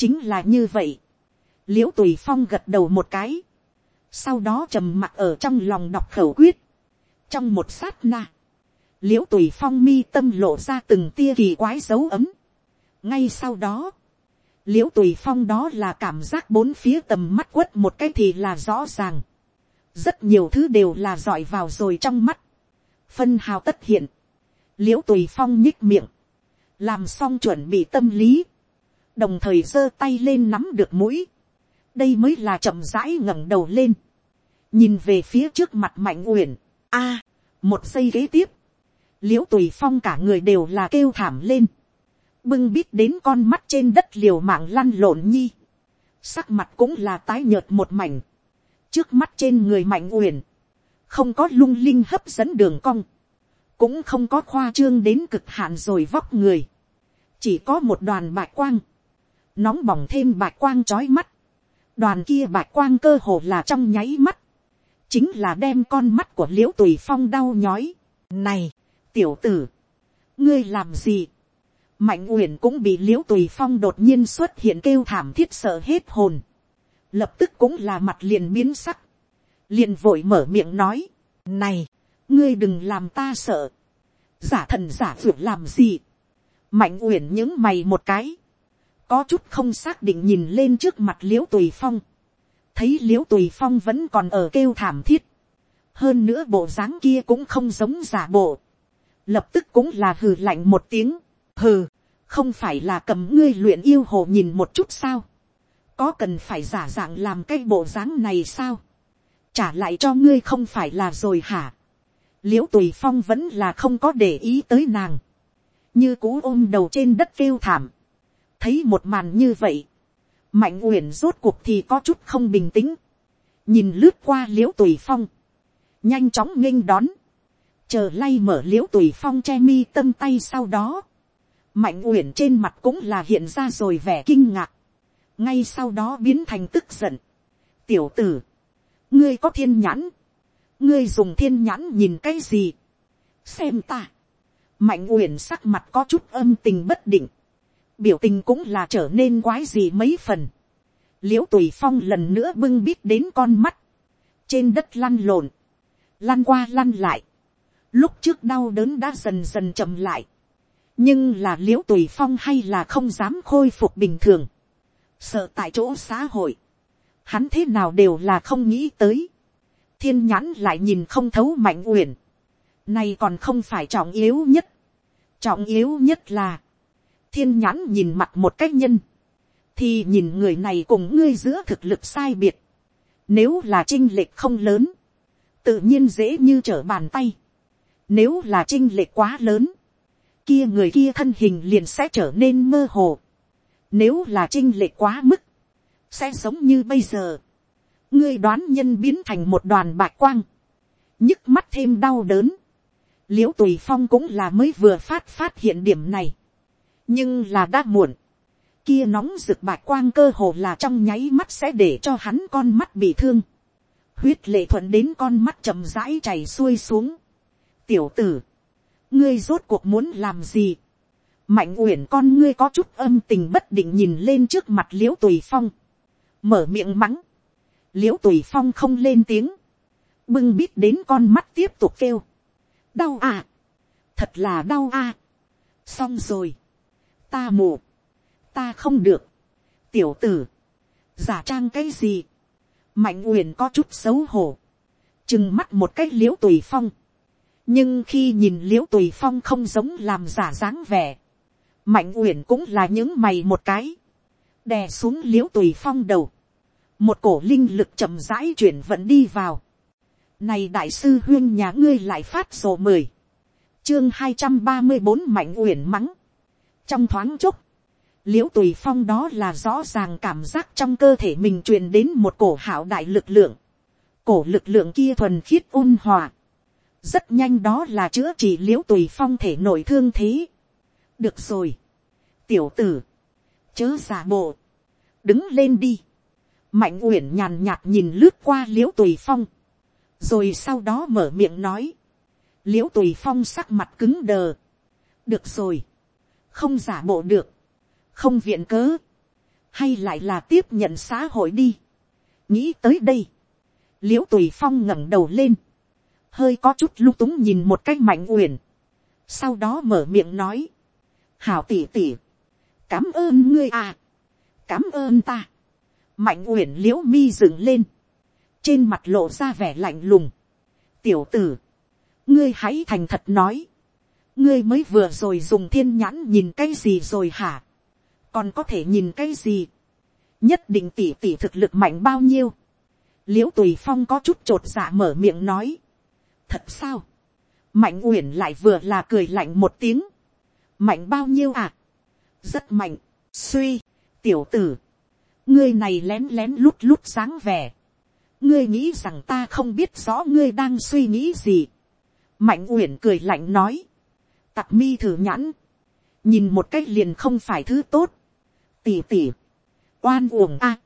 chính là như vậy, l i ễ u tùy phong gật đầu một cái, sau đó trầm mặc ở trong lòng đọc khẩu quyết, trong một sát na, l i ễ u tùy phong mi tâm lộ ra từng tia kỳ quái dấu ấm, ngay sau đó, l i ễ u tùy phong đó là cảm giác bốn phía tầm mắt quất một cái thì là rõ ràng, rất nhiều thứ đều là dọi vào rồi trong mắt, phân hào tất hiện, l i ễ u tùy phong nhích miệng, làm xong chuẩn bị tâm lý, đồng thời giơ tay lên nắm được mũi, đây mới là chậm rãi ngẩng đầu lên, nhìn về phía trước mặt mạnh uyển, a, một giây kế tiếp, l i ễ u tùy phong cả người đều là kêu thảm lên, bưng biết đến con mắt trên đất liều mạng lăn lộn nhi, sắc mặt cũng là tái nhợt một mảnh, trước mắt trên người mạnh uyển, không có lung linh hấp dẫn đường cong, cũng không có khoa trương đến cực hạn rồi vóc người, chỉ có một đoàn bạch quang, nóng bỏng thêm bạch quang trói mắt, đoàn kia bạch quang cơ hồ là trong nháy mắt, chính là đem con mắt của l i ễ u tùy phong đau nhói. này, tiểu tử, ngươi làm gì, mạnh uyển cũng bị l i ễ u tùy phong đột nhiên xuất hiện kêu thảm thiết sợ hết hồn, lập tức cũng là mặt liền biến sắc, liền vội mở miệng nói, này, ngươi đừng làm ta sợ, giả thần giả vượt làm gì, mạnh uyển những mày một cái, có chút không xác định nhìn lên trước mặt l i ễ u tùy phong, thấy l i ễ u tùy phong vẫn còn ở kêu thảm thiết, hơn nữa bộ dáng kia cũng không giống giả bộ, lập tức cũng là hừ lạnh một tiếng, hừ, không phải là cầm ngươi luyện yêu hồ nhìn một chút sao, có cần phải giả dạng làm cái bộ dáng này sao, trả lại cho ngươi không phải là rồi hả, l i ễ u tùy phong vẫn là không có để ý tới nàng, như cú ôm đầu trên đất kêu thảm, thấy một màn như vậy, mạnh uyển rốt cuộc thì có chút không bình tĩnh, nhìn lướt qua l i ễ u tùy phong, nhanh chóng nghênh đón, chờ lay mở l i ễ u tùy phong che mi tâm tay sau đó, mạnh uyển trên mặt cũng là hiện ra rồi vẻ kinh ngạc, ngay sau đó biến thành tức giận. tiểu tử, ngươi có thiên nhãn, ngươi dùng thiên nhãn nhìn cái gì, xem ta, mạnh uyển sắc mặt có chút âm tình bất định, biểu tình cũng là trở nên quái gì mấy phần. l i ễ u tùy phong lần nữa bưng bít đến con mắt, trên đất lăn lộn, lăn qua lăn lại, lúc trước đau đớn đã dần dần chậm lại, nhưng là l i ễ u tùy phong hay là không dám khôi phục bình thường, sợ tại chỗ xã hội, hắn thế nào đều là không nghĩ tới, thiên nhãn lại nhìn không thấu mạnh uyển, này còn không phải trọng yếu nhất, trọng yếu nhất là, thiên nhãn nhìn mặt một cách nhân, thì nhìn người này cùng ngươi giữa thực lực sai biệt. Nếu là trinh lệch không lớn, tự nhiên dễ như trở bàn tay. Nếu là trinh lệch quá lớn, kia người kia thân hình liền sẽ trở nên mơ hồ. Nếu là trinh lệch quá mức, sẽ giống như bây giờ. Ngươi đoán nhân biến thành một đoàn bạc quang, nhức mắt thêm đau đớn. l i ễ u tùy phong cũng là mới vừa phát phát hiện điểm này nhưng là đã muộn, kia nóng rực bạch quang cơ hồ là trong nháy mắt sẽ để cho hắn con mắt bị thương, huyết lệ thuận đến con mắt chậm rãi chảy xuôi xuống. tiểu tử, ngươi rốt cuộc muốn làm gì, mạnh uyển con ngươi có chút âm tình bất định nhìn lên trước mặt l i ễ u tùy phong, mở miệng mắng, l i ễ u tùy phong không lên tiếng, bưng bít đến con mắt tiếp tục kêu, đau à, thật là đau à, xong rồi, ta mù, ta không được, tiểu tử, giả trang cái gì, mạnh uyển có chút xấu hổ, chừng mắt một cách l i ễ u tùy phong, nhưng khi nhìn l i ễ u tùy phong không giống làm giả dáng vẻ, mạnh uyển cũng là những mày một cái, đè xuống l i ễ u tùy phong đầu, một cổ linh lực chậm rãi chuyển vận đi vào, này đại sư huyên nhà ngươi lại phát sổ mười, chương hai trăm ba mươi bốn mạnh uyển mắng, trong thoáng chốc, l i ễ u tùy phong đó là rõ ràng cảm giác trong cơ thể mình truyền đến một cổ hảo đại lực lượng, cổ lực lượng kia thuần khiết ôn hòa, rất nhanh đó là chữa trị l i ễ u tùy phong thể nội thương thế. được rồi, tiểu tử, chớ giả bộ, đứng lên đi, mạnh uyển nhàn nhạt nhìn lướt qua l i ễ u tùy phong, rồi sau đó mở miệng nói, l i ễ u tùy phong sắc mặt cứng đờ, được rồi, không giả bộ được, không viện cớ, hay lại là tiếp nhận xã hội đi. nghĩ tới đây, l i ễ u tùy phong ngẩng đầu lên, hơi có chút lung túng nhìn một cái mạnh uyển, sau đó mở miệng nói, hảo tỉ tỉ, cảm ơn ngươi à, cảm ơn ta, mạnh uyển l i ễ u mi dựng lên, trên mặt lộ ra vẻ lạnh lùng, tiểu tử, ngươi hãy thành thật nói, ngươi mới vừa rồi dùng thiên nhãn nhìn cái gì rồi hả, còn có thể nhìn cái gì, nhất định tỉ tỉ thực lực mạnh bao nhiêu, l i ễ u tùy phong có chút t r ộ t dạ mở miệng nói, thật sao, mạnh uyển lại vừa là cười lạnh một tiếng, mạnh bao nhiêu à, rất mạnh, suy, tiểu tử, ngươi này lén lén lút lút sáng vẻ, ngươi nghĩ rằng ta không biết rõ ngươi đang suy nghĩ gì, mạnh uyển cười lạnh nói, tặc mi thử nhãn, nhìn một cách liền không phải thứ tốt, tỉ tỉ, oan uổng a,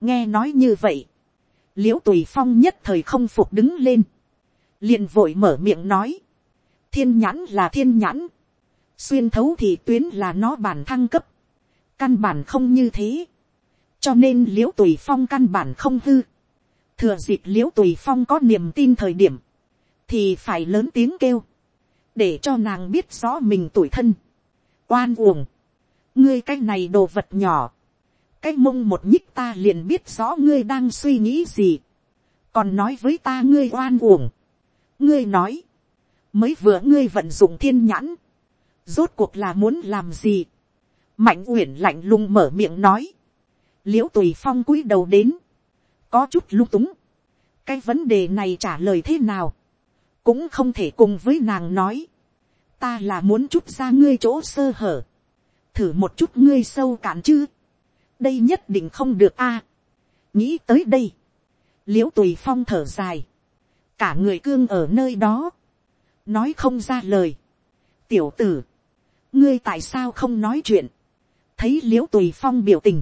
nghe nói như vậy, l i ễ u tùy phong nhất thời không phục đứng lên, liền vội mở miệng nói, thiên nhãn là thiên nhãn, xuyên thấu thì tuyến là nó bản thăng cấp, căn bản không như thế, cho nên l i ễ u tùy phong căn bản không hư, thừa dịp l i ễ u tùy phong có niềm tin thời điểm, thì phải lớn tiếng kêu, để cho nàng biết rõ mình tuổi thân, oan uổng, ngươi cái này đồ vật nhỏ, cái mông một nhích ta liền biết rõ ngươi đang suy nghĩ gì, còn nói với ta ngươi oan uổng, ngươi nói, mới vừa ngươi vận dụng thiên nhãn, rốt cuộc là muốn làm gì, mạnh uyển lạnh lùng mở miệng nói, l i ễ u tùy phong cúi đầu đến, có chút lung túng, cái vấn đề này trả lời thế nào, cũng không thể cùng với nàng nói, ta là muốn chút ra ngươi chỗ sơ hở, thử một chút ngươi sâu cạn chứ, đây nhất định không được a, à, nghĩ tới đây, l i ễ u tùy phong thở dài, cả người cương ở nơi đó, nói không ra lời, tiểu tử, ngươi tại sao không nói chuyện, thấy l i ễ u tùy phong biểu tình,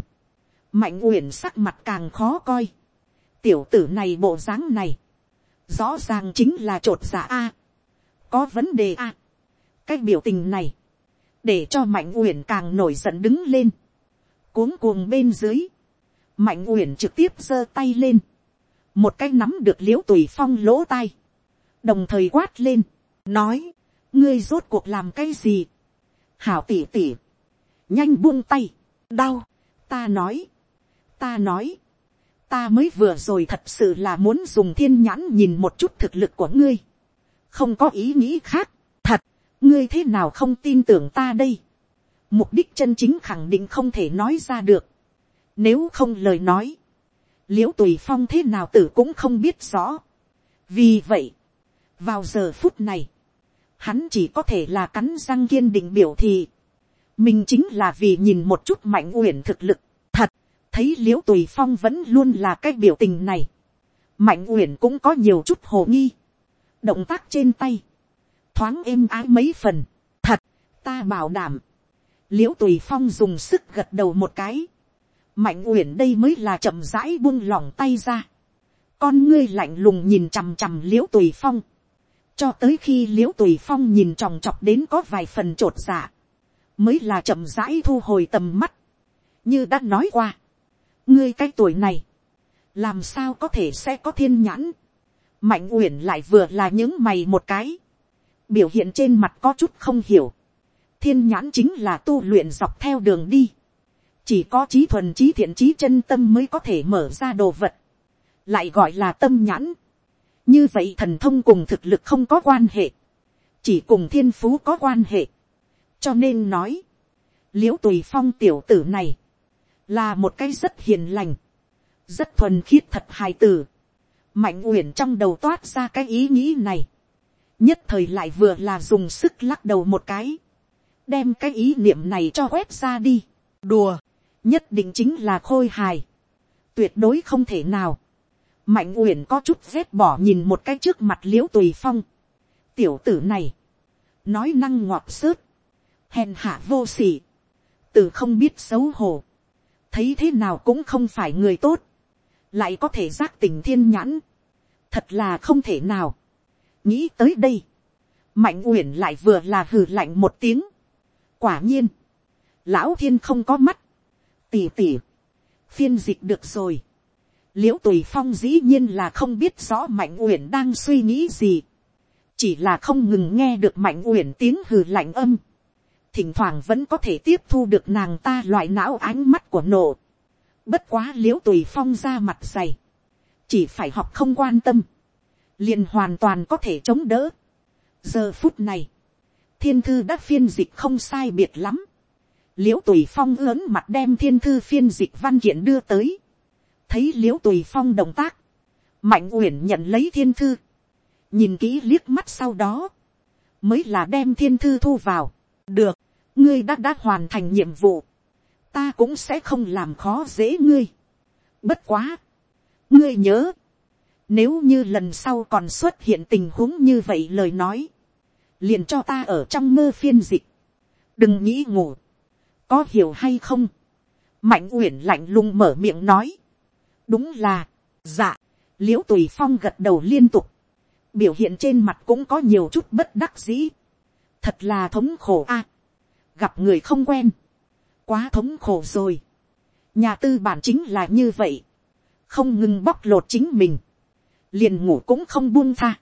mạnh uyển sắc mặt càng khó coi, tiểu tử này bộ dáng này, rõ ràng chính là t r ộ t giả a, có vấn đề a, cái biểu tình này, để cho mạnh uyển càng nổi giận đứng lên, cuống cuồng bên dưới, mạnh uyển trực tiếp giơ tay lên, một cái nắm được l i ễ u tùy phong lỗ tai, đồng thời quát lên, nói, ngươi rốt cuộc làm cái gì, hảo tỉ tỉ, nhanh buông tay, đau, ta nói, ta nói, ta mới vừa rồi thật sự là muốn dùng thiên nhãn nhìn một chút thực lực của ngươi, không có ý nghĩ khác, thật, ngươi thế nào không tin tưởng ta đây, mục đích chân chính khẳng định không thể nói ra được, nếu không lời nói, l i ễ u tùy phong thế nào tử cũng không biết rõ, vì vậy, vào giờ phút này, hắn chỉ có thể là cắn răng kiên định biểu thị, mình chính là vì nhìn một chút mạnh uyển thực lực, thấy l i ễ u tùy phong vẫn luôn là cái biểu tình này, mạnh uyển cũng có nhiều chút hồ nghi, động tác trên tay, thoáng êm ái mấy phần, thật, ta bảo đảm, l i ễ u tùy phong dùng sức gật đầu một cái, mạnh uyển đây mới là chậm rãi buông lỏng tay ra, con ngươi lạnh lùng nhìn chằm chằm l i ễ u tùy phong, cho tới khi l i ễ u tùy phong nhìn tròng trọc đến có vài phần t r ộ t dạ, mới là chậm rãi thu hồi tầm mắt. như đã nói qua, ngươi cái tuổi này, làm sao có thể sẽ có thiên nhãn. mạnh uyển lại vừa là những mày một cái, biểu hiện trên mặt có chút không hiểu. thiên nhãn chính là tu luyện dọc theo đường đi. chỉ có trí thuần trí thiện trí chân tâm mới có thể mở ra đồ vật. lại gọi là tâm nhãn. như vậy thần thông cùng thực lực không có quan hệ. chỉ cùng thiên phú có quan hệ cho nên nói, l i ễ u tùy phong tiểu tử này, là một cái rất hiền lành, rất thuần khiết thật hài tử, mạnh uyển trong đầu toát ra cái ý nghĩ này, nhất thời lại vừa là dùng sức lắc đầu một cái, đem cái ý niệm này cho quét ra đi, đùa, nhất định chính là khôi hài, tuyệt đối không thể nào, mạnh uyển có chút rét bỏ nhìn một cái trước mặt l i ễ u tùy phong, tiểu tử này, nói năng ngọt xớt, hèn hạ vô sỉ, từ không biết xấu hổ, thấy thế nào cũng không phải người tốt, lại có thể giác tình thiên nhãn, thật là không thể nào. nghĩ tới đây, mạnh uyển lại vừa là hừ lạnh một tiếng, quả nhiên, lão thiên không có mắt, tỉ tỉ, phiên dịch được rồi, l i ễ u tùy phong dĩ nhiên là không biết rõ mạnh uyển đang suy nghĩ gì, chỉ là không ngừng nghe được mạnh uyển tiếng hừ lạnh âm, thỉnh thoảng vẫn có thể tiếp thu được nàng ta loại não ánh mắt của nộ. Bất quá l i ễ u tùy phong ra mặt dày, chỉ phải học không quan tâm, liền hoàn toàn có thể chống đỡ. giờ phút này, thiên thư đã phiên dịch không sai biệt lắm, l i ễ u tùy phong lớn mặt đem thiên thư phiên dịch văn kiện đưa tới, thấy l i ễ u tùy phong động tác, mạnh uyển nhận lấy thiên thư, nhìn kỹ liếc mắt sau đó, mới là đem thiên thư thu vào, được, ngươi đã đã hoàn thành nhiệm vụ, ta cũng sẽ không làm khó dễ ngươi. bất quá, ngươi nhớ, nếu như lần sau còn xuất hiện tình huống như vậy lời nói, liền cho ta ở trong mơ phiên dịch, đừng nghĩ ngủ, có hiểu hay không, mạnh uyển lạnh lùng mở miệng nói, đúng là, dạ, l i ễ u tùy phong gật đầu liên tục, biểu hiện trên mặt cũng có nhiều chút bất đắc dĩ, thật là thống khổ a, gặp người không quen, quá thống khổ rồi. nhà tư bản chính là như vậy, không ngừng bóc lột chính mình, liền ngủ cũng không buông tha.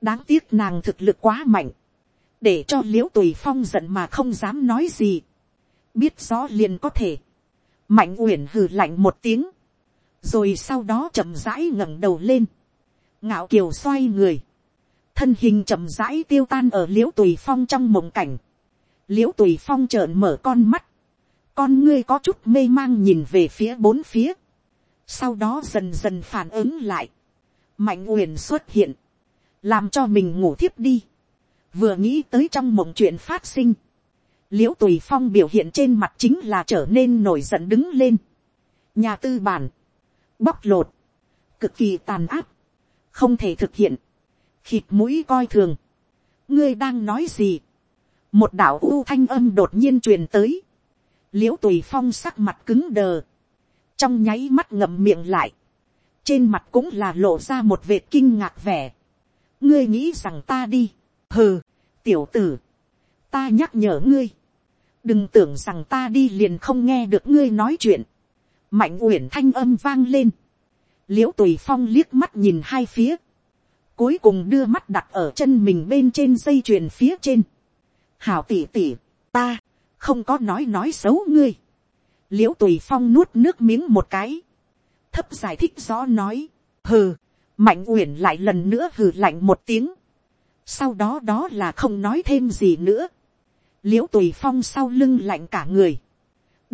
đáng tiếc nàng thực lực quá mạnh, để cho l i ễ u tùy phong giận mà không dám nói gì, biết rõ liền có thể, mạnh uyển hừ lạnh một tiếng, rồi sau đó chậm rãi ngẩng đầu lên, ngạo kiều xoay người, thân hình chậm rãi tiêu tan ở l i ễ u tùy phong trong mộng cảnh, l i ễ u tùy phong trợn mở con mắt, con ngươi có chút mê mang nhìn về phía bốn phía, sau đó dần dần phản ứng lại, mạnh uyển xuất hiện, làm cho mình ngủ thiếp đi, vừa nghĩ tới trong mộng chuyện phát sinh, l i ễ u tùy phong biểu hiện trên mặt chính là trở nên nổi giận đứng lên, nhà tư bản, bóc lột, cực kỳ tàn áp, không thể thực hiện, khịt mũi coi thường, ngươi đang nói gì, một đạo u thanh âm đột nhiên truyền tới, l i ễ u tùy phong sắc mặt cứng đờ, trong nháy mắt ngậm miệng lại, trên mặt cũng là lộ ra một vệt kinh ngạc vẻ, ngươi nghĩ rằng ta đi, hừ, tiểu tử, ta nhắc nhở ngươi, đừng tưởng rằng ta đi liền không nghe được ngươi nói chuyện, mạnh uyển thanh âm vang lên, l i ễ u tùy phong liếc mắt nhìn hai phía, cuối cùng đưa mắt đặt ở chân mình bên trên dây chuyền phía trên, hảo tỉ tỉ, ta, không có nói nói xấu ngươi, l i ễ u tùy phong nuốt nước miếng một cái, thấp giải thích rõ nói, hừ, mạnh uyển lại lần nữa hừ lạnh một tiếng, sau đó đó là không nói thêm gì nữa, l i ễ u tùy phong sau lưng lạnh cả người,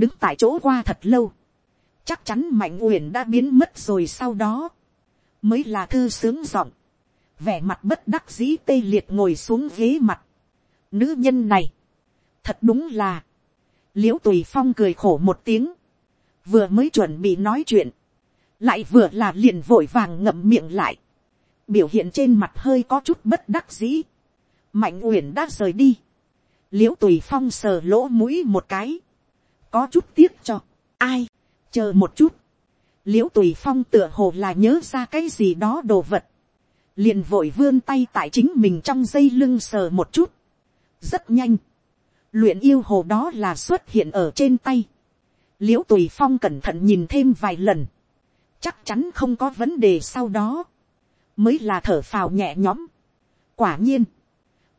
đứng tại chỗ qua thật lâu, chắc chắn mạnh uyển đã biến mất rồi sau đó, mới là thư sướng giọng, vẻ mặt bất đắc dĩ tê liệt ngồi xuống ghế mặt, nữ nhân này, thật đúng là, l i ễ u tùy phong cười khổ một tiếng, vừa mới chuẩn bị nói chuyện, lại vừa là liền vội vàng ngậm miệng lại, biểu hiện trên mặt hơi có chút bất đắc dĩ. mạnh uyển đã rời đi. l i ễ u tùy phong sờ lỗ mũi một cái. có chút tiếc cho. ai, chờ một chút. l i ễ u tùy phong tựa hồ là nhớ ra cái gì đó đồ vật. liền vội vươn tay tại chính mình trong dây lưng sờ một chút rất nhanh. luyện yêu hồ đó là xuất hiện ở trên tay. l i ễ u tùy phong cẩn thận nhìn thêm vài lần. chắc chắn không có vấn đề sau đó mới là thở phào nhẹ nhõm. quả nhiên,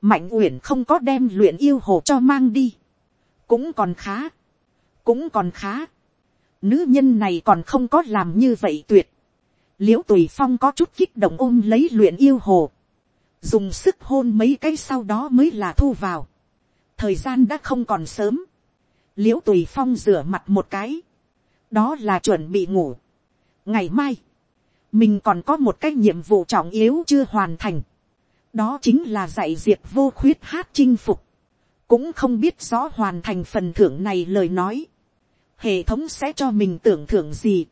mạnh uyển không có đem luyện yêu hồ cho mang đi, cũng còn khá, cũng còn khá. nữ nhân này còn không có làm như vậy tuyệt. l i ễ u tùy phong có chút kích động ôm lấy luyện yêu hồ, dùng sức hôn mấy cái sau đó mới là thu vào. thời gian đã không còn sớm. l i ễ u tùy phong rửa mặt một cái, đó là chuẩn bị ngủ. ngày mai, mình còn có một cái nhiệm vụ trọng yếu chưa hoàn thành, đó chính là dạy diệt vô khuyết hát chinh phục, cũng không biết rõ hoàn thành phần thưởng này lời nói, hệ thống sẽ cho mình tưởng thưởng gì.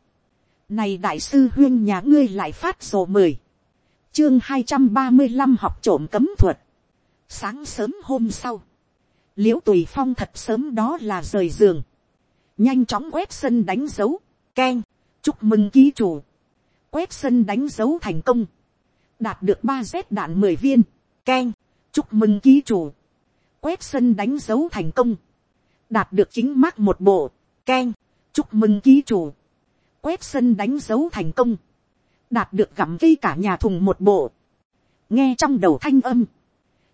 Này đại sư huyên nhà ngươi lại phát sổ mười, chương hai trăm ba mươi năm học trộm cấm thuật. Sáng sớm hôm sau, l i ễ u tùy phong thật sớm đó là rời giường, nhanh chóng quét sân đánh dấu, k chúc mừng ký chủ, quét sân đánh dấu thành công, đạt được ba z đạn mười viên, k chúc mừng ký chủ, quét sân đánh dấu thành công, đạt được chính mắc một bộ, k chúc mừng ký chủ, quét sân đánh dấu thành công, đạt được gặm cây cả nhà thùng một bộ, nghe trong đầu thanh âm,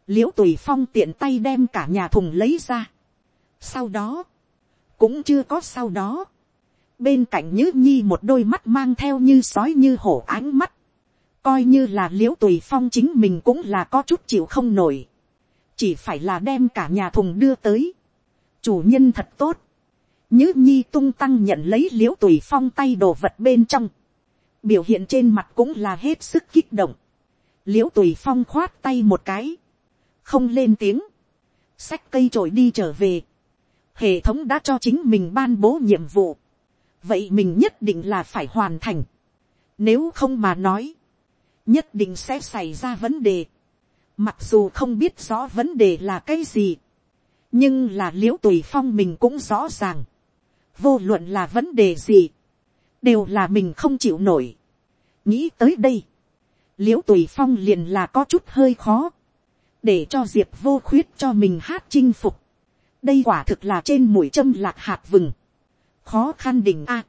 l i ễ u tùy phong tiện tay đem cả nhà thùng lấy ra. sau đó, cũng chưa có sau đó, bên cạnh nhữ nhi một đôi mắt mang theo như sói như hổ ánh mắt, coi như là l i ễ u tùy phong chính mình cũng là có chút chịu không nổi, chỉ phải là đem cả nhà thùng đưa tới, chủ nhân thật tốt, nhữ nhi tung tăng nhận lấy l i ễ u tùy phong tay đồ vật bên trong, biểu hiện trên mặt cũng là hết sức kích động, l i ễ u tùy phong khoát tay một cái, không lên tiếng, xách cây trổi đi trở về, hệ thống đã cho chính mình ban bố nhiệm vụ, vậy mình nhất định là phải hoàn thành. Nếu không mà nói, nhất định sẽ xảy ra vấn đề. Mặc dù không biết rõ vấn đề là cái gì, nhưng là l i ễ u tùy phong mình cũng rõ ràng. vô luận là vấn đề gì, đều là mình không chịu nổi. nghĩ tới đây, l i ễ u tùy phong liền là có chút hơi khó, để cho diệp vô khuyết cho mình hát chinh phục. đây quả thực là trên mũi châm lạc hạt vừng khó khăn đỉnh a.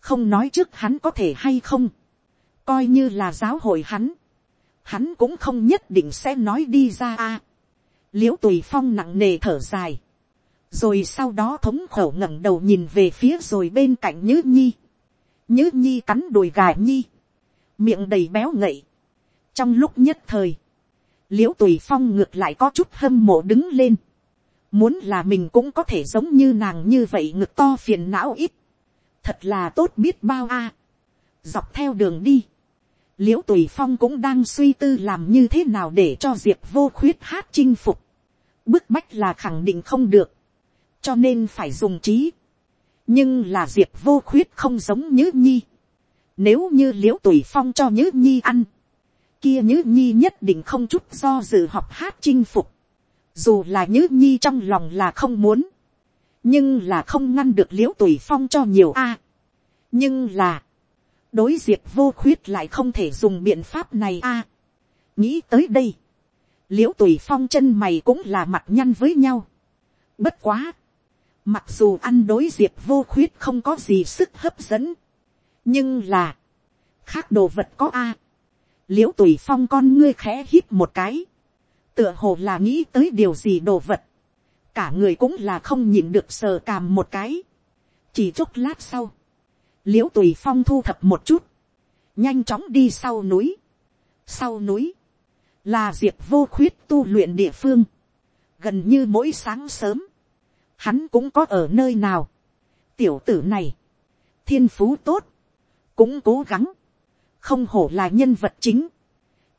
không nói trước hắn có thể hay không. coi như là giáo hội hắn. hắn cũng không nhất định sẽ nói đi ra a. l i ễ u tùy phong nặng nề thở dài, rồi sau đó thống khẩu ngẩng đầu nhìn về phía rồi bên cạnh nhữ nhi, nhữ nhi cắn đùi gà nhi, miệng đầy béo ngậy, trong lúc nhất thời, l i ễ u tùy phong ngược lại có chút hâm mộ đứng lên, muốn là mình cũng có thể giống như nàng như vậy ngực to phiền não ít, thật là tốt biết bao a, dọc theo đường đi, l i ễ u tùy phong cũng đang suy tư làm như thế nào để cho diệp vô khuyết hát chinh phục. bức bách là khẳng định không được, cho nên phải dùng trí nhưng là diệp vô khuyết không giống nhữ nhi. nếu như l i ễ u tùy phong cho nhữ nhi ăn, kia nhữ nhi nhất định không chút do dự học hát chinh phục. dù là nhữ nhi trong lòng là không muốn, nhưng là không ngăn được l i ễ u tùy phong cho nhiều a. nhưng là, đối diệt vô khuyết lại không thể dùng biện pháp này a. nghĩ tới đây, l i ễ u tùy phong chân mày cũng là mặt nhăn với nhau. bất quá, mặc dù ăn đối diệp vô khuyết không có gì sức hấp dẫn, nhưng là, khác đồ vật có a. l i ễ u tùy phong con ngươi khẽ hít một cái, tựa hồ là nghĩ tới điều gì đồ vật, cả người cũng là không nhịn được sờ càm một cái, chỉ chốc lát sau, l i ễ u tùy phong thu thập một chút, nhanh chóng đi sau núi. sau núi, là diệp vô khuyết tu luyện địa phương, gần như mỗi sáng sớm, hắn cũng có ở nơi nào. tiểu tử này, thiên phú tốt, cũng cố gắng, không hổ là nhân vật chính.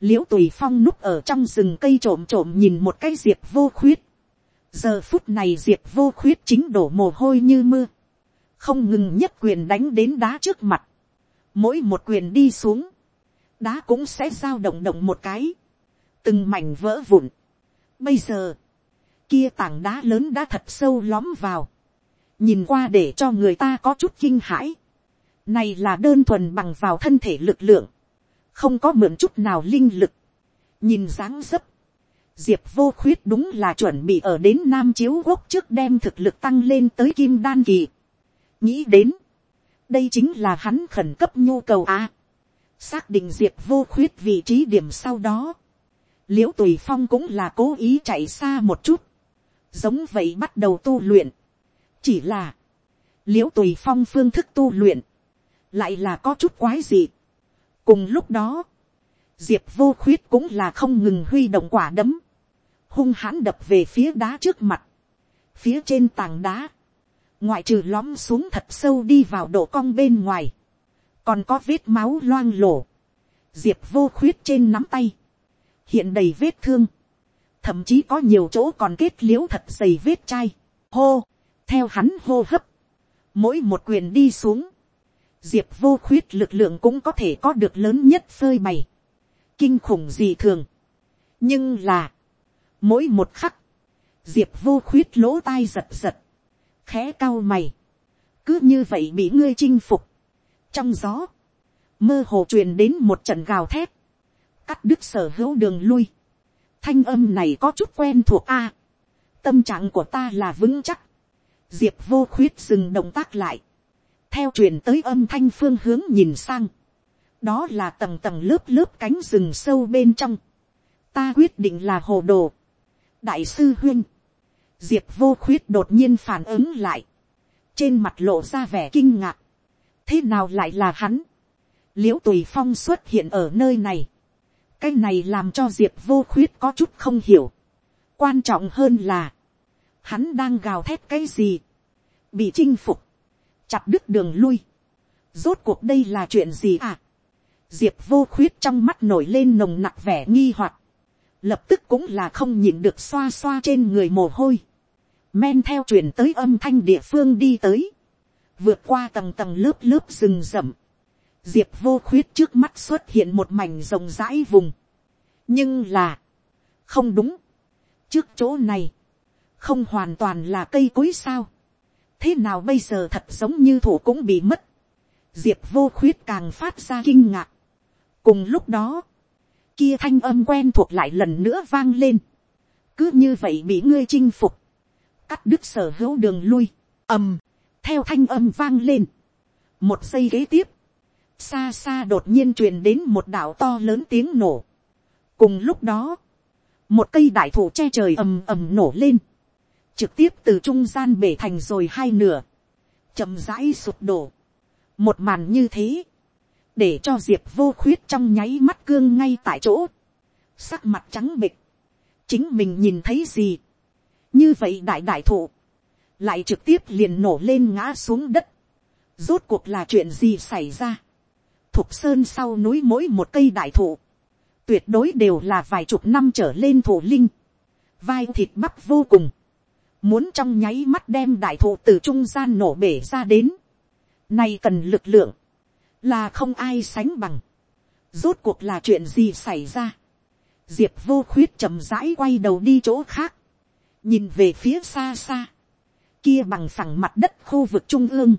l i ễ u tùy phong núp ở trong rừng cây trộm trộm nhìn một cái diệp vô khuyết. giờ phút này diệp vô khuyết chính đổ mồ hôi như mưa không ngừng nhất quyền đánh đến đá trước mặt, mỗi một quyền đi xuống, đá cũng sẽ giao động động một cái, từng mảnh vỡ vụn. Bây giờ, kia tảng đá lớn đã thật sâu lóm vào, nhìn qua để cho người ta có chút kinh hãi. Này là đơn thuần bằng vào thân thể lực lượng, không có mượn chút nào linh lực. Nhìn dáng dấp, diệp vô khuyết đúng là chuẩn bị ở đến nam chiếu quốc trước đem thực lực tăng lên tới kim đan kỳ. Nghĩ đến, đây chính là hắn khẩn cấp nhu cầu a. xác định diệp vô khuyết vị trí điểm sau đó, l i ễ u tùy phong cũng là cố ý chạy xa một chút, giống vậy bắt đầu tu luyện, chỉ là, l i ễ u tùy phong phương thức tu luyện, lại là có chút quái gì. cùng lúc đó, diệp vô khuyết cũng là không ngừng huy động quả đấm, hung hãn đập về phía đá trước mặt, phía trên tảng đá, ngoại trừ lõm xuống thật sâu đi vào độ cong bên ngoài, còn có vết máu loang lổ, diệp vô khuyết trên nắm tay, hiện đầy vết thương, thậm chí có nhiều chỗ còn kết liễu thật dày vết chai, hô, theo hắn hô hấp, mỗi một quyền đi xuống, diệp vô khuyết lực lượng cũng có thể có được lớn nhất phơi bày, kinh khủng gì thường, nhưng là, mỗi một khắc, diệp vô khuyết lỗ tai giật giật, khẽ cao mày, cứ như vậy bị ngươi chinh phục. trong gió, mơ hồ truyền đến một trận gào thét, cắt đứt sở hữu đường lui thanh âm này có chút quen thuộc a. tâm trạng của ta là vững chắc. diệp vô khuyết dừng động tác lại. theo truyền tới âm thanh phương hướng nhìn sang. đó là tầng tầng lớp lớp cánh rừng sâu bên trong. ta quyết định là hồ đồ. đại sư huyên diệp vô khuyết đột nhiên phản ứng lại, trên mặt lộ ra vẻ kinh ngạc, thế nào lại là hắn, l i ễ u tùy phong xuất hiện ở nơi này, cái này làm cho diệp vô khuyết có chút không hiểu, quan trọng hơn là, hắn đang gào thét cái gì, bị chinh phục, chặt đứt đường lui, rốt cuộc đây là chuyện gì à, diệp vô khuyết trong mắt nổi lên nồng nặc vẻ nghi hoặc, lập tức cũng là không nhìn được xoa xoa trên người mồ hôi, men theo truyền tới âm thanh địa phương đi tới, vượt qua tầng tầng lớp lớp rừng rậm, diệp vô khuyết trước mắt xuất hiện một mảnh rộng rãi vùng, nhưng là, không đúng, trước chỗ này, không hoàn toàn là cây cối sao, thế nào bây giờ thật giống như thủ cũng bị mất, diệp vô khuyết càng phát ra kinh ngạc, cùng lúc đó, kia thanh âm quen thuộc lại lần nữa vang lên, cứ như vậy bị ngươi chinh phục, cắt đứt sở hữu đường lui, ầm, theo thanh âm vang lên. một giây kế tiếp, xa xa đột nhiên truyền đến một đảo to lớn tiếng nổ. cùng lúc đó, một cây đại thụ che trời ầm ầm nổ lên, trực tiếp từ trung gian bể thành rồi hai nửa, chậm rãi sụp đổ, một màn như thế, để cho diệp vô khuyết trong nháy mắt cương ngay tại chỗ, sắc mặt trắng bịch, chính mình nhìn thấy gì, như vậy đại đại thụ, lại trực tiếp liền nổ lên ngã xuống đất, rốt cuộc là chuyện gì xảy ra, thục sơn sau núi mỗi một cây đại thụ, tuyệt đối đều là vài chục năm trở lên thổ linh, vai thịt bắp vô cùng, muốn trong nháy mắt đem đại thụ từ trung gian nổ bể ra đến, nay cần lực lượng, là không ai sánh bằng, rốt cuộc là chuyện gì xảy ra, diệp vô khuyết chậm rãi quay đầu đi chỗ khác, nhìn về phía xa xa, kia bằng phẳng mặt đất khu vực trung ương,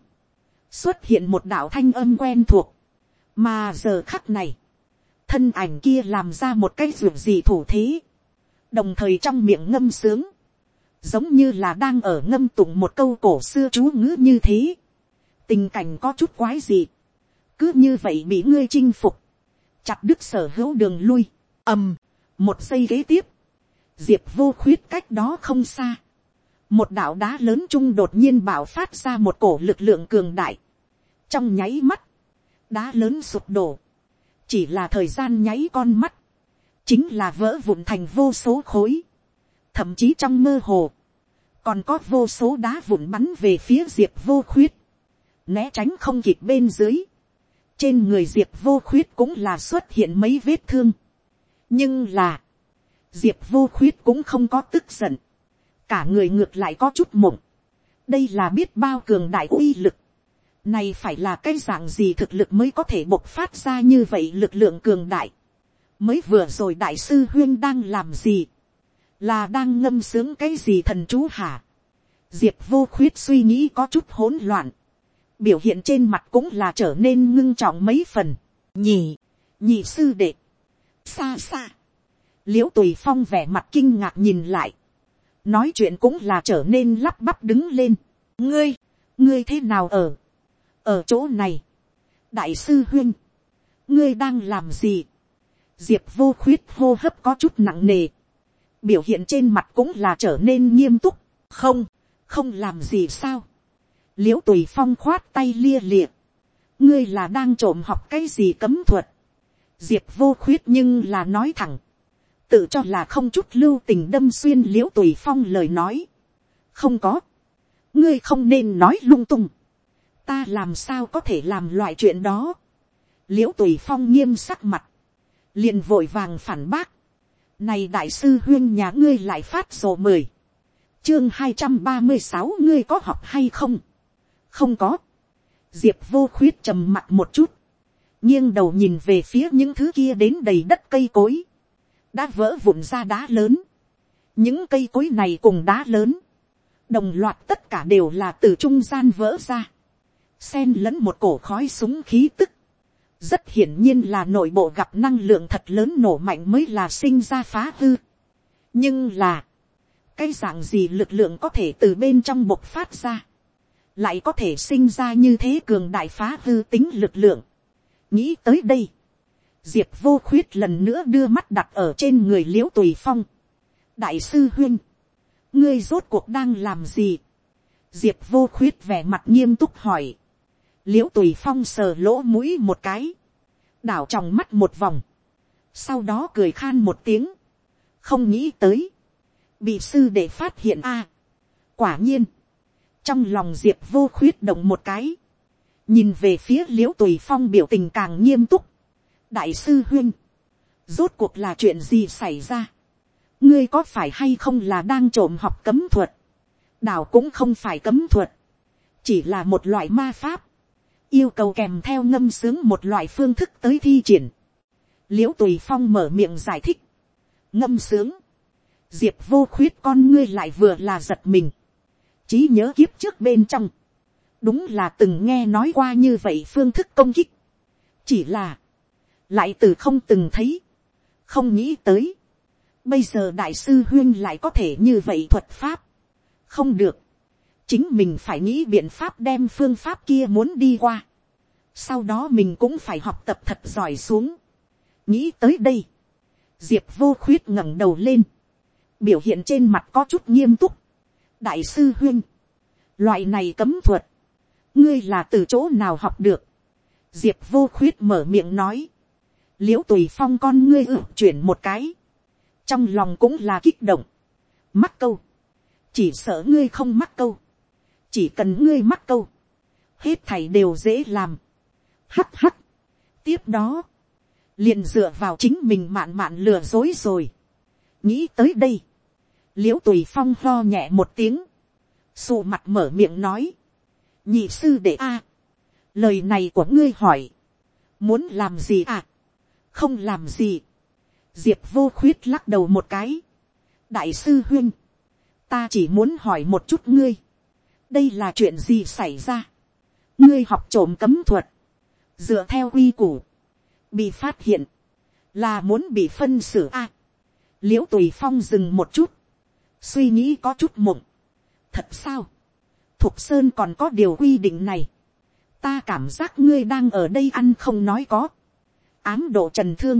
xuất hiện một đạo thanh âm quen thuộc, mà giờ khắc này, thân ảnh kia làm ra một cái ruộng gì thủ thế, đồng thời trong miệng ngâm sướng, giống như là đang ở ngâm tụng một câu cổ xưa chú ngữ như thế, tình cảnh có chút quái gì, cứ như vậy bị ngươi chinh phục, chặt đứt sở hữu đường lui, ầm, một giây kế tiếp, diệp vô khuyết cách đó không xa, một đạo đá lớn trung đột nhiên bảo phát ra một cổ lực lượng cường đại, trong nháy mắt, đá lớn sụp đổ, chỉ là thời gian nháy con mắt, chính là vỡ vụn thành vô số khối, thậm chí trong mơ hồ, còn có vô số đá vụn bắn về phía diệp vô khuyết, né tránh không kịp bên dưới, trên người diệp vô khuyết cũng là xuất hiện mấy vết thương, nhưng là, diệp vô khuyết cũng không có tức giận, cả người ngược lại có chút mộng, đây là biết bao cường đại uy lực, này phải là cái dạng gì thực lực mới có thể bộc phát ra như vậy lực lượng cường đại. Mới vừa rồi đại sư huyên đang làm gì? Là đang ngâm sướng cái gì thần chú hả? Diệp vô khuyết suy nghĩ có chút hỗn loạn. Biểu hiện trên mặt cũng là trở nên ngưng trọng mấy phần. Nhì, nhì sư đệ. Xa xa. Liễu tùy phong vẻ mặt kinh ngạc nhìn lại. Nói chuyện cũng là trở nên lắp bắp đứng lên. Ngươi, ngươi thế nào ở? Ở chỗ này, đại sư huyên, ngươi đang làm gì, diệp vô khuyết hô hấp có chút nặng nề, biểu hiện trên mặt cũng là trở nên nghiêm túc, không, không làm gì sao, l i ễ u tùy phong khoát tay lia lịa, ngươi là đang trộm học cái gì cấm thuật, diệp vô khuyết nhưng là nói thẳng, tự cho là không chút lưu tình đâm xuyên l i ễ u tùy phong lời nói, không có, ngươi không nên nói lung tung, ta làm sao có thể làm loại chuyện đó. l i ễ u tùy phong nghiêm sắc mặt, liền vội vàng phản bác. này đại sư huyên nhà ngươi lại phát sổ mời chương hai trăm ba mươi sáu ngươi có học hay không. không có. diệp vô khuyết trầm mặt một chút, nghiêng đầu nhìn về phía những thứ kia đến đầy đất cây cối, đã vỡ vụn ra đá lớn. những cây cối này cùng đá lớn, đồng loạt tất cả đều là từ trung gian vỡ ra xen lẫn một cổ khói súng khí tức. Rất hiển nhiên là nội bộ gặp năng lượng thật lớn nổ mạnh mới là sinh ra phá hư. Nhưng là, cái dạng gì lực lượng có thể từ bên trong bộc phát ra, lại có thể sinh ra như thế cường đại phá hư tính lực lượng. nghĩ tới đây, diệp vô khuyết lần nữa đưa mắt đặt ở trên người l i ễ u tùy phong. đại sư huyên, ngươi rốt cuộc đang làm gì. diệp vô khuyết vẻ mặt nghiêm túc hỏi l i ễ u tùy phong sờ lỗ mũi một cái, đảo tròng mắt một vòng, sau đó cười khan một tiếng, không nghĩ tới, bị sư để phát hiện a, quả nhiên, trong lòng diệp vô khuyết động một cái, nhìn về phía l i ễ u tùy phong biểu tình càng nghiêm túc, đại sư huyên, rốt cuộc là chuyện gì xảy ra, ngươi có phải hay không là đang trộm học cấm thuật, đảo cũng không phải cấm thuật, chỉ là một loại ma pháp, yêu cầu kèm theo ngâm sướng một loại phương thức tới thi triển. l i ễ u tùy phong mở miệng giải thích, ngâm sướng, diệp vô khuyết con ngươi lại vừa là giật mình, trí nhớ kiếp trước bên trong, đúng là từng nghe nói qua như vậy phương thức công kích, chỉ là, lại từ không từng thấy, không nghĩ tới, bây giờ đại sư huyên lại có thể như vậy thuật pháp, không được, chính mình phải nghĩ biện pháp đem phương pháp kia muốn đi qua. sau đó mình cũng phải học tập thật giỏi xuống. nghĩ tới đây, diệp vô khuyết ngẩng đầu lên, biểu hiện trên mặt có chút nghiêm túc, đại sư huyên, loại này cấm thuật, ngươi là từ chỗ nào học được, diệp vô khuyết mở miệng nói, l i ễ u tùy phong con ngươi ự chuyển một cái, trong lòng cũng là kích động, mắc câu, chỉ sợ ngươi không mắc câu, chỉ cần ngươi mắc câu, hết thảy đều dễ làm, hắt hắt, tiếp đó, liền dựa vào chính mình mạn mạn lừa dối rồi, nghĩ tới đây, l i ễ u tùy phong lo nhẹ một tiếng, sụ mặt mở miệng nói, nhị sư đệ a, lời này của ngươi hỏi, muốn làm gì à, không làm gì, diệp vô khuyết lắc đầu một cái, đại sư huyên, ta chỉ muốn hỏi một chút ngươi, đây là chuyện gì xảy ra, ngươi học trộm cấm thuật, dựa theo quy củ, bị phát hiện, là muốn bị phân xử a, l i ễ u tùy phong dừng một chút, suy nghĩ có chút mộng, thật sao, thục sơn còn có điều quy định này, ta cảm giác ngươi đang ở đây ăn không nói có, ám độ trần thương,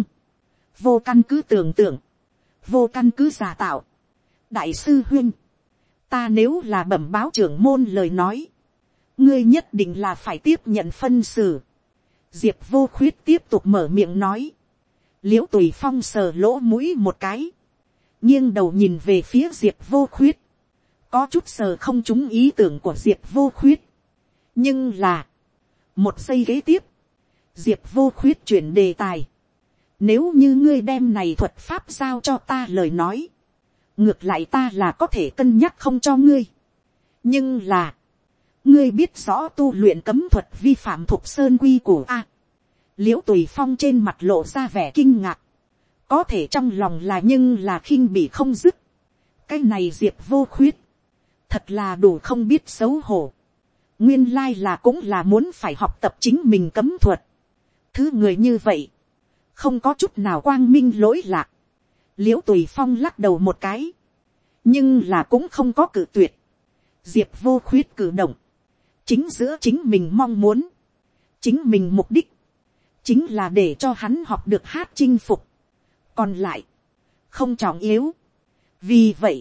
vô căn cứ tưởng tượng, vô căn cứ giả tạo, đại sư huyên, ta nếu là bẩm báo trưởng môn lời nói, ngươi nhất định là phải tiếp nhận phân xử. diệp vô khuyết tiếp tục mở miệng nói, l i ễ u tùy phong sờ lỗ mũi một cái, nghiêng đầu nhìn về phía diệp vô khuyết, có chút sờ không trúng ý tưởng của diệp vô khuyết. nhưng là, một giây kế tiếp, diệp vô khuyết chuyển đề tài. nếu như ngươi đem này thuật pháp giao cho ta lời nói, ngược lại ta là có thể cân nhắc không cho ngươi. nhưng là, ngươi biết rõ tu luyện cấm thuật vi phạm thuộc sơn quy của a. l i ễ u tùy phong trên mặt lộ ra vẻ kinh ngạc, có thể trong lòng là nhưng là khinh bị không dứt. cái này diệp vô khuyết, thật là đủ không biết xấu hổ. nguyên lai là cũng là muốn phải học tập chính mình cấm thuật. thứ người như vậy, không có chút nào quang minh lỗi lạc l i ễ u tùy phong lắc đầu một cái, nhưng là cũng không có cử tuyệt. diệp vô khuyết cử động, chính giữa chính mình mong muốn, chính mình mục đích, chính là để cho hắn học được hát chinh phục. còn lại, không trọng yếu. vì vậy,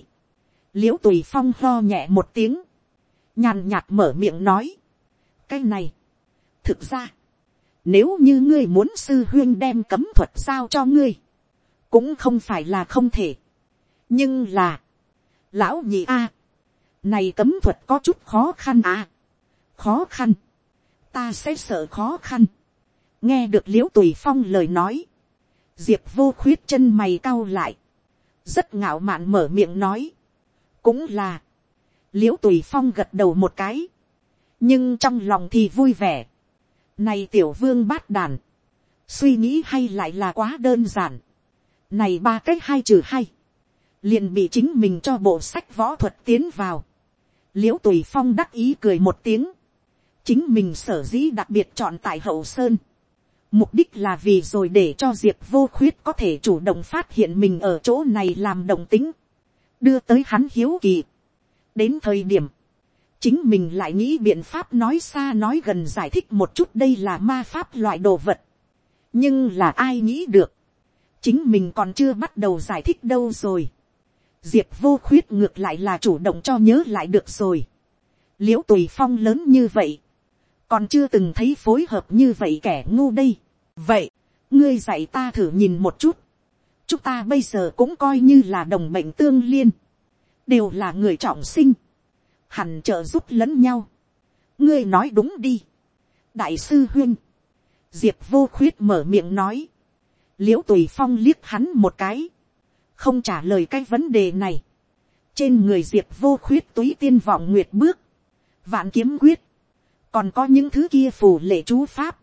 l i ễ u tùy phong lo nhẹ một tiếng, nhàn nhạt mở miệng nói, cái này, thực ra, nếu như ngươi muốn sư huyên đem cấm thuật giao cho ngươi, cũng không phải là không thể. nhưng là, lão nhị a, này cấm thuật có chút khó khăn à, khó khăn, ta sẽ sợ khó khăn, nghe được l i ễ u tùy phong lời nói, diệp vô khuyết chân mày cau lại, rất ngạo mạn mở miệng nói, cũng là, l i ễ u tùy phong gật đầu một cái, nhưng trong lòng thì vui vẻ. Này tiểu vương bát đàn, suy nghĩ hay lại là quá đơn giản. Này ba cách hai trừ hai, liền bị chính mình cho bộ sách võ thuật tiến vào. l i ễ u tùy phong đắc ý cười một tiếng, chính mình sở dĩ đặc biệt chọn tại hậu sơn. Mục đích là vì rồi để cho diệp vô khuyết có thể chủ động phát hiện mình ở chỗ này làm động tính đưa tới hắn hiếu kỳ. đến thời điểm, chính mình lại nghĩ biện pháp nói xa nói gần giải thích một chút đây là ma pháp loại đồ vật. nhưng là ai nghĩ được, chính mình còn chưa bắt đầu giải thích đâu rồi. diệp vô khuyết ngược lại là chủ động cho nhớ lại được rồi. l i ễ u tùy phong lớn như vậy, còn chưa từng thấy phối hợp như vậy kẻ ngu đây. vậy, ngươi dạy ta thử nhìn một chút chúng ta bây giờ cũng coi như là đồng mệnh tương liên, đều là người trọng sinh, hẳn trợ giúp lẫn nhau. ngươi nói đúng đi. đại sư huyên, diệp vô khuyết mở miệng nói, l i ễ u tùy phong liếc hắn một cái, không trả lời cái vấn đề này. trên người diệp vô khuyết túy tiên vọng nguyệt bước, vạn kiếm quyết, còn có những thứ kia phù lệ chú pháp,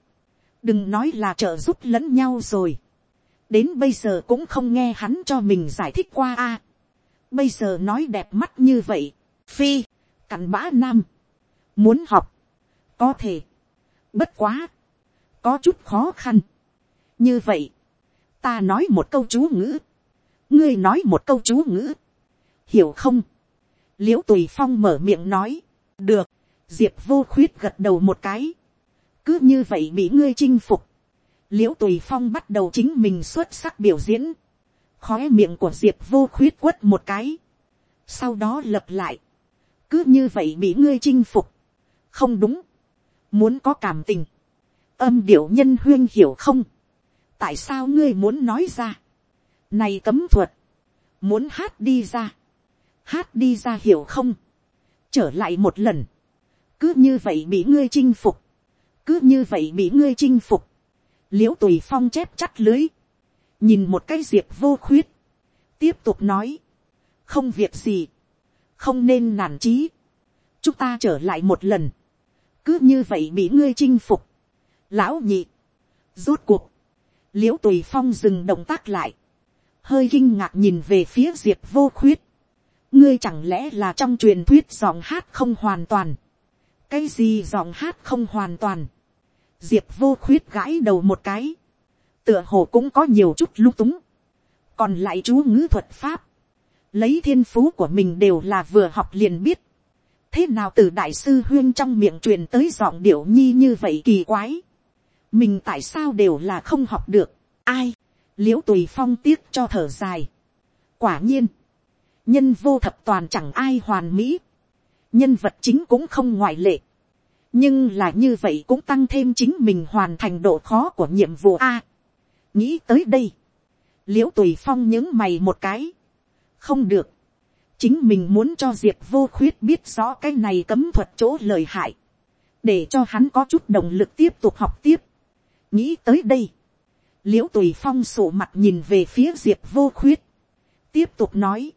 đừng nói là trợ giúp lẫn nhau rồi. Đến bây giờ cũng không nghe hắn cho mình giải thích qua a. bây giờ nói đẹp mắt như vậy, phi, cặn bã nam, muốn học, có thể, bất quá, có chút khó khăn. như vậy, ta nói một câu chú ngữ, ngươi nói một câu chú ngữ, hiểu không, l i ễ u tùy phong mở miệng nói, được, diệp vô khuyết gật đầu một cái, cứ như vậy bị ngươi chinh phục, l i ễ u tùy phong bắt đầu chính mình xuất sắc biểu diễn, khói miệng của diệp vô khuyết quất một cái, sau đó lập lại, cứ như vậy bị ngươi chinh phục, không đúng, muốn có cảm tình, âm điệu nhân huyên hiểu không, tại sao ngươi muốn nói ra, này cấm thuật, muốn hát đi ra, hát đi ra hiểu không, trở lại một lần, cứ như vậy bị ngươi chinh phục, cứ như vậy bị ngươi chinh phục, l i ễ u tùy phong chép chắt lưới, nhìn một cái diệp vô khuyết, tiếp tục nói, không việc gì, không nên nản trí, chúng ta trở lại một lần, cứ như vậy bị ngươi chinh phục, lão nhị, rốt cuộc, l i ễ u tùy phong dừng động tác lại, hơi kinh ngạc nhìn về phía diệp vô khuyết, ngươi chẳng lẽ là trong truyền thuyết giọng hát không hoàn toàn, cái gì giọng hát không hoàn toàn, diệp vô khuyết gãi đầu một cái, tựa hồ cũng có nhiều chút lung túng, còn lại chú ngữ thuật pháp, lấy thiên phú của mình đều là vừa học liền biết, thế nào từ đại sư huyên trong miệng truyền tới giọng điệu nhi như vậy kỳ quái, mình tại sao đều là không học được, ai, l i ễ u tùy phong tiếc cho thở dài, quả nhiên, nhân vô thập toàn chẳng ai hoàn mỹ, nhân vật chính cũng không ngoại lệ, nhưng là như vậy cũng tăng thêm chính mình hoàn thành độ khó của nhiệm vụ a. nghĩ tới đây, l i ễ u tùy phong những mày một cái, không được, chính mình muốn cho diệp vô khuyết biết rõ cái này cấm thuật chỗ lời hại, để cho hắn có chút động lực tiếp tục học tiếp nghĩ tới đây, l i ễ u tùy phong sổ mặt nhìn về phía diệp vô khuyết, tiếp tục nói,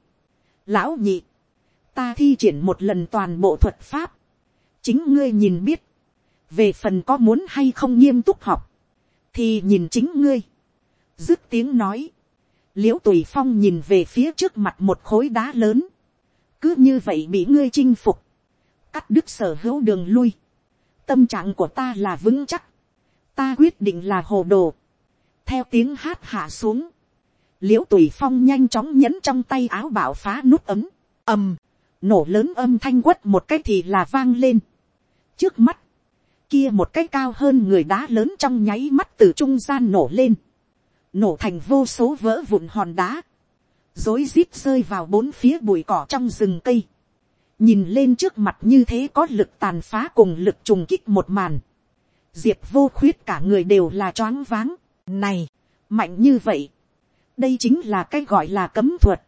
lão nhị, ta thi triển một lần toàn bộ thuật pháp, chính ngươi nhìn biết, về phần có muốn hay không nghiêm túc học, thì nhìn chính ngươi, dứt tiếng nói, l i ễ u tùy phong nhìn về phía trước mặt một khối đá lớn, cứ như vậy bị ngươi chinh phục, cắt đứt sở hữu đường lui, tâm trạng của ta là vững chắc, ta quyết định là hồ đồ, theo tiếng hát hạ xuống, l i ễ u tùy phong nhanh chóng nhẫn trong tay áo bảo phá nút ấm, ầm, nổ lớn âm thanh quất một cái thì là vang lên. trước mắt, kia một cái cao hơn người đá lớn trong nháy mắt từ trung gian nổ lên, nổ thành vô số vỡ vụn hòn đá, dối rít rơi vào bốn phía bụi cỏ trong rừng cây, nhìn lên trước mặt như thế có lực tàn phá cùng lực trùng kích một màn, diệp vô khuyết cả người đều là choáng váng, này, mạnh như vậy, đây chính là cái gọi là cấm thuật,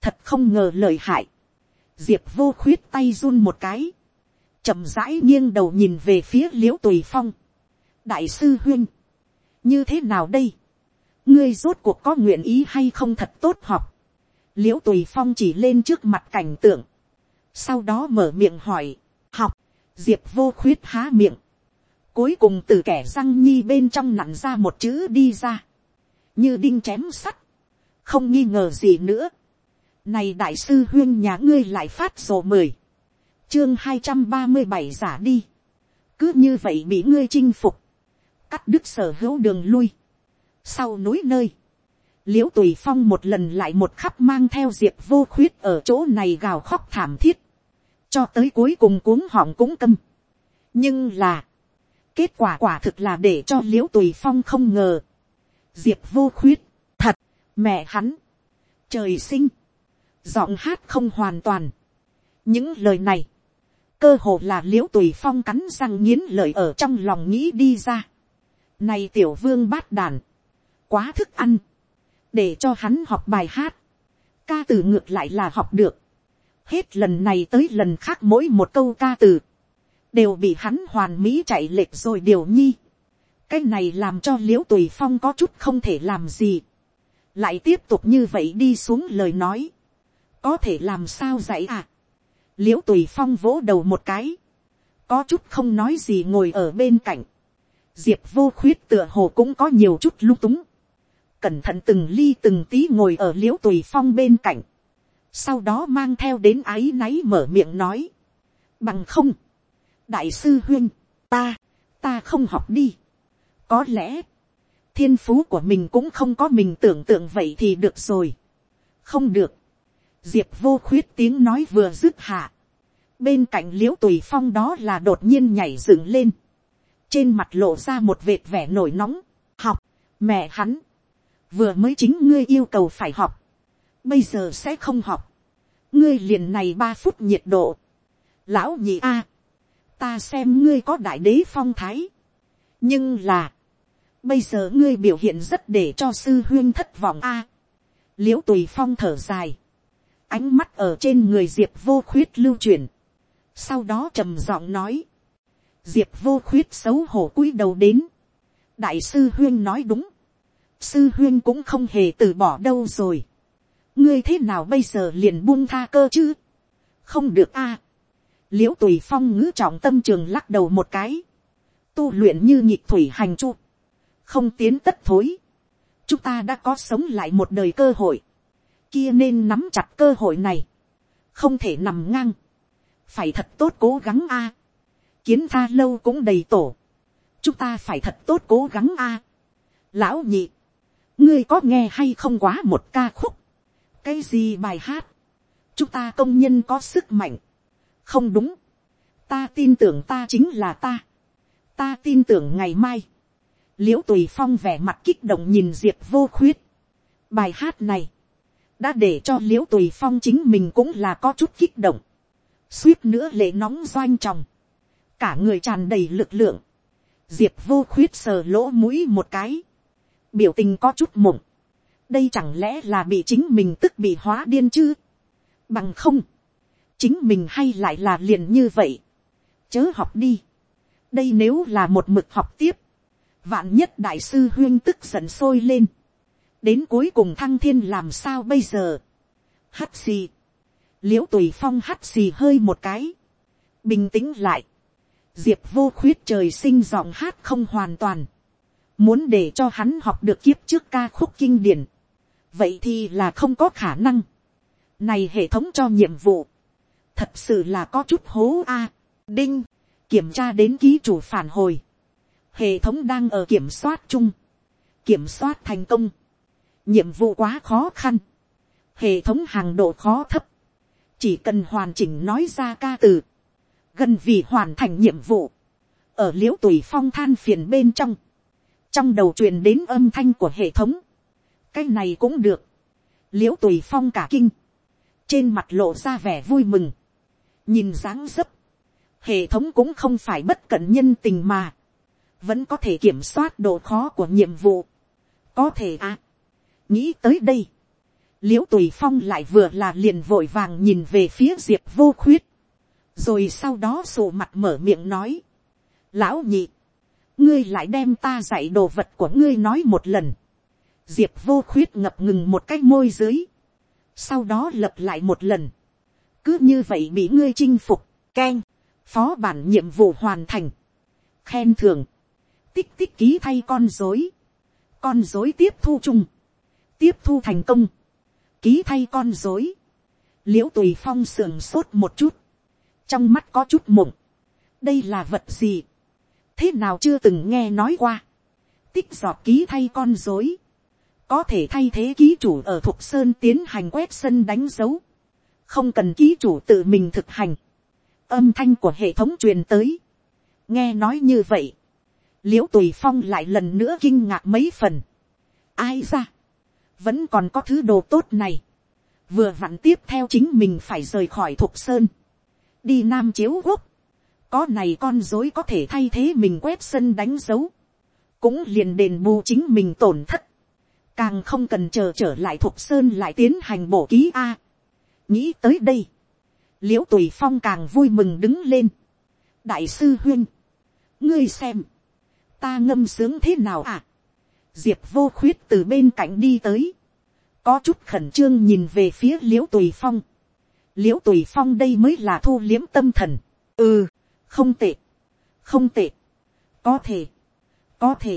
thật không ngờ lời hại, diệp vô khuyết tay run một cái, chậm rãi nghiêng đầu nhìn về phía l i ễ u tùy phong, đại sư huyên, như thế nào đây, ngươi rốt cuộc có nguyện ý hay không thật tốt học, l i ễ u tùy phong chỉ lên trước mặt cảnh tượng, sau đó mở miệng hỏi, học, diệp vô khuyết há miệng, cuối cùng từ kẻ răng nhi bên trong nặn ra một chữ đi ra, như đinh chém sắt, không nghi ngờ gì nữa. Này đại sư huyên nhà ngươi lại phát sổ mười, chương hai trăm ba mươi bảy giả đi, cứ như vậy bị ngươi chinh phục, cắt đứt sở hữu đường lui, sau núi nơi, l i ễ u tùy phong một lần lại một khắp mang theo diệp vô khuyết ở chỗ này gào khóc thảm thiết, cho tới cuối cùng cuống họng cũng câm. nhưng là, kết quả quả thực là để cho l i ễ u tùy phong không ngờ, diệp vô khuyết, thật, mẹ hắn, trời sinh, giọng hát không hoàn toàn. những lời này, cơ hồ là l i ễ u tùy phong cắn răng nghiến lợi ở trong lòng nghĩ đi ra. này tiểu vương bát đàn, quá thức ăn, để cho hắn học bài hát, ca từ ngược lại là học được. hết lần này tới lần khác mỗi một câu ca từ, đều bị hắn hoàn mỹ chạy lệch rồi điều nhi cái này làm cho l i ễ u tùy phong có chút không thể làm gì. lại tiếp tục như vậy đi xuống lời nói. có thể làm sao dạy à. l i ễ u tùy phong vỗ đầu một cái. có chút không nói gì ngồi ở bên cạnh. diệp vô khuyết tựa hồ cũng có nhiều chút lung túng. cẩn thận từng ly từng tí ngồi ở l i ễ u tùy phong bên cạnh. sau đó mang theo đến áy náy mở miệng nói. bằng không đại sư huyên, ta, ta không học đi có lẽ, thiên phú của mình cũng không có mình tưởng tượng vậy thì được rồi. không được. diệp vô khuyết tiếng nói vừa dứt hạ. bên cạnh l i ễ u tùy phong đó là đột nhiên nhảy dựng lên. trên mặt lộ ra một vệt vẻ nổi nóng. học, mẹ hắn. vừa mới chính ngươi yêu cầu phải học, bây giờ sẽ không học, ngươi liền này ba phút nhiệt độ, lão nhị a, ta xem ngươi có đại đế phong thái, nhưng là, bây giờ ngươi biểu hiện rất để cho sư huyên thất vọng a, à, l i ễ u tùy phong thở dài, ánh mắt ở trên người diệp vô khuyết lưu truyền, sau đó trầm giọng nói, diệp vô khuyết xấu hổ cúi đầu đến, đại sư huyên nói đúng, sư huyên cũng không hề từ bỏ đâu rồi, ngươi thế nào bây giờ liền buông tha cơ chứ, không được a, l i ễ u tùy phong ngữ trọng tâm trường lắc đầu một cái, tu luyện như nhịp thủy hành chu, không tiến tất thối, chúng ta đã có sống lại một đời cơ hội, kia nên nắm chặt cơ hội này, không thể nằm ngang, phải thật tốt cố gắng a, kiến tha lâu cũng đầy tổ, chúng ta phải thật tốt cố gắng a, lão nhị, ngươi có nghe hay không quá một ca khúc, cái gì bài hát, chúng ta công nhân có sức mạnh, không đúng, ta tin tưởng ta chính là ta, ta tin tưởng ngày mai, l i ễ u tùy phong vẻ mặt kích động nhìn diệp vô khuyết. bài hát này, đã để cho l i ễ u tùy phong chính mình cũng là có chút kích động, suýt nữa lệ nóng doanh tròng, cả người tràn đầy lực lượng, diệp vô khuyết sờ lỗ mũi một cái, biểu tình có chút mộng, đây chẳng lẽ là bị chính mình tức bị hóa điên chứ, bằng không, chính mình hay lại là liền như vậy, chớ học đi, đây nếu là một mực học tiếp, vạn nhất đại sư huyên tức giận sôi lên, đến cuối cùng thăng thiên làm sao bây giờ, hắt xì, l i ễ u tùy phong hắt xì hơi một cái, bình tĩnh lại, diệp vô khuyết trời sinh giọng hát không hoàn toàn, muốn để cho hắn học được kiếp trước ca khúc kinh điển, vậy thì là không có khả năng, này hệ thống cho nhiệm vụ, thật sự là có chút hố a, đinh, kiểm tra đến ký chủ phản hồi, hệ thống đang ở kiểm soát chung, kiểm soát thành công, nhiệm vụ quá khó khăn, hệ thống hàng độ khó thấp, chỉ cần hoàn chỉnh nói ra ca từ, gần vì hoàn thành nhiệm vụ, ở l i ễ u tùy phong than phiền bên trong, trong đầu truyền đến âm thanh của hệ thống, cái này cũng được, l i ễ u tùy phong cả kinh, trên mặt lộ ra vẻ vui mừng, nhìn dáng dấp, hệ thống cũng không phải bất cẩn nhân tình mà, vẫn có thể kiểm soát độ khó của nhiệm vụ. có thể à, nghĩ tới đây, l i ễ u tùy phong lại vừa là liền vội vàng nhìn về phía diệp vô khuyết, rồi sau đó sổ mặt mở miệng nói, lão nhị, ngươi lại đem ta dạy đồ vật của ngươi nói một lần, diệp vô khuyết ngập ngừng một cái môi dưới, sau đó lập lại một lần, cứ như vậy bị ngươi chinh phục, k phó bản nhiệm vụ hoàn thành, khen thưởng, tích tích ký thay con dối, con dối tiếp thu chung, tiếp thu thành công, ký thay con dối, l i ễ u tùy phong sườn sốt một chút, trong mắt có chút mộng, đây là vật gì, thế nào chưa từng nghe nói qua, tích giọt ký thay con dối, có thể thay thế ký chủ ở thục sơn tiến hành quét sân đánh dấu, không cần ký chủ tự mình thực hành, âm thanh của hệ thống truyền tới. nghe nói như vậy, l i ễ u tùy phong lại lần nữa kinh ngạc mấy phần. ai ra, vẫn còn có thứ đồ tốt này. vừa vặn tiếp theo chính mình phải rời khỏi thục sơn. đi nam chiếu quốc. có này con dối có thể thay thế mình quét sân đánh dấu. cũng liền đền bù chính mình tổn thất. càng không cần chờ trở lại thục sơn lại tiến hành bổ ký a nghĩ tới đây l i ễ u tùy phong càng vui mừng đứng lên. đại sư huyên, ngươi xem, ta ngâm sướng thế nào à. diệp vô khuyết từ bên cạnh đi tới, có chút khẩn trương nhìn về phía l i ễ u tùy phong. l i ễ u tùy phong đây mới là thu liếm tâm thần. ừ, không tệ, không tệ, có thể, có thể.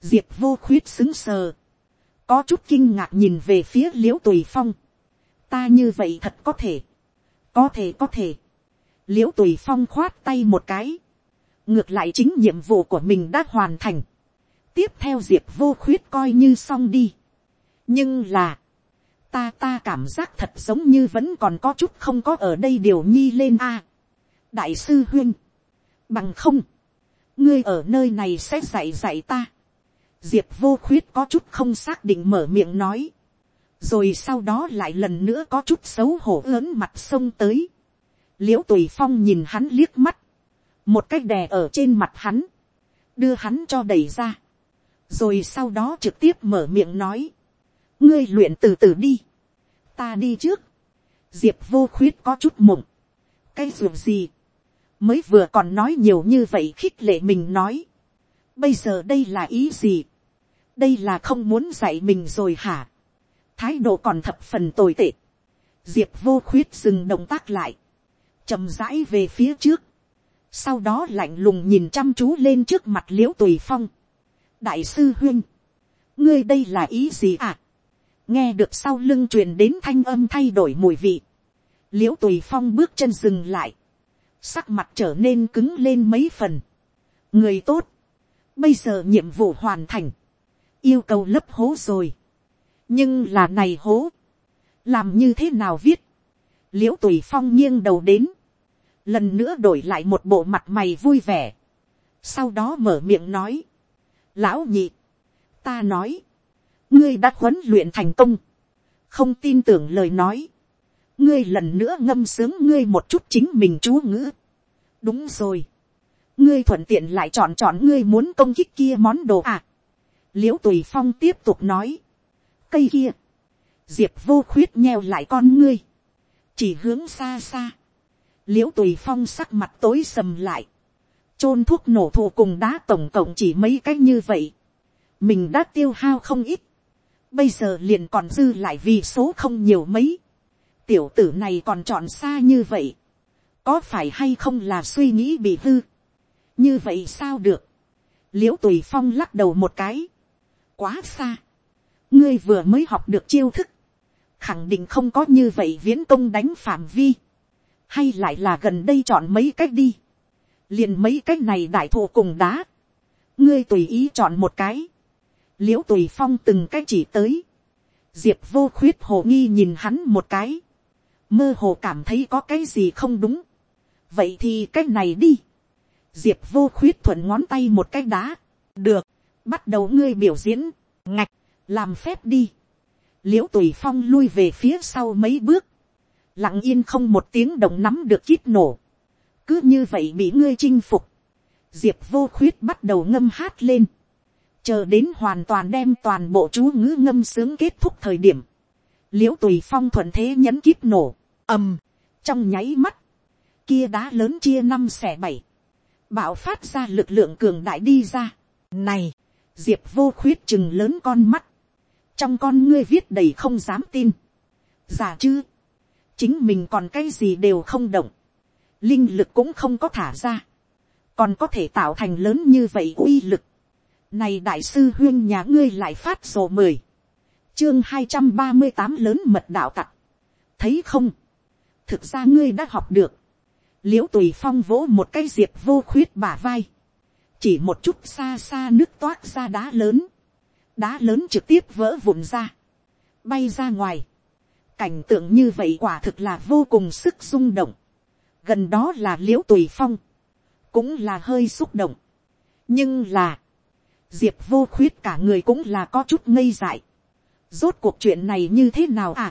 diệp vô khuyết xứng sờ, có chút kinh ngạc nhìn về phía l i ễ u tùy phong ta như vậy thật có thể. Có thể có thể, l i ễ u tùy phong khoát tay một cái, ngược lại chính nhiệm vụ của mình đã hoàn thành, tiếp theo diệp vô khuyết coi như xong đi, nhưng là, ta ta cảm giác thật giống như vẫn còn có chút không có ở đây điều nhi lên a. đại sư huyên, bằng không, ngươi ở nơi này sẽ dạy dạy ta. diệp vô khuyết có chút không xác định mở miệng nói, rồi sau đó lại lần nữa có chút xấu hổ lớn mặt sông tới, l i ễ u tùy phong nhìn hắn liếc mắt, một cách đè ở trên mặt hắn, đưa hắn cho đẩy ra, rồi sau đó trực tiếp mở miệng nói, ngươi luyện từ từ đi, ta đi trước, diệp vô khuyết có chút mộng, cái ruộng gì, mới vừa còn nói nhiều như vậy khích lệ mình nói, bây giờ đây là ý gì, đây là không muốn dạy mình rồi hả, thái độ còn thập phần tồi tệ, diệp vô khuyết dừng động tác lại, chầm rãi về phía trước, sau đó lạnh lùng nhìn chăm chú lên trước mặt l i ễ u tùy phong, đại sư huyên, ngươi đây là ý gì à, nghe được sau lưng truyền đến thanh âm thay đổi mùi vị, l i ễ u tùy phong bước chân dừng lại, sắc mặt trở nên cứng lên mấy phần, người tốt, Bây giờ nhiệm vụ hoàn thành. Yêu cầu lấp hố rồi. Nhưng là này hố. Làm như thế nào viết. Liễu tùy phong nghiêng đầu đến. Lần nữa đổi lại một bộ mặt mày vui vẻ. Sau đó mở miệng nói. Lão nhị. Ta nói. Ngươi đã huấn luyện thành công. Không tin tưởng lời nói. Ngươi lần nữa ngâm sướng ngươi một chút chính mình chú ngữ. Đúng rồi ngươi thuận tiện lại chọn chọn ngươi muốn công kích kia món đồ à. l i ễ u tùy phong tiếp tục nói, cây kia, diệp vô khuyết nheo lại con ngươi, chỉ hướng xa xa, l i ễ u tùy phong sắc mặt tối sầm lại, t r ô n thuốc nổ thù cùng đá tổng cộng chỉ mấy cái như vậy, mình đã tiêu hao không ít, bây giờ liền còn dư lại vì số không nhiều mấy, tiểu tử này còn chọn xa như vậy, có phải hay không là suy nghĩ bị hư, như vậy sao được, l i ễ u tùy phong lắc đầu một cái, quá xa, ngươi vừa mới học được chiêu thức, khẳng định không có như vậy viễn công đánh phạm vi, hay lại là gần đây chọn mấy cách đi, liền mấy cách này đại thụ cùng đá, ngươi tùy ý chọn một cái, l i ễ u tùy phong từng cách chỉ tới, diệp vô khuyết hồ nghi nhìn hắn một cái, mơ hồ cảm thấy có cái gì không đúng, vậy thì cái này đi, diệp vô khuyết thuận ngón tay một cái đá, được, bắt đầu ngươi biểu diễn, ngạch, làm phép đi, l i ễ u tùy phong lui về phía sau mấy bước, lặng yên không một tiếng động nắm được chít nổ, cứ như vậy bị ngươi chinh phục, diệp vô khuyết bắt đầu ngâm hát lên, chờ đến hoàn toàn đem toàn bộ chú ngữ ngâm sướng kết thúc thời điểm, l i ễ u tùy phong thuận thế nhấn kíp nổ, ầm, trong nháy mắt, kia đá lớn chia năm xẻ bảy, bạo phát ra lực lượng cường đại đi ra. Này, diệp vô khuyết chừng lớn con mắt, trong con ngươi viết đầy không dám tin. giả chứ, chính mình còn cái gì đều không động, linh lực cũng không có thả ra, còn có thể tạo thành lớn như vậy uy lực. Này đại sư huyên nhà ngươi lại phát sổ mười, chương hai trăm ba mươi tám lớn mật đạo tặc. thấy không, thực ra ngươi đã học được, l i ễ u tùy phong vỗ một cái diệp vô khuyết bả vai, chỉ một chút xa xa nước toát ra đá lớn, đá lớn trực tiếp vỡ vụn ra, bay ra ngoài, cảnh tượng như vậy quả thực là vô cùng sức rung động, gần đó là l i ễ u tùy phong, cũng là hơi xúc động, nhưng là, diệp vô khuyết cả người cũng là có chút ngây dại, rốt cuộc chuyện này như thế nào à,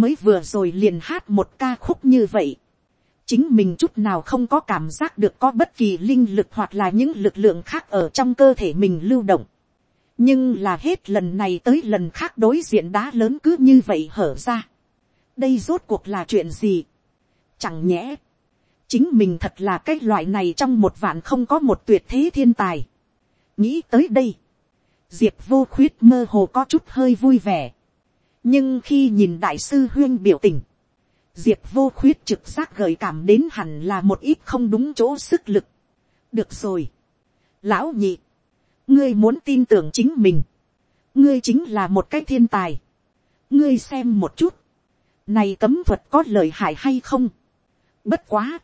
mới vừa rồi liền hát một ca khúc như vậy, chính mình chút nào không có cảm giác được có bất kỳ linh lực hoặc là những lực lượng khác ở trong cơ thể mình lưu động nhưng là hết lần này tới lần khác đối diện đá lớn cứ như vậy hở ra. đây rốt cuộc là chuyện gì. chẳng nhẽ, chính mình thật là cái loại này trong một vạn không có một tuyệt thế thiên tài. nghĩ tới đây, diệp vô khuyết mơ hồ có chút hơi vui vẻ. nhưng khi nhìn đại sư huyên biểu tình, diệp vô khuyết trực giác gợi cảm đến hẳn là một ít không đúng chỗ sức lực. được rồi. lão nhị, ngươi muốn tin tưởng chính mình. ngươi chính là một cái thiên tài. ngươi xem một chút. này cấm thuật có lợi hại hay không. bất quá.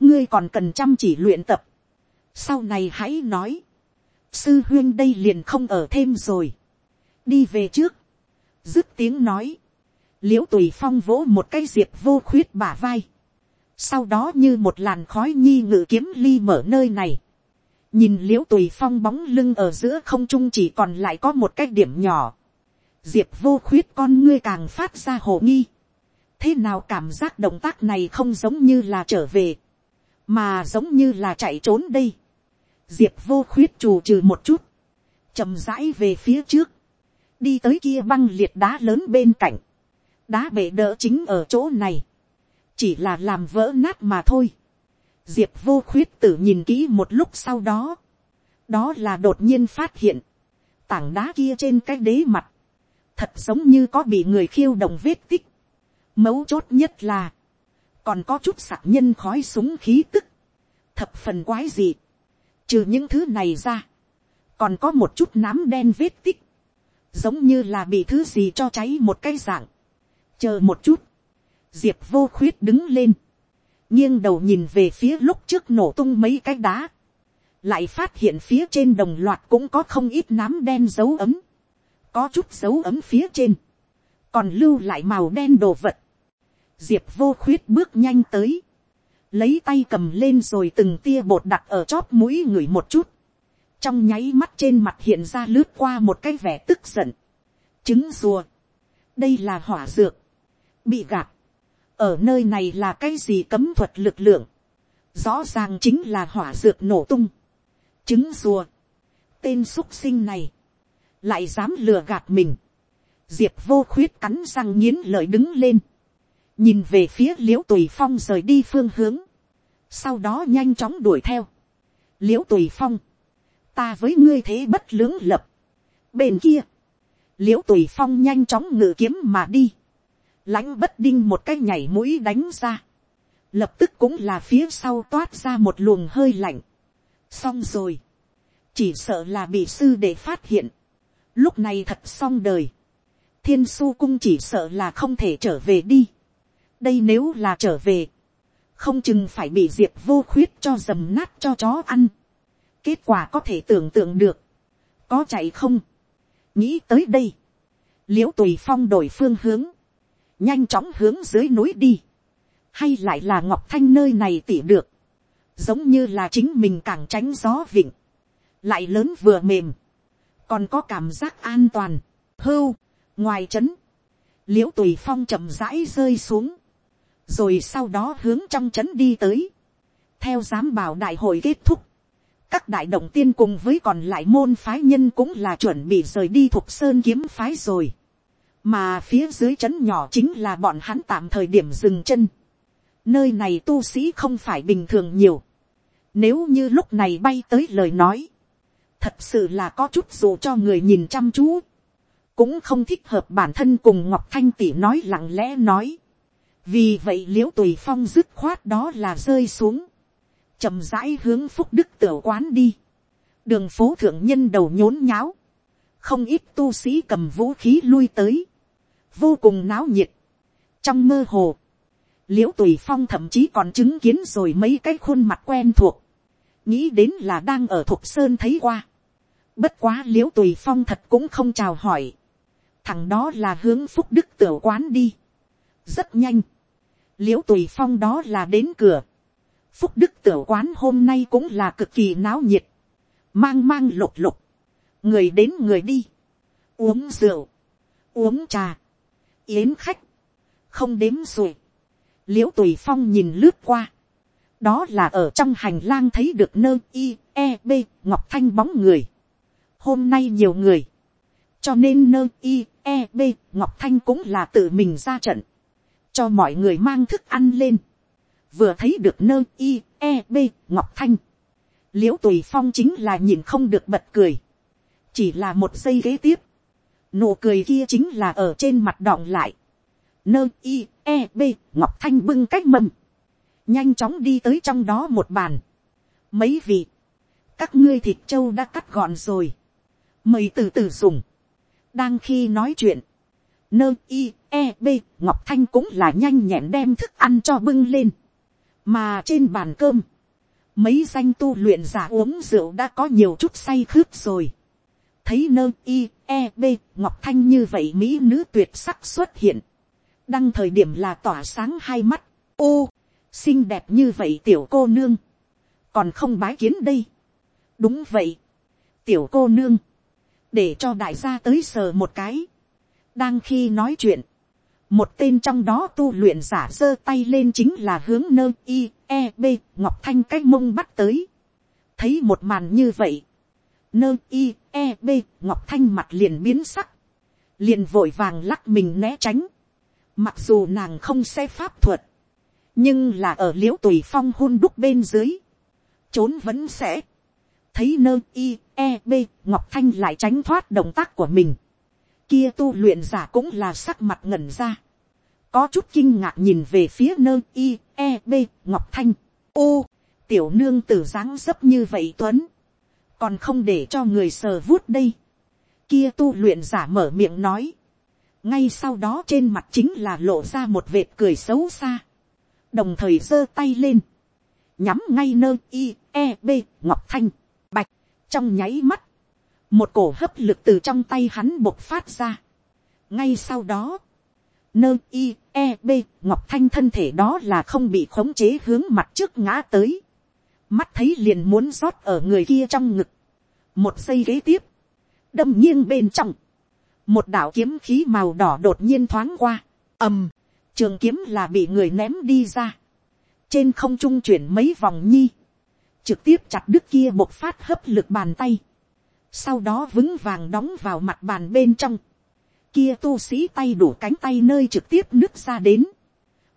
ngươi còn cần chăm chỉ luyện tập. sau này hãy nói. sư huyên đây liền không ở thêm rồi. đi về trước. dứt tiếng nói l i ễ u tùy phong vỗ một cái diệp vô khuyết bả vai, sau đó như một làn khói nhi ngự kiếm ly mở nơi này, nhìn l i ễ u tùy phong bóng lưng ở giữa không trung chỉ còn lại có một cái điểm nhỏ, diệp vô khuyết con ngươi càng phát ra hồ nghi, thế nào cảm giác động tác này không giống như là trở về, mà giống như là chạy trốn đây, diệp vô khuyết trù trừ một chút, chầm rãi về phía trước, đi tới kia băng liệt đá lớn bên cạnh, đá bể đỡ chính ở chỗ này, chỉ là làm vỡ nát mà thôi, diệp vô khuyết tử nhìn kỹ một lúc sau đó, đó là đột nhiên phát hiện, tảng đá kia trên cái đế mặt, thật giống như có bị người khiêu động vết tích. Mấu chốt nhất là, còn có chút sạc nhân khói súng khí tức, thập phần quái gì. Trừ những thứ này ra, còn có một chút nám đen vết tích, giống như là bị thứ gì cho cháy một cái dạng. chờ một chút, diệp vô khuyết đứng lên, nghiêng đầu nhìn về phía lúc trước nổ tung mấy cái đá, lại phát hiện phía trên đồng loạt cũng có không ít nám đen dấu ấm, có chút dấu ấm phía trên, còn lưu lại màu đen đồ vật, diệp vô khuyết bước nhanh tới, lấy tay cầm lên rồi từng tia bột đặt ở chóp mũi người một chút, trong nháy mắt trên mặt hiện ra lướt qua một cái vẻ tức giận, trứng rùa, đây là hỏa dược, bị gạt, ở nơi này là cái gì cấm thuật lực lượng, rõ ràng chính là hỏa dược nổ tung, trứng rùa, tên x sinh này, lại dám lừa gạt mình, diệp vô khuyết cắn răng nghiến lợi đứng lên, nhìn về phía l i ễ u tùy phong rời đi phương hướng, sau đó nhanh chóng đuổi theo, l i ễ u tùy phong, ta với ngươi thế bất lưỡng lập, bên kia, l i ễ u tùy phong nhanh chóng ngự kiếm mà đi, lãnh bất đinh một cái nhảy mũi đánh ra, lập tức cũng là phía sau toát ra một luồng hơi lạnh. xong rồi, chỉ sợ là bị sư để phát hiện, lúc này thật xong đời, thiên su cung chỉ sợ là không thể trở về đi, đây nếu là trở về, không chừng phải bị diệp vô khuyết cho dầm nát cho chó ăn, kết quả có thể tưởng tượng được, có chạy không, nghĩ tới đây, l i ễ u tùy phong đổi phương hướng, nhanh chóng hướng dưới núi đi, hay lại là ngọc thanh nơi này tỉ được, giống như là chính mình càng tránh gió vịnh, lại lớn vừa mềm, còn có cảm giác an toàn, hưu, ngoài trấn, l i ễ u tùy phong chậm rãi rơi xuống, rồi sau đó hướng trong trấn đi tới, theo giám bảo đại hội kết thúc, các đại động tiên cùng với còn lại môn phái nhân cũng là chuẩn bị rời đi thuộc sơn kiếm phái rồi mà phía dưới trấn nhỏ chính là bọn hắn tạm thời điểm dừng chân. nơi này tu sĩ không phải bình thường nhiều. nếu như lúc này bay tới lời nói, thật sự là có chút dù cho người nhìn chăm chú, cũng không thích hợp bản thân cùng ngọc thanh tỷ nói lặng lẽ nói. vì vậy l i ễ u tùy phong dứt khoát đó là rơi xuống, chậm rãi hướng phúc đức tiểu quán đi, đường phố thượng nhân đầu nhốn nháo, không ít tu sĩ cầm vũ khí lui tới, vô cùng náo nhiệt. trong mơ hồ, l i ễ u tùy phong thậm chí còn chứng kiến rồi mấy cái khuôn mặt quen thuộc, nghĩ đến là đang ở thục sơn thấy qua. bất quá l i ễ u tùy phong thật cũng không chào hỏi, thằng đó là hướng phúc đức tiểu quán đi. rất nhanh, l i ễ u tùy phong đó là đến cửa, phúc đức tiểu quán hôm nay cũng là cực kỳ náo nhiệt, mang mang lục lục, người đến người đi, uống rượu, uống trà, yến khách, không đếm rồi. l i ễ u tùy phong nhìn lướt qua, đó là ở trong hành lang thấy được nơi i e b ngọc thanh bóng người. hôm nay nhiều người, cho nên nơi i e b ngọc thanh cũng là tự mình ra trận, cho mọi người mang thức ăn lên, vừa thấy được nơi i e b ngọc thanh, l i ễ u tùy phong chính là nhìn không được bật cười, chỉ là một giây kế tiếp, nụ cười kia chính là ở trên mặt đọng lại, nơ i e b ngọc thanh bưng cách mâm, nhanh chóng đi tới trong đó một bàn. mấy vị, các ngươi thịt trâu đã cắt gọn rồi, mời từ từ dùng. đang khi nói chuyện, nơ i e b ngọc thanh cũng là nhanh nhẹn đem thức ăn cho bưng lên, mà trên bàn cơm, mấy danh tu luyện giả uống rượu đã có nhiều chút say khướp rồi thấy nơ i e b ngọc thanh như vậy mỹ nữ tuyệt sắc xuất hiện. Đăng thời điểm là tỏa sáng hai mắt, ô, xinh đẹp như vậy tiểu cô nương, còn không bái kiến đây, đúng vậy, tiểu cô nương, để cho đại gia tới sờ một cái, đang khi nói chuyện, một tên trong đó tu luyện giả giơ tay lên chính là hướng nơ i e b ngọc thanh cái mông bắt tới, thấy một màn như vậy, nơ i e b ngọc thanh mặt liền biến sắc, liền vội vàng lắc mình né tránh, mặc dù nàng không xe pháp thuật, nhưng là ở l i ễ u tùy phong hôn đúc bên dưới, trốn vẫn sẽ, thấy nơ i e b ngọc thanh lại tránh thoát động tác của mình, kia tu luyện giả cũng là sắc mặt ngẩn ra, có chút kinh ngạc nhìn về phía nơ i e b ngọc thanh, ô, tiểu nương tử dáng dấp như vậy tuấn, còn không để cho người sờ vuốt đây, kia tu luyện giả mở miệng nói, ngay sau đó trên mặt chính là lộ ra một vệt cười xấu xa, đồng thời giơ tay lên, nhắm ngay nơ i e b ngọc thanh, bạch, trong nháy mắt, một cổ hấp lực từ trong tay hắn bộc phát ra. ngay sau đó, nơ i e b ngọc thanh thân thể đó là không bị khống chế hướng mặt trước ngã tới, mắt thấy liền muốn rót ở người kia trong ngực, một giây kế tiếp, đâm nghiêng bên trong, một đạo kiếm khí màu đỏ đột nhiên thoáng qua, ầm, trường kiếm là bị người ném đi ra, trên không trung chuyển mấy vòng nhi, trực tiếp chặt đứt kia một phát hấp lực bàn tay, sau đó vững vàng đóng vào mặt bàn bên trong, kia tu sĩ tay đủ cánh tay nơi trực tiếp nứt ra đến,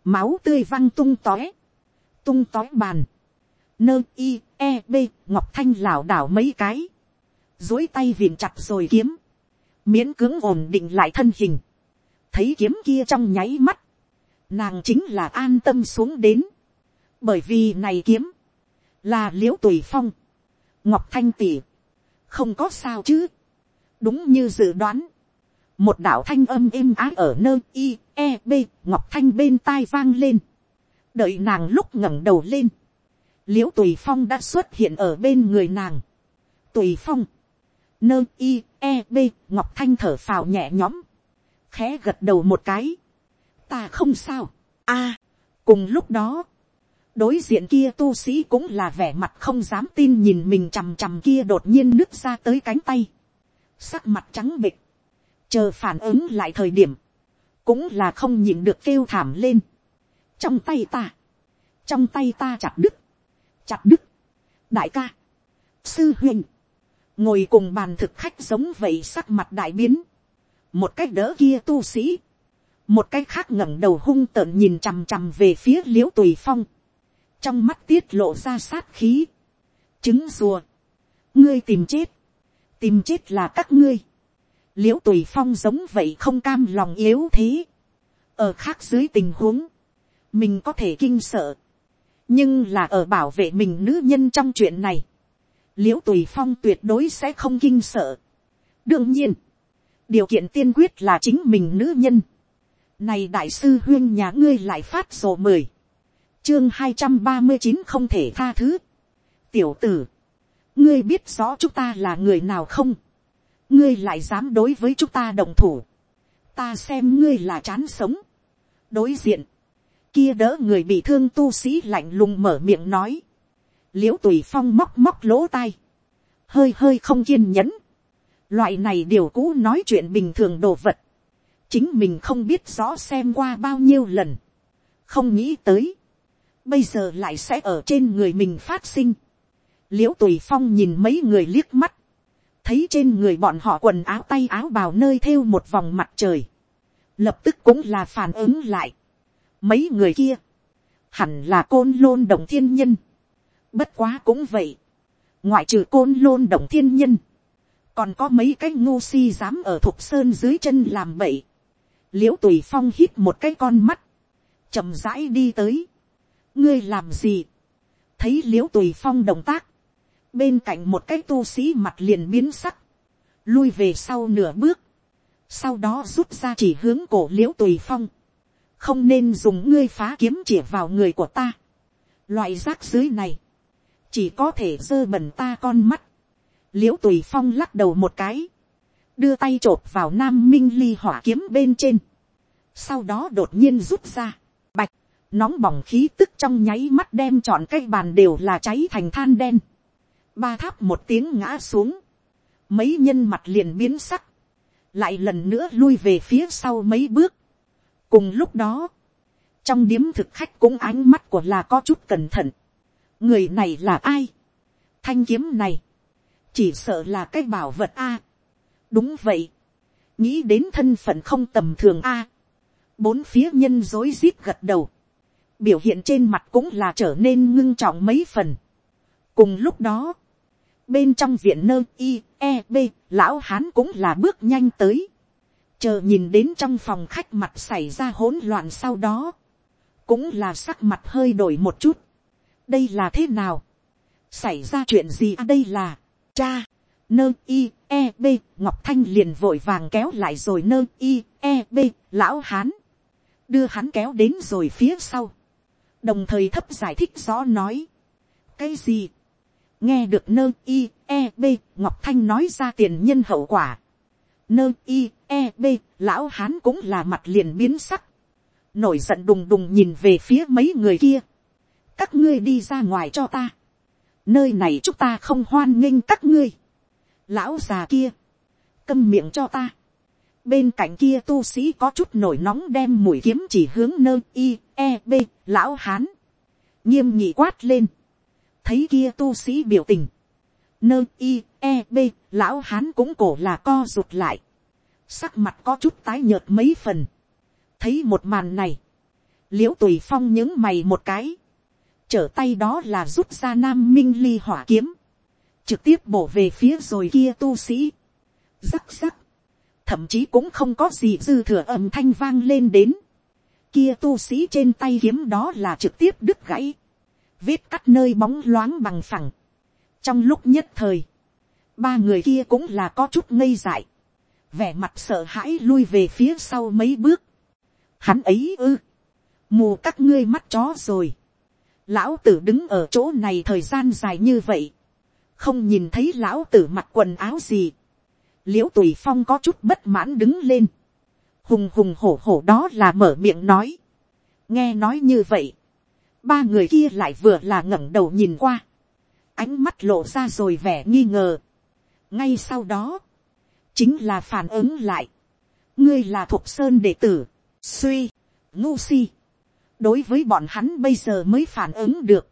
máu tươi văng tung tóe, tung tóe bàn, nơ i e b ngọc thanh lảo đảo mấy cái, dối tay viền chặt rồi kiếm, miễn cưỡng ổn định lại thân hình, thấy kiếm kia trong nháy mắt, nàng chính là an tâm xuống đến, bởi vì này kiếm, là l i ễ u tùy phong, ngọc thanh tỉ, không có sao chứ, đúng như dự đoán, một đạo thanh âm êm ái ở nơi i e b ngọc thanh bên tai vang lên, đợi nàng lúc ngẩng đầu lên, l i ễ u tùy phong đã xuất hiện ở bên người nàng, tùy phong, nơ i e b ngọc thanh thở phào nhẹ nhõm, khẽ gật đầu một cái, ta không sao, a, cùng lúc đó, đối diện kia tu sĩ cũng là vẻ mặt không dám tin nhìn mình chằm chằm kia đột nhiên nứt ra tới cánh tay, sắc mặt trắng bịch, chờ phản ứng lại thời điểm, cũng là không nhìn được kêu thảm lên, trong tay ta, trong tay ta chặt đứt, chặt đứt, đại ca, sư huynh, ngồi cùng bàn thực khách giống vậy sắc mặt đại biến, một cách đỡ kia tu sĩ, một cách khác ngẩng đầu hung tợn nhìn chằm chằm về phía l i ễ u tùy phong, trong mắt tiết lộ ra sát khí, trứng rùa, ngươi tìm chết, tìm chết là các ngươi, l i ễ u tùy phong giống vậy không cam lòng yếu thế, ở khác dưới tình huống, mình có thể kinh sợ, nhưng là ở bảo vệ mình nữ nhân trong chuyện này, l i ễ u tùy phong tuyệt đối sẽ không kinh sợ. đương nhiên, điều kiện tiên quyết là chính mình nữ nhân, này đại sư huyên nhà ngươi lại phát sổ mười. Chương hai trăm ba mươi chín không thể tha thứ. Tiểu tử. Ngươi biết rõ chúng ta là người nào không? Ngươi lại dám đối với chúng ta đồng thủ. Ta xem ngươi là chán sống. Đối diện. Kia đỡ người bị thương tu sĩ lạnh lùng mở miệng nói. Liễu tùy phong móc móc lỗ tai. Hơi hơi không kiên nhẫn. Loại này điều cũ nói chuyện bình thường đồ vật chính mình không biết rõ xem qua bao nhiêu lần, không nghĩ tới, bây giờ lại sẽ ở trên người mình phát sinh. l i ễ u tùy phong nhìn mấy người liếc mắt, thấy trên người bọn họ quần áo tay áo bào nơi thêu một vòng mặt trời, lập tức cũng là phản ứng lại mấy người kia, hẳn là côn lôn đồng thiên nhân, bất quá cũng vậy, ngoại trừ côn lôn đồng thiên nhân, còn có mấy cái ngô si dám ở thục sơn dưới chân làm bậy, l i ễ u tùy phong hít một cái con mắt, chậm rãi đi tới, ngươi làm gì, thấy l i ễ u tùy phong động tác, bên cạnh một cái tu sĩ mặt liền biến sắc, lui về sau nửa bước, sau đó rút ra chỉ hướng cổ l i ễ u tùy phong, không nên dùng ngươi phá kiếm chỉ vào người của ta, loại rác dưới này, chỉ có thể dơ bẩn ta con mắt, l i ễ u tùy phong lắc đầu một cái, đưa tay t vào nam minh ly hỏa kiếm bên trên, sau đó đột nhiên rút ra, bạch, nóng bỏng khí tức trong nháy mắt đem chọn cái bàn đều là cháy thành than đen, ba tháp một tiếng ngã xuống, mấy nhân mặt liền biến sắc, lại lần nữa lui về phía sau mấy bước cùng lúc đó, trong điếm thực khách cũng ánh mắt của là có chút cẩn thận. người này là ai, thanh kiếm này, chỉ sợ là cái bảo vật a. đúng vậy, nghĩ đến thân phận không tầm thường a. bốn phía nhân dối rít gật đầu, biểu hiện trên mặt cũng là trở nên ngưng trọng mấy phần. cùng lúc đó, bên trong viện nơ i e b lão hán cũng là bước nhanh tới chờ nhìn đến trong phòng khách mặt xảy ra hỗn loạn sau đó. Cũng là sắc mặt hơi đổi một chút. Đây là thế nào? Xảy ra chuyện gì? À đây là cha, nơ i e b. Ngọc thanh liền vội vàng kéo lại rồi nơ i e b. Lão hán. Đưa hắn kéo đến rồi phía sau. Đồng thời thấp giải thích rõ nói. Cái gì? Nghe được nơ i e b. Ngọc thanh nói ra tiền nhân hậu quả nơ i e b lão hán cũng là mặt liền biến sắc. Nổi giận đùng đùng nhìn về phía mấy người kia. Các ngươi đi ra ngoài cho ta. Nơi này chúng ta không hoan nghênh các ngươi. Lão già kia. Câm miệng cho ta. Bên cạnh kia tu sĩ có chút nổi nóng đem mũi kiếm chỉ hướng nơ i e b lão hán. Nghiêm nhị quát lên. Thấy kia tu sĩ biểu tình, nơ i e b lão hán cũng cổ là co rụt lại, sắc mặt có chút tái nhợt mấy phần, thấy một màn này, l i ễ u tùy phong những mày một cái, trở tay đó là rút ra nam minh ly hỏa kiếm, trực tiếp bổ về phía rồi kia tu sĩ, rắc rắc, thậm chí cũng không có gì dư thừa âm thanh vang lên đến, kia tu sĩ trên tay kiếm đó là trực tiếp đứt gãy, vết cắt nơi bóng loáng bằng phẳng. trong lúc nhất thời, ba người kia cũng là có chút ngây dại, vẻ mặt sợ hãi lui về phía sau mấy bước. hắn ấy ư, mù các ngươi mắt chó rồi. lão tử đứng ở chỗ này thời gian dài như vậy, không nhìn thấy lão tử mặc quần áo gì. l i ễ u tùy phong có chút bất mãn đứng lên, hùng hùng hổ hổ đó là mở miệng nói. nghe nói như vậy, ba người kia lại vừa là ngẩng đầu nhìn qua, ánh mắt lộ ra rồi vẻ nghi ngờ ngay sau đó, chính là phản ứng lại, ngươi là thuộc sơn đệ tử, suy, ngu si. đối với bọn hắn bây giờ mới phản ứng được,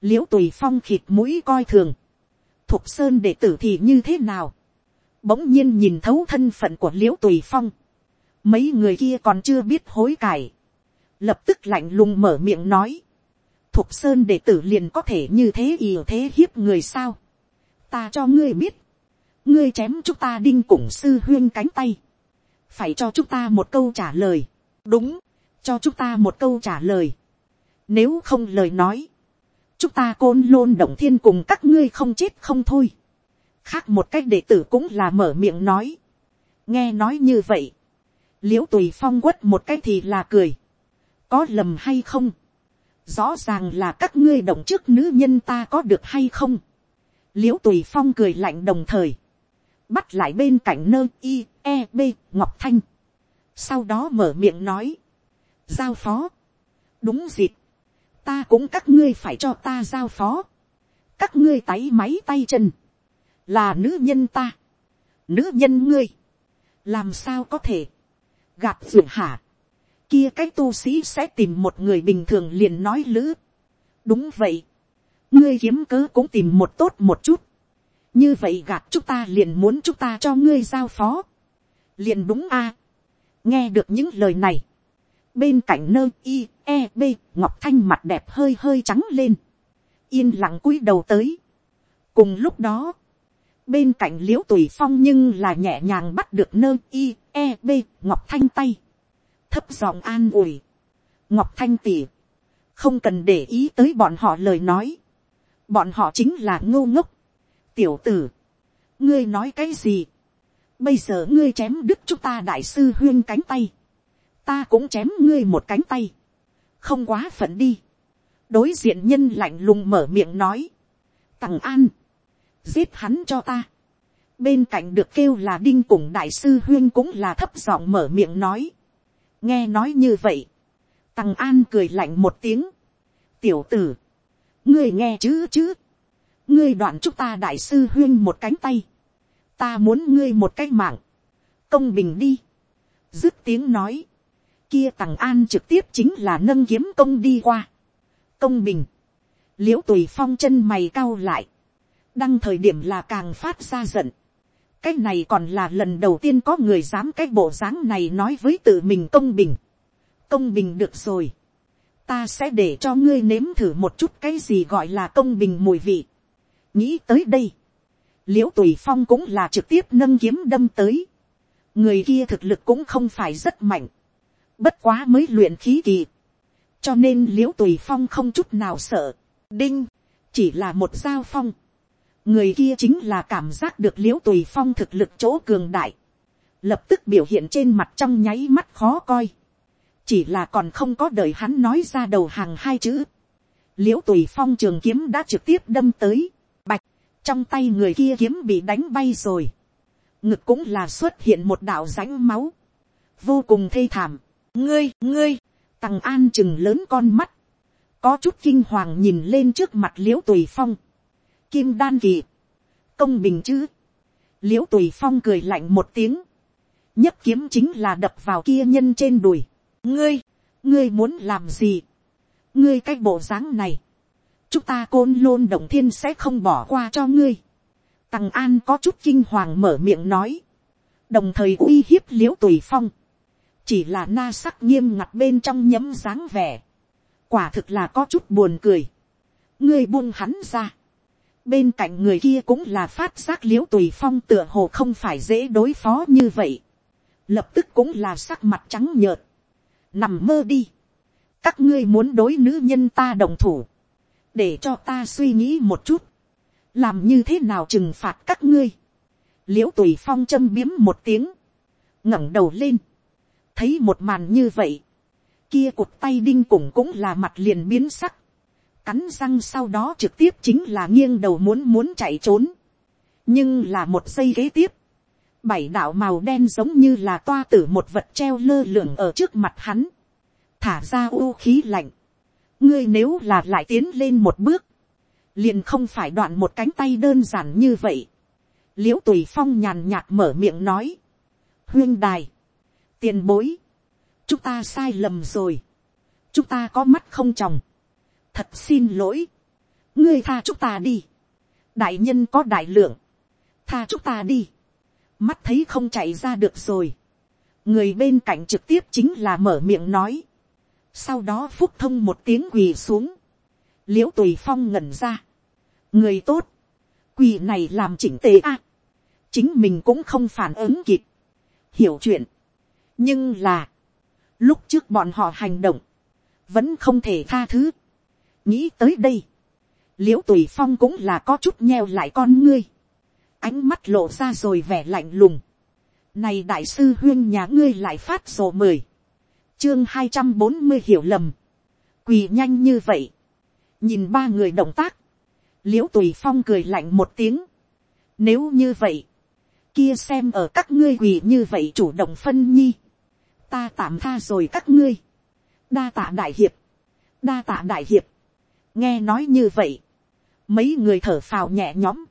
l i ễ u tùy phong khịt mũi coi thường, thuộc sơn đệ tử thì như thế nào, bỗng nhiên nhìn thấu thân phận của l i ễ u tùy phong, mấy người kia còn chưa biết hối cải, lập tức lạnh lùng mở miệng nói, Thục Sơn đệ tử liền có thể như thế ỉ thế hiếp người sao. Ta cho ngươi biết. Ngươi chém chúng ta đinh củng sư huyên cánh tay. Phải cho chúng ta một câu trả lời. Đúng. Cho chúng ta một câu trả lời. Nếu không lời nói. Chúng ta côn lôn động thiên cùng các ngươi không chết không thôi. Khác một cách đệ tử cũng là mở miệng nói. Nghe nói như vậy. Liễu tùy phong quất một cách thì là cười. Có lầm hay không? rõ ràng là các ngươi động trước nữ nhân ta có được hay không. l i ễ u tùy phong cười lạnh đồng thời, bắt lại bên cạnh nơ i e b ngọc thanh, sau đó mở miệng nói, giao phó, đúng dịp, ta cũng các ngươi phải cho ta giao phó, các ngươi táy máy tay chân, là nữ nhân ta, nữ nhân ngươi, làm sao có thể, gạt ruộng hả, kia cái tu sĩ sẽ tìm một người bình thường liền nói lữ. đúng vậy. ngươi kiếm cớ cũng tìm một tốt một chút như vậy gạt chúng ta liền muốn chúng ta cho ngươi giao phó. liền đúng a. nghe được những lời này. bên cạnh nơ i e b ngọc thanh mặt đẹp hơi hơi trắng lên. yên lặng cúi đầu tới. cùng lúc đó, bên cạnh l i ễ u tùy phong nhưng là nhẹ nhàng bắt được nơ i e b ngọc thanh tay thấp giọng an ủi. ngọc thanh tỉ, không cần để ý tới bọn họ lời nói. bọn họ chính là ngô ngốc tiểu tử, ngươi nói cái gì. bây giờ ngươi chém đứt chúng ta đại sư huyên cánh tay. ta cũng chém ngươi một cánh tay. không quá phận đi. đối diện nhân lạnh lùng mở miệng nói. tằng an, giết hắn cho ta. bên cạnh được kêu là đinh cùng đại sư huyên cũng là thấp giọng mở miệng nói nghe nói như vậy, tằng an cười lạnh một tiếng, tiểu tử, ngươi nghe chứ chứ, ngươi đoạn chúc ta đại sư huyên một cánh tay, ta muốn ngươi một cái mạng, công bình đi, dứt tiếng nói, kia tằng an trực tiếp chính là nâng kiếm công đi qua, công bình, l i ễ u tùy phong chân mày cao lại, đăng thời điểm là càng phát ra giận, cái này còn là lần đầu tiên có người dám cái bộ dáng này nói với tự mình công bình, công bình được rồi, ta sẽ để cho ngươi nếm thử một chút cái gì gọi là công bình mùi vị, nghĩ tới đây, l i ễ u tùy phong cũng là trực tiếp nâng kiếm đâm tới, người kia thực lực cũng không phải rất mạnh, bất quá mới luyện khí kỳ, cho nên l i ễ u tùy phong không chút nào sợ, đinh, chỉ là một giao phong, người kia chính là cảm giác được l i ễ u tùy phong thực lực chỗ cường đại, lập tức biểu hiện trên mặt trong nháy mắt khó coi, chỉ là còn không có đợi hắn nói ra đầu hàng hai chữ, l i ễ u tùy phong trường kiếm đã trực tiếp đâm tới, trong tay người kia kiếm bị đánh bay rồi, ngực cũng là xuất hiện một đạo rãnh máu, vô cùng thê thảm, ngươi, ngươi, tằng an chừng lớn con mắt, có chút kinh hoàng nhìn lên trước mặt l i ễ u tùy phong, kim đan kỳ, công bình chứ, l i ễ u tùy phong cười lạnh một tiếng, nhất kiếm chính là đập vào kia nhân trên đùi, ngươi, ngươi muốn làm gì, ngươi cái bộ dáng này, chúng ta côn lôn động thiên sẽ không bỏ qua cho ngươi, tằng an có chút kinh hoàng mở miệng nói, đồng thời uy hiếp Liễu tùy phong, chỉ là na sắc nghiêm ngặt bên trong nhấm dáng vẻ, quả thực là có chút buồn cười, ngươi buông hắn ra, bên cạnh người kia cũng là phát giác Liễu tùy phong tựa hồ không phải dễ đối phó như vậy, lập tức cũng là sắc mặt trắng nhợt, nằm mơ đi, các ngươi muốn đối nữ nhân ta đồng thủ, để cho ta suy nghĩ một chút, làm như thế nào trừng phạt các ngươi, l i ễ u tùy phong châm biếm một tiếng, ngẩng đầu lên, thấy một màn như vậy, kia cụt tay đinh cùng cũng là mặt liền biến sắc, cắn răng sau đó trực tiếp chính là nghiêng đầu muốn muốn chạy trốn, nhưng là một giây kế tiếp, bảy đạo màu đen giống như là toa tử một vật treo lơ lửng ở trước mặt hắn, thả ra u khí lạnh, ngươi nếu là lại tiến lên một bước, liền không phải đoạn một cánh tay đơn giản như vậy, l i ễ u tùy phong nhàn nhạt mở miệng nói, huyên đài, tiền bối, chúng ta sai lầm rồi, chúng ta có mắt không chồng, thật xin lỗi, ngươi tha chúng ta đi, đại nhân có đại lượng, tha chúng ta đi, mắt thấy không chạy ra được rồi, người bên cạnh trực tiếp chính là mở miệng nói, sau đó phúc thông một tiếng quỳ xuống, l i ễ u tùy phong ngẩn ra, người tốt, quỳ này làm chỉnh tề a, chính mình cũng không phản ứng kịp, hiểu chuyện, nhưng là, lúc trước bọn họ hành động, vẫn không thể tha thứ. nghĩ tới đây, l i ễ u tùy phong cũng là có chút nheo lại con ngươi, ánh mắt lộ ra rồi vẻ lạnh lùng. này đại sư huyên nhà ngươi lại phát sổ mời chương hai trăm bốn mươi hiểu lầm, quỳ nhanh như vậy, nhìn ba người động tác, l i ễ u tùy phong cười lạnh một tiếng. nếu như vậy, kia xem ở các ngươi quỳ như vậy chủ động phân nhi, ta tạm tha rồi các ngươi, đa tạ đại hiệp, đa tạ đại hiệp, nghe nói như vậy, mấy người thở phào nhẹ nhõm,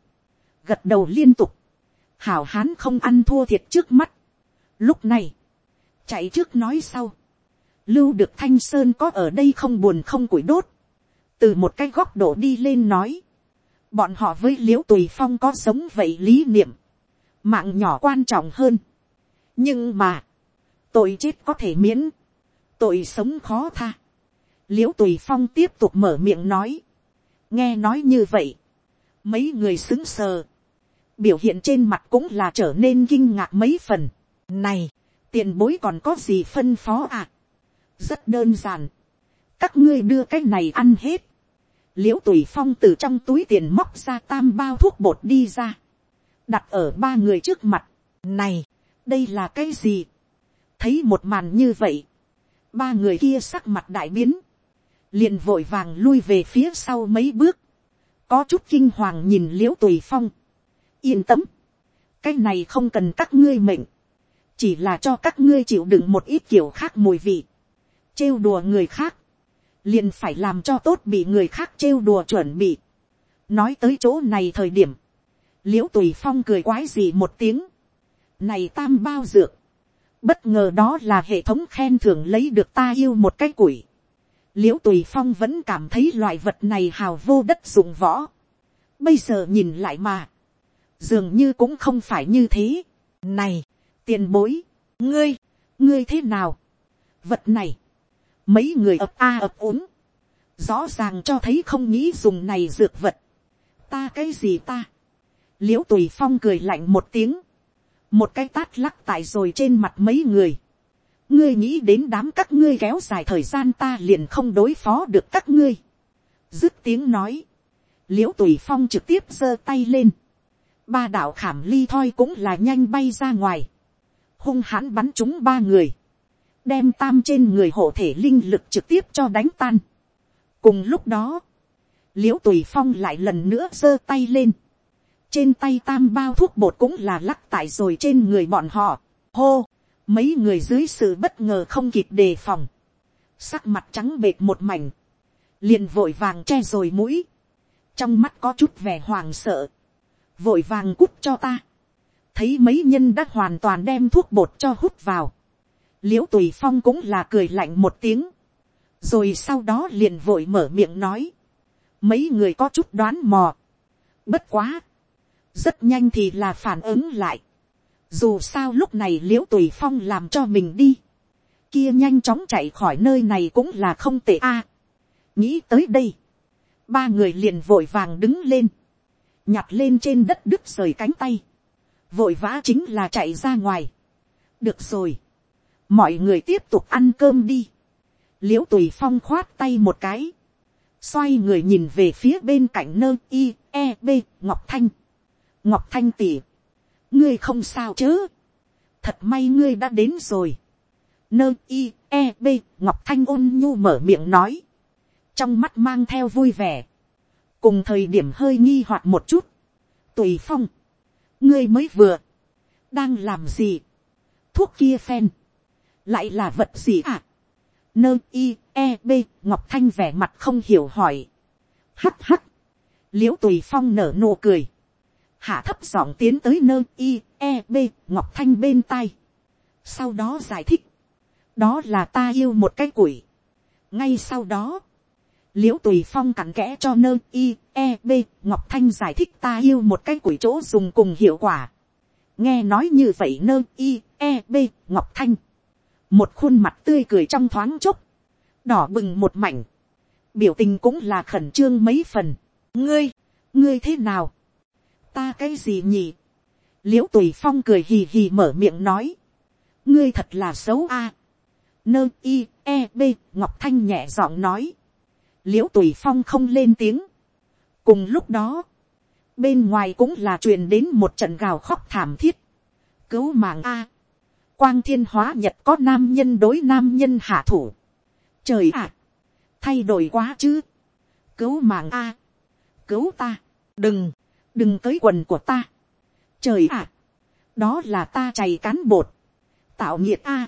gật đầu liên tục, hảo hán không ăn thua thiệt trước mắt, lúc này, chạy trước nói sau, lưu được thanh sơn có ở đây không buồn không củi đốt, từ một cái góc độ đi lên nói, bọn họ với l i ễ u tùy phong có sống vậy lý niệm, mạng nhỏ quan trọng hơn, nhưng mà, tội chết có thể miễn, tội sống khó tha. l i ễ u tùy phong tiếp tục mở miệng nói, nghe nói như vậy, mấy người xứng sờ, biểu hiện trên mặt cũng là trở nên kinh ngạc mấy phần. này, tiền bối còn có gì phân phó à rất đơn giản, các ngươi đưa cái này ăn hết. l i ễ u tùy phong từ trong túi tiền móc ra tam bao thuốc bột đi ra, đặt ở ba người trước mặt. này, đây là cái gì? Thấy một màn như vậy, ba người kia sắc mặt đại biến, liền vội vàng lui về phía sau mấy bước, có chút kinh hoàng nhìn l i ễ u tùy phong, yên tâm, cái này không cần các ngươi mệnh, chỉ là cho các ngươi chịu đựng một ít kiểu khác mùi vị, trêu đùa người khác, liền phải làm cho tốt bị người khác trêu đùa chuẩn bị, nói tới chỗ này thời điểm, l i ễ u tùy phong cười quái gì một tiếng, này tam bao dược, bất ngờ đó là hệ thống khen thưởng lấy được ta yêu một cái củi, l i ễ u tùy phong vẫn cảm thấy loại vật này hào vô đất dụng võ, bây giờ nhìn lại mà, dường như cũng không phải như thế, này, tiền bối, ngươi, ngươi thế nào, vật này, mấy người ập a ập ốm, rõ ràng cho thấy không nghĩ dùng này dược vật. ta cái gì ta. l i ễ u tùy phong cười lạnh một tiếng, một cái tát lắc tại rồi trên mặt mấy người. ngươi nghĩ đến đám các ngươi kéo dài thời gian ta liền không đối phó được các ngươi. dứt tiếng nói, l i ễ u tùy phong trực tiếp giơ tay lên. ba đạo khảm ly thoi cũng là nhanh bay ra ngoài. hung hãn bắn chúng ba người đem tam trên người hộ thể linh lực trực tiếp cho đánh tan. Cùng lúc đó, l i ễ u tùy phong lại lần nữa giơ tay lên, trên tay tam bao thuốc bột cũng là lắc tại rồi trên người bọn họ, hô, mấy người dưới sự bất ngờ không kịp đề phòng, sắc mặt trắng bệt một mảnh, liền vội vàng che rồi mũi, trong mắt có chút vẻ hoàng sợ, vội vàng cút cho ta, thấy mấy nhân đã hoàn toàn đem thuốc bột cho hút vào, l i ễ u tùy phong cũng là cười lạnh một tiếng, rồi sau đó liền vội mở miệng nói, mấy người có chút đoán mò, bất quá, rất nhanh thì là phản ứng lại, dù sao lúc này l i ễ u tùy phong làm cho mình đi, kia nhanh chóng chạy khỏi nơi này cũng là không tệ a. nghĩ tới đây, ba người liền vội vàng đứng lên, nhặt lên trên đất đứt rời cánh tay, vội vã chính là chạy ra ngoài. được rồi, mọi người tiếp tục ăn cơm đi, l i ễ u tùy phong khoát tay một cái, xoay người nhìn về phía bên cạnh nơ i e b ngọc thanh, ngọc thanh tỉ, ngươi không sao chứ, thật may ngươi đã đến rồi, nơ i e b ngọc thanh ôn nhu mở miệng nói, trong mắt mang theo vui vẻ, cùng thời điểm hơi nghi hoặc một chút, tùy phong, ngươi mới vừa, đang làm gì, thuốc kia phen, lại là vật gì à, nơ i e b ngọc thanh vẻ mặt không hiểu hỏi. hắt hắt, l i ễ u tùy phong nở nụ cười, hạ thấp giọng tiến tới nơ i e b ngọc thanh bên tai. sau đó giải thích, đó là ta yêu một cái củi. ngay sau đó, l i ễ u tùy phong cặn kẽ cho nơ i e b ngọc thanh giải thích ta yêu một cái củi chỗ dùng cùng hiệu quả. nghe nói như vậy nơ i e b ngọc thanh một khuôn mặt tươi cười trong thoáng chốc, đỏ bừng một mảnh, biểu tình cũng là khẩn trương mấy phần. ngươi, ngươi thế nào, ta cái gì nhỉ, l i ễ u tùy phong cười hì hì mở miệng nói, ngươi thật là xấu a, nơ i e b ngọc thanh nhẹ giọng nói, l i ễ u tùy phong không lên tiếng, cùng lúc đó, bên ngoài cũng là truyền đến một trận gào khóc thảm thiết, cứu mạng a, quang thiên hóa nhật có nam nhân đối nam nhân hạ thủ. Trời ạ, thay đổi quá chứ. Cứu mạng a, cứu ta, đừng, đừng tới quần của ta. Trời ạ, đó là ta chày cán bột, tạo nhiệt a.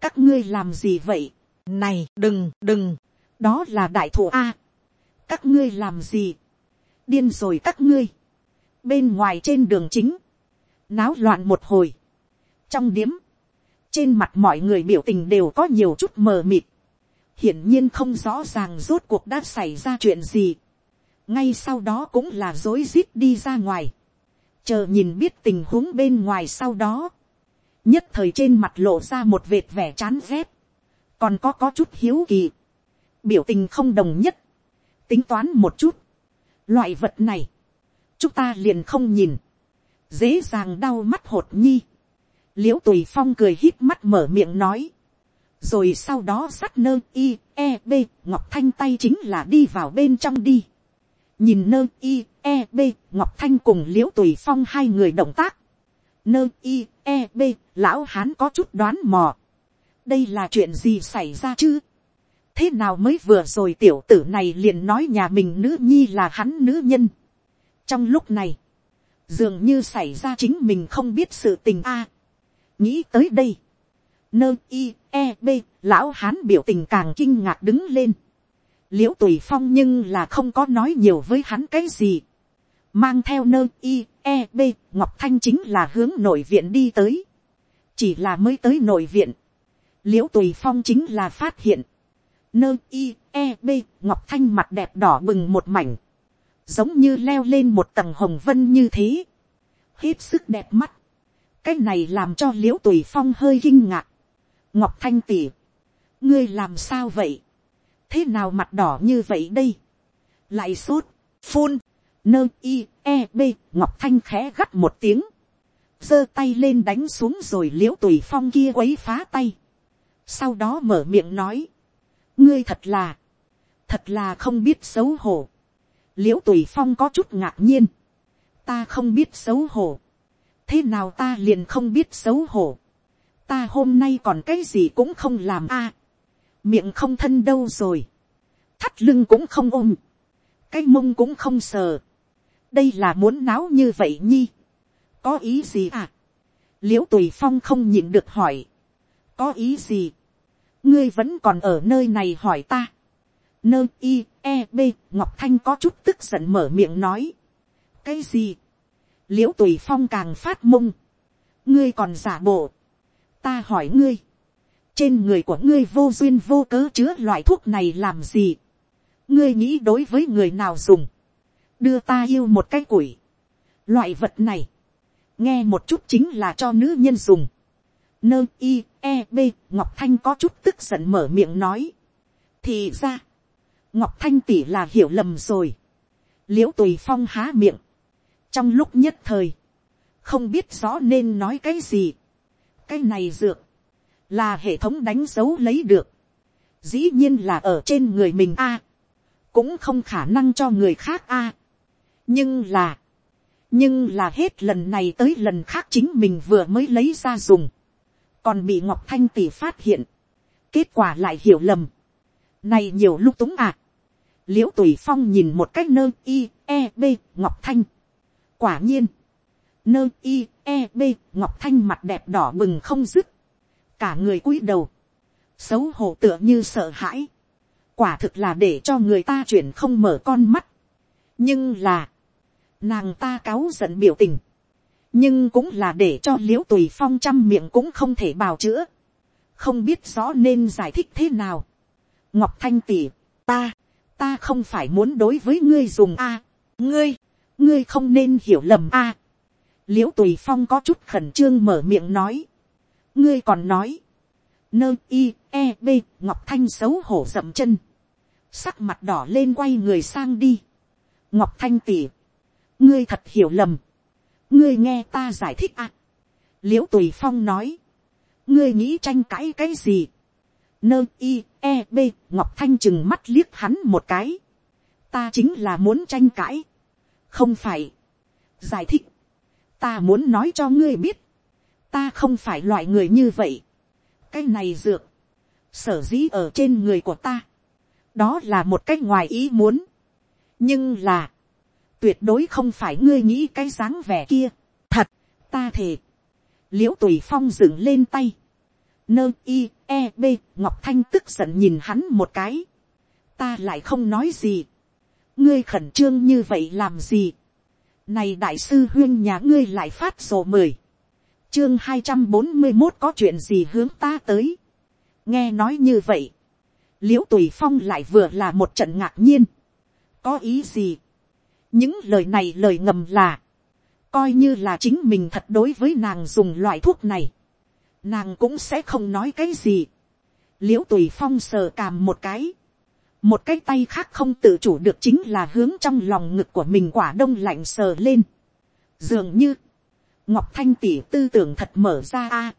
các ngươi làm gì vậy, này đừng đừng, đó là đại thủ a. các ngươi làm gì, điên rồi các ngươi. bên ngoài trên đường chính, náo loạn một hồi, trong điếm, trên mặt mọi người biểu tình đều có nhiều chút mờ mịt, hiển nhiên không rõ ràng rốt cuộc đã xảy ra chuyện gì, ngay sau đó cũng là dối rít đi ra ngoài, chờ nhìn biết tình huống bên ngoài sau đó, nhất thời trên mặt lộ ra một vệt vẻ chán ghét, còn có có chút hiếu kỳ, biểu tình không đồng nhất, tính toán một chút, loại vật này, chúng ta liền không nhìn, dễ dàng đau mắt hột nhi, l i ễ u tùy phong cười hít mắt mở miệng nói, rồi sau đó sắt nơ i e b ngọc thanh tay chính là đi vào bên trong đi, nhìn nơ i e b ngọc thanh cùng l i ễ u tùy phong hai người động tác, nơ i e b lão hán có chút đoán mò, đây là chuyện gì xảy ra chứ, thế nào mới vừa rồi tiểu tử này liền nói nhà mình nữ nhi là hắn nữ nhân. trong lúc này, dường như xảy ra chính mình không biết sự tình a nghĩ tới đây, nơ i e b lão hán biểu tình càng kinh ngạc đứng lên, l i ễ u tùy phong nhưng là không có nói nhiều với hắn cái gì, mang theo nơ i e b ngọc thanh chính là hướng nội viện đi tới, chỉ là mới tới nội viện, l i ễ u tùy phong chính là phát hiện, nơ i e b ngọc thanh mặt đẹp đỏ bừng một mảnh, giống như leo lên một tầng hồng vân như thế, hết sức đẹp mắt, cái này làm cho l i ễ u tùy phong hơi kinh ngạc, ngọc thanh tỉ, ngươi làm sao vậy, thế nào mặt đỏ như vậy đây, lại sốt, phun, nơ i e b ngọc thanh khẽ gắt một tiếng, giơ tay lên đánh xuống rồi l i ễ u tùy phong kia quấy phá tay, sau đó mở miệng nói, ngươi thật là, thật là không biết xấu hổ, l i ễ u tùy phong có chút ngạc nhiên, ta không biết xấu hổ, thế nào ta liền không biết xấu hổ, ta hôm nay còn cái gì cũng không làm a, miệng không thân đâu rồi, thắt lưng cũng không ôm, cái mông cũng không sờ, đây là muốn náo như vậy nhi, có ý gì à, l i ễ u tùy phong không nhịn được hỏi, có ý gì, ngươi vẫn còn ở nơi này hỏi ta, nơ i e b ngọc thanh có chút tức giận mở miệng nói, cái gì, l i ễ u tùy phong càng phát mông, ngươi còn giả bộ, ta hỏi ngươi, trên người của ngươi vô duyên vô cớ chứa loại thuốc này làm gì. ngươi nghĩ đối với người nào dùng. đưa ta yêu một cái củi. loại vật này, nghe một chút chính là cho nữ nhân dùng. nơ i e b ngọc thanh có chút tức giận mở miệng nói. thì ra, ngọc thanh tỷ là hiểu lầm rồi. l i ễ u tùy phong há miệng trong lúc nhất thời, không biết rõ nên nói cái gì. cái này dược, là hệ thống đánh dấu lấy được, dĩ nhiên là ở trên người mình a, cũng không khả năng cho người khác a. nhưng là, nhưng là hết lần này tới lần khác chính mình vừa mới lấy ra dùng, còn bị ngọc thanh tỷ phát hiện, kết quả lại hiểu lầm, này nhiều lúc túng à, l i ễ u tùy phong nhìn một cách nơ i e b ngọc thanh, quả nhiên, nơ i e b ngọc thanh mặt đẹp đỏ bừng không dứt, cả người cúi đầu, xấu hổ tựa như sợ hãi, quả thực là để cho người ta chuyển không mở con mắt, nhưng là, nàng ta cáu giận biểu tình, nhưng cũng là để cho l i ễ u tùy phong trăm miệng cũng không thể bào chữa, không biết rõ nên giải thích thế nào. ngọc thanh tỉ, ta, ta không phải muốn đối với ngươi dùng a, ngươi, ngươi không nên hiểu lầm a. l i ễ u tùy phong có chút khẩn trương mở miệng nói, ngươi còn nói, nơ i e b ngọc thanh xấu hổ dậm chân, sắc mặt đỏ lên quay người sang đi, ngọc thanh tỉ, ngươi thật hiểu lầm, ngươi nghe ta giải thích à, l i ễ u tùy phong nói, ngươi nghĩ tranh cãi cái gì, nơ i e b ngọc thanh chừng mắt liếc hắn một cái, ta chính là muốn tranh cãi, không phải, giải thích, ta muốn nói cho ngươi biết, ta không phải loại người như vậy. cái này dược, sở dĩ ở trên người của ta, đó là một cái ngoài ý muốn. nhưng là, tuyệt đối không phải ngươi nghĩ cái dáng vẻ kia. thật, ta thề. l i ễ u tùy phong dựng lên tay. nơ i e b ngọc thanh tức giận nhìn hắn một cái. ta lại không nói gì ngươi khẩn trương như vậy làm gì. này đại sư huyên nhà ngươi lại phát sổ mời chương hai trăm bốn mươi một có chuyện gì hướng ta tới. nghe nói như vậy, l i ễ u tùy phong lại vừa là một trận ngạc nhiên. có ý gì. những lời này lời ngầm là, coi như là chính mình thật đối với nàng dùng loại thuốc này, nàng cũng sẽ không nói cái gì. l i ễ u tùy phong sờ càm một cái, một cái tay khác không tự chủ được chính là hướng trong lòng ngực của mình quả đông lạnh sờ lên. dường như, ngọc thanh tỷ tư tưởng thật mở ra a.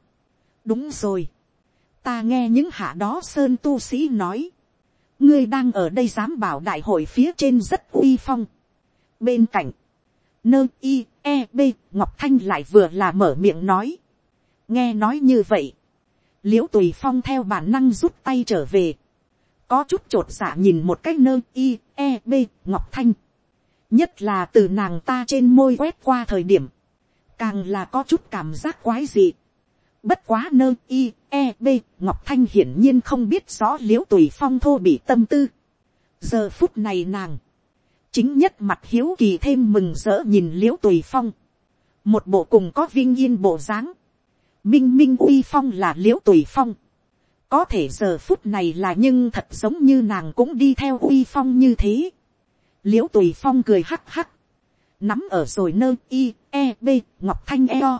đúng rồi. ta nghe những hạ đó sơn tu sĩ nói. ngươi đang ở đây dám bảo đại hội phía trên rất uy phong. bên cạnh, nơ i e b ngọc thanh lại vừa là mở miệng nói. nghe nói như vậy. l i ễ u tùy phong theo bản năng rút tay trở về có chút t r ộ t dạ nhìn một cái nơ i e b ngọc thanh. nhất là từ nàng ta trên môi quét qua thời điểm càng là có chút cảm giác quái dị. Bất quá nơ i, e, b, Ngọc Thanh hiển nhiên không biết rõ l i ễ u tùy phong thô bị tâm tư. giờ phút này nàng, chính nhất mặt hiếu kỳ thêm mừng rỡ nhìn l i ễ u tùy phong, một bộ cùng có vinh yên bộ dáng, minh minh uy phong là l i ễ u tùy phong, có thể giờ phút này là nhưng thật giống như nàng cũng đi theo uy phong như thế, l i ễ u tùy phong cười hắc hắc, nắm ở rồi nơ i e b ngọc thanh eo.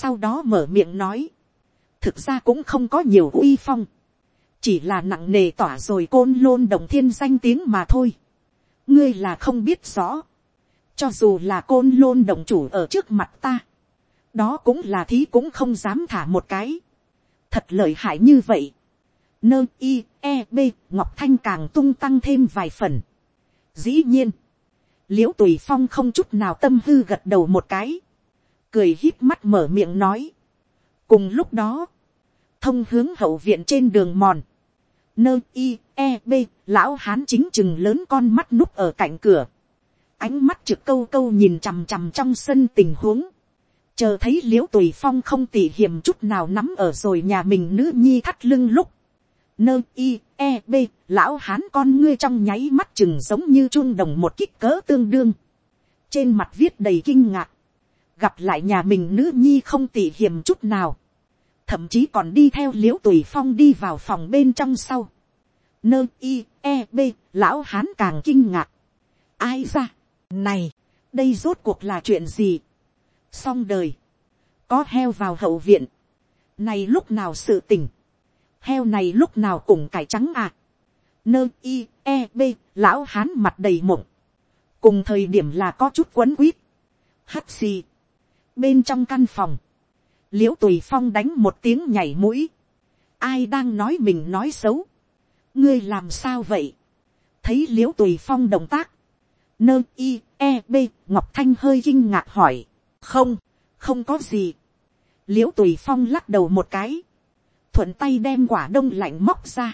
Sau đó mở miệng nói, thực ra cũng không có nhiều uy phong, chỉ là nặng nề tỏa rồi côn lôn đồng thiên danh tiếng mà thôi. Ngươi là không biết rõ, cho dù là côn lôn đồng chủ ở trước mặt ta, đó cũng là thí cũng không dám thả một cái, thật lợi hại như vậy, nơ i e b ngọc thanh càng tung tăng thêm vài phần, dĩ nhiên, l i ễ u tùy phong không chút nào tâm hư gật đầu một cái, cười hít mắt mở miệng nói, cùng lúc đó, thông hướng hậu viện trên đường mòn, nơ i e b lão hán chính chừng lớn con mắt núp ở cạnh cửa. Ánh mắt trực câu câu nhìn chằm chằm trong sân tình huống chờ thấy l i ễ u tùy phong không tỉ hiểm chút nào nắm ở rồi nhà mình nữ nhi thắt lưng lúc nơ i e b lão hán con ngươi trong nháy mắt chừng giống như chuông đồng một kích cỡ tương đương trên mặt viết đầy kinh ngạc gặp lại nhà mình nữ nhi không tỉ hiểm chút nào thậm chí còn đi theo l i ễ u tùy phong đi vào phòng bên trong sau. Nơ i e b lão hán càng kinh ngạc. ai ra, này, đây rốt cuộc là chuyện gì xong đời, có heo vào hậu viện, này lúc nào sự tỉnh, heo này lúc nào cùng cải trắng à. Nơ i e b lão hán mặt đầy mộng, cùng thời điểm là có chút quấn quýt, hắt xì, bên trong căn phòng, l i ễ u tùy phong đánh một tiếng nhảy mũi, ai đang nói mình nói xấu, ngươi làm sao vậy, thấy l i ễ u tùy phong động tác, nơ i e b ngọc thanh hơi kinh ngạc hỏi, không, không có gì, l i ễ u tùy phong lắc đầu một cái, thuận tay đem quả đông lạnh móc ra,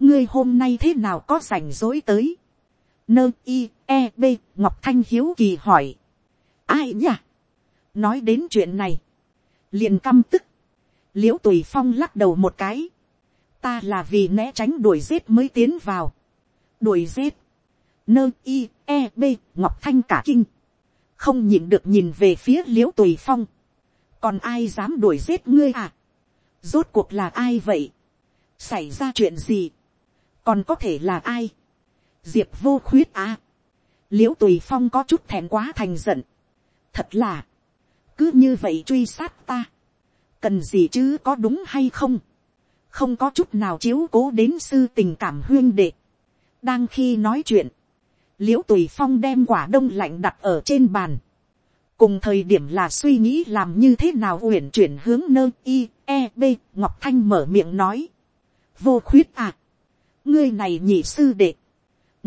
ngươi hôm nay thế nào có rảnh rối tới, nơ i e b ngọc thanh hiếu kỳ hỏi, ai nhỉ, nói đến chuyện này, liền căm tức, l i ễ u tùy phong lắc đầu một cái, ta là vì né tránh đuổi giết mới tiến vào, đuổi giết, nơ i e b ngọc thanh cả kinh, không nhìn được nhìn về phía l i ễ u tùy phong, còn ai dám đuổi giết ngươi à, rốt cuộc là ai vậy, xảy ra chuyện gì, còn có thể là ai, diệp vô khuyết à, l i ễ u tùy phong có chút thèm quá thành giận, thật là, cứ như vậy truy sát ta, cần gì chứ có đúng hay không, không có chút nào chiếu cố đến sư tình cảm huyên đệ. đang khi nói chuyện, l i ễ u tùy phong đem quả đông lạnh đặt ở trên bàn, cùng thời điểm là suy nghĩ làm như thế nào uyển chuyển hướng nơ i e b ngọc thanh mở miệng nói, vô khuyết à, ngươi này nhị sư đệ,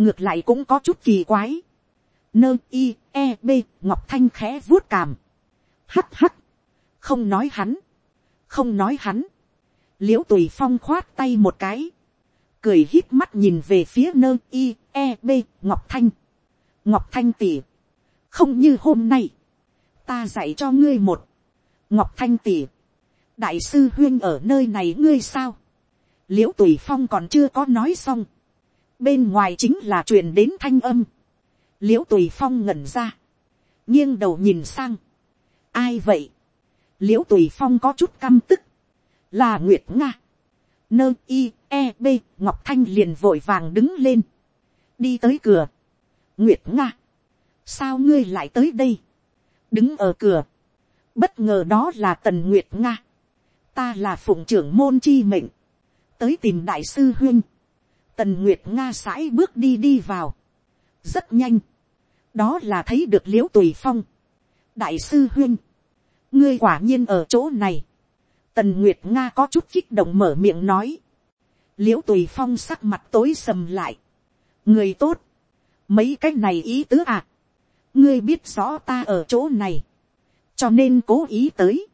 ngược lại cũng có chút kỳ quái, nơ i e b ngọc thanh khẽ vuốt cảm, Hắt hắt. Không nói hắn. Không nói hắn. Liễu tùy phong khoát tay một cái. Cười hít mắt nhìn về phía nơ i e b Ngọc Thanh. Ngọc Thanh tỉ. Không như hôm nay. Ta dạy cho ngươi một. Ngọc Thanh tỉ. Đại sư huyên ở nơi này ngươi sao? Liễu tùy phong còn chưa có nói xong. Bên ngoài chính là truyền đến thanh âm. Liễu tùy phong ngẩn ra. nghiêng đầu nhìn sang ai vậy, l i ễ u tùy phong có chút căm tức, là nguyệt nga, nơ i e b ngọc thanh liền vội vàng đứng lên, đi tới cửa, nguyệt nga, sao ngươi lại tới đây, đứng ở cửa, bất ngờ đó là tần nguyệt nga, ta là phụng trưởng môn chi mệnh, tới tìm đại sư huyên, tần nguyệt nga sãi bước đi đi vào, rất nhanh, đó là thấy được l i ễ u tùy phong, đại sư huyên, ngươi quả nhiên ở chỗ này, tần nguyệt nga có chút kích động mở miệng nói, l i ễ u tùy phong sắc mặt tối sầm lại, người tốt, mấy cái này ý tứ à, ngươi biết rõ ta ở chỗ này, cho nên cố ý tới,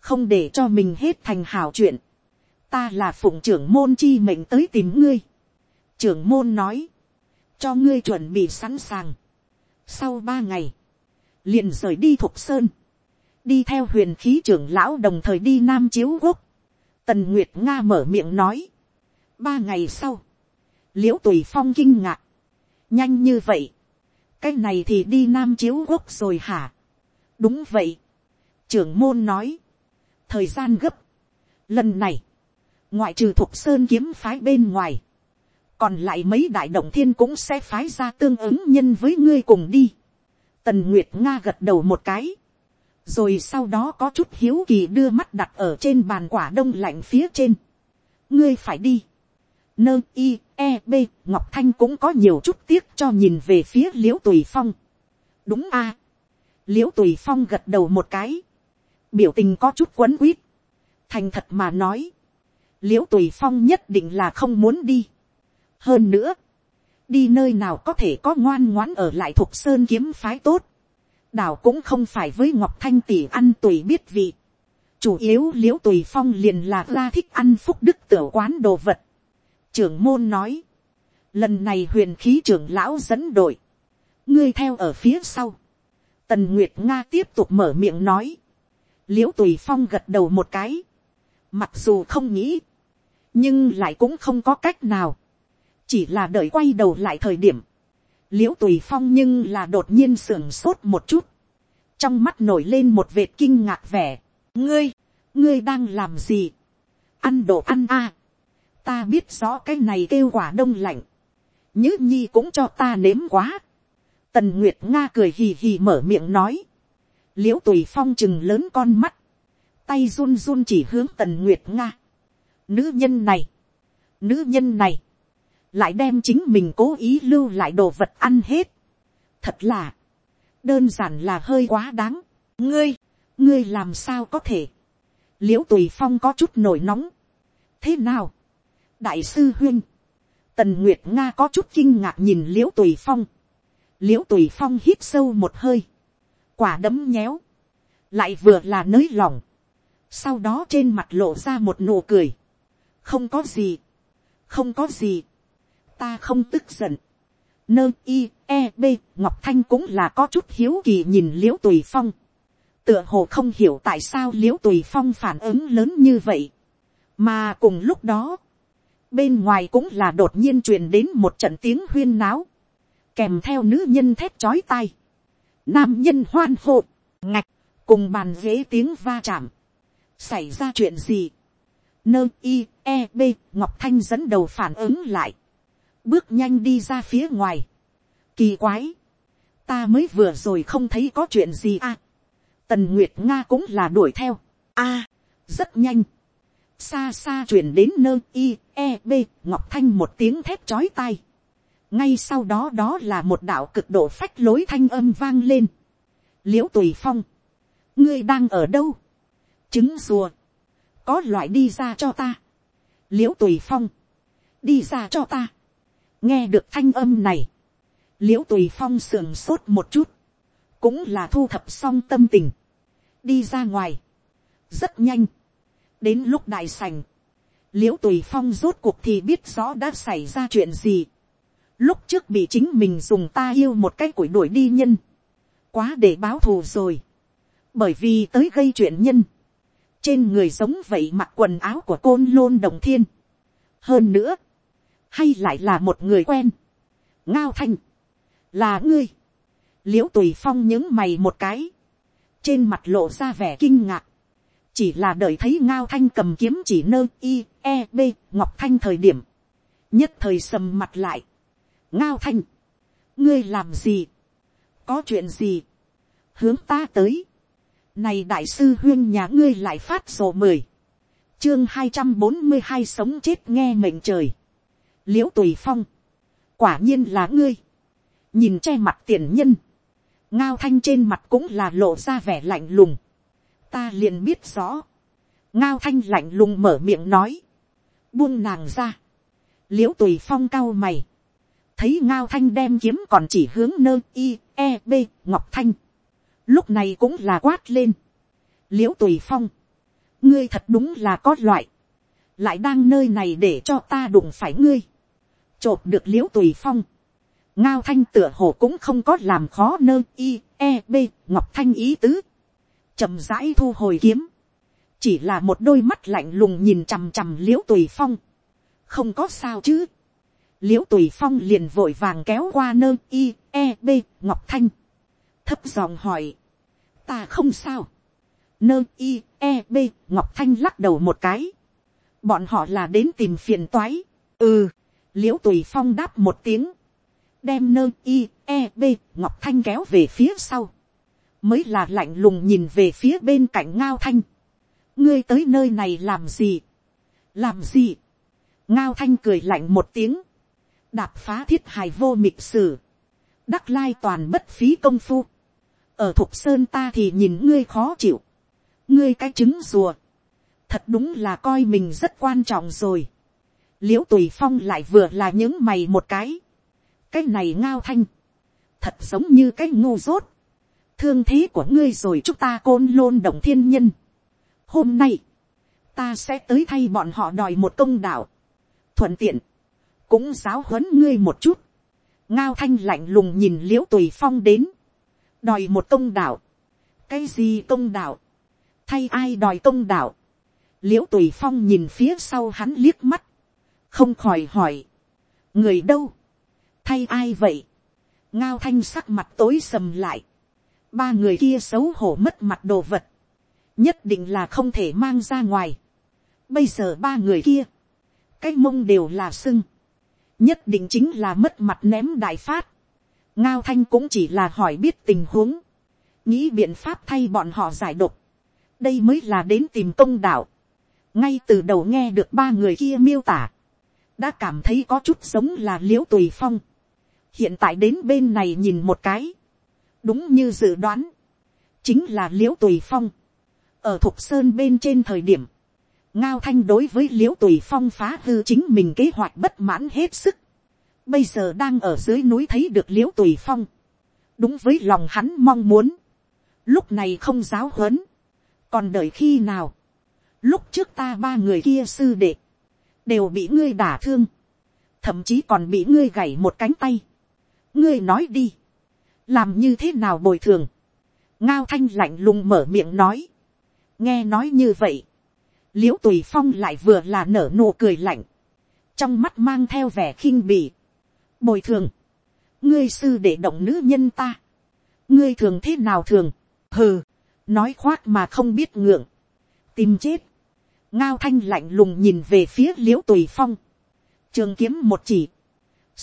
không để cho mình hết thành hào chuyện, ta là phụng trưởng môn chi mệnh tới tìm ngươi, trưởng môn nói, cho ngươi chuẩn bị sẵn sàng, sau ba ngày, liền rời đi thục sơn, đi theo huyền khí trưởng lão đồng thời đi nam chiếu quốc, tần nguyệt nga mở miệng nói, ba ngày sau, l i ễ u tùy phong kinh ngạc, nhanh như vậy, cái này thì đi nam chiếu quốc rồi hả, đúng vậy, trưởng môn nói, thời gian gấp, lần này, ngoại trừ thuộc sơn kiếm phái bên ngoài, còn lại mấy đại động thiên cũng sẽ phái ra tương ứng nhân với ngươi cùng đi. Tần Nguyệt Nga gật đầu một cái, rồi sau đó có chút hiếu kỳ đưa mắt đặt ở trên bàn quả đông lạnh phía trên. ngươi phải đi nơ i e b ngọc thanh cũng có nhiều chút tiếc cho nhìn về phía l i ễ u tùy phong. đúng a. À. l i ễ u tùy phong gật đầu một cái. biểu tình có chút quấn quýt. thành thật mà nói. l i ễ u tùy phong nhất định là không muốn đi. hơn nữa, đi nơi nào có thể có ngoan ngoãn ở lại thuộc sơn kiếm phái tốt đảo cũng không phải với ngọc thanh tỷ ăn tùy biết vị, chủ yếu l i ễ u tùy phong liền là ra thích ăn phúc đức tiểu quán đồ vật trưởng môn nói, lần này huyền khí trưởng lão dẫn đội, ngươi theo ở phía sau, tần nguyệt nga tiếp tục mở miệng nói, l i ễ u tùy phong gật đầu một cái, mặc dù không nghĩ, nhưng lại cũng không có cách nào, chỉ là đợi quay đầu lại thời điểm, l i ễ u tùy phong nhưng là đột nhiên sưởng sốt một chút, trong mắt nổi lên một vệt kinh ngạc vẻ, ngươi, ngươi đang làm gì, ăn đồ ăn a, à ta biết rõ cái này kêu quả đông lạnh, nhứ nhi cũng cho ta nếm quá, tần nguyệt nga cười hì hì mở miệng nói, l i ễ u tùy phong chừng lớn con mắt, tay run run chỉ hướng tần nguyệt nga, nữ nhân này, nữ nhân này, lại đem chính mình cố ý lưu lại đồ vật ăn hết. thật là, đơn giản là hơi quá đáng. ngươi, ngươi làm sao có thể. l i ễ u tùy phong có chút nổi nóng. thế nào, đại sư huyên, tần nguyệt nga có chút kinh ngạc nhìn l i ễ u tùy phong. l i ễ u tùy phong hít sâu một hơi, quả đấm nhéo, lại vừa là nới lòng, sau đó trên mặt lộ ra một nụ cười, không có gì, không có gì, ta không tức giận. Nơ i e b ngọc thanh cũng là có chút hiếu kỳ nhìn l i ễ u tùy phong. tựa hồ không hiểu tại sao l i ễ u tùy phong phản ứng lớn như vậy. mà cùng lúc đó, bên ngoài cũng là đột nhiên truyền đến một trận tiếng huyên náo, kèm theo nữ nhân thét chói tai. nam nhân hoan hô, ngạch, cùng bàn ghế tiếng va chạm. xảy ra chuyện gì. Nơ i e b ngọc thanh dẫn đầu phản ứng lại bước nhanh đi ra phía ngoài. Kỳ quái, ta mới vừa rồi không thấy có chuyện gì à. Tần Nguyệt Nga cũng là đuổi theo. a à, rất nhanh. Xa xa chuyển đến nơi i, e, b, Ngọc Thanh một tiếng thép chói tai. Ngay sau đó đó là một đạo cực độ phách lối thanh âm vang lên. Liễu tùy phong. Ngươi đang ở đâu? Trứng rùa. Có loại đi ra cho ta. Liễu tùy phong. Đi ra cho ta nghe được thanh âm này, l i ễ u tùy phong sườn sốt một chút, cũng là thu thập xong tâm tình, đi ra ngoài, rất nhanh, đến lúc đại sành, l i ễ u tùy phong rốt cuộc thì biết rõ đã xảy ra chuyện gì, lúc trước bị chính mình dùng ta yêu một cái củi đuổi đi nhân, quá để báo thù rồi, bởi vì tới gây chuyện nhân, trên người giống vậy mặc quần áo của côn lôn đồng thiên, hơn nữa, hay lại là một người quen, ngao thanh, là ngươi, l i ễ u tùy phong những mày một cái, trên mặt lộ ra vẻ kinh ngạc, chỉ là đợi thấy ngao thanh cầm kiếm chỉ nơ i e b ngọc thanh thời điểm, nhất thời sầm mặt lại, ngao thanh, ngươi làm gì, có chuyện gì, hướng ta tới, này đại sư huyên nhà ngươi lại phát sổ mười, chương hai trăm bốn mươi hai sống chết nghe mệnh trời, l i ễ u tùy phong, quả nhiên là ngươi, nhìn che mặt tiền nhân, ngao thanh trên mặt cũng là lộ ra vẻ lạnh lùng, ta liền biết rõ, ngao thanh lạnh lùng mở miệng nói, buông nàng ra, l i ễ u tùy phong cao mày, thấy ngao thanh đem kiếm còn chỉ hướng nơ i e b ngọc thanh, lúc này cũng là quát lên, l i ễ u tùy phong, ngươi thật đúng là có loại, lại đang nơi này để cho ta đụng phải ngươi, chộp được l i ễ u tùy phong, ngao thanh tựa hồ cũng không có làm khó nơ i e b ngọc thanh ý tứ, chậm rãi thu hồi kiếm, chỉ là một đôi mắt lạnh lùng nhìn chằm chằm l i ễ u tùy phong, không có sao chứ, l i ễ u tùy phong liền vội vàng kéo qua nơ i e b ngọc thanh. Thấp giọng hỏi. Ta không sao. Nơ i e b ngọc thanh lắc đầu một cái. Bọn họ là đến tìm phiền toái. Ừ. L i ễ u tùy phong đáp một tiếng. Đem nơ i e b ngọc thanh kéo về phía sau mới là lạnh lùng nhìn về phía bên cạnh ngao thanh. Ngươi tới nơi này làm gì? Làm gì? Ngao thanh cười lạnh một tiếng, đạp phá thiết hài vô mịch sử, đắc lai toàn bất phí công phu, ở thục sơn ta thì nhìn ngươi khó chịu, ngươi cái trứng rùa, thật đúng là coi mình rất quan trọng rồi, l i ễ u tùy phong lại vừa là những mày một cái, cái này ngao thanh, thật giống như cái ngu dốt, thương thế của ngươi rồi chúng ta côn lôn động thiên nhân. hôm nay, ta sẽ tới thay bọn họ đòi một công đạo, thuận tiện, cũng giáo huấn ngươi một chút, ngao thanh lạnh lùng nhìn l i ễ u tùy phong đến, đòi một công đạo, cái gì công đạo, thay ai đòi công đạo, l i ễ u tùy phong nhìn phía sau hắn liếc mắt, không khỏi hỏi, người đâu, thay ai vậy, ngao thanh sắc mặt tối sầm lại, ba người kia xấu hổ mất mặt đồ vật, nhất định là không thể mang ra ngoài, bây giờ ba người kia, cái mông đều là sưng, nhất định chính là mất mặt ném đại phát, ngao thanh cũng chỉ là hỏi biết tình huống, nghĩ biện pháp thay bọn họ giải độc, đây mới là đến tìm công đạo, ngay từ đầu nghe được ba người kia miêu tả, đã cảm thấy có chút giống là l i ễ u tùy phong, hiện tại đến bên này nhìn một cái, đúng như dự đoán, chính là l i ễ u tùy phong, ở thục sơn bên trên thời điểm, ngao thanh đối với l i ễ u tùy phong phá hư chính mình kế hoạch bất mãn hết sức. bây giờ đang ở dưới núi thấy được l i ễ u tùy phong. đúng với lòng hắn mong muốn. lúc này không giáo huấn. còn đợi khi nào. lúc trước ta ba người kia sư đệ. đều bị ngươi đả thương. thậm chí còn bị ngươi gảy một cánh tay. ngươi nói đi làm như thế nào bồi thường. ngao thanh lạnh lùng mở miệng nói. nghe nói như vậy l i ễ u tùy phong lại vừa là nở nụ cười lạnh, trong mắt mang theo vẻ khinh bỉ, bồi thường, ngươi sư để động nữ nhân ta, ngươi thường thế nào thường, hừ, nói khoác mà không biết ngượng, tìm chết, ngao thanh lạnh lùng nhìn về phía l i ễ u tùy phong, trường kiếm một chỉ,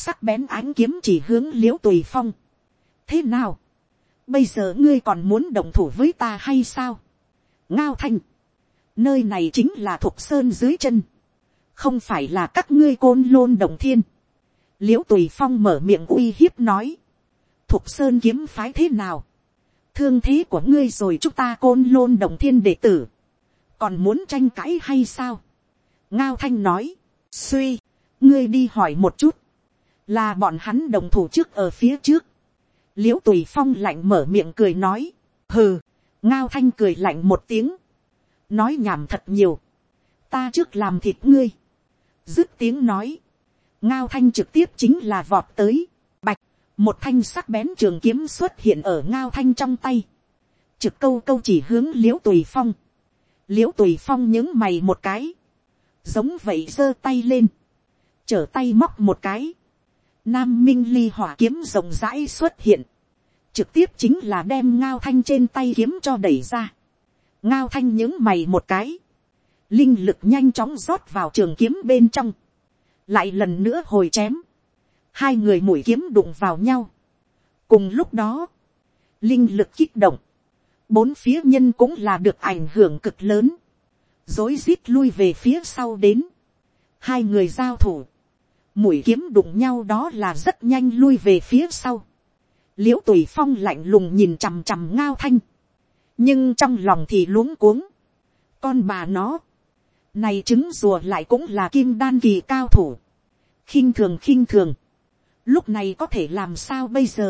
sắc bén ánh kiếm chỉ hướng l i ễ u tùy phong, thế nào, bây giờ ngươi còn muốn đồng thủ với ta hay sao, ngao thanh, nơi này chính là thuộc sơn dưới chân, không phải là các ngươi côn lôn đồng thiên. l i ễ u tùy phong mở miệng uy hiếp nói, thuộc sơn kiếm phái thế nào, thương thế của ngươi rồi chúng ta côn lôn đồng thiên đệ tử, còn muốn tranh cãi hay sao. ngao thanh nói, suy, ngươi đi hỏi một chút, là bọn hắn đồng thủ trước ở phía trước l i ễ u tùy phong lạnh mở miệng cười nói, hừ, ngao thanh cười lạnh một tiếng, nói nhảm thật nhiều, ta trước làm thịt ngươi, dứt tiếng nói, ngao thanh trực tiếp chính là vọt tới, bạch, một thanh sắc bén trường kiếm xuất hiện ở ngao thanh trong tay, trực câu câu chỉ hướng l i ễ u tùy phong, l i ễ u tùy phong những mày một cái, giống vậy giơ tay lên, trở tay móc một cái, nam minh ly hỏa kiếm rộng rãi xuất hiện, trực tiếp chính là đem ngao thanh trên tay kiếm cho đẩy ra, ngao thanh những mày một cái, linh lực nhanh chóng rót vào trường kiếm bên trong, lại lần nữa hồi chém, hai người mũi kiếm đụng vào nhau. cùng lúc đó, linh lực kích động, bốn phía nhân cũng là được ảnh hưởng cực lớn, dối rít lui về phía sau đến, hai người giao thủ, mũi kiếm đụng nhau đó là rất nhanh lui về phía sau, l i ễ u tùy phong lạnh lùng nhìn chằm chằm ngao thanh, nhưng trong lòng thì luống cuống. con bà nó, này trứng rùa lại cũng là kim đan kỳ cao thủ, khinh thường khinh thường, lúc này có thể làm sao bây giờ,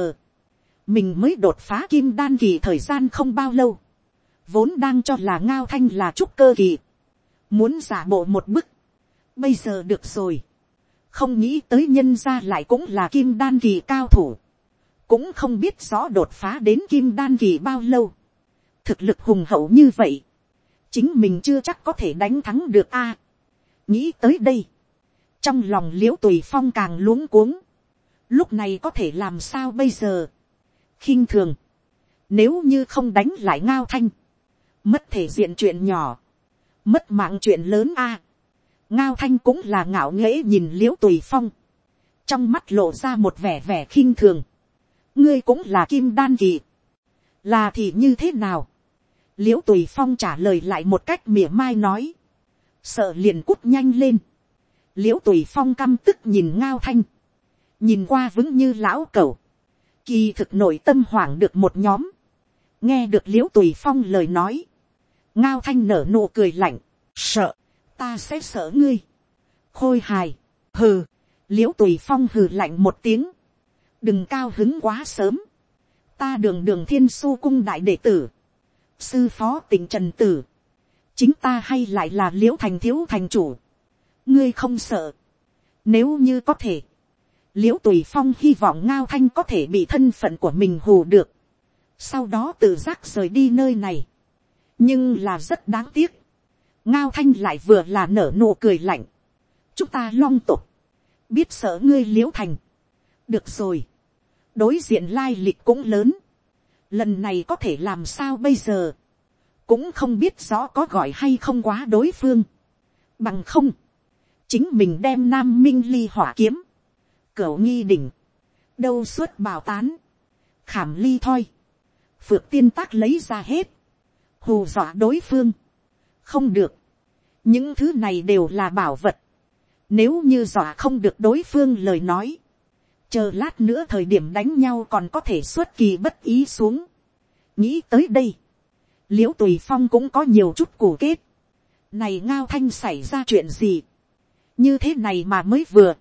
mình mới đột phá kim đan kỳ thời gian không bao lâu, vốn đang cho là ngao thanh là trúc cơ kỳ, muốn giả bộ một bức, bây giờ được rồi, không nghĩ tới nhân ra lại cũng là kim đan kỳ cao thủ, cũng không biết rõ đột phá đến kim đan kỳ bao lâu, thực lực hùng hậu như vậy, chính mình chưa chắc có thể đánh thắng được a. nghĩ tới đây, trong lòng l i ễ u tùy phong càng luống cuống, lúc này có thể làm sao bây giờ, khinh thường, nếu như không đánh lại ngao thanh, mất thể diện chuyện nhỏ, mất mạng chuyện lớn a, ngao thanh cũng là ngạo nghễ nhìn l i ễ u tùy phong, trong mắt lộ ra một vẻ vẻ khinh thường, ngươi cũng là kim đan kỳ, là thì như thế nào, l i ễ u tùy phong trả lời lại một cách mỉa mai nói, sợ liền cút nhanh lên, l i ễ u tùy phong căm tức nhìn ngao thanh, nhìn qua vững như lão cẩu, kỳ thực nội tâm hoảng được một nhóm, nghe được l i ễ u tùy phong lời nói, ngao thanh nở nụ cười lạnh, sợ, ta sẽ sợ ngươi, khôi hài, hừ, l i ễ u tùy phong hừ lạnh một tiếng, đừng cao hứng quá sớm, ta đường đường thiên su cung đại đệ tử, sư phó tỉnh trần tử, chính ta hay lại là l i ễ u thành thiếu thành chủ, ngươi không sợ, nếu như có thể, l i ễ u tùy phong hy vọng ngao thanh có thể bị thân phận của mình hù được, sau đó tự giác rời đi nơi này, nhưng là rất đáng tiếc, ngao thanh lại vừa là nở nụ cười lạnh, chúng ta long tục, biết sợ ngươi l i ễ u thành, được rồi, đối diện lai lịch cũng lớn, lần này có thể làm sao bây giờ, cũng không biết rõ có gọi hay không quá đối phương. Bằng không, chính mình đem nam minh ly hỏa kiếm, cửa nghi đỉnh, đâu suốt bào tán, khảm ly thôi, Phượng tiên tác lấy ra hết, hù dọa đối phương, không được, những thứ này đều là bảo vật, nếu như dọa không được đối phương lời nói, chờ lát nữa thời điểm đánh nhau còn có thể xuất kỳ bất ý xuống, nghĩ tới đây, l i ễ u tùy phong cũng có nhiều chút cổ kết. này ngao thanh xảy ra chuyện gì. như thế này mà mới vừa.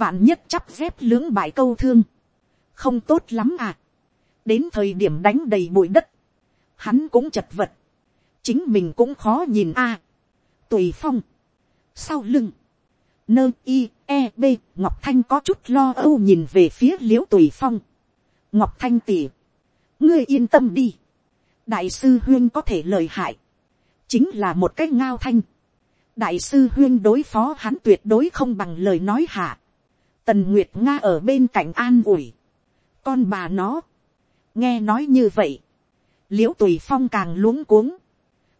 vạn nhất chắp dép lưỡng bại câu thương. không tốt lắm à. đến thời điểm đánh đầy bụi đất. hắn cũng chật vật chính mình cũng khó nhìn a. tùy phong. sau lưng. nơ i e b ngọc thanh có chút lo âu nhìn về phía l i ễ u tùy phong. ngọc thanh tỉ. ngươi yên tâm đi đại sư huyên có thể lời hại, chính là một cái ngao thanh. đại sư huyên đối phó hắn tuyệt đối không bằng lời nói hạ. tần nguyệt nga ở bên cạnh an ủi. con bà nó, nghe nói như vậy, l i ễ u tùy phong càng luống cuống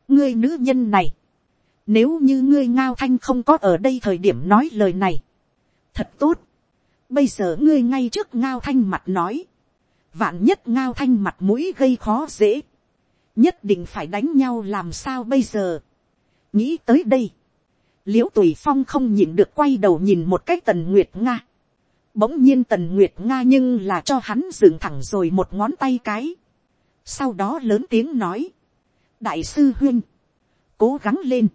ngươi nữ nhân này, nếu như ngươi ngao thanh không có ở đây thời điểm nói lời này, thật tốt. bây giờ ngươi ngay trước ngao thanh mặt nói, vạn nhất ngao thanh mặt mũi gây khó dễ, nhất định phải đánh nhau làm sao bây giờ. nghĩ tới đây, l i ễ u tùy phong không nhịn được quay đầu nhìn một cách tần nguyệt nga. bỗng nhiên tần nguyệt nga nhưng là cho hắn dựng thẳng rồi một ngón tay cái. sau đó lớn tiếng nói, đại sư huyên, cố gắng lên,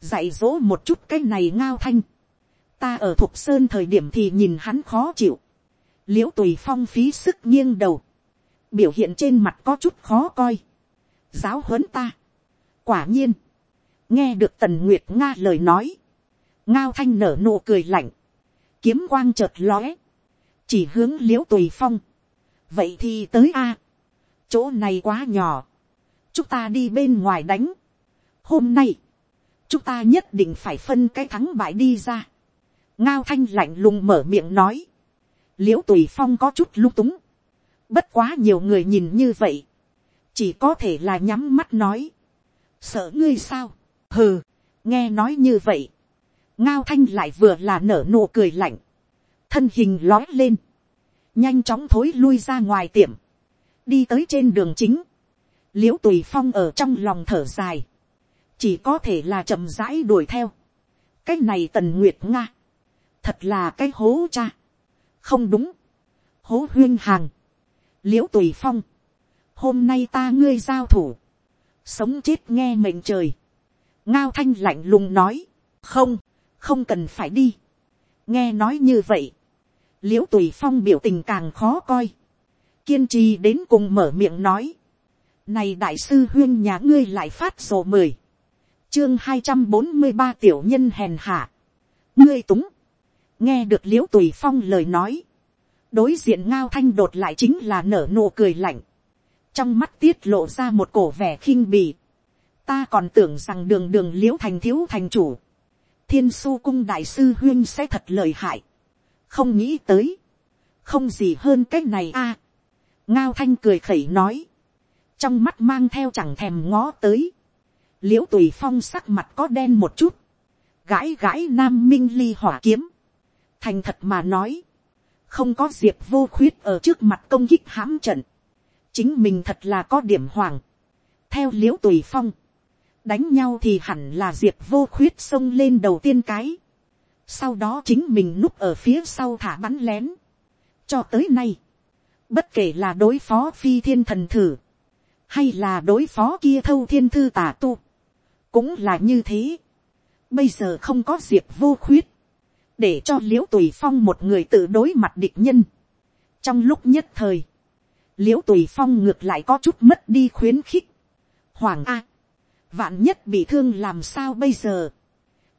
dạy dỗ một chút cái này ngao thanh. ta ở thục sơn thời điểm thì nhìn hắn khó chịu. l i ễ u tùy phong phí sức nghiêng đầu, biểu hiện trên mặt có chút khó coi. Giáo huấn ta. quả nhiên, nghe được tần nguyệt nga lời nói, ngao thanh nở nụ cười lạnh, kiếm quang chợt lóe, chỉ hướng l i ễ u tùy phong, vậy thì tới a, chỗ này quá nhỏ, chúng ta đi bên ngoài đánh, hôm nay, chúng ta nhất định phải phân cái thắng bại đi ra, ngao thanh lạnh lùng mở miệng nói, l i ễ u tùy phong có chút lung túng, bất quá nhiều người nhìn như vậy, chỉ có thể là nhắm mắt nói, sợ ngươi sao, hừ, nghe nói như vậy, ngao thanh lại vừa là nở nụ cười lạnh, thân hình lói lên, nhanh chóng thối lui ra ngoài tiệm, đi tới trên đường chính, l i ễ u tùy phong ở trong lòng thở dài, chỉ có thể là chậm rãi đuổi theo, cái này tần nguyệt nga, thật là cái hố cha, không đúng, hố huyên hàng, l i ễ u tùy phong, hôm nay ta ngươi giao thủ, sống chết nghe mệnh trời, ngao thanh lạnh lùng nói, không, không cần phải đi, nghe nói như vậy, l i ễ u tùy phong biểu tình càng khó coi, kiên trì đến cùng mở miệng nói, này đại sư huyên nhà ngươi lại phát sổ mười, chương hai trăm bốn mươi ba tiểu nhân hèn hạ, ngươi túng, nghe được liễu tùy phong lời nói, đối diện ngao thanh đột lại chính là nở nụ cười lạnh, trong mắt tiết lộ ra một cổ vẻ khinh bì. ta còn tưởng rằng đường đường liễu thành thiếu thành chủ, thiên su cung đại sư huyên sẽ thật lời hại, không nghĩ tới, không gì hơn cách này a. ngao thanh cười khẩy nói, trong mắt mang theo chẳng thèm ngó tới, l i ễ u tùy phong sắc mặt có đen một chút, gãi gãi nam minh ly hỏa kiếm, thành thật mà nói, không có diệp vô khuyết ở trước mặt công kích hãm trận, chính mình thật là có điểm hoàng, theo l i ễ u tùy phong, đánh nhau thì hẳn là diệp vô khuyết xông lên đầu tiên cái, sau đó chính mình núp ở phía sau thả bắn lén, cho tới nay, bất kể là đối phó phi thiên thần thử, hay là đối phó kia thâu thiên thư tà tu, cũng là như thế. Bây giờ không có diệp vô khuyết, để cho l i ễ u tùy phong một người tự đối mặt địch nhân. trong lúc nhất thời, l i ễ u tùy phong ngược lại có chút mất đi khuyến khích. hoàng a, vạn nhất bị thương làm sao bây giờ.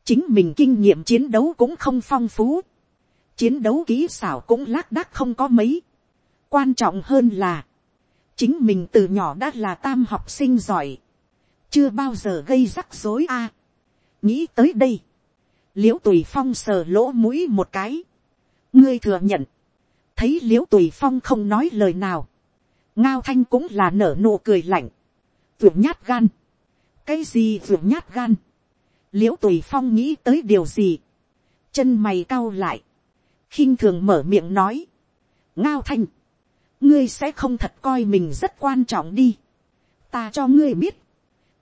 chính mình kinh nghiệm chiến đấu cũng không phong phú chiến đấu kỹ xảo cũng lác đác không có mấy. quan trọng hơn là, chính mình từ nhỏ đã là tam học sinh giỏi, chưa bao giờ gây rắc rối a. nghĩ tới đây, l i ễ u tùy phong sờ lỗ mũi một cái, ngươi thừa nhận, thấy l i ễ u tùy phong không nói lời nào, ngao thanh cũng là nở nụ cười lạnh, vượt nhát gan, cái gì vượt nhát gan, l i ễ u tùy phong nghĩ tới điều gì, chân mày cau lại, khinh thường mở miệng nói, ngao thanh, ngươi sẽ không thật coi mình rất quan trọng đi, ta cho ngươi biết,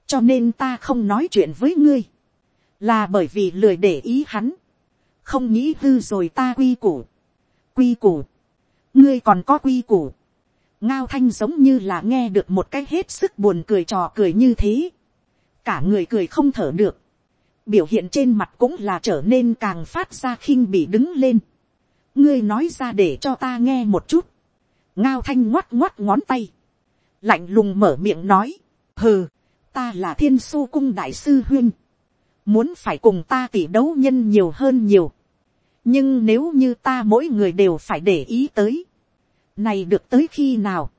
cho nên ta không nói chuyện với ngươi, là bởi vì lười để ý hắn, không nghĩ hư rồi ta quy củ, quy củ, ngươi còn có quy củ, ngao thanh giống như là nghe được một cái hết sức buồn cười trò cười như thế, cả người cười không thở được, biểu hiện trên mặt cũng là trở nên càng phát ra khinh bị đứng lên. Ngươi nói ra để cho ta nghe một chút ngao thanh ngoắt ngoắt ngón tay. lạnh lùng mở miệng nói. hừ, ta là thiên su cung đại sư huyên. muốn phải cùng ta tỷ đấu nhân nhiều hơn nhiều. nhưng nếu như ta mỗi người đều phải để ý tới. này được tới khi nào.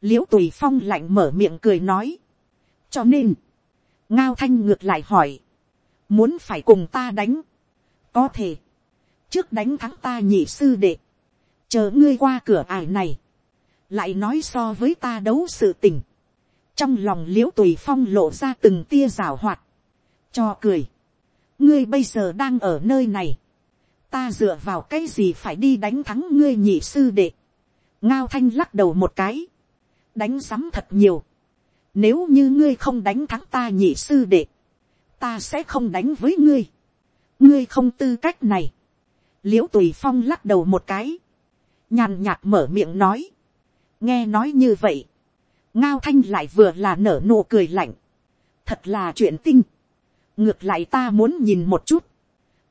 l i ễ u tùy phong lạnh mở miệng cười nói. cho nên, ngao thanh ngược lại hỏi. muốn phải cùng ta đánh. có thể trước đánh thắng ta nhị sư đệ, chờ ngươi qua cửa ải này, lại nói so với ta đấu sự tình, trong lòng l i ễ u tùy phong lộ ra từng tia rào hoạt, cho cười, ngươi bây giờ đang ở nơi này, ta dựa vào cái gì phải đi đánh thắng ngươi nhị sư đệ, ngao thanh lắc đầu một cái, đánh sắm thật nhiều, nếu như ngươi không đánh thắng ta nhị sư đệ, ta sẽ không đánh với ngươi, ngươi không tư cách này, l i ễ u tùy phong lắc đầu một cái, nhàn nhạt mở miệng nói, nghe nói như vậy, ngao thanh lại vừa là nở nụ cười lạnh, thật là chuyện tinh, ngược lại ta muốn nhìn một chút,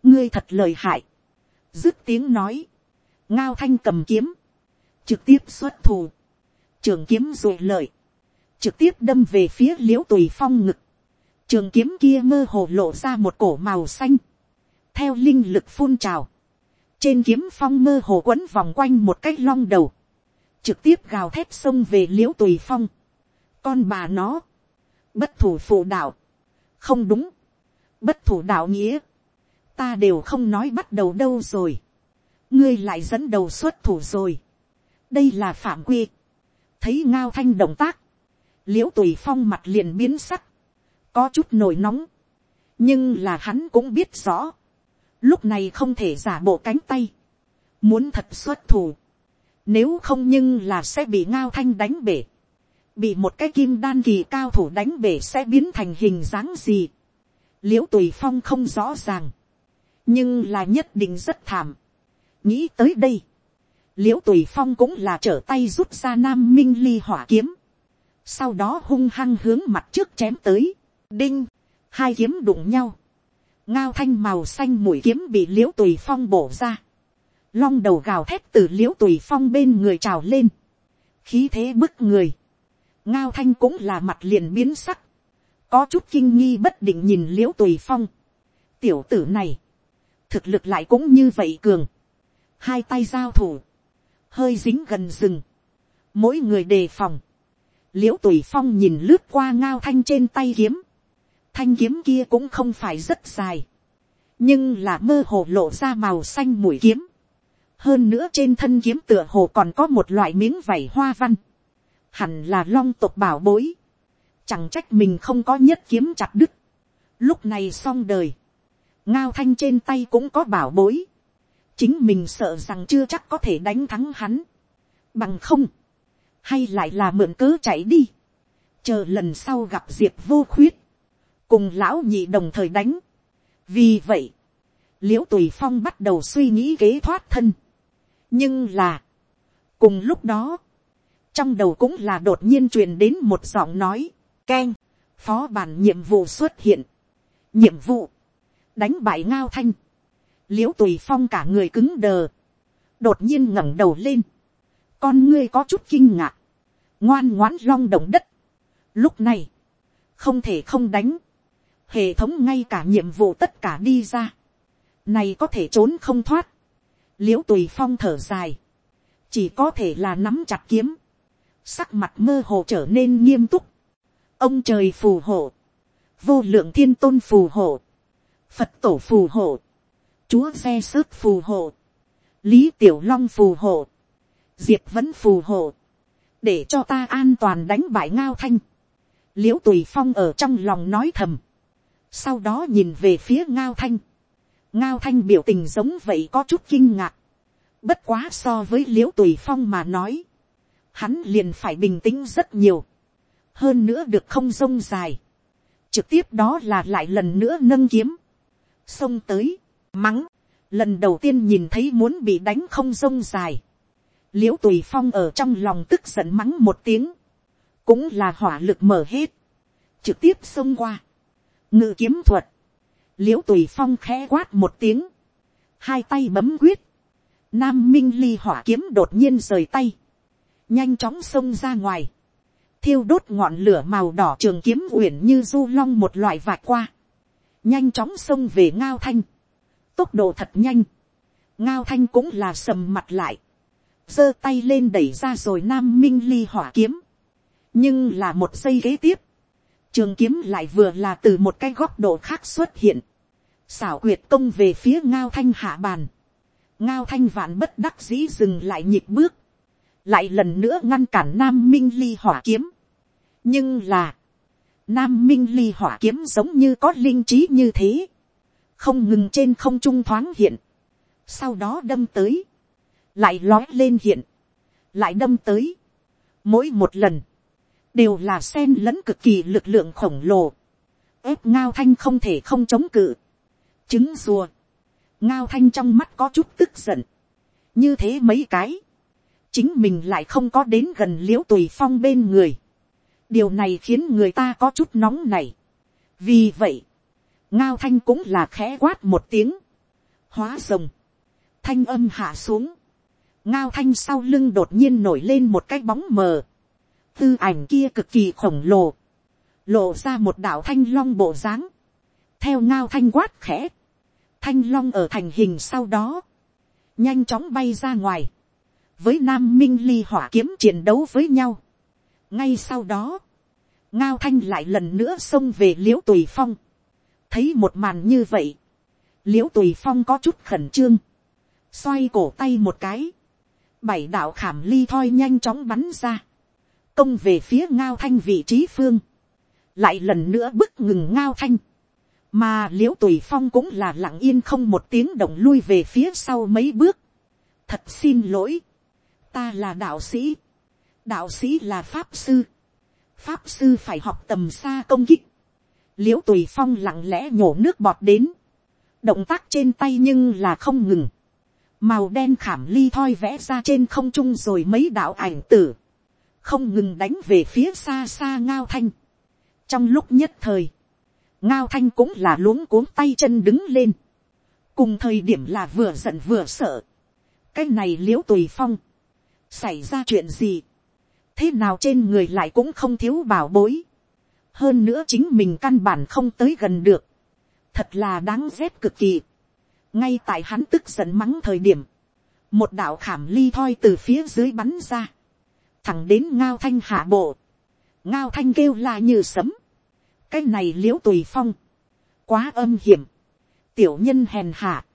ngươi thật lời hại, dứt tiếng nói, ngao thanh cầm kiếm, trực tiếp xuất thù, trường kiếm rồi lợi, trực tiếp đâm về phía l i ễ u tùy phong ngực, trường kiếm kia mơ hồ lộ ra một cổ màu xanh, theo linh lực phun trào, trên kiếm phong mơ hồ quấn vòng quanh một cái long đầu, trực tiếp gào thép xông về l i ễ u tùy phong, con bà nó, bất thủ phụ đạo, không đúng, bất thủ đạo nghĩa, ta đều không nói bắt đầu đâu rồi, ngươi lại dẫn đầu xuất thủ rồi, đây là phạm quy, thấy ngao thanh động tác, l i ễ u tùy phong mặt liền biến sắc, có chút nổi nóng, nhưng là hắn cũng biết rõ, lúc này không thể giả bộ cánh tay, muốn thật xuất thủ, nếu không nhưng là sẽ bị ngao thanh đánh bể, bị một cái kim đan kỳ cao thủ đánh bể sẽ biến thành hình dáng gì, l i ễ u tùy phong không rõ ràng, nhưng là nhất định rất thảm. nghĩ tới đây, l i ễ u tùy phong cũng là trở tay rút ra nam minh ly hỏa kiếm, sau đó hung hăng hướng mặt trước chém tới, đinh, hai kiếm đụng nhau, ngao thanh màu xanh mũi kiếm bị l i ễ u tùy phong bổ ra, long đầu gào thét từ l i ễ u tùy phong bên người trào lên, khí thế bức người, ngao thanh cũng là mặt liền biến sắc, có chút kinh nghi bất định nhìn l i ễ u tùy phong, tiểu tử này, thực lực lại cũng như vậy cường, hai tay giao thủ, hơi dính gần rừng, mỗi người đề phòng, l i ễ u tùy phong nhìn lướt qua ngao thanh trên tay kiếm, thanh kiếm kia cũng không phải rất dài, nhưng là mơ hồ lộ ra màu xanh mũi kiếm, hơn nữa trên thân kiếm tựa hồ còn có một loại miếng vảy hoa văn, hẳn là long tộc bảo bối, chẳng trách mình không có nhất kiếm chặt đứt, lúc này xong đời, ngao thanh trên tay cũng có bảo bối, chính mình sợ rằng chưa chắc có thể đánh thắng hắn, bằng không, hay lại là mượn cớ chạy đi, chờ lần sau gặp diệp vô khuyết, cùng lão nhị đồng thời đánh. vì vậy, l i ễ u tùy phong bắt đầu suy nghĩ kế thoát thân nhưng là, cùng lúc đó, trong đầu cũng là đột nhiên truyền đến một giọng nói, k e n phó bản nhiệm vụ xuất hiện, nhiệm vụ, đánh bại ngao thanh, l i ễ u tùy phong cả người cứng đờ, đột nhiên ngẩng đầu lên, con ngươi có chút kinh ngạc, ngoan ngoãn long động đất, Lúc này, không thể không đánh. Hệ thống ngay cả nhiệm vụ tất cả đi ra. Này có thể trốn không thoát. Liễu tùy phong thở dài. Chỉ có thể là nắm chặt kiếm. Sắc mặt mơ hồ trở nên nghiêm túc. Ông trời phù hộ. Vô lượng thiên tôn phù hộ. Phật tổ phù hộ. Chúa xe sớt phù hộ. Lý Tiểu Long phù hộ. Diệp vẫn phù hộ. Để cho ta an toàn đánh bại ngao thanh l i ễ u tùy phong ở trong lòng nói thầm, sau đó nhìn về phía ngao thanh, ngao thanh biểu tình giống vậy có chút kinh ngạc, bất quá so với l i ễ u tùy phong mà nói, hắn liền phải bình tĩnh rất nhiều, hơn nữa được không rông dài, trực tiếp đó là lại lần nữa nâng kiếm, xông tới, mắng, lần đầu tiên nhìn thấy muốn bị đánh không rông dài, l i ễ u tùy phong ở trong lòng tức giận mắng một tiếng, cũng là hỏa lực mở hết, trực tiếp xông qua, ngự kiếm thuật, l i ễ u tùy phong khẽ quát một tiếng, hai tay bấm quyết, nam minh ly hỏa kiếm đột nhiên rời tay, nhanh chóng xông ra ngoài, thiêu đốt ngọn lửa màu đỏ trường kiếm uyển như du long một loại vạch qua, nhanh chóng xông về ngao thanh, tốc độ thật nhanh, ngao thanh cũng là sầm mặt lại, giơ tay lên đẩy ra rồi nam minh ly hỏa kiếm, nhưng là một giây kế tiếp, trường kiếm lại vừa là từ một cái góc độ khác xuất hiện, xảo quyệt công về phía ngao thanh hạ bàn, ngao thanh vạn bất đắc dĩ dừng lại nhịp bước, lại lần nữa ngăn cản nam minh ly hỏa kiếm. nhưng là, nam minh ly hỏa kiếm giống như có linh trí như thế, không ngừng trên không trung thoáng hiện, sau đó đâm tới, lại lói lên hiện, lại đâm tới, mỗi một lần, đều là sen lẫn cực kỳ lực lượng khổng lồ, ép ngao thanh không thể không chống cự, trứng rùa, ngao thanh trong mắt có chút tức giận, như thế mấy cái, chính mình lại không có đến gần l i ễ u tùy phong bên người, điều này khiến người ta có chút nóng này, vì vậy, ngao thanh cũng là khẽ quát một tiếng, hóa rồng, thanh âm hạ xuống, ngao thanh sau lưng đột nhiên nổi lên một cái bóng mờ, tư ảnh kia cực kỳ khổng lồ, lộ ra một đạo thanh long bộ dáng, theo ngao thanh quát khẽ, thanh long ở thành hình sau đó, nhanh chóng bay ra ngoài, với nam minh ly hỏa kiếm chiến đấu với nhau. ngay sau đó, ngao thanh lại lần nữa xông về l i ễ u tùy phong, thấy một màn như vậy, l i ễ u tùy phong có chút khẩn trương, xoay cổ tay một cái, bảy đạo khảm ly thoi nhanh chóng bắn ra, công về phía ngao thanh vị trí phương, lại lần nữa bức ngừng ngao thanh, mà l i ễ u tùy phong cũng là lặng yên không một tiếng động lui về phía sau mấy bước. thật xin lỗi, ta là đạo sĩ, đạo sĩ là pháp sư, pháp sư phải học tầm xa công kích, l i ễ u tùy phong lặng lẽ nhổ nước bọt đến, động tác trên tay nhưng là không ngừng, màu đen khảm ly thoi vẽ ra trên không trung rồi mấy đạo ảnh tử, không ngừng đánh về phía xa xa ngao thanh. trong lúc nhất thời, ngao thanh cũng là luống cuống tay chân đứng lên. cùng thời điểm là vừa giận vừa sợ. cái này l i ễ u tùy phong. xảy ra chuyện gì. thế nào trên người lại cũng không thiếu bảo bối. hơn nữa chính mình căn bản không tới gần được. thật là đáng rét cực kỳ. ngay tại hắn tức giận mắng thời điểm, một đạo khảm ly thoi từ phía dưới bắn ra thẳng đến ngao thanh hạ bộ, ngao thanh kêu la như sấm, cái này l i ễ u tùy phong, quá âm hiểm, tiểu nhân hèn hạ,